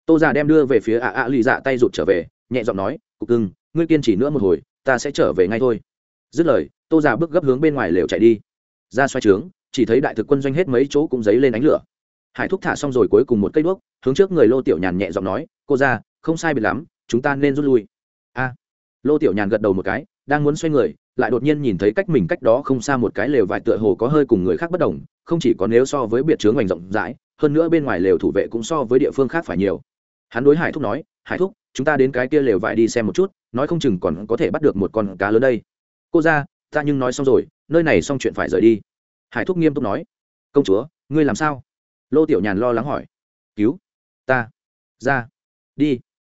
Tô giả đem đưa về phía ạ ạ lì dạ tay rụt trở về, nhẹ giọng nói, cục cưng, ngươi kiên trì nữa một hồi, ta sẽ trở về ngay thôi. Dứt lời, tô giả bước gấp hướng bên ngoài lều chạy đi. Ra xoáy trướng chỉ thấy đại thực quân doanh hết mấy chỗ cũng dấy lên ánh lửa. Hải thúc thả xong rồi cuối cùng một cây đuốc, hướng trước người lô tiểu nhàn nhẹ giọng nói, cô ra, không sai biệt lắm, chúng ta nên rút lui. A. Lô tiểu nhàn gật đầu một cái, đang muốn xoay người, lại đột nhiên nhìn thấy cách mình cách đó không xa một cái lều vải tựa hồ có hơi cùng người khác bất đồng, không chỉ có nếu so với biệt chướng hoành rộng rãi, hơn nữa bên ngoài lều thủ vệ cũng so với địa phương khác phải nhiều. Hắn đối hải thúc nói, hải thúc, chúng ta đến cái kia lều vải đi xem một chút, nói không chừng còn có thể bắt được một con cá lớn đây. Cô ra, ta nhưng nói xong rồi, nơi này xong chuyện phải rời đi hải thúc nghiêm túc nói, công chúa, ngươi làm sao? Lô tiểu nhàn lo lắng hỏi, cứu ta, ra, đi.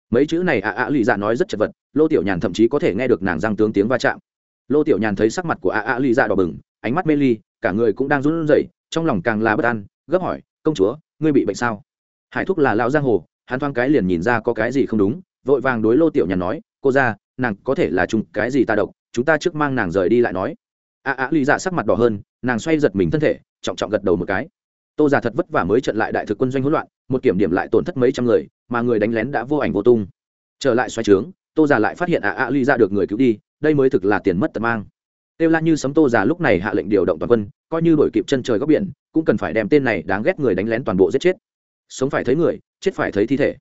Mấy chữ này ạ ạ lụy dạ nói rất chật vật, lô tiểu nhàn thậm chí có thể nghe được nàng răng tướng tiếng va chạm. Lô tiểu nhàn thấy sắc mặt của ạ ạ lụy dạ đỏ bừng, ánh mắt mê ly, cả người cũng đang run rẩy, trong lòng càng là bất an, gấp hỏi, công chúa, ngươi bị bệnh sao? Hải thúc là lão giang hồ, hắn thoáng cái liền nhìn ra có cái gì không đúng, vội vàng đối lô tiểu nhàn nói, cô ra nàng có thể là chung cái gì ta độc, chúng ta trước mang nàng rời đi lại nói. ạ ạ lụy dạ sắc mặt đỏ hơn nàng xoay giật mình thân thể, trọng trọng gật đầu một cái. Tô giả thật vất vả mới trận lại đại thực quân doanh hỗn loạn, một kiểm điểm lại tổn thất mấy trăm người, mà người đánh lén đã vô ảnh vô tung. Trở lại xoay trướng, tô giả lại phát hiện ạ ạ ly ra được người cứu đi, đây mới thực là tiền mất tật mang. Têu la như sấm tô giả lúc này hạ lệnh điều động toàn quân, coi như đổi kịp chân trời góc biển, cũng cần phải đem tên này đáng ghét người đánh lén toàn bộ giết chết. Sống phải thấy người, chết phải thấy thi thể.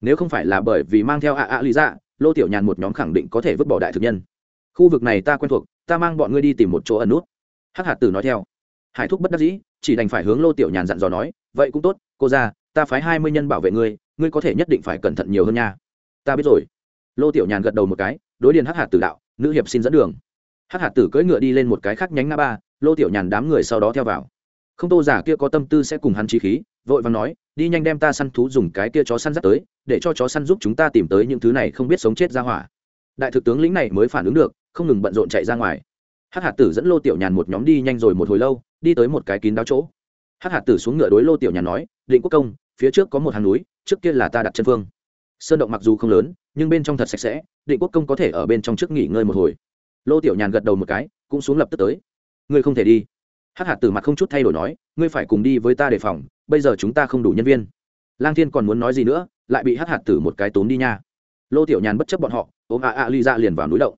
Nếu không phải là bởi vì mang theo ạ ạ ly ra, lô tiểu nhàn một nhóm khẳng định có thể vứt bỏ đại thực nhân. Khu vực này ta quen thuộc, ta mang bọn ngươi đi tìm một chỗ ẩn nút hắc hạt tử nói theo. Hải thúc bất đắc dĩ, chỉ đành phải hướng lô tiểu nhàn dặn dò nói, vậy cũng tốt, cô ra ta phái hai mươi nhân bảo vệ ngươi ngươi có thể nhất định phải cẩn thận nhiều hơn nha. Ta biết rồi. Lô tiểu nhàn gật đầu một cái, đối điền hắc hạt tử đạo, nữ hiệp xin dẫn đường. Hắc hạt tử cưỡi ngựa đi lên một cái khác nhánh ngã ba, lô tiểu nhàn đám người sau đó theo vào. Không tô giả kia có tâm tư sẽ cùng hắn trí khí, vội vàng nói, đi nhanh đem ta săn thú dùng cái kia chó săn dắt tới, để cho chó săn giúp chúng ta tìm tới những thứ này không biết sống chết ra hỏa. Đại thực tướng lĩnh này mới phản ứng được, không ngừng bận rộn chạy ra ngoài hắc hạt tử dẫn lô tiểu nhàn một nhóm đi nhanh rồi một hồi lâu, đi tới một cái kín đáo chỗ. Hắc hạt tử xuống ngựa đối lô tiểu nhàn nói, định quốc công, phía trước có một hàng núi, trước kia là ta đặt chân phương. Sơn động mặc dù không lớn, nhưng bên trong thật sạch sẽ, định quốc công có thể ở bên trong trước nghỉ ngơi một hồi. Lô tiểu nhàn gật đầu một cái, cũng xuống lập tức tới. Ngươi không thể đi. Hắc hạt tử mặt không chút thay đổi nói, ngươi phải cùng đi với ta đề phòng, bây giờ chúng ta không đủ nhân viên. Lang thiên còn muốn nói gì nữa, lại bị hắc hạt tử một cái tốn đi nha. Lô tiểu nhàn bất chấp bọn họ, ôm a a ly ra liền vào núi động.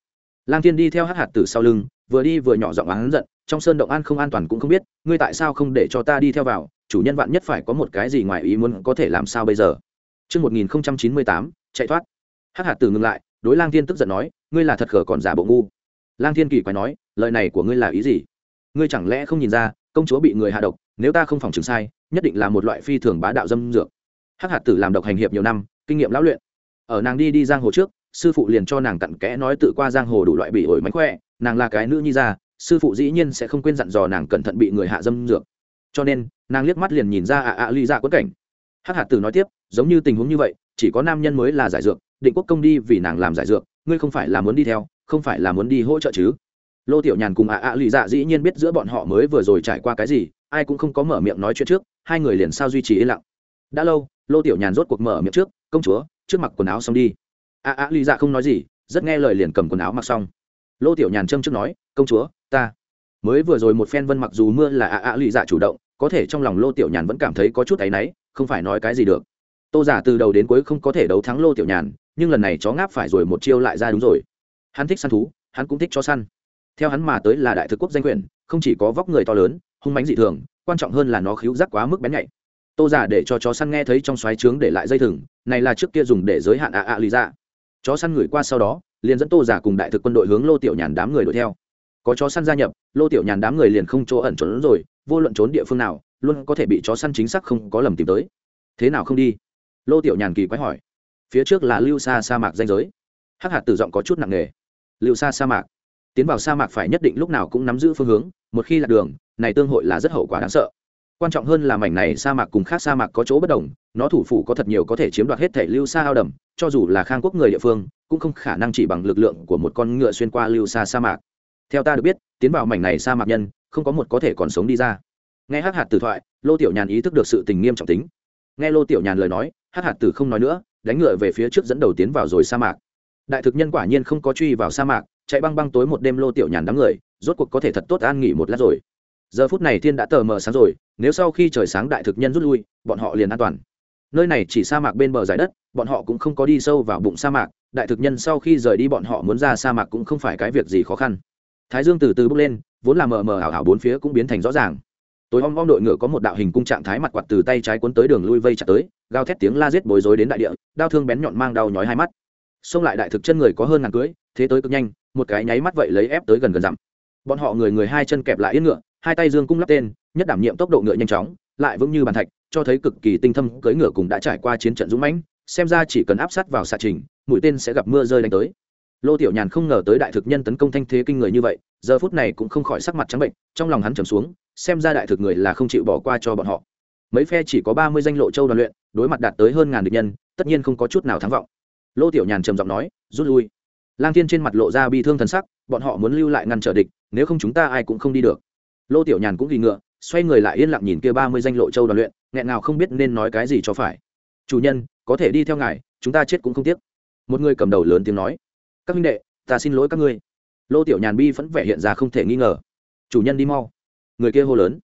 Lang thiên đi theo hắc hạt tử sau lưng vừa đi vừa nhỏ giọng oán giận trong sơn động an không an toàn cũng không biết ngươi tại sao không để cho ta đi theo vào chủ nhân vạn nhất phải có một cái gì ngoài ý muốn có thể làm sao bây giờ Trước 1098, chạy thoát. Hắc hạt tử ngừng lại, đối lang thiên tức giận nói, ngươi là thật khờ còn giả bộ ngu. Lang thiên kỳ quái nói, lời này của ngươi là ý gì? Ngươi chẳng lẽ không nhìn ra, công chúa bị người hạ độc, nếu ta không phòng chứng sai, nhất định là một loại phi thường bá đạo dâm dược. Hắc hạt tử làm độc hành hiệp nhiều năm, kinh nghiệm lão luyện. Ở nàng đi đi giang hồ trước, sư phụ liền cho nàng cặn kẽ nói tự qua giang hồ đủ loại bị ổi mánh khỏe, nàng là cái nữ nhi ra, sư phụ dĩ nhiên sẽ không quên dặn dò nàng cẩn thận bị người hạ dâm dược. Cho nên nàng liếc mắt liền nhìn ra ạ ạ ly ra quất cảnh. Hắc hạt tử nói tiếp giống như tình huống như vậy chỉ có nam nhân mới là giải dược định quốc công đi vì nàng làm giải dược ngươi không phải là muốn đi theo không phải là muốn đi hỗ trợ chứ? Lô tiểu nhàn cùng ạ ạ lì dạ dĩ nhiên biết giữa bọn họ mới vừa rồi trải qua cái gì ai cũng không có mở miệng nói chuyện trước hai người liền sao duy trì yên lặng. Đã lâu lô tiểu nhàn rốt cuộc mở miệng trước công chúa trước mặc quần áo xong đi. Ạ ạ lì dạ không nói gì rất nghe lời liền cầm quần áo mặc xong lô tiểu nhàn trâm trước nói, công chúa, ta mới vừa rồi một phen vân mặc dù mưa là ạ ạ lụy dạ chủ động, có thể trong lòng lô tiểu nhàn vẫn cảm thấy có chút áy náy, không phải nói cái gì được. Tô giả từ đầu đến cuối không có thể đấu thắng lô tiểu nhàn, nhưng lần này chó ngáp phải rồi một chiêu lại ra đúng rồi. Hắn thích săn thú, hắn cũng thích chó săn. Theo hắn mà tới là đại thực quốc danh quyền, không chỉ có vóc người to lớn, hung mánh dị thường, quan trọng hơn là nó khíu rắc quá mức bén nhạy. Tô giả để cho chó săn nghe thấy trong xoáy trướng để lại dây thừng, này là trước kia dùng để giới hạn ạ ạ lì ra chó săn ngửi qua sau đó liền dẫn tô giả cùng đại thực quân đội hướng lô tiểu nhàn đám người đuổi theo. Có chó săn gia nhập, lô tiểu nhàn đám người liền không chỗ ẩn trốn rồi, vô luận trốn địa phương nào, luôn có thể bị chó săn chính xác không có lầm tìm tới. Thế nào không đi? Lô tiểu nhàn kỳ quái hỏi. Phía trước là lưu xa sa mạc danh giới. Hắc hạt tử giọng có chút nặng nề. Lưu xa sa mạc. Tiến vào sa mạc phải nhất định lúc nào cũng nắm giữ phương hướng, một khi lạc đường, này tương hội là rất hậu quả đáng sợ quan trọng hơn là mảnh này sa mạc cùng khác sa mạc có chỗ bất đồng, nó thủ phủ có thật nhiều có thể chiếm đoạt hết thể lưu xa ao đầm, cho dù là khang quốc người địa phương, cũng không khả năng chỉ bằng lực lượng của một con ngựa xuyên qua lưu xa sa mạc. Theo ta được biết, tiến vào mảnh này sa mạc nhân, không có một có thể còn sống đi ra. Nghe hắc hạt tử thoại, lô tiểu nhàn ý thức được sự tình nghiêm trọng tính. Nghe lô tiểu nhàn lời nói, hắc hạt tử không nói nữa, đánh ngựa về phía trước dẫn đầu tiến vào rồi sa mạc. Đại thực nhân quả nhiên không có truy vào sa mạc, chạy băng băng tối một đêm lô tiểu nhàn đám người, rốt cuộc có thể thật tốt an nghỉ một lát rồi giờ phút này thiên đã tờ mờ sáng rồi, nếu sau khi trời sáng đại thực nhân rút lui, bọn họ liền an toàn. Nơi này chỉ sa mạc bên bờ giải đất, bọn họ cũng không có đi sâu vào bụng sa mạc, đại thực nhân sau khi rời đi bọn họ muốn ra sa mạc cũng không phải cái việc gì khó khăn. Thái dương từ từ bước lên, vốn là mờ mờ ảo ảo bốn phía cũng biến thành rõ ràng. Tối om om đội ngựa có một đạo hình cung trạng thái mặt quạt từ tay trái cuốn tới đường lui vây chặt tới, gào thét tiếng la giết bối rối đến đại địa đao thương bén nhọn mang đau nhói hai mắt. Xông lại đại thực chân người có hơn ngàn cưới, thế tới cực nhanh, một cái nháy mắt vậy lấy ép tới gần gần dặm. Bọn họ người người hai chân kẹp lại yên ngựa hai tay dương cung lắp tên, nhất đảm nhiệm tốc độ ngựa nhanh chóng, lại vững như bàn thạch, cho thấy cực kỳ tinh thâm cưỡi ngựa cùng đã trải qua chiến trận dũng mãnh, xem ra chỉ cần áp sát vào xạ trình, mũi tên sẽ gặp mưa rơi đánh tới. Lô tiểu nhàn không ngờ tới đại thực nhân tấn công thanh thế kinh người như vậy, giờ phút này cũng không khỏi sắc mặt trắng bệnh, trong lòng hắn trầm xuống, xem ra đại thực người là không chịu bỏ qua cho bọn họ. Mấy phe chỉ có ba mươi danh lộ châu đoàn luyện, đối mặt đạt tới hơn ngàn địch nhân, tất nhiên không có chút nào thắng vọng. Lô tiểu nhàn trầm giọng nói, rút lui. Lang thiên trên mặt lộ ra bi thương thần sắc, bọn họ muốn lưu lại ngăn trở địch, nếu không chúng ta ai cũng không đi được lô tiểu nhàn cũng ghi ngựa, xoay người lại yên lặng nhìn kia ba mươi danh lộ châu đoàn luyện, nghẹn nào không biết nên nói cái gì cho phải. Chủ nhân, có thể đi theo ngài, chúng ta chết cũng không tiếc. Một người cầm đầu lớn tiếng nói. Các minh đệ, ta xin lỗi các ngươi. Lô tiểu nhàn bi vẫn vẻ hiện ra không thể nghi ngờ. Chủ nhân đi mau. Người kia hô lớn.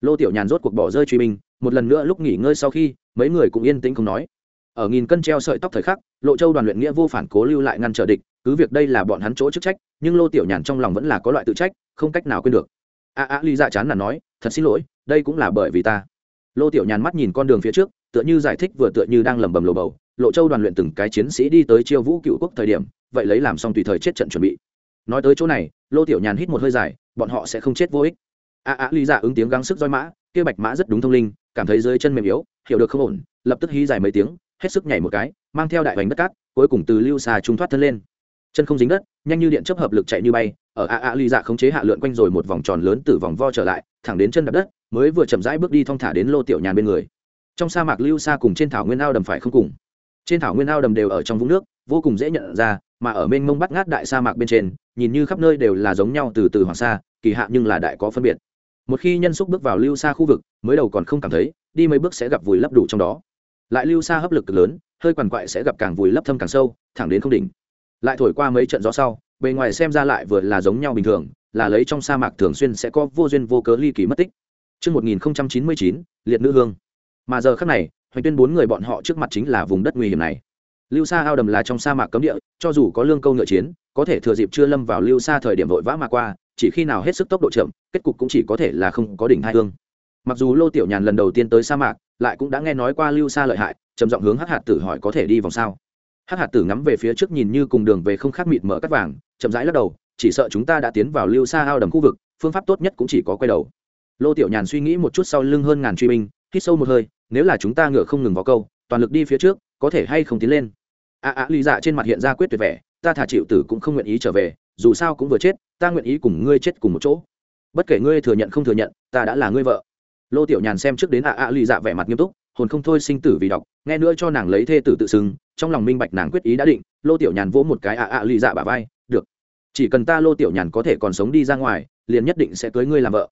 Lô tiểu nhàn rốt cuộc bỏ rơi truy binh, một lần nữa lúc nghỉ ngơi sau khi, mấy người cũng yên tĩnh không nói. Ở nghìn cân treo sợi tóc thời khắc, lộ châu đoàn luyện nghĩa vô phản cố lưu lại ngăn trở địch, cứ việc đây là bọn hắn chỗ chức trách, nhưng lô tiểu nhàn trong lòng vẫn là có loại tự trách, không cách nào quên được a a ly dạ chán là nói, thật xin lỗi, đây cũng là bởi vì ta. Lô tiểu nhàn mắt nhìn con đường phía trước, tựa như giải thích vừa tựa như đang lẩm bẩm lồ bầu. Lộ châu đoàn luyện từng cái chiến sĩ đi tới chiêu vũ cựu quốc thời điểm, vậy lấy làm xong tùy thời chết trận chuẩn bị. Nói tới chỗ này, lô tiểu nhàn hít một hơi dài, bọn họ sẽ không chết vô ích. A a ly dạ ứng tiếng gắng sức roi mã, kia bạch mã rất đúng thông linh, cảm thấy dưới chân mềm yếu, hiểu được không ổn, lập tức hí dài mấy tiếng, hết sức nhảy một cái, mang theo đại bánh đất cát, cuối cùng từ lưu xà trung thoát thân lên chân không dính đất, nhanh như điện chấp hợp lực chạy như bay, ở a a ly dạ khống chế hạ lượn quanh rồi một vòng tròn lớn từ vòng vo trở lại, thẳng đến chân đập đất, mới vừa chậm rãi bước đi thong thả đến lô tiểu nhàn bên người. Trong sa mạc lưu xa cùng trên thảo nguyên ao đầm phải không cùng. Trên thảo nguyên ao đầm đều ở trong vũng nước, vô cùng dễ nhận ra, mà ở bên mông bắt ngát đại sa mạc bên trên, nhìn như khắp nơi đều là giống nhau từ từ hoàng sa kỳ hạ nhưng là đại có phân biệt. Một khi nhân xúc bước vào lưu xa khu vực, mới đầu còn không cảm thấy, đi mấy bước sẽ gặp vùi lấp đủ trong đó. Lại lưu xa hấp lực cực lớn, hơi quằn quại sẽ gặp càng vùi lấp thâm càng sâu, thẳng đến không đỉnh lại thổi qua mấy trận gió sau bề ngoài xem ra lại vừa là giống nhau bình thường là lấy trong sa mạc thường xuyên sẽ có vô duyên vô cớ ly kỳ mất tích Trước 1099, liệt nữ hương. Mà giờ khắc này, hoành tuyên bốn người bọn họ trước mặt chính là vùng đất nguy hiểm này. Lưu Sa ao đầm là trong sa mạc cấm địa, cho dù có lương câu ngựa chiến, có thể thừa dịp chưa lâm vào Lưu Sa thời điểm vội vã mà qua, chỉ khi nào hết sức tốc độ chậm, kết cục cũng chỉ có thể là không có đỉnh hai hương. Mặc dù Lô Tiểu Nhàn lần đầu tiên tới sa mạc, lại cũng đã nghe nói qua Lưu Sa lợi hại, trầm giọng hướng Hắc Hạt Tử hỏi có thể đi vòng sao. Hắc Hạt Tử ngắm về phía trước nhìn như cùng đường về không khác mịt mở cắt vàng, chậm rãi lắc đầu, chỉ sợ chúng ta đã tiến vào Lưu Sa ao đầm khu vực, phương pháp tốt nhất cũng chỉ có quay đầu. Lô tiểu nhàn suy nghĩ một chút sau lưng hơn ngàn truy binh hít sâu một hơi nếu là chúng ta ngựa không ngừng vào câu toàn lực đi phía trước có thể hay không tiến lên. A a lý dạ trên mặt hiện ra quyết tuyệt vẻ ta thả chịu tử cũng không nguyện ý trở về dù sao cũng vừa chết ta nguyện ý cùng ngươi chết cùng một chỗ. Bất kể ngươi thừa nhận không thừa nhận ta đã là ngươi vợ. Lô tiểu nhàn xem trước đến a a lý dạ vẻ mặt nghiêm túc hồn không thôi sinh tử vì đọc nghe nữa cho nàng lấy thê tử tự xưng, trong lòng minh bạch nàng quyết ý đã định, lô tiểu nhàn vỗ một cái ạ ạ lì dạ bà vai, được, chỉ cần ta lô tiểu nhàn có thể còn sống đi ra ngoài, liền nhất định sẽ cưới ngươi làm vợ.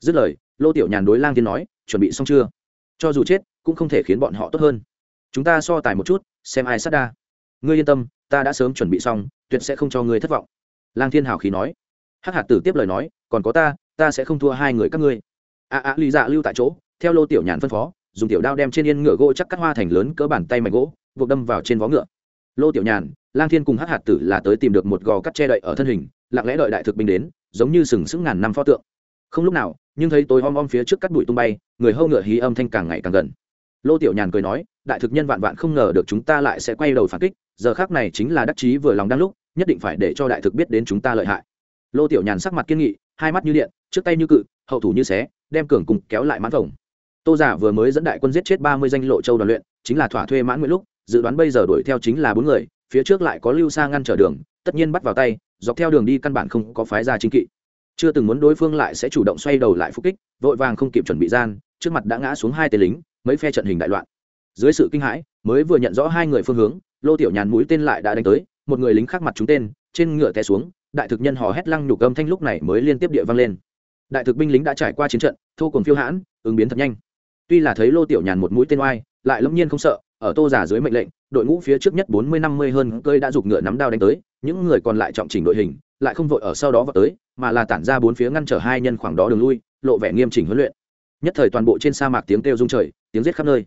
Dứt lời, lô tiểu nhàn đối lang Thiên nói, chuẩn bị xong chưa? Cho dù chết, cũng không thể khiến bọn họ tốt hơn. Chúng ta so tài một chút, xem ai sát đa. Ngươi yên tâm, ta đã sớm chuẩn bị xong, tuyệt sẽ không cho ngươi thất vọng. Lang thiên hào khí nói. Hắc hạt tử tiếp lời nói, còn có ta ta sẽ không thua hai người các ngươi. A a lý dạ lưu tại chỗ, theo lô tiểu nhàn phân phó dùng tiểu đao đem trên yên ngựa gỗ chắc cắt hoa thành lớn cỡ bàn tay mảnh gỗ, buộc đâm vào trên vó ngựa. Lô tiểu nhàn, lang thiên cùng hắc hạt tử là tới tìm được một gò cắt che đậy ở thân hình, lặng lẽ đợi đại thực binh đến, giống như sừng sững ngàn năm pho tượng. Không lúc nào, nhưng thấy tối om om phía trước cắt bụi tung bay, người hâu ngựa hí âm thanh càng ngày càng gần. Lô tiểu nhàn cười nói, đại thực nhân vạn vạn không ngờ được chúng ta lại sẽ quay đầu phản kích, giờ khác này chính là đắc chí vừa lòng đang lúc, nhất định phải để cho đại thực biết đến chúng ta lợi hại. Lô tiểu nhàn sắc mặt kiên nghị, hai mắt như điện, trước tay như cự, hậu thủ như xé, đem cường cùng kéo lại mãn vòng tô giả vừa mới dẫn đại quân giết chết ba mươi danh lộ châu đoàn luyện, chính là thỏa thuê mãn nguyện lúc, dự đoán bây giờ đuổi theo chính là bốn người, phía trước lại có lưu Sa ngăn trở đường, tất nhiên bắt vào tay, dọc theo đường đi căn bản không có phái ra chính kỵ. Chưa từng muốn đối phương lại sẽ chủ động xoay đầu lại phục kích, vội vàng không kịp chuẩn bị gian, trước mặt đã ngã xuống hai tên lính, mấy phe trận hình đại loạn. Dưới sự kinh hãi, mới vừa nhận rõ hai người phương hướng, lô tiểu nhàn mũi tên lại đã đánh tới, một người lính khác mặt trúng tên, trên ngựa té xuống, đại thực nhân hò hét lăng nhục âm thanh lúc này mới liên tiếp địa vang lên. Đại thực binh lính đã trải qua chiến trận, thô cùng phiêu hãn, ứng biến thật nhanh tuy là thấy lô tiểu nhàn một mũi tên oai, lại lâm nhiên không sợ, ở tô giả dưới mệnh lệnh, đội ngũ phía trước nhất bốn mươi năm mươi hơn cơi đã giục ngựa nắm đao đánh tới, những người còn lại trọng chỉnh đội hình, lại không vội ở sau đó vào tới, mà là tản ra bốn phía ngăn trở hai nhân khoảng đó đường lui, lộ vẻ nghiêm chỉnh huấn luyện. Nhất thời toàn bộ trên sa mạc tiếng kêu rung trời, tiếng giết khắp nơi.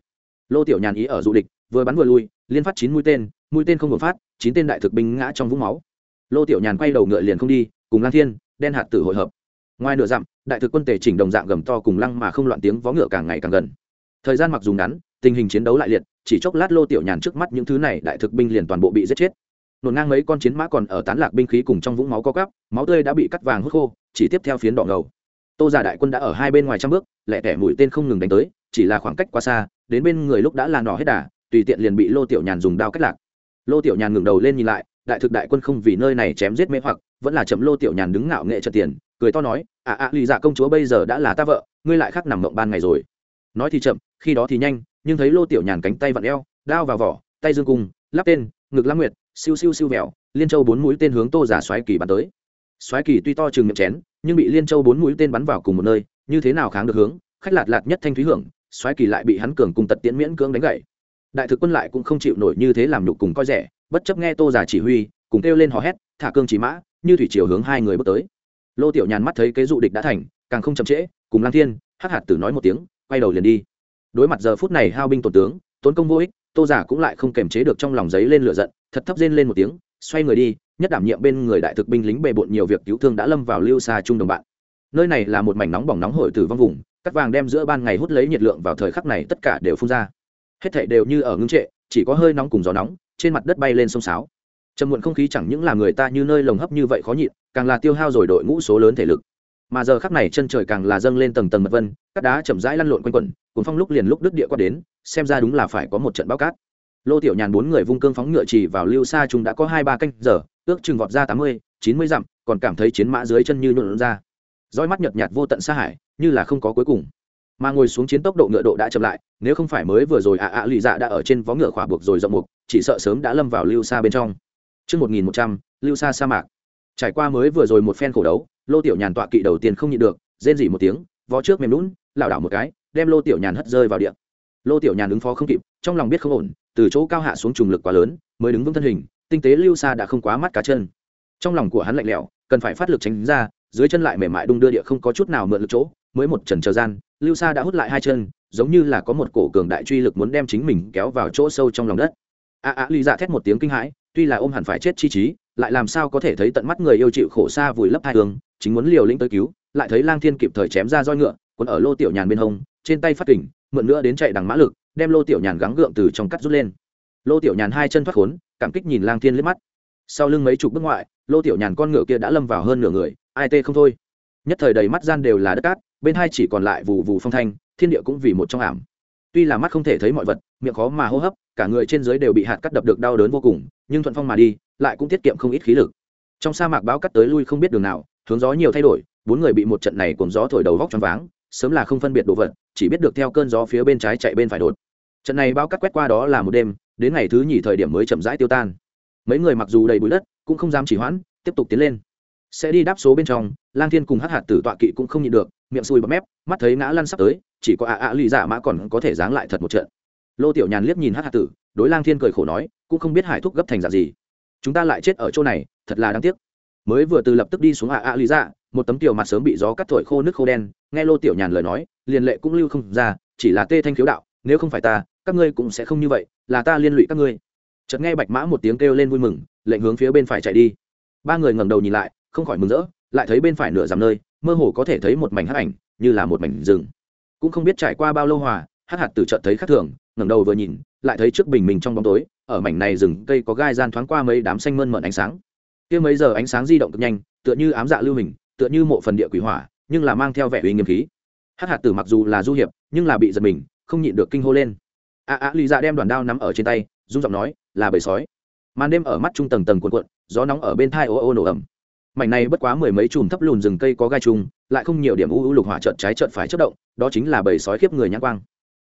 Lô tiểu nhàn ý ở du địch, vừa bắn vừa lui, liên phát chín mũi tên mũi tên không ngừng phát, chín tên đại thực binh ngã trong vũng máu. Lô tiểu nhàn quay đầu ngựa liền không đi, cùng lang thiên, đen hạt tử hội hợp. Ngoài nửa dặm đại thực quân tề chỉnh đồng dạng gầm to cùng lăng mà không loạn tiếng vó ngựa càng ngày càng gần. Thời gian mặc dù ngắn, tình hình chiến đấu lại liệt, chỉ chốc lát lô tiểu nhàn trước mắt những thứ này đại thực binh liền toàn bộ bị giết chết. Nổ ngang mấy con chiến mã còn ở tán lạc binh khí cùng trong vũng máu co cắp máu tươi đã bị cắt vàng hút khô, chỉ tiếp theo phiến đỏ ngầu. Tô giả đại quân đã ở hai bên ngoài trăm bước lẹ tẻ mũi tên không ngừng đánh tới, chỉ là khoảng cách quá xa, đến bên người lúc đã là nỏ hết đà, tùy tiện liền bị lô tiểu nhàn dùng đao cách lạc. Lô tiểu nhàn ngừng đầu lên nhìn lại, đại thực đại quân không vì nơi này chém giết mê hoặc, vẫn là chậm lô tiểu nhàn đứng ngạo nghệ trật tiền cười to nói ạ ạ lì dạ công chúa bây giờ đã là ta vợ, ngươi lại khác nằm mộng ban ngày rồi. Nói thì chậm, khi đó thì nhanh, nhưng thấy lô tiểu nhàn cánh tay vặn eo, đao vào vỏ, tay dương cung, lắp tên, ngực lăng nguyệt, siêu siêu siêu vẹo, liên châu bốn mũi tên hướng tô giả xoáy kỳ bắn tới. Xoáy kỳ tuy to chừng miệng chén, nhưng bị liên châu bốn mũi tên bắn vào cùng một nơi, như thế nào kháng được hướng, khách lạt lạt nhất thanh thúy hưởng xoáy kỳ lại bị hắn cường cùng tật tiễn miễn cưỡng đánh gậy đại thực quân lại cũng không chịu nổi như thế làm nhục cùng coi rẻ, bất chấp nghe tô giả chỉ huy, cùng kêu lên hò hét, thả cương chỉ mã, như thủy chiều hướng hai người bước tới lô tiểu nhàn mắt thấy kế dụ địch đã thành, càng không chậm trễ, cùng lang thiên, hắc hạt tử nói một tiếng, quay đầu liền đi. Đối mặt giờ phút này hao binh tổn tướng, tốn công vô ích, tô giả cũng lại không kềm chế được trong lòng giấy lên lửa giận, thật thấp rên lên một tiếng, xoay người đi, nhất đảm nhiệm bên người đại thực binh lính bề bộn nhiều việc cứu thương đã lâm vào lưu xa chung đồng bạn. Nơi này là một mảnh nóng bỏng nóng hổi từ vong vùng, cắt vàng đem giữa ban ngày hút lấy nhiệt lượng vào thời khắc này tất cả đều phun ra. Hết thảy đều như ở ngưng trệ, chỉ có hơi nóng cùng gió nóng, trên mặt đất bay lên sông sáo trầm muộn không khí chẳng những là người ta như nơi lồng hấp như vậy khó nhịn, càng là tiêu hao rồi đội ngũ số lớn thể lực. Mà giờ khắc này chân trời càng là dâng lên tầng tầng mật vân các đá chậm rãi lăn lộn quanh quẩn cuốn phong lúc liền lúc đứt địa qua đến, xem ra đúng là phải có một trận bao cát. Lô tiểu nhàn bốn người vung cương phóng ngựa chỉ vào lưu xa chúng đã có hai ba canh giờ, ước chừng vọt ra tám mươi, chín mươi dặm, còn cảm thấy chiến mã dưới chân như nhuộn ra. Roi mắt nhợt nhạt vô tận xa hải, như là không có cuối cùng. Mà ngồi xuống chiến tốc độ ngựa độ đã chậm lại, nếu không phải mới vừa rồi ạ ạ lì dạ đã ở trên vó ngựa khỏa buộc rồi rộng mục, chỉ sợ sớm đã lâm vào lưu xa bên trong. Trước 1100, lưu xa sa mạc. Trải qua mới vừa rồi một phen khổ đấu, lô tiểu nhàn tọa kỵ đầu tiên không nhịn được, rên rỉ một tiếng, vó trước mềm lún, lảo đảo một cái, đem lô tiểu nhàn hất rơi vào địa. Lô tiểu nhàn ứng phó không kịp, trong lòng biết không ổn, từ chỗ cao hạ xuống trùng lực quá lớn, mới đứng vững thân hình, tinh tế lưu xa đã không quá mắt cá chân. Trong lòng của hắn lạnh lẽo, cần phải phát lực tránh ra, dưới chân lại mềm mại đung đưa địa không có chút nào mượn lực chỗ, mới một trần chờ gian, lưu xa đã hút lại hai chân, giống như là có một cổ cường đại truy lực muốn đem chính mình kéo vào chỗ sâu trong lòng đất. A a Lý Dạ thét một tiếng kinh hãi, tuy là ôm hẳn phải chết chi trí, lại làm sao có thể thấy tận mắt người yêu chịu khổ xa vùi lấp hai hướng, chính muốn liều lĩnh tới cứu, lại thấy Lang Thiên kịp thời chém ra roi ngựa, cuốn ở Lô Tiểu Nhàn bên hông, trên tay phát kình, mượn nữa đến chạy đằng mã lực, đem Lô Tiểu Nhàn gắng gượng từ trong cắt rút lên. Lô Tiểu Nhàn hai chân thoát khốn, cảm kích nhìn Lang Thiên liếc mắt. Sau lưng mấy chục bước ngoại, Lô Tiểu Nhàn con ngựa kia đã lâm vào hơn nửa người, ai tê không thôi. Nhất thời đầy mắt gian đều là đất cát, bên hai chỉ còn lại vụ vụ phong thanh, thiên địa cũng vì một trong ảm tuy là mắt không thể thấy mọi vật miệng khó mà hô hấp cả người trên dưới đều bị hạt cắt đập được đau đớn vô cùng nhưng thuận phong mà đi, lại cũng tiết kiệm không ít khí lực. Trong sa mạc báo cắt tới lui không biết đường nào, hướng gió nhiều thay đổi, bốn người bị một trận này cùng gió thổi đầu vóc choáng váng, sớm là không phân biệt đồ vật, chỉ biết được theo cơn gió phía bên trái chạy bên phải đột. Trận này báo cắt quét qua đó là một đêm, đến ngày thứ nhì thời điểm mới chậm rãi tiêu tan. Mấy người mặc dù đầy bụi đất, cũng không dám chỉ hoãn, tiếp tục tiến lên. Sẽ đi đáp số bên trong, lang thiên cùng hát hạt tử tọa kỵ cũng không nhịn được, miệng sùi bắp mép, mắt thấy ngã lăn sắp tới, chỉ có ạ ạ lì giả mã còn có thể giáng lại thật một trận. Lô tiểu nhàn liếc nhìn hát hạt tử, đối lang thiên cười khổ nói cũng không biết hải thúc gấp thành dạng gì. Chúng ta lại chết ở chỗ này, thật là đáng tiếc. Mới vừa từ lập tức đi xuống hạ ạ lý dạ một tấm tiểu mặt sớm bị gió cắt thổi khô nước khô đen, nghe lô tiểu nhàn lời nói, liền lệ cũng lưu không ra, chỉ là tê thanh khiếu đạo, nếu không phải ta, các ngươi cũng sẽ không như vậy, là ta liên lụy các ngươi. Chợt nghe bạch mã một tiếng kêu lên vui mừng, lệnh hướng phía bên phải chạy đi. Ba người ngẩng đầu nhìn lại, không khỏi mừng rỡ, lại thấy bên phải nửa dằm nơi, mơ hồ có thể thấy một mảnh hắc ảnh, như là một mảnh rừng. Cũng không biết trải qua bao lâu hòa, hắc hạt từ chợt thấy khắc thường, ngẩng đầu vừa nhìn lại thấy trước bình mình trong bóng tối, ở mảnh này rừng cây có gai gian thoáng qua mấy đám xanh mơn mận ánh sáng. Kia mấy giờ ánh sáng di động cực nhanh, tựa như ám dạ lưu hình, tựa như mộ phần địa quỷ hỏa, nhưng là mang theo vẻ uy nghiêm khí. Hắc hạt tử mặc dù là du hiệp, nhưng là bị giật mình, không nhịn được kinh hô lên. A a, lì dạ đem đoàn đao nắm ở trên tay rung giọng nói, là bầy sói. Màn đêm ở mắt trung tầng tầng cuộn cuộn, gió nóng ở bên thai ô ô nổ ẩm mảnh này bất quá mười mấy chùm thấp lùn rừng cây có gai trùng, lại không nhiều điểm u u lục hỏa trợn trái trợn phải chất động, đó chính là bầy sói khiếp người nhãn quang.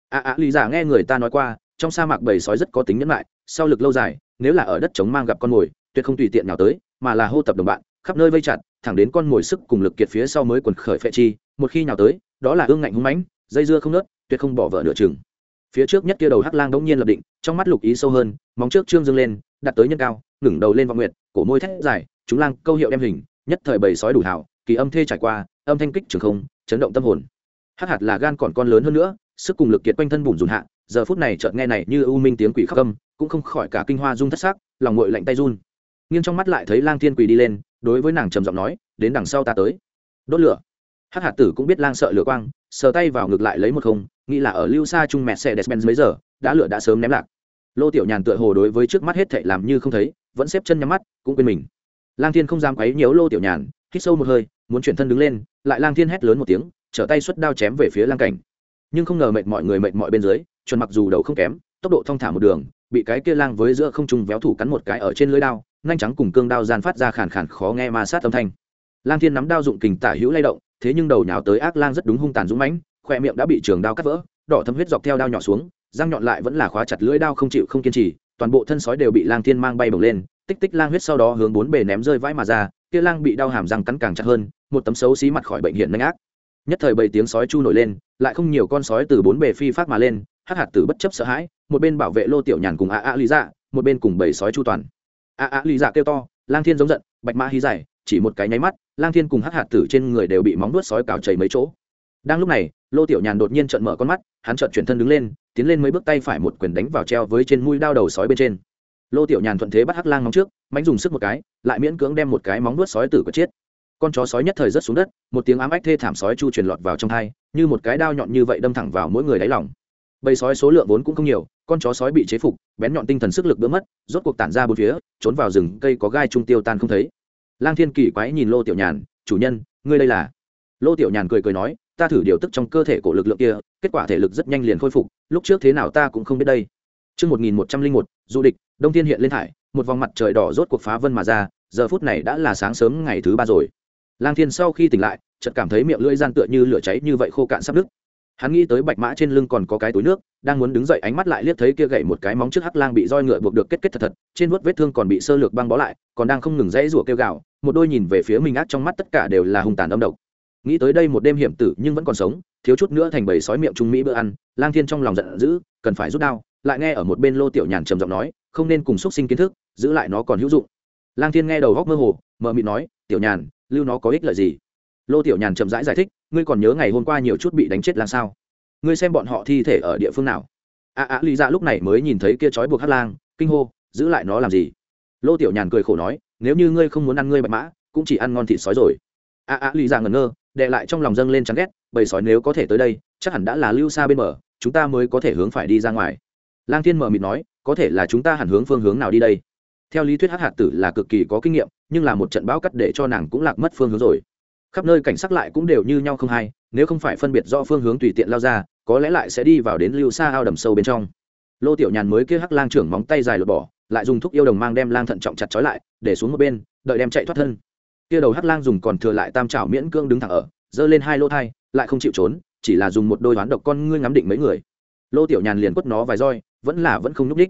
A a, lì dạ nghe người ta nói qua trong sa mạc bầy sói rất có tính nhẫn lại sau lực lâu dài, nếu là ở đất trống mang gặp con mồi, tuyệt không tùy tiện nào tới, mà là hô tập đồng bạn, khắp nơi vây chặt, thẳng đến con mồi sức cùng lực kiệt phía sau mới quần khởi phệ chi, một khi nào tới, đó là ương ngạnh hung mãnh, dây dưa không nớt, tuyệt không bỏ vợ nửa chừng. Phía trước nhất kia đầu hắc lang đống nhiên lập định, trong mắt lục ý sâu hơn, móng trước trương dương lên, đặt tới nhân cao, ngẩng đầu lên vọng nguyệt, cổ môi thét dài, chúng lang câu hiệu đem hình, nhất thời bầy sói đủ hảo kỳ âm thê trải qua, âm thanh kích trường không, chấn động tâm hồn. Hắc hạt là gan còn con lớn hơn nữa, sức cùng lực kiệt quanh thân bùn rùn hạ giờ phút này chợt nghe này như u minh tiếng quỷ khóc âm cũng không khỏi cả kinh hoa rung thất sắc, lòng ngội lạnh tay run. Nghiêng trong mắt lại thấy lang thiên quỳ đi lên, đối với nàng trầm giọng nói, đến đằng sau ta tới. Đốt lửa. Hắc hạt tử cũng biết lang sợ lửa quang, sờ tay vào ngực lại lấy một không nghĩ là ở lưu xa chung mẹ xe despen mấy giờ, đã lửa đã sớm ném lạc. Lô tiểu nhàn tựa hồ đối với trước mắt hết thảy làm như không thấy, vẫn xếp chân nhắm mắt, cũng quên mình. Lang thiên không dám quấy nhiễu lô tiểu nhàn, hít sâu một hơi, muốn chuyển thân đứng lên, lại lang thiên hét lớn một tiếng, trở tay xuất đao chém về phía lang cảnh. Nhưng không ngờ mệt mọi người mệt mọi bên dưới chuẩn mặc dù đầu không kém, tốc độ thong thả một đường, bị cái kia lang với giữa không trung véo thủ cắn một cái ở trên lưới đao, nhanh trắng cùng cương đao gian phát ra khàn khàn khó nghe ma sát âm thanh. Lang thiên nắm đao dụng kình tả hữu lay động, thế nhưng đầu nhào tới ác lang rất đúng hung tàn dũng mãnh, khoe miệng đã bị trường đao cắt vỡ, đỏ thâm huyết dọc theo đao nhỏ xuống, răng nhọn lại vẫn là khóa chặt lưỡi đao không chịu không kiên trì, toàn bộ thân sói đều bị lang thiên mang bay bổng lên, tích tích lang huyết sau đó hướng bốn bề ném rơi vãi mà ra, kia lang bị đau hàm răng cắn càng chặt hơn, một tấm xấu xí mặt khỏi bệnh hiện nhanh ác. Nhất thời bảy tiếng sói chu nổi lên, lại không nhiều con sói từ bốn bề phi phát mà lên hắc hạt tử bất chấp sợ hãi, một bên bảo vệ lô tiểu nhàn cùng a a lý dạ một bên cùng bầy sói chu toàn. A a lý dạ kêu to, lang thiên giống giận, bạch mã hí dài, chỉ một cái nháy mắt, lang thiên cùng hắc hạt tử trên người đều bị móng nuốt sói cào chảy mấy chỗ. Đang lúc này, lô tiểu nhàn đột nhiên trợn mở con mắt, hắn trợn chuyển thân đứng lên, tiến lên mấy bước tay phải một quyền đánh vào treo với trên mũi đao đầu sói bên trên. Lô tiểu nhàn thuận thế bắt hắc lang móng trước mánh dùng sức một cái, lại miễn cưỡng đem một cái móng nuốt sói tử có chết. Con chó sói nhất thời rớt xuống đất, một tiếng ám ách thê thảm sói chu truyền lọt vào trong hai, như một cái đao nhọn như vậy đâm thẳng vào mỗi người đáy lòng bầy sói số lượng vốn cũng không nhiều con chó sói bị chế phục bén nhọn tinh thần sức lực đỡ mất rốt cuộc tản ra bốn phía trốn vào rừng cây có gai trung tiêu tan không thấy lang thiên kỳ quái nhìn lô tiểu nhàn chủ nhân ngươi đây là lô tiểu nhàn cười cười nói ta thử điều tức trong cơ thể của lực lượng kia kết quả thể lực rất nhanh liền khôi phục lúc trước thế nào ta cũng không biết đây Trước 1101, du địch, Đông Thiên hiện lên thải, một vòng mặt trời đỏ rốt cuộc phá vân mà ra, giờ phút này đã là sáng sớm ngày thứ ba rồi. Lang Thiên sau khi tỉnh lại, chợt cảm thấy miệng lưỡi gian tựa như lửa cháy như vậy khô cạn sắp đứt. Hắn nghĩ tới bạch mã trên lưng còn có cái túi nước, đang muốn đứng dậy ánh mắt lại liếc thấy kia gậy một cái móng trước hắc lang bị roi ngựa buộc được kết kết thật thật, trên vuốt vết thương còn bị sơ lược băng bó lại, còn đang không ngừng rẽ rủa kêu gào, một đôi nhìn về phía mình ác trong mắt tất cả đều là hung tàn âm độc. Nghĩ tới đây một đêm hiểm tử nhưng vẫn còn sống thiếu chút nữa thành bầy sói miệng trung mỹ bữa ăn lang thiên trong lòng giận dữ cần phải rút đao lại nghe ở một bên lô tiểu nhàn trầm giọng nói không nên cùng xúc sinh kiến thức giữ lại nó còn hữu dụng. Lang thiên nghe đầu góc mơ hồ mờ mịt nói tiểu nhàn lưu nó có ích lợi gì? Lô tiểu nhàn chậm rãi giải, giải thích ngươi còn nhớ ngày hôm qua nhiều chút bị đánh chết là sao? Ngươi xem bọn họ thi thể ở địa phương nào? A à, a lý ra lúc này mới nhìn thấy kia trói buộc hát lang kinh hô giữ lại nó làm gì? Lô tiểu nhàn cười khổ nói nếu như ngươi không muốn ăn ngươi bạch mã cũng chỉ ăn ngon thịt sói rồi. A a lý ra ngẩn ngơ đệ lại trong lòng dâng lên chán ghét bầy sói nếu có thể tới đây chắc hẳn đã là lưu xa bên bờ chúng ta mới có thể hướng phải đi ra ngoài. Lang thiên mở mịt nói có thể là chúng ta hẳn hướng phương hướng nào đi đây? Theo lý thuyết Hát hạt tử là cực kỳ có kinh nghiệm nhưng là một trận bão cắt để cho nàng cũng lạc mất phương hướng rồi khắp nơi cảnh sắc lại cũng đều như nhau không hay nếu không phải phân biệt do phương hướng tùy tiện lao ra, có lẽ lại sẽ đi vào đến lưu xa ao đầm sâu bên trong. Lô tiểu nhàn mới kia hắc lang trưởng móng tay dài lột bỏ, lại dùng thuốc yêu đồng mang đem lang thận trọng chặt trói lại, để xuống một bên, đợi đem chạy thoát thân. Kia đầu hắc lang dùng còn thừa lại tam trảo miễn cương đứng thẳng ở, giơ lên hai lô thai, lại không chịu trốn, chỉ là dùng một đôi đoán độc con ngươi ngắm định mấy người. Lô tiểu nhàn liền quất nó vài roi, vẫn là vẫn không nhúc ních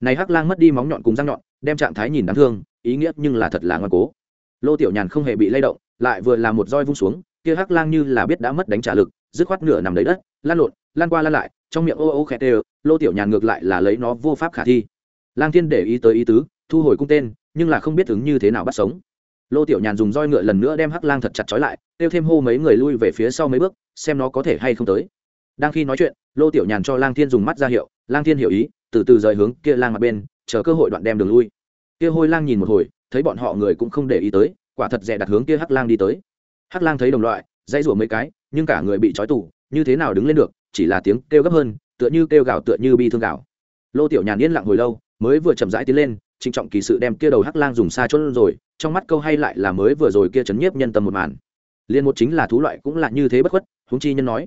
này hắc lang mất đi móng nhọn cùng răng nhọn, đem trạng thái nhìn đáng thương, ý nghĩa nhưng là thật là ngoan cố. Lô tiểu nhàn không hề bị lay động lại vừa là một roi vung xuống, kia hắc lang như là biết đã mất đánh trả lực, dứt khoát nửa nằm lấy đất, lan lộn, lan qua lan lại, trong miệng ô ô khẽ đều lô tiểu nhàn ngược lại là lấy nó vô pháp khả thi. Lang thiên để ý tới ý tứ, thu hồi cung tên, nhưng là không biết ứng như thế nào bắt sống. Lô tiểu nhàn dùng roi ngựa lần nữa đem hắc lang thật chặt trói lại kêu thêm hô mấy người lui về phía sau mấy bước, xem nó có thể hay không tới. Đang khi nói chuyện, lô tiểu nhàn cho lang thiên dùng mắt ra hiệu, lang thiên hiểu ý, từ từ rời hướng kia lang mặt bên, chờ cơ hội đoạn đem đường lui. Kia hôi lang nhìn một hồi, thấy bọn họ người cũng không để ý tới quả thật dè đặt hướng kia hắc lang đi tới. Hắc lang thấy đồng loại, dãy rủa mấy cái, nhưng cả người bị trói tủ, như thế nào đứng lên được, chỉ là tiếng kêu gấp hơn, tựa như kêu gào tựa như bi thương gào. Lô tiểu nhàn yên lặng hồi lâu, mới vừa chậm rãi tiến lên, trịnh trọng kỳ sự đem kia đầu hắc lang dùng xa chốt rồi, trong mắt câu hay lại là mới vừa rồi kia chấn nhiếp nhân tâm một màn. Liên một chính là thú loại cũng là như thế bất khuất, huống chi nhân nói.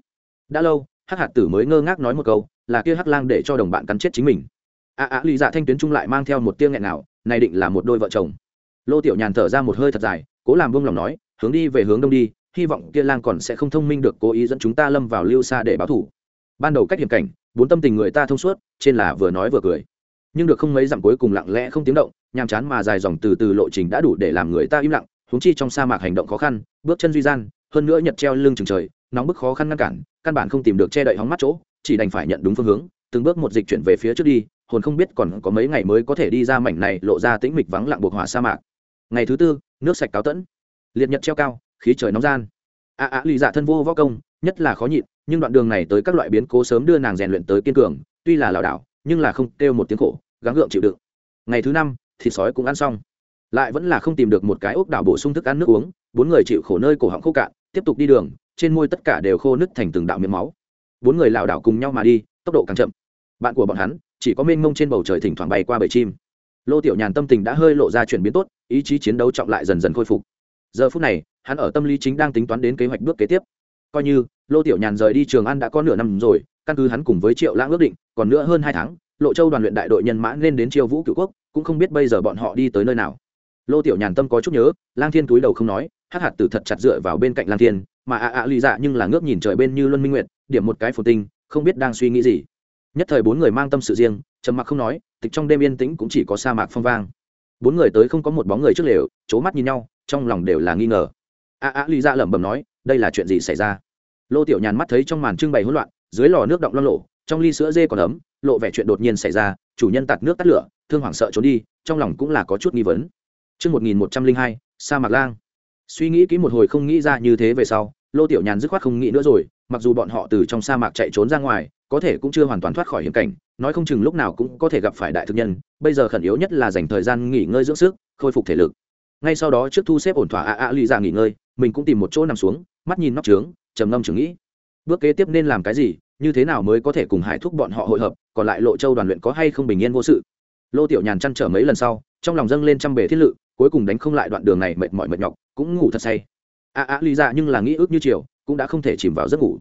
Đã lâu, hắc hạt tử mới ngơ ngác nói một câu, là kia hắc lang để cho đồng bạn cắn chết chính mình. A a lì dạ thanh tuyến trung lại mang theo một tiếng nghẹn nào này định là một đôi vợ chồng lô tiểu nhàn thở ra một hơi thật dài, cố làm vương lòng nói, hướng đi về hướng đông đi, hy vọng kia lang còn sẽ không thông minh được cố ý dẫn chúng ta lâm vào lưu xa để báo thủ. Ban đầu cách hiểm cảnh, bốn tâm tình người ta thông suốt, trên là vừa nói vừa cười. Nhưng được không mấy dặm cuối cùng lặng lẽ không tiếng động, nhàm chán mà dài dòng từ từ lộ trình đã đủ để làm người ta im lặng, huống chi trong sa mạc hành động khó khăn, bước chân duy gian, hơn nữa nhật treo lưng chừng trời, nóng bức khó khăn ngăn cản, căn bản không tìm được che đậy hóng mắt chỗ, chỉ đành phải nhận đúng phương hướng, từng bước một dịch chuyển về phía trước đi, hồn không biết còn có mấy ngày mới có thể đi ra mảnh này, lộ ra tĩnh mịch vắng lặng buộc hỏa sa mạc ngày thứ tư nước sạch cáo tẫn. Liệt nhật treo cao khí trời nóng gian. A à, a lì dạ thân vô võ công nhất là khó nhịn nhưng đoạn đường này tới các loại biến cố sớm đưa nàng rèn luyện tới kiên cường tuy là lảo đảo nhưng là không kêu một tiếng khổ gắng gượng chịu đựng. Ngày thứ năm thịt sói cũng ăn xong. Lại vẫn là không tìm được một cái ốc đảo bổ sung thức ăn nước uống bốn người chịu khổ nơi cổ họng khô cạn tiếp tục đi đường trên môi tất cả đều khô nứt thành từng đạo miếng máu. Bốn người lảo đảo cùng nhau mà đi tốc độ càng chậm. Bạn của bọn hắn chỉ có mênh mông trên bầu trời thỉnh thoảng bay qua bầy chim lô tiểu nhàn tâm tình đã hơi lộ ra chuyển biến tốt, ý chí chiến đấu trọng lại dần dần khôi phục. Giờ phút này, hắn ở tâm lý chính đang tính toán đến kế hoạch bước kế tiếp. Coi như, lô tiểu nhàn rời đi trường ăn đã có nửa năm rồi, căn cứ hắn cùng với triệu lãng ước định, còn nữa hơn hai tháng, lộ châu đoàn luyện đại đội nhân mã nên đến triều vũ cựu quốc, cũng không biết bây giờ bọn họ đi tới nơi nào. Lô tiểu nhàn tâm có chút nhớ, lang thiên túi đầu không nói hát hạt tử thật chặt dựa vào bên cạnh lang thiên, mà ạ ạ lì dạ nhưng là ngước nhìn trời bên như luân minh nguyệt, điểm một cái phồn tinh, không biết đang suy nghĩ gì. Nhất thời bốn người mang tâm sự riêng trầm mặc không nói tịch trong đêm yên tĩnh cũng chỉ có sa mạc phong vang. Bốn người tới không có một bóng người trước lều c mắt nhìn nhau trong lòng đều là nghi ngờ. A a lý ra dạ lẩm bẩm nói đây là chuyện gì xảy ra? Lô tiểu nhàn mắt thấy trong màn trưng bày hỗn loạn dưới lò nước động lo lộ trong ly sữa dê còn ấm lộ vẻ chuyện đột nhiên xảy ra chủ nhân tạt nước tắt lửa thương hoảng sợ trốn đi trong lòng cũng là có chút nghi vấn. Trước 1102, sa mạc lang. Suy nghĩ kỹ một hồi không nghĩ ra như thế về sau, Lô Tiểu Nhàn dứt khoát không nghĩ nữa rồi, mặc dù bọn họ từ trong sa mạc chạy trốn ra ngoài, có thể cũng chưa hoàn toàn thoát khỏi hiểm cảnh, nói không chừng lúc nào cũng có thể gặp phải đại thực nhân, bây giờ khẩn yếu nhất là dành thời gian nghỉ ngơi dưỡng sức, khôi phục thể lực. Ngay sau đó trước thu xếp ổn thỏa ạ ạ lì ra nghỉ ngơi mình cũng tìm một chỗ nằm xuống mắt nhìn nóc trướng trầm ngâm chừng nghĩ. Bước kế tiếp nên làm cái gì như thế nào mới có thể cùng hải thúc bọn họ hội hợp còn lại lộ châu đoàn luyện có hay không bình yên vô sự? Lô tiểu nhàn chăn trở mấy lần sau trong lòng dâng lên trăm bể thiết lự cuối cùng đánh không lại đoạn đường này mệt mỏi mệt nhọc cũng ngủ thật say a a lý ra nhưng là nghĩ ước như chiều, cũng đã không thể chìm vào giấc ngủ.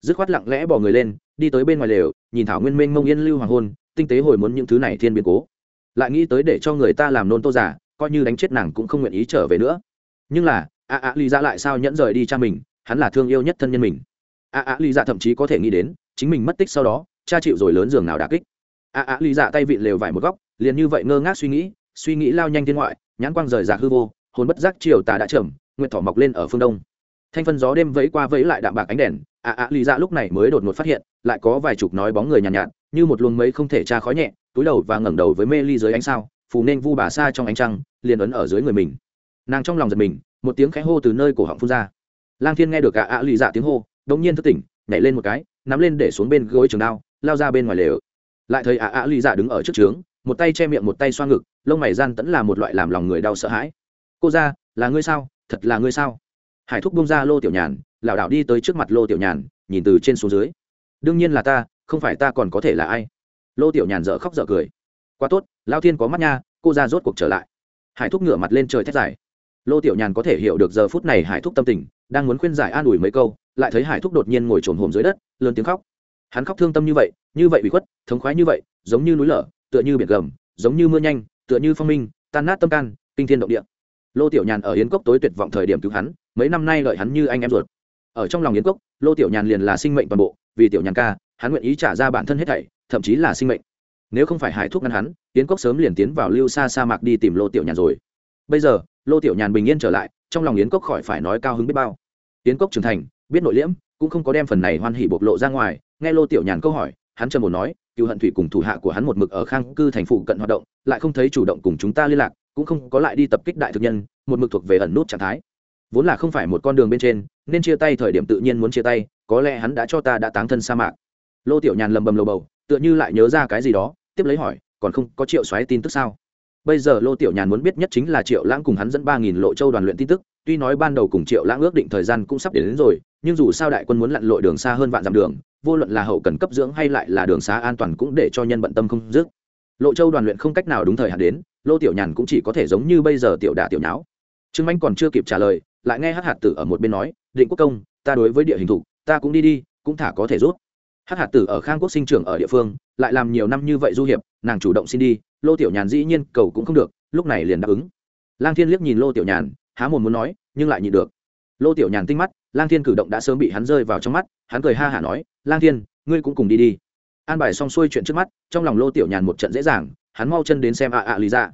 Dứt khoát lặng lẽ bỏ người lên, đi tới bên ngoài lều, nhìn thảo nguyên minh mông yên lưu hoàng hôn, tinh tế hồi muốn những thứ này thiên biến cố. Lại nghĩ tới để cho người ta làm nôn tô giả, coi như đánh chết nàng cũng không nguyện ý trở về nữa. Nhưng là a a lý ra lại sao nhẫn rời đi cha mình, hắn là thương yêu nhất thân nhân mình. A a lý dạ thậm chí có thể nghĩ đến, chính mình mất tích sau đó, cha chịu rồi lớn giường nào đà kích. A a lý dạ tay vịn lều vải một góc, liền như vậy ngơ ngác suy nghĩ suy nghĩ lao nhanh thiên ngoại, nhãn quang rời rạc hư vô, hồn bất giác chiều tà đã trầm Nguyệt thỏ mọc lên ở phương đông. Thanh phân gió đêm vẫy qua vẫy lại đạm bạc ánh đèn. Ạ Ạ Lì dạ lúc này mới đột ngột phát hiện lại có vài chục nói bóng người nhàn nhạt, nhạt như một luồng mây không thể tra khói nhẹ túi đầu và ngẩng đầu với mê ly dưới ánh sao phù nên vu bà xa trong ánh trăng liền ấn ở dưới người mình. Nàng trong lòng giật mình một tiếng khẽ hô từ nơi cổ họng phun ra. Lang thiên nghe được Ạ ạ lì dạ tiếng hô đống nhiên thức tỉnh nhảy lên một cái nắm lên để xuống bên gối trường đao lao ra bên ngoài lều. Lại thấy ạ ạ lì dạ đứng ở trước trướng một tay che miệng một tay xoa ngực lông mày gian tẫn là một loại làm lòng người đau sợ hãi. Cô ra là ngươi sao? Thật là ngươi sao? Hải thúc bông ra lô tiểu nhàn, lảo đảo đi tới trước mặt lô tiểu nhàn, nhìn từ trên xuống dưới. Đương nhiên là ta, không phải ta còn có thể là ai? Lô tiểu nhàn dở khóc dở cười. Quá tốt, lao thiên có mắt nha, cô ra rốt cuộc trở lại. Hải thúc ngửa mặt lên trời thét dài. Lô tiểu nhàn có thể hiểu được giờ phút này hải thúc tâm tình, đang muốn khuyên giải an ủi mấy câu, lại thấy hải thúc đột nhiên ngồi trồn hồm dưới đất, lớn tiếng khóc. Hắn khóc thương tâm như vậy như vậy bị khuất, thống khoái như vậy, giống như núi lở, tựa như biển gầm, giống như mưa nhanh, tựa như phong minh, tan nát tâm can, kinh thiên động địa lô tiểu nhàn ở yến cốc tối tuyệt vọng thời điểm cứu hắn, mấy năm nay lợi hắn như anh em ruột. Ở trong lòng yến cốc, lô tiểu nhàn liền là sinh mệnh toàn bộ, vì tiểu nhàn ca, hắn nguyện ý trả ra bản thân hết thảy, thậm chí là sinh mệnh. Nếu không phải hải thuốc ngăn hắn, Yến cốc sớm liền tiến vào lưu xa sa mạc đi tìm lô tiểu nhàn rồi. Bây giờ, lô tiểu nhàn bình yên trở lại, trong lòng yến cốc khỏi phải nói cao hứng biết bao. Yến cốc trưởng thành, biết nội liễm, cũng không có đem phần này hoan hỉ bộc lộ ra ngoài, nghe lô tiểu nhàn câu hỏi, hắn trầm một nói, cựu hận thủy cùng thủ hạ của hắn một mực ở khang cư thành phụ cận hoạt động, lại không thấy chủ động cùng chúng ta liên lạc cũng không có lại đi tập kích đại thực nhân một mực thuộc về ẩn nút trạng thái. Vốn là không phải một con đường bên trên nên chia tay thời điểm tự nhiên muốn chia tay có lẽ hắn đã cho ta đã táng thân sa mạc. Lô tiểu nhàn lầm bầm lầu bầu tựa như lại nhớ ra cái gì đó tiếp lấy hỏi còn không có triệu xoáy tin tức sao? Bây giờ lô tiểu nhàn muốn biết nhất chính là triệu lãng cùng hắn dẫn ba nghìn lộ châu đoàn luyện tin tức tuy nói ban đầu cùng triệu lãng ước định thời gian cũng sắp đến, đến rồi nhưng dù sao đại quân muốn lặn lội đường xa hơn vạn dặm đường vô luận là hậu cần cấp dưỡng hay lại là đường xá an toàn cũng để cho nhân bận tâm không dứt lộ châu đoàn luyện không cách nào đúng thời hạn đến, lô tiểu nhàn cũng chỉ có thể giống như bây giờ tiểu đà tiểu nháo. Trương anh còn chưa kịp trả lời, lại nghe hát hạt tử ở một bên nói, định quốc công, ta đối với địa hình thủ, ta cũng đi đi, cũng thả có thể rút. Hát hạt tử ở khang quốc sinh trưởng ở địa phương, lại làm nhiều năm như vậy du hiệp, nàng chủ động xin đi, lô tiểu nhàn dĩ nhiên cầu cũng không được, lúc này liền đáp ứng. Lang thiên liếc nhìn lô tiểu nhàn, há mồm muốn nói, nhưng lại nhịn được. Lô tiểu nhàn tinh mắt, lang thiên cử động đã sớm bị hắn rơi vào trong mắt, hắn cười ha hả nói, lang thiên, ngươi cũng cùng đi đi an bài xong xuôi chuyện trước mắt, trong lòng lô tiểu nhàn một trận dễ dàng, hắn mau chân đến xem ạ ạ lý ra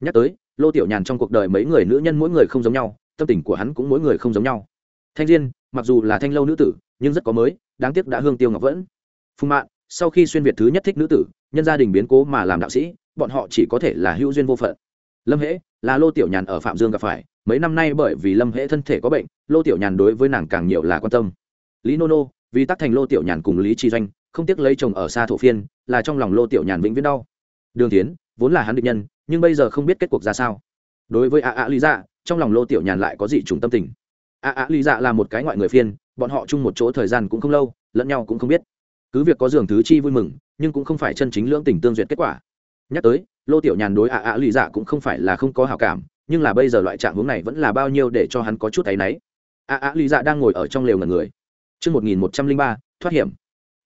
nhắc tới, lô tiểu nhàn trong cuộc đời mấy người nữ nhân mỗi người không giống nhau, tâm tình của hắn cũng mỗi người không giống nhau. Thanh diên, mặc dù là thanh lâu nữ tử, nhưng rất có mới, đáng tiếc đã hương tiêu ngọc vẫn. Phùng mạn, sau khi xuyên việt thứ nhất thích nữ tử, nhân gia đình biến cố mà làm đạo sĩ, bọn họ chỉ có thể là hữu duyên vô phận. Lâm hễ, là lô tiểu nhàn ở phạm dương gặp phải, mấy năm nay bởi vì lâm hễ thân thể có bệnh, lô tiểu nhàn đối với nàng càng nhiều là quan tâm. Lý nô nô, vì tắc thành lô tiểu nhàn cùng lý tri doanh không tiếc lấy chồng ở xa thổ phiên là trong lòng lô tiểu nhàn vĩnh viễn đau. Đường tiến vốn là hắn định nhân nhưng bây giờ không biết kết cuộc ra sao. Đối với a a lý dạ trong lòng lô tiểu nhàn lại có gì trùng tâm tình. A a lý dạ là một cái ngoại người phiên bọn họ chung một chỗ thời gian cũng không lâu lẫn nhau cũng không biết. Cứ việc có giường thứ chi vui mừng nhưng cũng không phải chân chính lưỡng tình tương duyệt kết quả. Nhắc tới lô tiểu nhàn đối a a lý dạ cũng không phải là không có hảo cảm nhưng là bây giờ loại trạng hướng này vẫn là bao nhiêu để cho hắn có chút thấy náy. A a lý dạ đang ngồi ở trong lều ngần người. Trước 1103, thoát hiểm.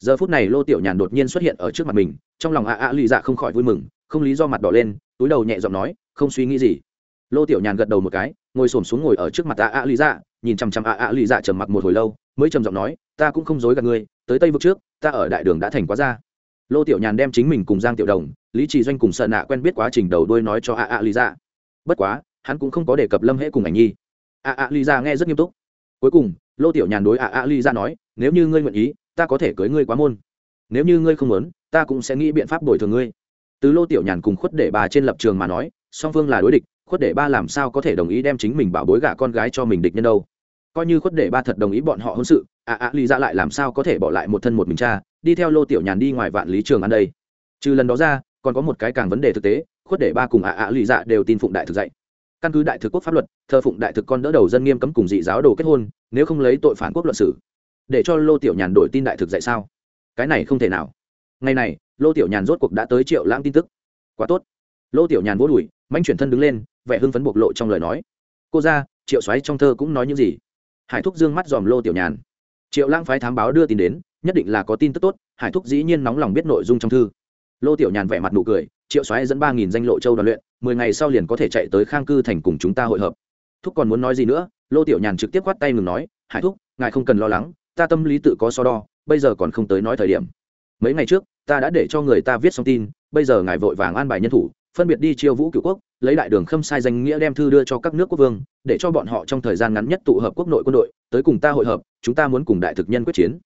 Giờ phút này Lô Tiểu Nhàn đột nhiên xuất hiện ở trước mặt mình, trong lòng ạ ạ lì dạ không khỏi vui mừng, không lý do mặt đỏ lên, túi đầu nhẹ giọng nói, không suy nghĩ gì. Lô Tiểu Nhàn gật đầu một cái, ngồi xổm xuống ngồi ở trước mặt ạ ạ lì dạ, nhìn chằm chằm ạ ạ lì dạ trầm mặc một hồi lâu, mới trầm giọng nói, ta cũng không dối gạt ngươi, tới Tây vực trước, ta ở đại đường đã thành quá ra. Lô Tiểu Nhàn đem chính mình cùng Giang Tiểu Đồng, Lý Trì Doanh cùng Sợ Nạ quen biết quá trình đầu đuôi nói cho ạ ạ lì dạ. Bất quá, hắn cũng không có đề cập Lâm Hễ cùng ảnh nhi. ạ ạ lì dạ nghe rất nghiêm túc. Cuối cùng, Lô Tiểu Nhàn đối ạ ạ lì dạ nói, nếu như ngươi nguyện ý ta có thể cưới ngươi quá môn. Nếu như ngươi không muốn, ta cũng sẽ nghĩ biện pháp bồi thường ngươi. Từ lô tiểu nhàn cùng khuất để bà trên lập trường mà nói, song phương là đối địch, khuất để ba làm sao có thể đồng ý đem chính mình bảo bối gả con gái cho mình địch nhân đâu? Coi như khuất để ba thật đồng ý bọn họ hôn sự ạ ạ ly ra lại làm sao có thể bỏ lại một thân một mình cha, đi theo lô tiểu nhàn đi ngoài vạn lý trường ăn đây. Trừ lần đó ra, còn có một cái càng vấn đề thực tế, khuất để ba cùng ạ ạ ly dạ đều tin phụng đại thực dạy. Căn cứ đại thực quốc pháp luật, thờ phụng đại thực con đỡ đầu dân nghiêm cấm cùng dị giáo đồ kết hôn, nếu không lấy tội phản quốc luận sử để cho lô tiểu nhàn đổi tin đại thực dạy sao? Cái này không thể nào. Ngày này, lô tiểu nhàn rốt cuộc đã tới triệu lãng tin tức. Quá tốt. Lô tiểu nhàn vỗ đùi manh chuyển thân đứng lên, vẻ hưng phấn bộc lộ trong lời nói. Cô ra, triệu xoáy trong thơ cũng nói những gì? Hải thúc dương mắt dòm lô tiểu nhàn. Triệu lãng phái thám báo đưa tin đến, nhất định là có tin tức tốt, hải thúc dĩ nhiên nóng lòng biết nội dung trong thư. Lô tiểu nhàn vẻ mặt nụ cười, triệu xoáy dẫn ba nghìn danh lộ châu đoàn luyện, mười ngày sau liền có thể chạy tới khang cư thành cùng chúng ta hội hợp. Thúc còn muốn nói gì nữa? Lô tiểu nhàn trực tiếp quát tay ngừng nói, hải thúc, ngài không cần lo lắng ta tâm lý tự có so đo, bây giờ còn không tới nói thời điểm. Mấy ngày trước, ta đã để cho người ta viết xong tin, bây giờ ngài vội vàng an bài nhân thủ, phân biệt đi chiêu vũ cựu quốc, lấy đại đường khâm sai danh nghĩa đem thư đưa cho các nước quốc vương, để cho bọn họ trong thời gian ngắn nhất tụ hợp quốc nội quân đội, tới cùng ta hội hợp, chúng ta muốn cùng đại thực nhân quyết chiến.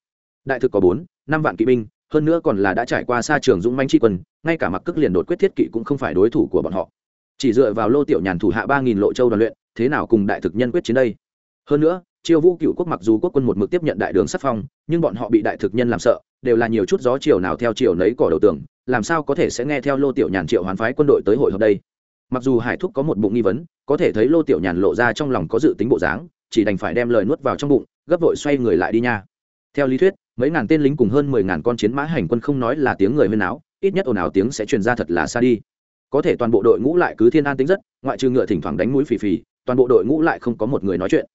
Đại thực có bốn, năm vạn kỵ binh, hơn nữa còn là đã trải qua xa trường dũng manh tri quân, ngay cả mặc cước liền đột quyết thiết kỵ cũng không phải đối thủ của bọn họ. Chỉ dựa vào lô tiểu nhàn thủ hạ ba nghìn lộ châu đoàn luyện, thế nào cùng đại thực nhân quyết chiến đây? Hơn nữa triều vũ cựu quốc mặc dù quốc quân một mực tiếp nhận đại đường sắc phong, nhưng bọn họ bị đại thực nhân làm sợ, đều là nhiều chút gió chiều nào theo chiều nấy cỏ đầu tường, làm sao có thể sẽ nghe theo lô tiểu nhàn triệu hoán phái quân đội tới hội hợp đây? Mặc dù hải thúc có một bụng nghi vấn, có thể thấy lô tiểu nhàn lộ ra trong lòng có dự tính bộ dáng, chỉ đành phải đem lời nuốt vào trong bụng, gấp vội xoay người lại đi nha. Theo lý thuyết, mấy ngàn tên lính cùng hơn mười ngàn con chiến mã hành quân không nói là tiếng người huyên áo ít nhất ồn ào tiếng sẽ truyền ra thật là xa đi. Có thể toàn bộ đội ngũ lại cứ thiên an tính rất, ngoại trừ ngựa thỉnh thoảng đánh mũi phì phì, toàn bộ đội ngũ lại không có một người nói chuyện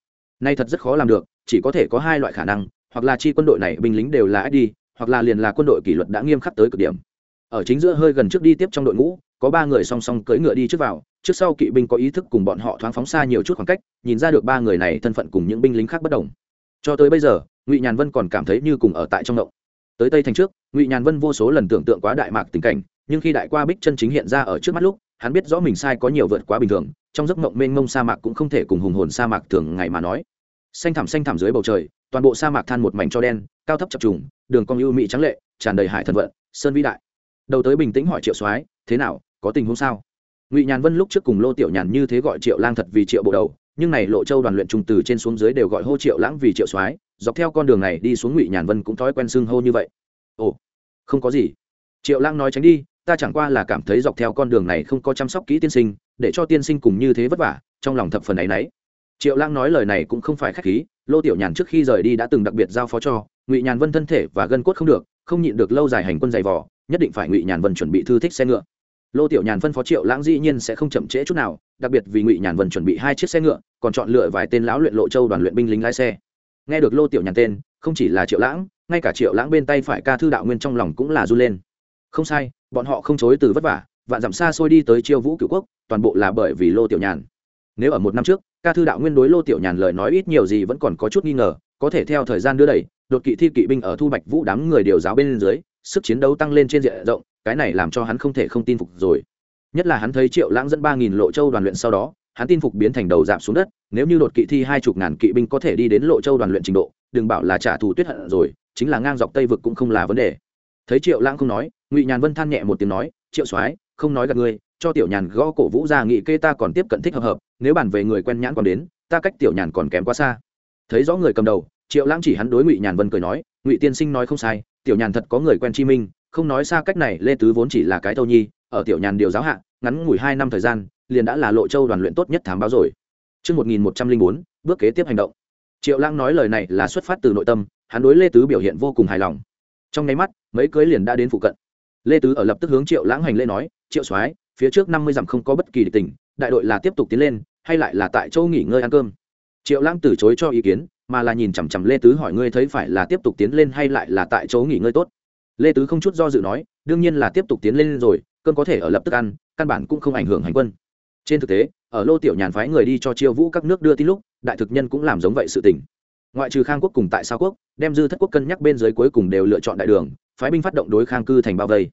nay thật rất khó làm được, chỉ có thể có hai loại khả năng, hoặc là chi quân đội này binh lính đều là id hoặc là liền là quân đội kỷ luật đã nghiêm khắc tới cực điểm. Ở chính giữa hơi gần trước đi tiếp trong đội ngũ, có ba người song song cưỡi ngựa đi trước vào, trước sau kỵ binh có ý thức cùng bọn họ thoáng phóng xa nhiều chút khoảng cách, nhìn ra được ba người này thân phận cùng những binh lính khác bất đồng. Cho tới bây giờ, ngụy nhàn vân còn cảm thấy như cùng ở tại trong động. Tới tây thành trước, ngụy nhàn vân vô số lần tưởng tượng quá đại mạc tình cảnh, nhưng khi đại qua bích chân chính hiện ra ở trước mắt lúc, hắn biết rõ mình sai có nhiều vượt quá bình thường, trong giấc mộng mênh mông sa mạc cũng không thể cùng hùng hồn sa mạc thường ngày mà nói xanh thẳm xanh thẳm dưới bầu trời, toàn bộ sa mạc than một mảnh cho đen, cao thấp chập trùng, đường cong ưu mỹ trắng lệ, tràn đầy hải thần vận, sơn vĩ đại. Đầu tới bình tĩnh hỏi triệu soái, thế nào, có tình huống sao? Ngụy nhàn vân lúc trước cùng lô tiểu nhàn như thế gọi triệu lang thật vì triệu bộ đầu, nhưng này lộ châu đoàn luyện trung từ trên xuống dưới đều gọi hô triệu lãng vì triệu soái, dọc theo con đường này đi xuống ngụy nhàn vân cũng thói quen xưng hô như vậy. Ồ, không có gì. Triệu lãng nói tránh đi, ta chẳng qua là cảm thấy dọc theo con đường này không có chăm sóc kỹ tiên sinh, để cho tiên sinh cùng như thế vất vả, trong lòng thập phần ấ y n ấ y triệu lãng nói lời này cũng không phải k h á c h khí, lô tiểu nhàn trước khi rời đi đã từng đặc biệt giao phó cho, ngụy nhàn vân thân thể và gân cốt không được, không nhịn được lâu dài hành quân dày vỏ nhất định phải ngụy nhàn vân chuẩn bị thư thích xe ngựa. Lô tiểu nhàn phân phó triệu lãng dĩ nhiên sẽ không chậm trễ chút nào, đặc biệt vì ngụy nhàn vân chuẩn bị hai chiếc xe ngựa, còn chọn lựa vài tên lão luyện lộ châu đoàn luyện binh lính lái xe. Nghe được lô tiểu nhàn tên, không chỉ là triệu lãng, ngay cả triệu lãng bên tay phải ca thư đạo nguyên trong lòng cũng là r u lên. Không sai, bọn họ không chối từ vất vả, vạn dặm xa xôi đi tới chiêu vũ cửu quốc, toàn bộ là bởi vì lô tiểu nhàn. Nếu ở một năm trước ca thư đạo nguyên đối lô tiểu nhàn lời nói ít nhiều gì vẫn còn có chút nghi ngờ, có thể theo thời gian đưa đẩy, đột kỵ thi kỵ binh ở thu bạch vũ đám người điều giáo bên dưới, sức chiến đấu tăng lên trên diện rộng, cái này làm cho hắn không thể không tin phục rồi. Nhất là hắn thấy triệu lãng dẫn ba nghìn lộ châu đoàn luyện sau đó, hắn tin phục biến thành đầu giảm xuống đất, nếu như đột kỵ thi hai chục ngàn kỵ binh có thể đi đến lộ châu đoàn luyện trình độ, đừng bảo là trả thù tuyết hận rồi, chính là ngang dọc tây vực cũng không là vấn đề. Thấy triệu lãng không nói, ngụy nhàn vân than nhẹ một tiếng nói, triệu soái, không nói gặp ngươi, cho tiểu nhàn gõ cổ vũ ra nghị kê ta còn tiếp cận thích hợp hợp nếu bàn về người quen nhãn còn đến ta cách tiểu nhàn còn kém quá xa thấy rõ người cầm đầu triệu lãng chỉ hắn đối ngụy nhàn vân cười nói ngụy tiên sinh nói không sai tiểu nhàn thật có người quen chi minh không nói xa cách này lê tứ vốn chỉ là cái thâu nhi ở tiểu nhàn điều giáo hạ ngắn ngủi hai năm thời gian liền đã là lộ châu đoàn luyện tốt nhất thám báo rồi Trước 1104, bước kế tiếp hành động. Triệu Lãng nói lời này là xuất phát từ nội tâm, hắn đối Lê Tứ biểu hiện vô cùng hài lòng. Trong nháy mắt, mấy cưới liền đã đến phụ cận. Lê Tứ ở lập tức hướng Triệu Lãng hành lễ nói, "Triệu soái, phía trước năm mươi dặm không có bất kỳ địch tình, đại đội là tiếp tục tiến lên, hay lại là tại châu nghỉ ngơi ăn cơm?" Triệu Lãng từ chối cho ý kiến, mà là nhìn chằm chằm Lê Tứ hỏi ngươi thấy phải là tiếp tục tiến lên hay lại là tại chỗ nghỉ ngơi tốt. Lê Tứ không chút do dự nói, đương nhiên là tiếp tục tiến lên rồi, cơm có thể ở lập tức ăn, căn bản cũng không ảnh hưởng hành quân trên thực tế ở lô tiểu nhàn phái người đi cho chiêu vũ các nước đưa tin lúc đại thực nhân cũng làm giống vậy sự tình ngoại trừ khang quốc cùng tại sao quốc đem dư thất quốc cân nhắc bên dưới cuối cùng đều lựa chọn đại đường phái binh phát động đối khang cư thành bao vây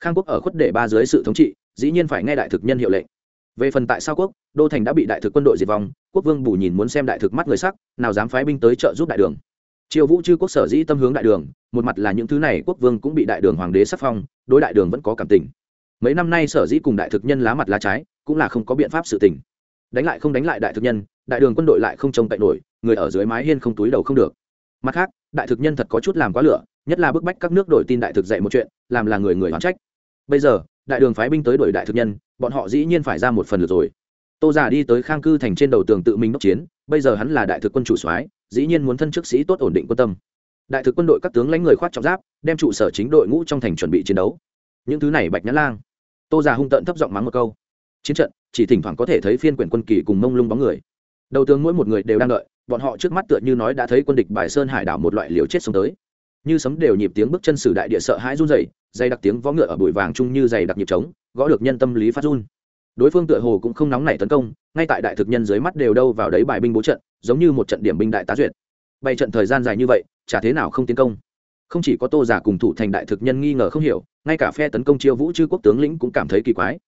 khang quốc ở khuất đệ ba dưới sự thống trị dĩ nhiên phải nghe đại thực nhân hiệu lệnh về phần tại sao quốc, đô thành đã bị đại thực quân đội diệt vong, quốc vương bù nhìn muốn xem đại thực mắt người sắc, nào dám phái binh tới trợ giúp đại đường. Triều vũ chư quốc sở dĩ tâm hướng đại đường, một mặt là những thứ này quốc vương cũng bị đại đường hoàng đế sắc phong, đối đại đường vẫn có cảm tình. Mấy năm nay sở dĩ cùng đại thực nhân lá mặt lá trái, cũng là không có biện pháp sự tình. Đánh lại không đánh lại đại thực nhân, đại đường quân đội lại không trông cậy nổi, người ở dưới mái hiên không túi đầu không được. Mặt khác, đại thực nhân thật có chút làm quá lửa, nhất là bức bách các nước đổi tin đại thực dạy một chuyện, làm là người người hoán trách. Bây giờ đại đường phái binh tới đuổi đại thực nhân, bọn họ dĩ nhiên phải ra một phần lượt rồi. Tô giả đi tới khang cư thành trên đầu tường tự mình đốc chiến, bây giờ hắn là đại thực quân chủ soái, dĩ nhiên muốn thân chức sĩ tốt ổn định quân tâm. Đại thực quân đội các tướng lãnh người khoát trọng giáp, đem trụ sở chính đội ngũ trong thành chuẩn bị chiến đấu. Những thứ này bạch nhã lang. Tô già hung tận thấp giọng mắng một câu. Chiến trận, chỉ thỉnh thoảng có thể thấy phiên quyển quân kỳ cùng mông lung bóng người. Đầu tướng mỗi một người đều đang đợi, bọn họ trước mắt tựa như nói đã thấy quân địch bài sơn hải đảo một loại liều chết xuống tới. Như sấm đều nhịp tiếng bước chân sử đại địa sợ hãi run rẩy dày đặc tiếng vó ngựa ở bụi vàng chung như dày đặc nhịp trống, gõ được nhân tâm lý phát run. Đối phương tựa hồ cũng không nóng nảy tấn công, ngay tại đại thực nhân dưới mắt đều đâu vào đấy bài binh bố trận, giống như một trận điểm binh đại tá duyệt. Bày trận thời gian dài như vậy, chả thế nào không tiến công. Không chỉ có tô giả cùng thủ thành đại thực nhân nghi ngờ không hiểu, ngay cả phe tấn công chiêu vũ chư quốc tướng lĩnh cũng cảm thấy kỳ quái.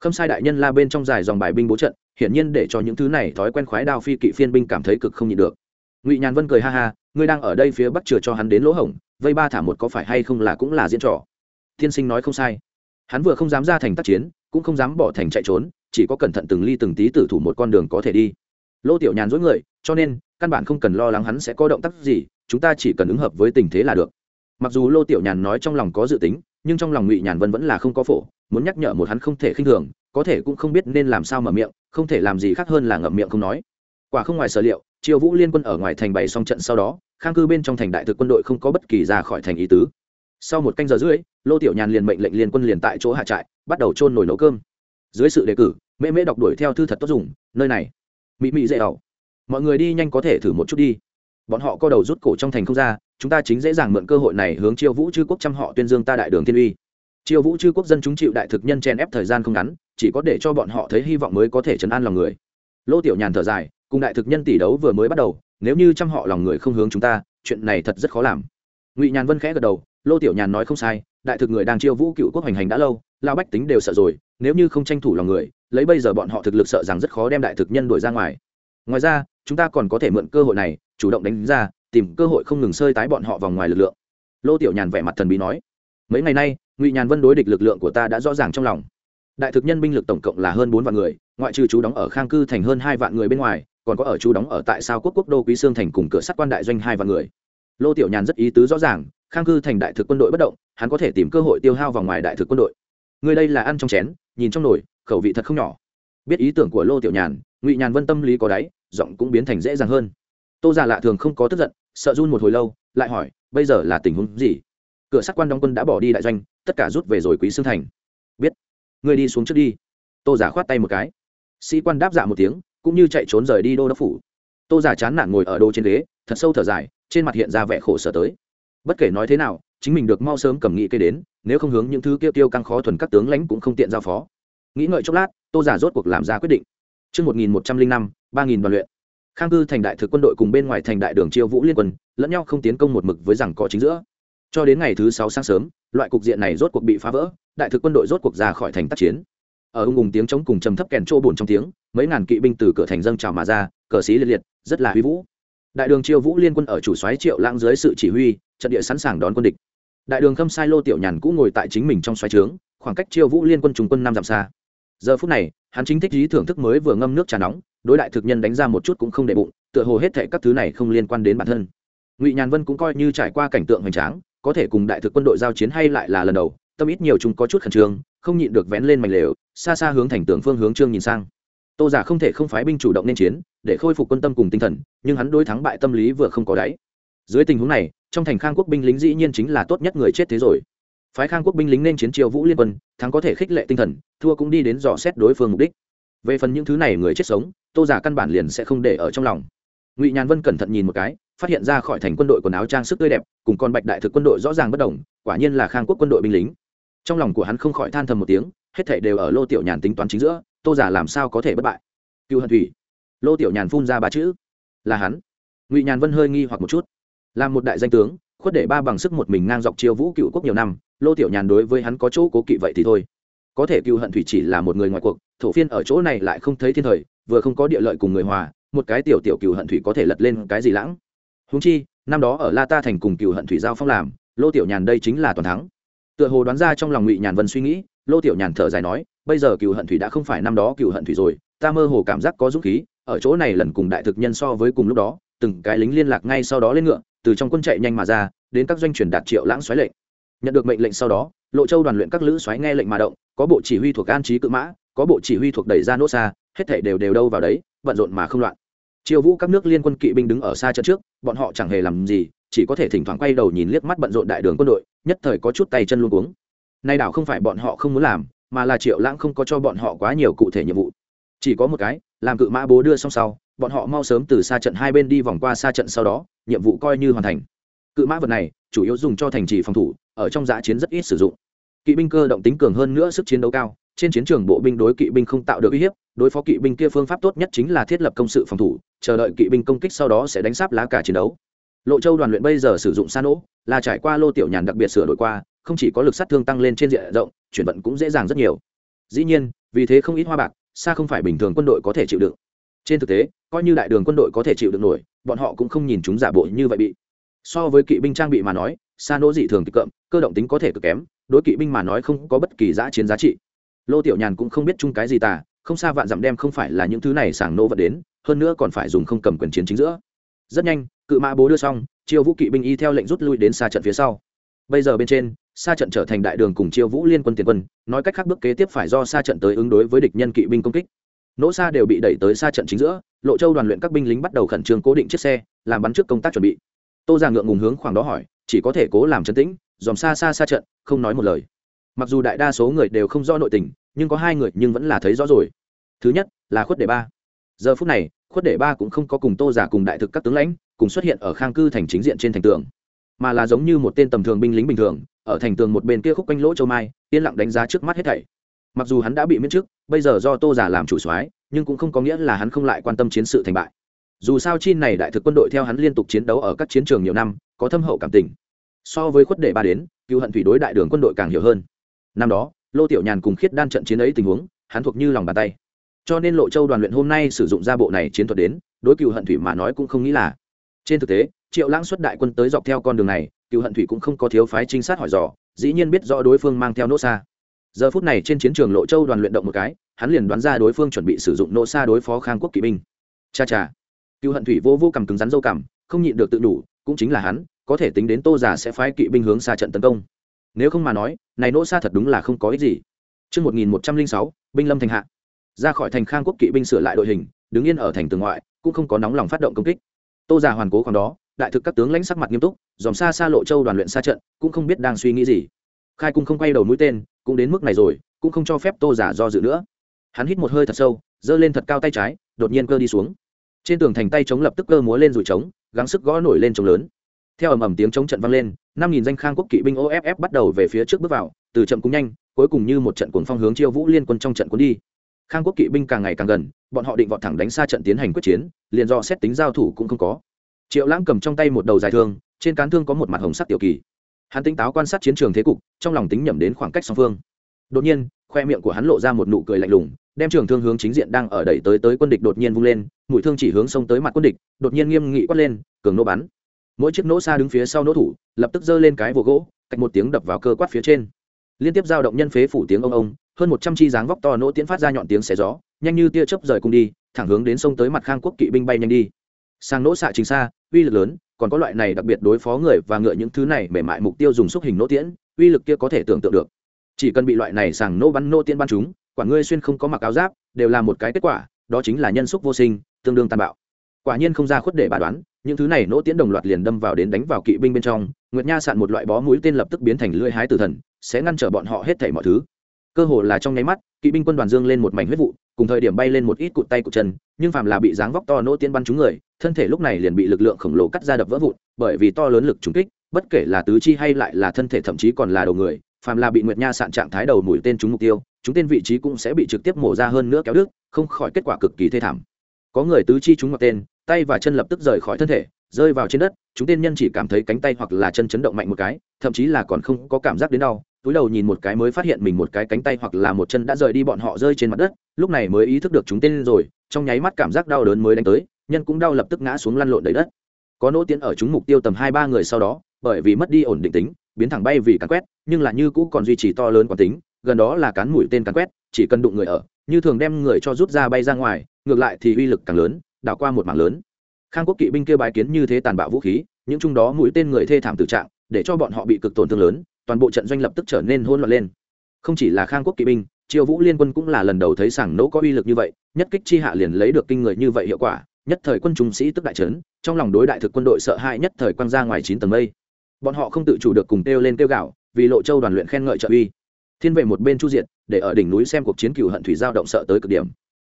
Khâm sai đại nhân la bên trong dài dòng bài binh bố trận, hiển nhiên để cho những thứ này thói quen khoái đao phi kỵ phiên binh cảm thấy cực không nhịn được. Ngụy nhàn vân cười ha ha, ngươi đang ở đây phía bắc chừa cho hắn đến lỗ hổng, vây ba thả một có phải hay không là cũng là diễn trò thiên sinh nói không sai. Hắn vừa không dám ra thành tác chiến, cũng không dám bỏ thành chạy trốn, chỉ có cẩn thận từng ly từng tí tử thủ một con đường có thể đi. Lô tiểu nhàn dối người, cho nên, căn bản không cần lo lắng hắn sẽ có động tác gì, chúng ta chỉ cần ứng hợp với tình thế là được. Mặc dù lô tiểu nhàn nói trong lòng có dự tính, nhưng trong lòng ngụy nhàn vân vẫn là không có phổ, muốn nhắc nhở một hắn không thể khinh thường, có thể cũng không biết nên làm sao mở miệng, không thể làm gì khác hơn là ngậm miệng không nói. Quả không ngoài sở liệu, triều vũ liên quân ở ngoài thành bày xong trận sau đó, khang cư bên trong thành đại thực quân đội không có bất kỳ ra khỏi thành ý tứ sau một canh giờ rưỡi, lô tiểu nhàn liền mệnh lệnh liên quân liền tại chỗ hạ trại, bắt đầu trôn nổi nấu cơm. Dưới sự đề cử, mễ mễ đọc đuổi theo thư thật tốt dùng, nơi này mỹ mỹ dễ ẩu mọi người đi nhanh có thể thử một chút đi. Bọn họ co đầu rút cổ trong thành không ra, chúng ta chính dễ dàng mượn cơ hội này hướng chiêu vũ chư quốc trăm họ tuyên dương ta đại đường thiên uy. Chiêu vũ chư quốc dân chúng chịu đại thực nhân chen ép thời gian không ngắn, chỉ có để cho bọn họ thấy hy vọng mới có thể chấn an lòng người. Lô tiểu nhàn thở dài, cùng đại thực nhân tỷ đấu vừa mới bắt đầu, nếu như trăm họ lòng người không hướng chúng ta, chuyện này thật rất khó làm. Ngụy nhàn vân khẽ gật đầu lô tiểu nhàn nói không sai, đại thực người đang chiêu vũ cựu quốc hành hành đã lâu lao bách tính đều sợ rồi, nếu như không tranh thủ lòng người, lấy bây giờ bọn họ thực lực sợ rằng rất khó đem đại thực nhân đuổi ra ngoài. Ngoài ra, chúng ta còn có thể mượn cơ hội này, chủ động đánh ra, tìm cơ hội không ngừng sơi tái bọn họ vòng ngoài lực lượng. Lô tiểu nhàn vẻ mặt thần bí nói, mấy ngày nay, ngụy nhàn vân đối địch lực lượng của ta đã rõ ràng trong lòng. Đại thực nhân binh lực tổng cộng là hơn bốn vạn người, ngoại trừ chú đóng ở khang cư thành hơn hai vạn người bên ngoài, còn có ở chú đóng ở tại sao quốc quốc đô quý sương thành cùng cửa sắt quan đại doanh hai vạn người. Lô tiểu nhàn rất ý tứ rõ ràng khang cư thành đại thực quân đội bất động, hắn có thể tìm cơ hội tiêu hao vào ngoài đại thực quân đội. Người đây là ăn trong chén, nhìn trong nồi, khẩu vị thật không nhỏ. Biết ý tưởng của lô tiểu nhàn, ngụy nhàn vân tâm lý có đáy, giọng cũng biến thành dễ dàng hơn. Tô già lạ thường không có tức giận, sợ run một hồi lâu, lại hỏi, bây giờ là tình huống gì? Cửa sát quan đóng quân đã bỏ đi đại doanh, tất cả rút về rồi quý xương thành. Biết người đi xuống trước đi. Tô giả khoát tay một cái. Sĩ quan đáp dạ một tiếng, cũng như chạy trốn rời đi đô đốc phủ. Tô giả chán nản ngồi ở đô trên ghế, thật sâu thở dài, trên mặt hiện ra vẻ khổ sở tới bất kể nói thế nào chính mình được mau sớm cầm nghị cây đến nếu không hướng những thứ kia tiêu căng khó thuần các tướng lãnh cũng không tiện giao phó. Nghĩ ngợi chốc lát tô giả rốt cuộc làm ra quyết định. Trước 1105, 3.000 đoàn luyện. Khang cư thành đại thực quân đội cùng bên ngoài thành đại đường chiêu vũ liên quân lẫn nhau không tiến công một mực với rằng có chính giữa. Cho đến ngày thứ sáu sáng sớm loại cục diện này rốt cuộc bị phá vỡ đại thực quân đội rốt cuộc ra khỏi thành tác chiến. Ở hung hùng tiếng chống cùng trầm thấp kèn trô bùn trong tiếng mấy ngàn kỵ binh từ cửa thành dâng trào mà ra cờ xí liệt liệt rất là huy vũ đại đường chiêu vũ liên quân ở chủ xoáy triệu lãng dưới sự chỉ huy, trận địa sẵn sàng đón quân địch. Đại đường khâm sai lô tiểu nhàn cũng ngồi tại chính mình trong xoáy trướng, khoảng cách chiêu vũ liên quân trùng quân năm dặm xa. Giờ phút này, hắn chính thích ý thưởng thức mới vừa ngâm nước trà nóng, đối đại thực nhân đánh ra một chút cũng không để bụng, tựa hồ hết thệ các thứ này không liên quan đến bản thân. Ngụy nhàn vân cũng coi như trải qua cảnh tượng hoành tráng, có thể cùng đại thực quân đội giao chiến hay lại là lần đầu, tâm ít nhiều chúng có chút khẩn trương, không nhịn được vén lên mảnh lều, xa xa hướng thành tường phương hướng trương nhìn sang tô giả không thể không phái binh chủ động nên chiến, để khôi phục quân tâm cùng tinh thần, nhưng hắn đối thắng bại tâm lý vừa không có đáy. Dưới tình huống này, trong thành khang quốc binh lính dĩ nhiên chính là tốt nhất người chết thế rồi. Phái khang quốc binh lính nên chiến triều vũ liên quân, thắng có thể khích lệ tinh thần, thua cũng đi đến dò xét đối phương mục đích. Về phần những thứ này người chết sống, tô giả căn bản liền sẽ không để ở trong lòng. Ngụy nhàn vân cẩn thận nhìn một cái, phát hiện ra khỏi thành quân đội quần áo trang sức tươi đẹp, cùng con bạch đại thực quân đội rõ ràng bất đồng, quả nhiên là khang quốc quân đội binh lính. Trong lòng của hắn không khỏi than thầm một tiếng, hết thảy đều ở lô tiểu nhàn tính toán chính giữa tô giả làm sao có thể bất bại? Cựu hận thủy, lô tiểu nhàn phun ra ba chữ. Là hắn. Ngụy nhàn vân hơi nghi hoặc một chút. Là một đại danh tướng, khuất để ba bằng sức một mình ngang dọc chiêu vũ cựu quốc nhiều năm, lô tiểu nhàn đối với hắn có chỗ cố kỵ vậy thì thôi. Có thể cựu hận thủy chỉ là một người ngoài cuộc, thổ phiên ở chỗ này lại không thấy thiên thời, vừa không có địa lợi cùng người hòa, một cái tiểu tiểu cựu hận thủy có thể lật lên cái gì lãng? Húng chi, năm đó ở la ta thành cùng cựu hận thủy giao phong làm, lô tiểu nhàn đây chính là toàn thắng. Tựa hồ đoán ra trong lòng ngụy nhàn vân suy nghĩ lô tiểu nhàn thở dài nói, bây giờ cựu hận thủy đã không phải năm đó cựu hận thủy rồi, ta mơ hồ cảm giác có dũng khí, ở chỗ này lần cùng đại thực nhân so với cùng lúc đó, từng cái lính liên lạc ngay sau đó lên ngựa, từ trong quân chạy nhanh mà ra, đến các doanh truyền đạt triệu lãng xoáy lệnh. Nhận được mệnh lệnh sau đó, lộ châu đoàn luyện các lữ xoáy nghe lệnh mà động, có bộ chỉ huy thuộc an trí cự mã, có bộ chỉ huy thuộc đẩy ra nốt xa, hết thể đều đều đâu vào đấy, bận rộn mà không loạn. Triều vũ các nước liên quân kỵ binh đứng ở xa trận trước, bọn họ chẳng hề làm gì, chỉ có thể thỉnh thoảng quay đầu nhìn liếc mắt bận rộn đại đường quân đội, nhất thời có chút tay chân luôn cuống nay đảo không phải bọn họ không muốn làm, mà là triệu lãng không có cho bọn họ quá nhiều cụ thể nhiệm vụ. Chỉ có một cái, làm cự mã bố đưa xong sau, bọn họ mau sớm từ xa trận hai bên đi vòng qua xa trận sau đó, nhiệm vụ coi như hoàn thành. Cự mã vật này, chủ yếu dùng cho thành trì phòng thủ, ở trong giã chiến rất ít sử dụng. Kỵ binh cơ động tính cường hơn nữa, sức chiến đấu cao, trên chiến trường bộ binh đối kỵ binh không tạo được uy hiếp, đối phó kỵ binh kia phương pháp tốt nhất chính là thiết lập công sự phòng thủ, chờ đợi kỵ binh công kích sau đó sẽ đánh sáp lá cả chiến đấu lộ châu đoàn luyện bây giờ sử dụng sa nỗ, là trải qua lô tiểu nhàn đặc biệt sửa đổi qua, không chỉ có lực sát thương tăng lên trên diện rộng, chuyển vận cũng dễ dàng rất nhiều. Dĩ nhiên, vì thế không ít hoa bạc xa không phải bình thường quân đội có thể chịu đựng. Trên thực tế, coi như đại đường quân đội có thể chịu đựng nổi, bọn họ cũng không nhìn chúng giả bộ như vậy bị. So với kỵ binh trang bị mà nói san nỗ dị thường kịch cậm cơ động tính có thể cực kém, đối kỵ binh mà nói không có bất kỳ giá chiến giá trị. Lô tiểu nhàn cũng không biết chung cái gì tà, không xa vạn dặm đem không phải là những thứ này sảng nô vật đến, hơn nữa còn phải dùng không cầm quyền chiến chính giữa rất nhanh, cự mã bố đưa xong, chiêu vũ kỵ binh y theo lệnh rút lui đến xa trận phía sau. Bây giờ bên trên, xa trận trở thành đại đường cùng chiêu vũ liên quân tiền quân, nói cách khác bước kế tiếp phải do xa trận tới ứng đối với địch nhân kỵ binh công kích. Nỗ xa đều bị đẩy tới xa trận chính giữa, lộ châu đoàn luyện các binh lính bắt đầu khẩn trương cố định chiếc xe, làm bắn trước công tác chuẩn bị. Tô già ngượng ngùng hướng khoảng đó hỏi, chỉ có thể cố làm chân tĩnh, dòm xa xa xa trận, không nói một lời. Mặc dù đại đa số người đều không rõ nội tình, nhưng có hai người nhưng vẫn là thấy rõ rồi. Thứ nhất, là khuất đệ ba. Giờ phút này khuất để ba cũng không có cùng tô giả cùng đại thực các tướng lãnh, cùng xuất hiện ở khang cư thành chính diện trên thành tường, mà là giống như một tên tầm thường binh lính bình thường, ở thành tường một bên kia khúc quanh lỗ châu mai, yên lặng đánh giá trước mắt hết thảy. Mặc dù hắn đã bị miễn chức bây giờ do tô giả làm chủ soái, nhưng cũng không có nghĩa là hắn không lại quan tâm chiến sự thành bại. Dù sao chi này đại thực quân đội theo hắn liên tục chiến đấu ở các chiến trường nhiều năm, có thâm hậu cảm tình. So với khuất đệ ba đến cựu hận thủy đối đại đường quân đội càng hiểu hơn. Năm đó, lô tiểu nhàn cùng khiết đan trận chiến ấy tình huống, hắn thuộc như lòng bàn tay cho nên lộ châu đoàn luyện hôm nay sử dụng ra bộ này chiến thuật đến đối cựu hận thủy mà nói cũng không nghĩ là. Trên thực tế triệu lãng xuất đại quân tới dọc theo con đường này cựu hận thủy cũng không có thiếu phái trinh sát hỏi dò dĩ nhiên biết rõ đối phương mang theo nỗ xa giờ phút này trên chiến trường lộ châu đoàn luyện động một cái hắn liền đoán ra đối phương chuẩn bị sử dụng nỗ xa đối phó khang quốc kỵ binh. Cha cha. Cựu hận thủy vô vô cầm cứng rắn dâu cầm không nhịn được tự đủ cũng chính là hắn có thể tính đến tô giả sẽ phái kỵ binh hướng xa trận tấn công. Nếu không mà nói này nỗ xa thật đúng là không có ích gì. Trước 1106, binh lâm thành hạ. Ra khỏi thành khang quốc kỵ binh sửa lại đội hình, đứng yên ở thành tường ngoại, cũng không có nóng lòng phát động công kích. Tô giả hoàn cố còn đó, đại thực các tướng lãnh sắc mặt nghiêm túc, dòm xa xa lộ châu đoàn luyện xa trận, cũng không biết đang suy nghĩ gì. Khai cung không quay đầu mũi tên, cũng đến mức này rồi, cũng không cho phép Tô giả do dự nữa. Hắn hít một hơi thật sâu, giơ lên thật cao tay trái, đột nhiên cơ đi xuống. Trên tường thành tay chống lập tức cơ múa lên rủi trống, gắng sức gõ nổi lên trống lớn theo ầm ầm tiếng chống trận vang lên năm nghìn danh khang quốc kỵ binh off bắt đầu về phía trước bước vào từ chậm cũng nhanh cuối cùng như một trận cuồng phong hướng chiêu vũ liên quân trong trận cuốn đi khang quốc kỵ binh càng ngày càng gần, bọn họ định vọt thẳng đánh xa trận tiến hành quyết chiến, liền do xét tính giao thủ cũng không có. Triệu lãng cầm trong tay một đầu dài thương, trên cán thương có một mặt hồng sắc tiểu kỳ. Hắn tinh táo quan sát chiến trường thế cục, trong lòng tính nhẩm đến khoảng cách song phương. Đột nhiên, khoe miệng của hắn lộ ra một nụ cười lạnh lùng, đem trường thương hướng chính diện đang ở đẩy tới tới quân địch đột nhiên vung lên, mũi thương chỉ hướng sông tới mặt quân địch, đột nhiên nghiêm nghị quát lên, cường nô bắn. Mỗi chiếc nỗ xa đứng phía sau nỗ thủ, lập tức giơ lên cái vỗ gỗ, cạch một tiếng đập vào cơ quát phía trên. Liên tiếp giao động nhân phế phủ tiếng ông ông hơn một trăm chi dáng vóc to nỗ tiễn phát ra nhọn tiếng xé gió, nhanh như tia chớp rời cung đi, thẳng hướng đến sông tới mặt khang quốc kỵ binh bay nhanh đi. Sang nỗ xạ chính xa, uy lực lớn, còn có loại này đặc biệt đối phó người và ngựa những thứ này mềm mại mục tiêu dùng xúc hình nỗ tiễn, uy lực kia có thể tưởng tượng được. Chỉ cần bị loại này sàng nỗ bắn nỗ tiễn bắn chúng quả ngươi xuyên không có mặc áo giáp, đều là một cái kết quả, đó chính là nhân xúc vô sinh, tương đương tàn bạo. Quả nhiên không ra khuất để bà đoán, những thứ này nỗ tiễn đồng loạt liền đâm vào đến đánh vào kỵ binh bên trong, nguyệt nha sạn một loại bó mũi tên lập tức biến thành lưỡi hái tử thần, sẽ ngăn trở bọn họ hết thảy mọi thứ cơ hồ là trong nháy mắt, kỵ binh quân đoàn dương lên một mảnh huyết vụ, cùng thời điểm bay lên một ít cụt tay cụt chân, nhưng phàm là bị dáng vóc to nỗ tiên bắn trúng người, thân thể lúc này liền bị lực lượng khổng lồ cắt ra đập vỡ vụn, bởi vì to lớn lực trúng kích, bất kể là tứ chi hay lại là thân thể thậm chí còn là đầu người, phàm là bị nguyệt nha sạn trạng thái đầu mũi tên trúng mục tiêu, chúng tên vị trí cũng sẽ bị trực tiếp mổ ra hơn nữa kéo đứt, không khỏi kết quả cực kỳ thê thảm. Có người tứ chi trúng ngọc tên, tay và chân lập tức rời khỏi thân thể, rơi vào trên đất, chúng tên nhân chỉ cảm thấy cánh tay hoặc là chân chấn động mạnh một cái, thậm chí là còn không có cảm giác đến đau túi đầu nhìn một cái mới phát hiện mình một cái cánh tay hoặc là một chân đã rời đi bọn họ rơi trên mặt đất, lúc này mới ý thức được chúng tên rồi, trong nháy mắt cảm giác đau đớn mới đánh tới, nhân cũng đau lập tức ngã xuống lăn lộn đầy đất. Có nỗ tiến ở chúng mục tiêu tầm hai ba người sau đó, bởi vì mất đi ổn định tính, biến thẳng bay vì cắn quét, nhưng là như cũ còn duy trì to lớn quán tính, gần đó là cán mũi tên cắn quét, chỉ cần đụng người ở, như thường đem người cho rút ra bay ra ngoài, ngược lại thì uy lực càng lớn, đảo qua một mảng lớn. Khang quốc kỵ binh kia bài kiến như thế tàn bạo vũ khí, những chung đó mũi tên người thê thảm tự trạng, để cho bọn họ bị cực tổn thương lớn toàn bộ trận doanh lập tức trở nên hỗn loạn lên. Không chỉ là khang quốc kỵ binh, triều vũ liên quân cũng là lần đầu thấy sảng nỗ có uy lực như vậy, nhất kích chi hạ liền lấy được kinh người như vậy hiệu quả, nhất thời quân trung sĩ tức đại trấn, trong lòng đối đại thực quân đội sợ hãi nhất thời quăng ra ngoài chín tầng mây. Bọn họ không tự chủ được cùng kêu lên kêu gạo vì lộ châu đoàn luyện khen ngợi trợ uy. Thiên vệ một bên chu diện để ở đỉnh núi xem cuộc chiến cựu hận thủy giao động sợ tới cực điểm.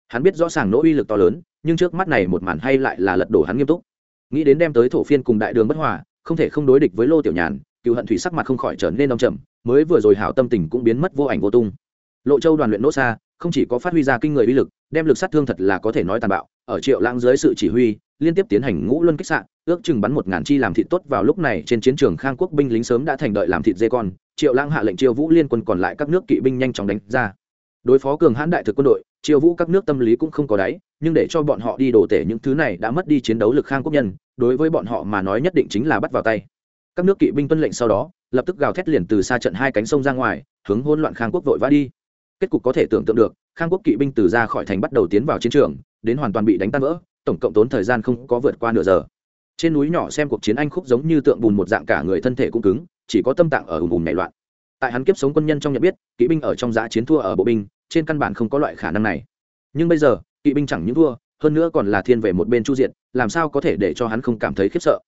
Hắn biết rõ ràng nỗ uy lực to lớn, nhưng trước mắt này một màn hay lại là lật đổ hắn nghiêm túc. Nghĩ đến đem tới thổ phiên cùng đại đường bất hòa, không thể không đối địch với lô tiểu nhàn cựu hận thủy sắc mặt không khỏi trở nên đông trầm, mới vừa rồi hảo tâm tình cũng biến mất vô ảnh vô tung. Lộ châu đoàn luyện nỗ xa, không chỉ có phát huy ra kinh người uy lực, đem lực sát thương thật là có thể nói tàn bạo, ở triệu lãng dưới sự chỉ huy, liên tiếp tiến hành ngũ luân kích sạn ước chừng bắn một ngàn chi làm thịt tốt vào lúc này trên chiến trường khang quốc binh lính sớm đã thành đợi làm thịt dê con, triệu lãng hạ lệnh triều vũ liên quân còn lại các nước kỵ binh nhanh chóng đánh ra. Đối phó cường hãn đại thực quân đội, triều vũ các nước tâm lý cũng không có đáy, nhưng để cho bọn họ đi đổ tể những thứ này đã mất đi chiến đấu lực khang quốc nhân, đối với bọn họ mà nói nhất định chính là bắt vào tay các nước kỵ binh tuân lệnh sau đó, lập tức gào thét liền từ xa trận hai cánh sông ra ngoài, hướng hỗn loạn khang quốc vội vã đi. Kết cục có thể tưởng tượng được, khang quốc kỵ binh từ ra khỏi thành bắt đầu tiến vào chiến trường, đến hoàn toàn bị đánh tan vỡ, tổng cộng tốn thời gian không có vượt qua nửa giờ. Trên núi nhỏ xem cuộc chiến anh khúc giống như tượng bùn một dạng cả người thân thể cũng cứng, chỉ có tâm tạng ở ùm ùm nảy loạn. Tại hắn kiếp sống quân nhân trong nhận biết, kỵ binh ở trong giã chiến thua ở bộ binh, trên căn bản không có loại khả năng này. Nhưng bây giờ, kỵ binh chẳng những thua, hơn nữa còn là thiên về một bên chu diện, làm sao có thể để cho hắn không cảm thấy khiếp sợ?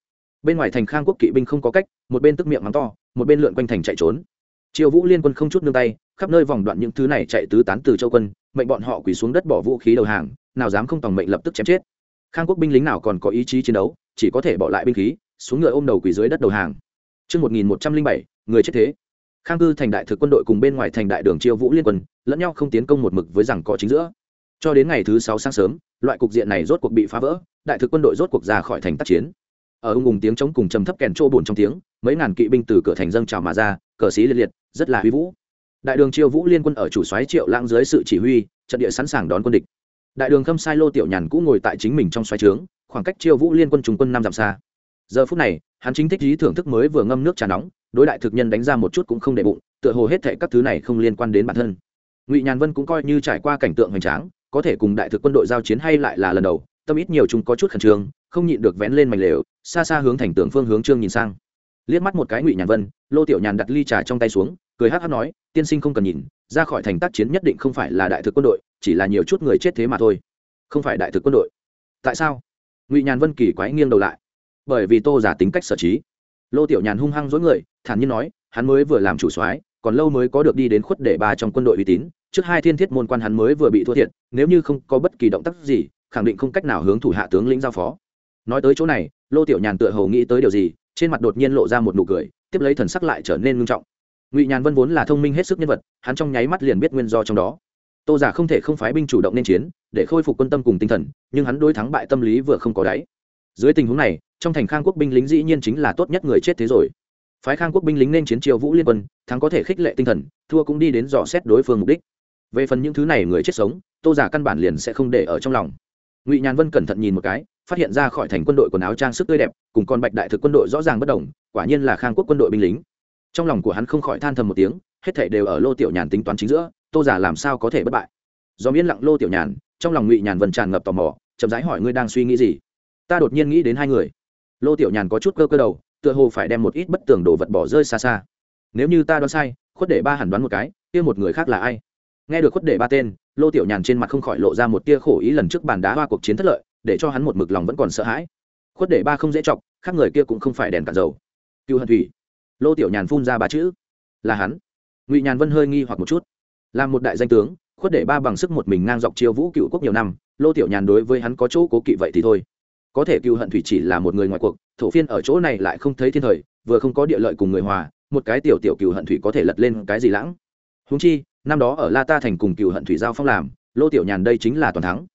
Bên ngoài thành khang quốc kỵ binh không có cách một bên tức miệng mắng to một bên lượn quanh thành chạy trốn triều vũ liên quân không chút nương tay khắp nơi vòng đoạn những thứ này chạy tứ tán từ châu quân mệnh bọn họ quỳ xuống đất bỏ vũ khí đầu hàng nào dám không tòng mệnh lập tức chém chết khang quốc binh lính nào còn có ý chí chiến đấu chỉ có thể bỏ lại binh khí xuống ngựa ôm đầu quỳ dưới đất đầu hàng Trước 1107, người chết thế. Khang cư thành đại thực quân đội cùng bên ngoài thành đại đường chiêu vũ liên quân, lẫn nhau không tiến công một mực với rằng có chính giữa. Cho đến ngày thứ sáu sáng sớm, loại cục diện này rốt cuộc bị phá vỡ, đại thực quân đội rốt cuộc ra khỏi thành tác chiến. Ở ung ung tiếng chống cùng trầm thấp kèn trô buồn trong tiếng, mấy ngàn kỵ binh từ cửa thành dâng trào mà ra, cờ xí liệt liệt, rất là uy vũ. Đại đường chiêu vũ liên quân ở chủ soái Triệu Lãng dưới sự chỉ huy, trận địa sẵn sàng đón quân địch. Đại đường khâm sai lô tiểu nhàn cũng ngồi tại chính mình trong xoáy trướng khoảng cách chiêu vũ liên quân trung quân năm dặm xa. Giờ phút này hắn chính thích ý thưởng thức mới vừa ngâm nước trà nóng đối đại thực nhân đánh ra một chút cũng không để bụng tựa hồ hết thệ các thứ này không liên quan đến bản thân. Ngụy nhàn vân cũng coi như trải qua cảnh tượng hoành tráng có thể cùng đại thực quân đội giao chiến hay lại là lần đầu tâm ít nhiều chúng có chút khẩn trương không nhịn được vén lên mảnh lều xa xa hướng thành tượng phương hướng trương nhìn sang. Liếc mắt một cái ngụy nhàn vân, lô tiểu nhàn đặt ly trà trong tay xuống, cười hát hát nói, tiên sinh không cần nhìn, ra khỏi thành tác chiến nhất định không phải là đại thực quân đội, chỉ là nhiều chút người chết thế mà thôi. Không phải đại thực quân đội. Tại sao? Ngụy nhàn vân kỳ quái nghiêng đầu lại. Bởi vì tô giả tính cách sở trí. Lô tiểu nhàn hung hăng dối người, thản nhiên nói, hắn mới vừa làm chủ soái, còn lâu mới có được đi đến khuất để ba trong quân đội uy tín, trước hai thiên thiết môn quan hắn mới vừa bị thua thiệt, nếu như không có bất kỳ động tác gì, khẳng định không cách nào hướng thủ hạ tướng lĩnh giao phó nói tới chỗ này, lô tiểu nhàn tựa hầu nghĩ tới điều gì, trên mặt đột nhiên lộ ra một nụ cười, tiếp lấy thần sắc lại trở nên ngưng trọng. Ngụy nhàn vân vốn là thông minh hết sức nhân vật, hắn trong nháy mắt liền biết nguyên do trong đó. Tô giả không thể không phái binh chủ động nên chiến, để khôi phục quân tâm cùng tinh thần, nhưng hắn đối thắng bại tâm lý vừa không có đáy. Dưới tình huống này, trong thành khang quốc binh lính dĩ nhiên chính là tốt nhất người chết thế rồi. Phái khang quốc binh lính nên chiến triều vũ liên quân, thắng có thể khích lệ tinh thần, thua cũng đi đến dò xét đối phương mục đích. Về phần những thứ này người chết sống, tô giả căn bản liền sẽ không để ở trong lòng. Ngụy nhàn vân cẩn thận nhìn một cái phát hiện ra khỏi thành quân đội quần áo trang sức tươi đẹp, cùng con bạch đại thực quân đội rõ ràng bất đồng, quả nhiên là khang quốc quân đội binh lính. Trong lòng của hắn không khỏi than thầm một tiếng, hết thảy đều ở lô tiểu nhàn tính toán chính giữa, tô giả làm sao có thể bất bại? Do miễn lặng lô tiểu nhàn, trong lòng ngụy nhàn vần tràn ngập tò mò, chậm rãi hỏi ngươi đang suy nghĩ gì? Ta đột nhiên nghĩ đến hai người. Lô tiểu nhàn có chút cơ cơ đầu, tựa hồ phải đem một ít bất tường đồ vật bỏ rơi xa xa. Nếu như ta đoán sai, khuất để ba hẳn đoán một cái, kia một người khác là ai? Nghe được khuất để ba tên, lô tiểu nhàn trên mặt không khỏi lộ ra một tia khổ ý lần trước bàn đá hoa cuộc chiến thất lợi để cho hắn một mực lòng vẫn còn sợ hãi. Khuất để ba không dễ chọc, khác người kia cũng không phải đèn cạn dầu. Cựu hận thủy, lô tiểu nhàn phun ra ba chữ. Là hắn. Ngụy nhàn vân hơi nghi hoặc một chút. Là một đại danh tướng, khuất để ba bằng sức một mình ngang dọc chiêu vũ cựu quốc nhiều năm, lô tiểu nhàn đối với hắn có chỗ cố kỵ vậy thì thôi. Có thể cựu hận thủy chỉ là một người ngoài cuộc, thổ phiên ở chỗ này lại không thấy thiên thời, vừa không có địa lợi cùng người hòa, một cái tiểu tiểu cựu hận thủy có thể lật lên cái gì lãng? Húng chi, năm đó ở la ta thành cùng cựu hận thủy giao phong làm, lô tiểu nhàn đây chính là toàn thắng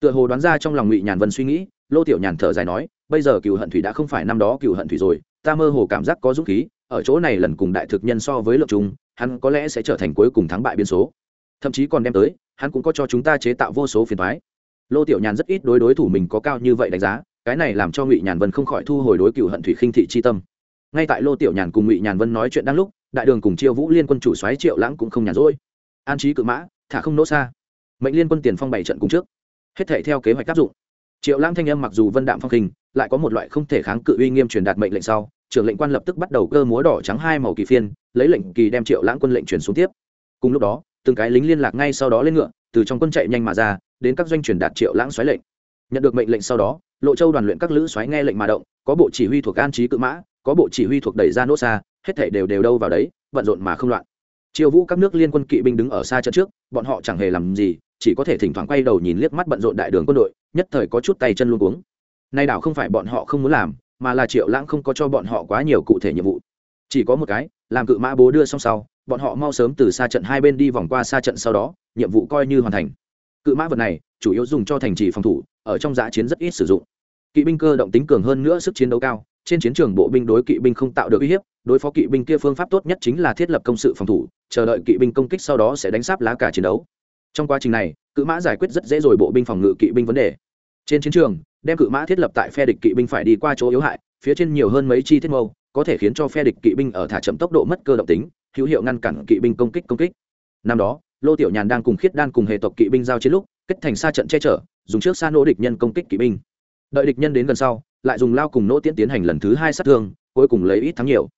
tựa hồ đoán ra trong lòng ngụy nhàn vân suy nghĩ, lô tiểu nhàn thở dài nói, bây giờ cựu hận thủy đã không phải năm đó cựu hận thủy rồi, ta mơ hồ cảm giác có dũng khí, ở chỗ này lần cùng đại thực nhân so với lượng trung hắn có lẽ sẽ trở thành cuối cùng thắng bại biên số. Thậm chí còn đem tới, hắn cũng có cho chúng ta chế tạo vô số phiền thoái lô tiểu nhàn rất ít đối đối thủ mình có cao như vậy đánh giá, cái này làm cho ngụy nhàn vân không khỏi thu hồi đối cựu hận thủy khinh thị chi tâm. Ngay tại lô tiểu nhàn cùng ngụy nhàn vân nói chuyện đang lúc, đại đường cùng chiêu vũ liên quân chủ xoáy triệu lãng cũng không nhàn rỗi. An trí cự mã, thả không nỗ xa. Mệnh liên quân tiền phong bảy trận cùng trước hết thể theo kế hoạch áp dụng. Triệu lãng thanh âm mặc dù vân đạm phong khinh, lại có một loại không thể kháng cự uy nghiêm truyền đạt mệnh lệnh sau, trưởng lệnh quan lập tức bắt đầu cơ múa đỏ trắng hai màu kỳ phiên, lấy lệnh kỳ đem triệu lãng quân lệnh truyền xuống tiếp. Cùng lúc đó, từng cái lính liên lạc ngay sau đó lên ngựa, từ trong quân chạy nhanh mà ra, đến các doanh truyền đạt triệu lãng xoáy lệnh. Nhận được mệnh lệnh sau đó, lộ châu đoàn luyện các lữ xoáy nghe lệnh mà động, có bộ chỉ huy thuộc an trí cự mã, có bộ chỉ huy thuộc đẩy ra nốt xa, hết thể đều đều đâu vào đấy, bận rộn mà không loạn. Triều vũ các nước liên quân kỵ binh đứng ở xa trận trước, bọn họ chẳng hề làm gì chỉ có thể thỉnh thoảng quay đầu nhìn liếc mắt bận rộn đại đường quân đội, nhất thời có chút tay chân luôn cuống. Nay đảo không phải bọn họ không muốn làm, mà là triệu lãng không có cho bọn họ quá nhiều cụ thể nhiệm vụ. Chỉ có một cái, làm cự mã bố đưa xong sau, bọn họ mau sớm từ xa trận hai bên đi vòng qua xa trận sau đó, nhiệm vụ coi như hoàn thành. Cự mã vật này, chủ yếu dùng cho thành trì phòng thủ, ở trong giã chiến rất ít sử dụng. Kỵ binh cơ động tính cường hơn nữa sức chiến đấu cao, trên chiến trường bộ binh đối kỵ binh không tạo được uy hiếp, đối phó kỵ binh kia phương pháp tốt nhất chính là thiết lập công sự phòng thủ, chờ đợi kỵ binh công kích sau đó sẽ đánh sáp lá cả chiến đấu trong quá trình này, cự mã giải quyết rất dễ rồi bộ binh phòng ngự kỵ binh vấn đề. Trên chiến trường, đem cự mã thiết lập tại phe địch kỵ binh phải đi qua chỗ yếu hại, phía trên nhiều hơn mấy chi thiết mâu, có thể khiến cho phe địch kỵ binh ở thả chậm tốc độ mất cơ động tính, hữu hiệu ngăn cản kỵ binh công kích công kích. Năm đó, lô tiểu nhàn đang cùng khiết đan cùng hệ tộc kỵ binh giao chiến lúc, kết thành xa trận che chở, dùng trước xa nỗ địch nhân công kích kỵ binh. Đợi địch nhân đến gần sau, lại dùng lao cùng nỗ tiễn tiến hành lần thứ hai sát thương, cuối cùng lấy ít thắng nhiều.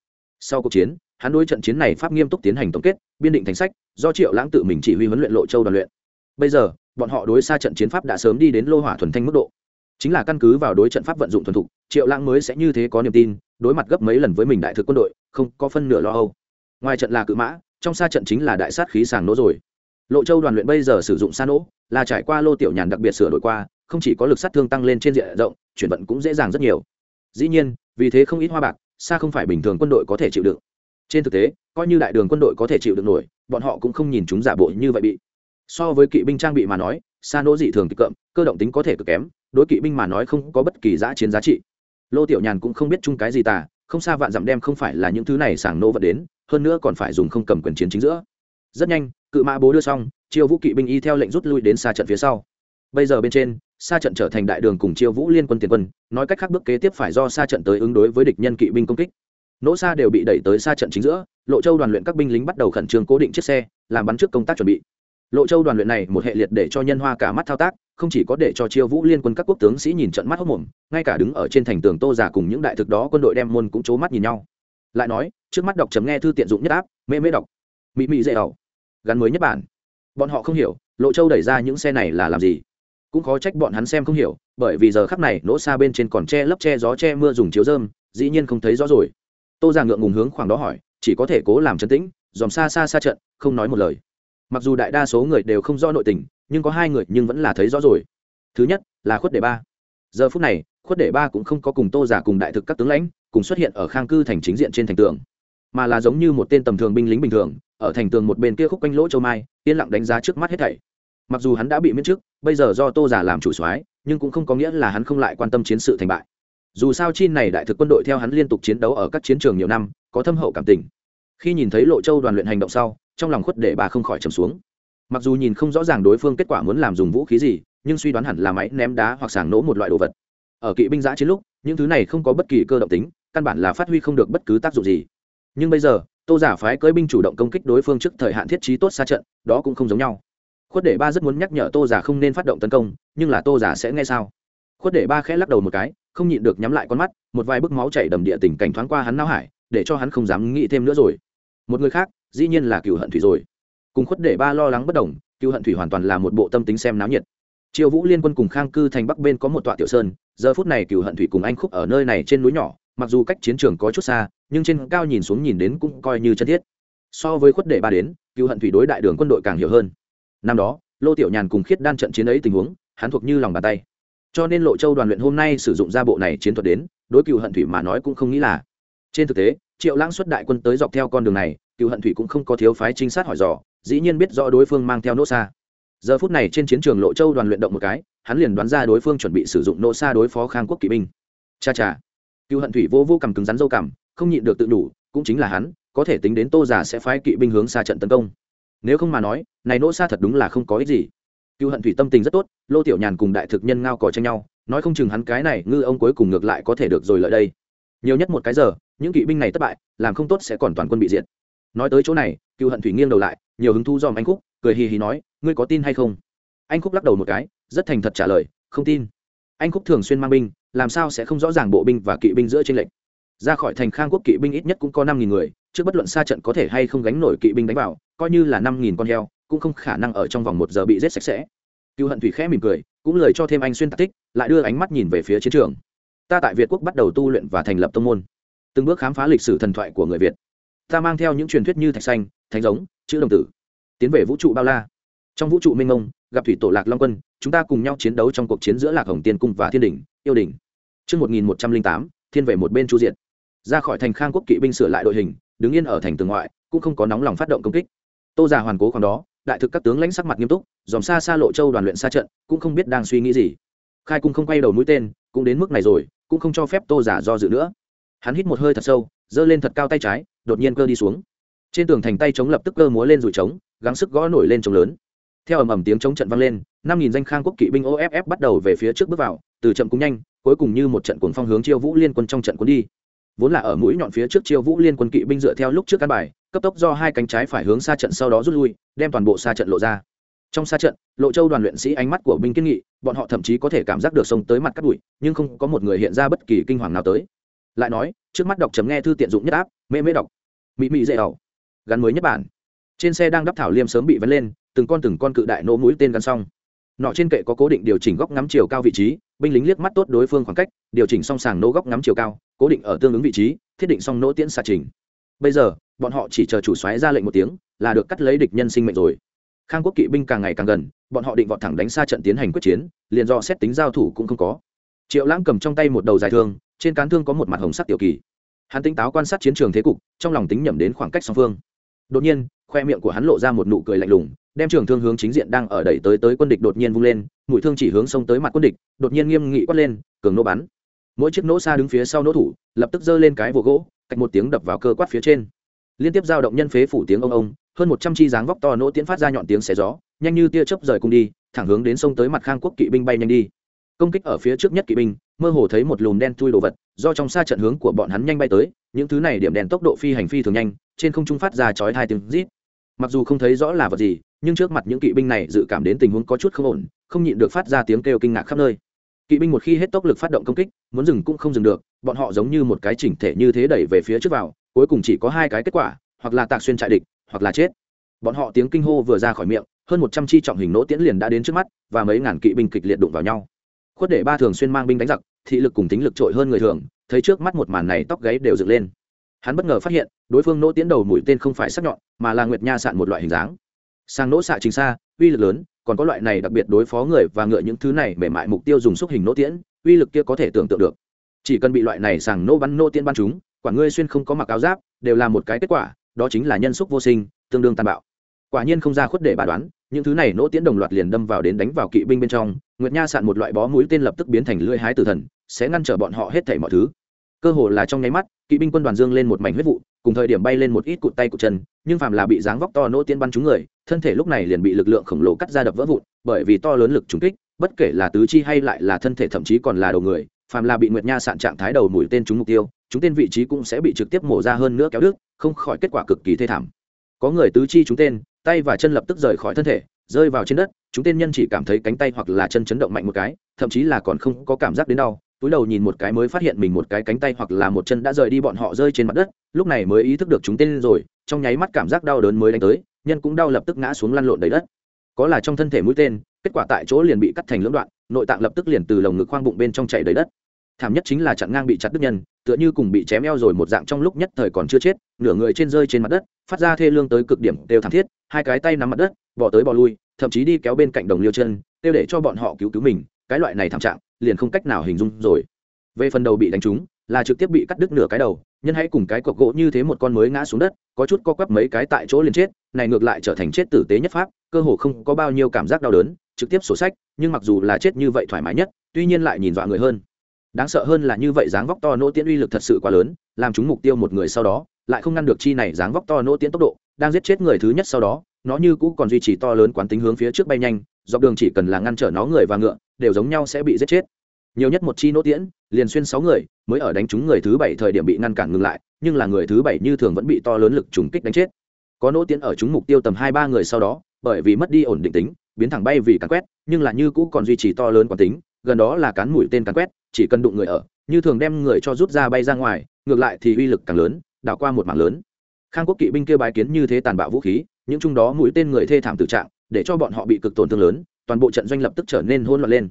Sau cuộc chiến hắn đối trận chiến này pháp nghiêm túc tiến hành tổng kết, biên định thành sách, do triệu lãng tự mình chỉ huy huấn luyện lộ châu đoàn luyện. Bây giờ, bọn họ đối xa trận chiến pháp đã sớm đi đến lô hỏa thuần thanh mức độ. Chính là căn cứ vào đối trận pháp vận dụng thuần thục, triệu lãng mới sẽ như thế có niềm tin, đối mặt gấp mấy lần với mình đại thực quân đội, không có phân nửa lo âu. Ngoài trận là cự mã, trong xa trận chính là đại sát khí sàng nỗ rồi. Lộ châu đoàn luyện bây giờ sử dụng xa nỗ là trải qua lô tiểu nhàn đặc biệt sửa đổi qua, không chỉ có lực sát thương tăng lên trên diện rộng, chuyển vận cũng dễ dàng rất nhiều. Dĩ nhiên, vì thế không ít hoa bạc, xa không phải bình thường quân đội có thể chịu đựng trên thực tế, coi như đại đường quân đội có thể chịu được nổi, bọn họ cũng không nhìn chúng giả bộ như vậy bị. So với kỵ binh trang bị mà nói xa nỗ dị thường kịch cậm, cơ động tính có thể cực kém, đối kỵ binh mà nói không có bất kỳ giá chiến giá trị. Lô tiểu nhàn cũng không biết chung cái gì tả không xa vạn dặm đem không phải là những thứ này sảng nô vật đến, hơn nữa còn phải dùng không cầm quyền chiến chính giữa. Rất nhanh, cự mã bố đưa xong, chiêu vũ kỵ binh y theo lệnh rút lui đến xa trận phía sau. Bây giờ bên trên, xa trận trở thành đại đường cùng chiêu vũ liên quân tiền quân, nói cách khác bước kế tiếp phải do xa trận tới ứng đối với địch nhân kỵ binh công kích nỗ xa đều bị đẩy tới xa trận chính giữa, lộ châu đoàn luyện các binh lính bắt đầu khẩn trương cố định chiếc xe, làm bắn trước công tác chuẩn bị. Lộ châu đoàn luyện này một hệ liệt để cho nhân hoa cả mắt thao tác, không chỉ có để cho chiêu vũ liên quân các quốc tướng sĩ nhìn trận mắt hốc mồm, ngay cả đứng ở trên thành tường tô giả cùng những đại thực đó quân đội đem môn cũng c mắt nhìn nhau. Lại nói, trước mắt đọc chấm nghe thư tiện dụng nhất áp, mê mê đọc. Mỹ mỹ dễ ẩu. Gắn mới nhất bản. Bọn họ không hiểu, lộ châu đẩy ra những xe này là làm gì. Cũng khó trách bọn hắn xem không hiểu, bởi vì giờ khắc này nỗ xa bên trên còn che lấp che gió che mưa dùng chiếu dơm dĩ nhiên không thấy rõ rồi tô giả ngượng ngùng hướng khoảng đó hỏi, chỉ có thể cố làm chấn tĩnh, dòm xa xa xa trận, không nói một lời. Mặc dù đại đa số người đều không rõ nội tình, nhưng có hai người nhưng vẫn là thấy rõ rồi. Thứ nhất, là khuất đệ ba. Giờ phút này, khuất đệ ba cũng không có cùng tô giả cùng đại thực các tướng lãnh, cùng xuất hiện ở khang cư thành chính diện trên thành tường, mà là giống như một tên tầm thường binh lính bình thường, ở thành tường một bên kia khúc quanh lỗ châu mai, yên lặng đánh giá trước mắt hết thảy. Mặc dù hắn đã bị miễn chức bây giờ do tô giả làm chủ soái, nhưng cũng không có nghĩa là hắn không lại quan tâm chiến sự thành bại dù sao chi này đại thực quân đội theo hắn liên tục chiến đấu ở các chiến trường nhiều năm, có thâm hậu cảm tình. Khi nhìn thấy lộ châu đoàn luyện hành động sau, trong lòng khuất để bà không khỏi trầm xuống. Mặc dù nhìn không rõ ràng đối phương kết quả muốn làm dùng vũ khí gì, nhưng suy đoán hẳn là máy ném đá hoặc sàng nổ một loại đồ vật. Ở kỵ binh giã chiến lúc, những thứ này không có bất kỳ cơ động tính, căn bản là phát huy không được bất cứ tác dụng gì. Nhưng bây giờ, tô giả phái cưỡi binh chủ động công kích đối phương trước thời hạn thiết trí tốt xa trận, đó cũng không giống nhau. Khuất để ba rất muốn nhắc nhở tô giả không nên phát động tấn công, nhưng là tô giả sẽ nghe sao? Khuất để ba khẽ lắc đầu một cái không nhịn được nhắm lại con mắt, một vài bức máu chảy đầm địa tình cảnh thoáng qua hắn não hải, để cho hắn không dám nghĩ thêm nữa rồi. Một người khác, dĩ nhiên là cựu hận thủy rồi. Cùng khuất để ba lo lắng bất đồng, cựu hận thủy hoàn toàn là một bộ tâm tính xem náo nhiệt. Triều vũ liên quân cùng khang cư thành bắc bên có một tọa tiểu sơn, giờ phút này cựu hận thủy cùng anh khúc ở nơi này trên núi nhỏ, mặc dù cách chiến trường có chút xa, nhưng trên cao nhìn xuống nhìn đến cũng coi như chân thiết. So với khuất đệ ba đến, cựu hận thủy đối đại đường quân đội càng hiểu hơn. Năm đó, lô tiểu nhàn cùng khiết đan trận chiến ấy tình huống, hắn thuộc như lòng bàn tay cho nên lộ châu đoàn luyện hôm nay sử dụng ra bộ này chiến thuật đến, đối cựu hận thủy mà nói cũng không nghĩ là. Trên thực tế, triệu lãng xuất đại quân tới dọc theo con đường này cựu hận thủy cũng không có thiếu phái trinh sát hỏi dò, dĩ nhiên biết rõ đối phương mang theo nỗ xa giờ phút này trên chiến trường lộ châu đoàn luyện động một cái, hắn liền đoán ra đối phương chuẩn bị sử dụng nỗ xa đối phó khang quốc kỵ binh. Cha cha. Cựu hận thủy vô vô cầm cứng rắn dâu cảm không nhịn được tự đủ, cũng chính là hắn, có thể tính đến tô giả sẽ phái kỵ binh hướng xa trận tấn công. Nếu không mà nói, này nỗ xa thật đúng là không có ích gì cựu hận thủy tâm tình rất tốt, lô tiểu nhàn cùng đại thực nhân ngao cò tranh nhau, nói không chừng hắn cái này ngư ông cuối cùng ngược lại có thể được rồi lợi đây. Nhiều nhất một cái giờ, những kỵ binh này thất bại, làm không tốt sẽ còn toàn quân bị diệt. Nói tới chỗ này, cựu hận thủy nghiêng đầu lại, nhiều hứng thu dòm anh khúc, cười hì hì nói, ngươi có tin hay không? Anh khúc lắc đầu một cái, rất thành thật trả lời, không tin. Anh khúc thường xuyên mang binh, làm sao sẽ không rõ ràng bộ binh và kỵ binh giữa trên lệnh ra khỏi thành khang quốc kỵ binh ít nhất cũng có năm nghìn người, trước bất luận xa trận có thể hay không gánh nổi kỵ binh đánh vào, coi như là năm nghìn con heo cũng không khả năng ở trong vòng một giờ bị giết sạch sẽ. Cựu hận thủy khẽ mỉm cười cũng lời cho thêm anh xuyên tạc tích lại đưa ánh mắt nhìn về phía chiến trường. Ta tại việt quốc bắt đầu tu luyện và thành lập tông môn. Từng bước khám phá lịch sử thần thoại của người việt. Ta mang theo những truyền thuyết như thạch xanh thánh giống chữ đồng tử tiến về vũ trụ bao la. Trong vũ trụ minh ông gặp thủy tổ lạc long quân chúng ta cùng nhau chiến đấu trong cuộc chiến giữa lạc hồng tiên cung và thiên đình yêu đình Trước 1108, thiên về một bên chu diện. Ra khỏi thành khang quốc kỵ binh sửa lại đội hình, đứng yên ở thành tường ngoại, cũng không có nóng lòng phát động công kích. Tô già hoàn cố còn đó, đại thực các tướng lãnh sắc mặt nghiêm túc, dòm xa xa lộ châu đoàn luyện xa trận, cũng không biết đang suy nghĩ gì. Khai cung không quay đầu mũi tên, cũng đến mức này rồi, cũng không cho phép Tô giả do dự nữa. Hắn hít một hơi thật sâu, giơ lên thật cao tay trái, đột nhiên cơ đi xuống. Trên tường thành tay chống lập tức cơ múa lên rủi trống, gắng sức gõ nổi lên trống lớn theo ầm ầm tiếng chống trận vang lên năm nghìn danh khang quốc kỵ binh off bắt đầu về phía trước bước vào từ chậm cũng nhanh cuối cùng như một trận cuồng phong hướng chiêu vũ liên quân trong trận cuốn đi vốn là ở mũi nhọn phía trước chiêu vũ liên quân kỵ binh dựa theo lúc trước căn bài cấp tốc do hai cánh trái phải hướng xa trận sau đó rút lui, đem toàn bộ xa trận lộ ra. Trong xa trận, lộ châu đoàn luyện sĩ ánh mắt của binh kiên nghị, bọn họ thậm chí có thể cảm giác được sông tới mặt cắt bụi, nhưng không có một người hiện ra bất kỳ kinh hoàng nào tới. Lại nói, trước mắt đọc chấm nghe thư tiện dụng nhất áp, mê mê đọc. Mị mị dễ đầu gắn mới nhất bản. Trên xe đang đắp thảo liêm sớm bị vấn lên, từng con từng con cự đại nỗ mũi tên gắn xong. Nọ trên kệ có cố định điều chỉnh góc ngắm chiều cao vị trí, binh lính liếc mắt tốt đối phương khoảng cách, điều chỉnh song sàng nỗ góc ngắm chiều cao, cố định ở tương ứng vị trí, thiết định xong nỗ tiễn xạ trình. Bây giờ bọn họ chỉ chờ chủ xoáy ra lệnh một tiếng, là được cắt lấy địch nhân sinh mệnh rồi. Khang quốc kỵ binh càng ngày càng gần, bọn họ định vọt thẳng đánh xa trận tiến hành quyết chiến, liền do xét tính giao thủ cũng không có. Triệu lãng cầm trong tay một đầu dài thương, trên cán thương có một mặt hồng sắc tiểu kỳ. Hắn tinh táo quan sát chiến trường thế cục, trong lòng tính nhẩm đến khoảng cách song phương. Đột nhiên, khoe miệng của hắn lộ ra một nụ cười lạnh lùng, đem trường thương hướng chính diện đang ở đẩy tới tới quân địch đột nhiên vung lên, mũi thương chỉ hướng xông tới mặt quân địch, đột nhiên nghiêm nghị quát lên, cường nỗ bắn. Mỗi chiếc nỗ xa đứng phía sau nỗ thủ, lập tức giơ lên cái vồ gỗ cách một tiếng đập vào cơ quát phía trên liên tiếp giao động nhân phế phủ tiếng ông ông, hơn một trăm chi dáng vóc to nỗ tiễn phát ra nhọn tiếng xé gió, nhanh như tia chớp rời cung đi, thẳng hướng đến sông tới mặt khang quốc kỵ binh bay nhanh đi. Công kích ở phía trước nhất kỵ binh, mơ hồ thấy một lùm đen thui đồ vật, do trong xa trận hướng của bọn hắn nhanh bay tới, những thứ này điểm đèn tốc độ phi hành phi thường nhanh, trên không trung phát ra chói hai tiếng rít. Mặc dù không thấy rõ là vật gì, nhưng trước mặt những kỵ binh này dự cảm đến tình huống có chút không ổn, không nhịn được phát ra tiếng kêu kinh ngạc khắp nơi. Kỵ binh một khi hết tốc lực phát động công kích, muốn dừng cũng không dừng được, bọn họ giống như một cái chỉnh thể như thế đẩy về phía trước vào cuối cùng chỉ có hai cái kết quả, hoặc là tạc xuyên trại địch, hoặc là chết. Bọn họ tiếng kinh hô vừa ra khỏi miệng, hơn một trăm chi trọng hình nỗ tiễn liền đã đến trước mắt, và mấy ngàn kỵ binh kịch liệt đụng vào nhau. Khuất để ba thường xuyên mang binh đánh giặc, thị lực cùng tính lực trội hơn người thường, thấy trước mắt một màn này tóc gáy đều dựng lên. Hắn bất ngờ phát hiện, đối phương nỗ tiến đầu mũi tên không phải sắc nhọn, mà là nguyệt nha sạn một loại hình dáng. Sang nỗ xạ chính xa, uy lực lớn, còn có loại này đặc biệt đối phó người và ngựa những thứ này mềm mại mục tiêu dùng xúc hình nỗ tiễn, uy lực kia có thể tưởng tượng được. Chỉ cần bị loại này sàng nỗ bắn nỗ tiễn bắn chúng quả ngươi xuyên không có mặc áo giáp, đều là một cái kết quả, đó chính là nhân xúc vô sinh, tương đương tàn bạo. Quả nhiên không ra khuất để bà đoán, những thứ này nỗ tiễn đồng loạt liền đâm vào đến đánh vào kỵ binh bên trong, nguyệt nha sạn một loại bó mũi tên lập tức biến thành lưỡi hái tử thần, sẽ ngăn trở bọn họ hết thảy mọi thứ. Cơ hồ là trong nháy mắt, kỵ binh quân đoàn dương lên một mảnh huyết vụ, cùng thời điểm bay lên một ít cụt tay cụt chân, nhưng phàm là bị dáng vóc to nỗ tiến bắn trúng người, thân thể lúc này liền bị lực lượng khổng lồ cắt ra đập vỡ vụn, bởi vì to lớn lực trúng kích, bất kể là tứ chi hay lại là thân thể thậm chí còn là đầu người, phàm là bị nguyệt nha sạn trạng thái đầu mũi tên trúng mục tiêu chúng tên vị trí cũng sẽ bị trực tiếp mổ ra hơn nữa kéo đứt, không khỏi kết quả cực kỳ thê thảm. Có người tứ chi chúng tên, tay và chân lập tức rời khỏi thân thể, rơi vào trên đất, chúng tên nhân chỉ cảm thấy cánh tay hoặc là chân chấn động mạnh một cái, thậm chí là còn không có cảm giác đến đau, túi đầu nhìn một cái mới phát hiện mình một cái cánh tay hoặc là một chân đã rời đi bọn họ rơi trên mặt đất, lúc này mới ý thức được chúng tên rồi, trong nháy mắt cảm giác đau đớn mới đánh tới, nhân cũng đau lập tức ngã xuống lăn lộn đầy đất. Có là trong thân thể mũi tên, kết quả tại chỗ liền bị cắt thành lưỡng đoạn, nội tạng lập tức liền từ lồng ngực khoang bụng bên trong chảy đầy đất thảm nhất chính là chặn ngang bị chặt đứt nhân, tựa như cùng bị chém eo rồi một dạng trong lúc nhất thời còn chưa chết, nửa người trên rơi trên mặt đất, phát ra thê lương tới cực điểm, đều thảm thiết, hai cái tay nắm mặt đất, bỏ tới bỏ lui, thậm chí đi kéo bên cạnh đồng liêu chân tiêu để cho bọn họ cứu cứu mình, cái loại này thảm trạng, liền không cách nào hình dung rồi. Về phần đầu bị đánh trúng, là trực tiếp bị cắt đứt nửa cái đầu, nhân hãy cùng cái cọc gỗ như thế một con mới ngã xuống đất, có chút co quắp mấy cái tại chỗ liền chết, này ngược lại trở thành chết tử tế nhất pháp, cơ hồ không có bao nhiêu cảm giác đau đớn, trực tiếp sổ sách, nhưng mặc dù là chết như vậy thoải mái nhất, tuy nhiên lại nhìn dọa người hơn đáng sợ hơn là như vậy dáng vóc to nỗ tiễn uy lực thật sự quá lớn, làm chúng mục tiêu một người sau đó, lại không ngăn được chi này dáng vóc to nỗ tiễn tốc độ, đang giết chết người thứ nhất sau đó, nó như cũ còn duy trì to lớn quán tính hướng phía trước bay nhanh, dọc đường chỉ cần là ngăn trở nó người và ngựa, đều giống nhau sẽ bị giết chết. Nhiều nhất một chi nỗ tiễn, liền xuyên sáu người, mới ở đánh trúng người thứ bảy thời điểm bị ngăn cản ngừng lại, nhưng là người thứ bảy như thường vẫn bị to lớn lực trùng kích đánh chết. Có nỗ tiễn ở chúng mục tiêu tầm hai ba người sau đó, bởi vì mất đi ổn định tính, biến thẳng bay vì cắn quét, nhưng là như cũ còn duy trì to lớn quán tính, gần đó là cán mũi tên cắn quét chỉ cần đụng người ở, như thường đem người cho rút ra bay ra ngoài, ngược lại thì uy lực càng lớn, đảo qua một mảng lớn. Khang quốc kỵ binh kia bái kiến như thế tàn bạo vũ khí, những chung đó mũi tên người thê thảm tự trạng, để cho bọn họ bị cực tổn thương lớn, toàn bộ trận doanh lập tức trở nên hỗn loạn lên.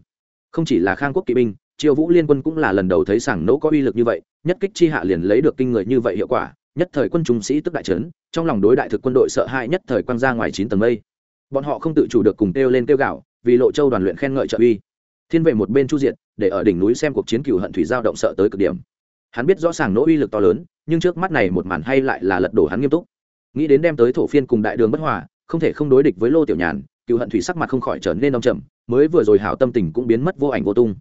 Không chỉ là khang quốc kỵ binh, triều vũ liên quân cũng là lần đầu thấy sảng nỗ có uy lực như vậy, nhất kích chi hạ liền lấy được kinh người như vậy hiệu quả, nhất thời quân trung sĩ tức đại trấn, trong lòng đối đại thực quân đội sợ hãi nhất thời quăng ra ngoài chín tầng mây. Bọn họ không tự chủ được cùng kêu lên kêu gạo vì lộ châu đoàn luyện khen ngợi trợ uy thiên vệ một bên chu diện để ở đỉnh núi xem cuộc chiến cựu hận thủy giao động sợ tới cực điểm. Hắn biết rõ ràng nỗ uy lực to lớn, nhưng trước mắt này một màn hay lại là lật đổ hắn nghiêm túc. Nghĩ đến đem tới thổ phiên cùng đại đường bất hòa, không thể không đối địch với lô tiểu nhàn cựu hận thủy sắc mặt không khỏi trở nên đông trầm, mới vừa rồi hảo tâm tình cũng biến mất vô ảnh vô tung.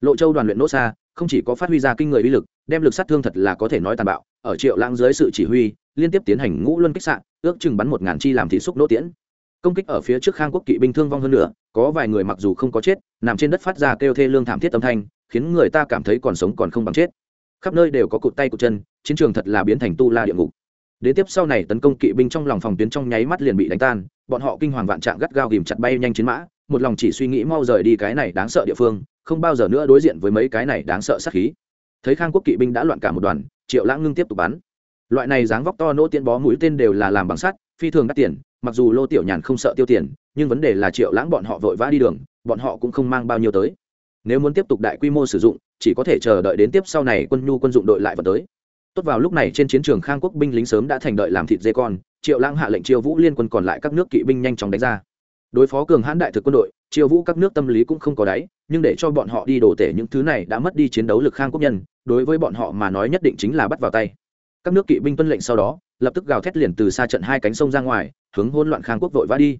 Lộ châu đoàn luyện nỗ xa, không chỉ có phát huy ra kinh người uy lực, đem lực sát thương thật là có thể nói tàn bạo, ở triệu lãng dưới sự chỉ huy, liên tiếp tiến hành ngũ luân kích sạn ước chừng bắn một ngàn chi làm thị xúc nỗ tiễn công kích ở phía trước khang quốc kỵ binh thương vong hơn nữa, có vài người mặc dù không có chết, nằm trên đất phát ra kêu thê lương thảm thiết âm thanh, khiến người ta cảm thấy còn sống còn không bằng chết. Khắp nơi đều có cụt tay cụt chân, chiến trường thật là biến thành tu la địa ngục. Đến tiếp sau này tấn công kỵ binh trong lòng phòng tuyến trong nháy mắt liền bị đánh tan, bọn họ kinh hoàng vạn trạng gắt gao ghìm chặt bay nhanh chiến mã, một lòng chỉ suy nghĩ mau rời đi cái này đáng sợ địa phương, không bao giờ nữa đối diện với mấy cái này đáng sợ sát khí. Thấy khang quốc kỵ binh đã loạn cả một đoàn, triệu lãng ngưng tiếp tục bắn. Loại này dáng vóc to nỗ tiên bó mũi tên đều là làm bằng sắt, phi thường đắt tiền mặc dù lô tiểu nhàn không sợ tiêu tiền, nhưng vấn đề là triệu lãng bọn họ vội vã đi đường, bọn họ cũng không mang bao nhiêu tới. Nếu muốn tiếp tục đại quy mô sử dụng, chỉ có thể chờ đợi đến tiếp sau này quân nhu quân dụng đội lại vào tới. Tốt vào lúc này trên chiến trường khang quốc binh lính sớm đã thành đợi làm thịt dê con, triệu lãng hạ lệnh triệu vũ liên quân còn lại các nước kỵ binh nhanh chóng đánh ra. Đối phó cường hãn đại thực quân đội triệu vũ các nước tâm lý cũng không có đáy, nhưng để cho bọn họ đi đổ tể những thứ này đã mất đi chiến đấu lực khang quốc nhân, đối với bọn họ mà nói nhất định chính là bắt vào tay các nước kỵ binh tuân lệnh sau đó, lập tức gào thét liền từ xa trận hai cánh sông ra ngoài, hướng hỗn loạn khang quốc vội vã đi.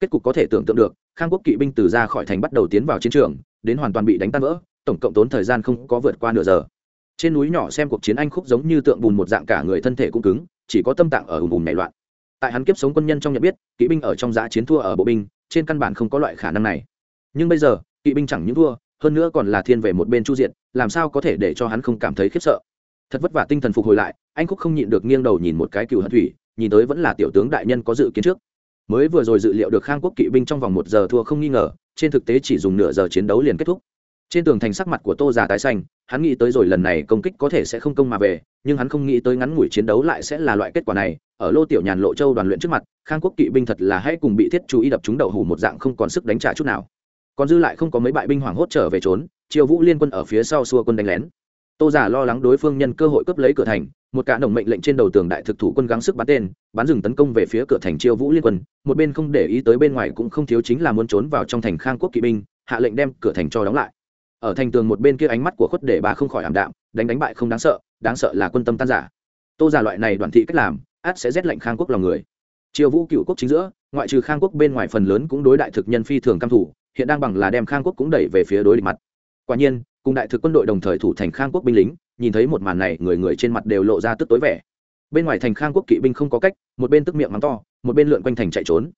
Kết cục có thể tưởng tượng được, khang quốc kỵ binh từ ra khỏi thành bắt đầu tiến vào chiến trường, đến hoàn toàn bị đánh tan vỡ, tổng cộng tốn thời gian không có vượt qua nửa giờ. Trên núi nhỏ xem cuộc chiến anh khúc giống như tượng bùn một dạng cả người thân thể cũng cứng, chỉ có tâm tạng ở ùm ùm nảy loạn. Tại hắn kiếp sống quân nhân trong nhận biết, kỵ binh ở trong giã chiến thua ở bộ binh, trên căn bản không có loại khả năng này. Nhưng bây giờ, kỵ binh chẳng những thua, hơn nữa còn là thiên về một bên chu diện, làm sao có thể để cho hắn không cảm thấy khiếp sợ? Thật vất vả tinh thần phục hồi lại, anh khúc không nhịn được nghiêng đầu nhìn một cái cựu hận thủy, nhìn tới vẫn là tiểu tướng đại nhân có dự kiến trước. Mới vừa rồi dự liệu được khang quốc kỵ binh trong vòng một giờ thua không nghi ngờ, trên thực tế chỉ dùng nửa giờ chiến đấu liền kết thúc. Trên tường thành sắc mặt của tô già tái xanh, hắn nghĩ tới rồi lần này công kích có thể sẽ không công mà về, nhưng hắn không nghĩ tới ngắn ngủi chiến đấu lại sẽ là loại kết quả này. Ở lô tiểu nhàn lộ châu đoàn luyện trước mặt, khang quốc kỵ binh thật là hãy cùng bị thiết chú ý đập chúng đậu hủ một dạng không còn sức đánh trả chút nào. Còn dư lại không có mấy bại binh hoảng hốt trở về trốn, triều vũ liên quân ở phía sau xua quân đánh lén tô giả lo lắng đối phương nhân cơ hội cướp lấy cửa thành, một cả đồng mệnh lệnh trên đầu tường đại thực thủ quân gắng sức bắn tên, bắn rừng tấn công về phía cửa thành chiêu vũ liên quân, một bên không để ý tới bên ngoài cũng không thiếu chính là muốn trốn vào trong thành khang quốc kỵ binh, hạ lệnh đem cửa thành cho đóng lại. Ở thành tường một bên kia ánh mắt của khuất để bà không khỏi ảm đạm, đánh đánh bại không đáng sợ đáng sợ là quân tâm tan giả tô giả loại này đoàn thị cách làm át sẽ rét lệnh khang quốc lòng người. Triều vũ cựu quốc chính giữa, ngoại trừ khang quốc bên ngoài phần lớn cũng đối đại thực nhân phi thường căm thủ, hiện đang bằng là đem khang quốc cũng đẩy về phía đối địch mặt. Quả nhiên cùng đại thực quân đội đồng thời thủ thành khang quốc binh lính, nhìn thấy một màn này, người người trên mặt đều lộ ra tức tối vẻ. Bên ngoài thành khang quốc kỵ binh không có cách, một bên tức miệng mắng to, một bên lượn quanh thành chạy trốn.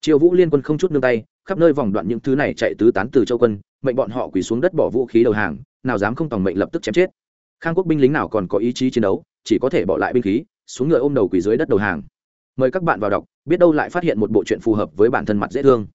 Triều vũ liên quân không chút nương tay, khắp nơi vòng đoạn những thứ này chạy tứ tán từ châu quân, mệnh bọn họ quỳ xuống đất bỏ vũ khí đầu hàng, nào dám không tòng mệnh lập tức chém chết. Khang quốc binh lính nào còn có ý chí chiến đấu, chỉ có thể bỏ lại binh khí, xuống ngựa ôm đầu quỳ dưới đất đầu hàng. Mời các bạn vào đọc, biết đâu lại phát hiện một bộ chuyện phù hợp với bản thân mặt dễ thương.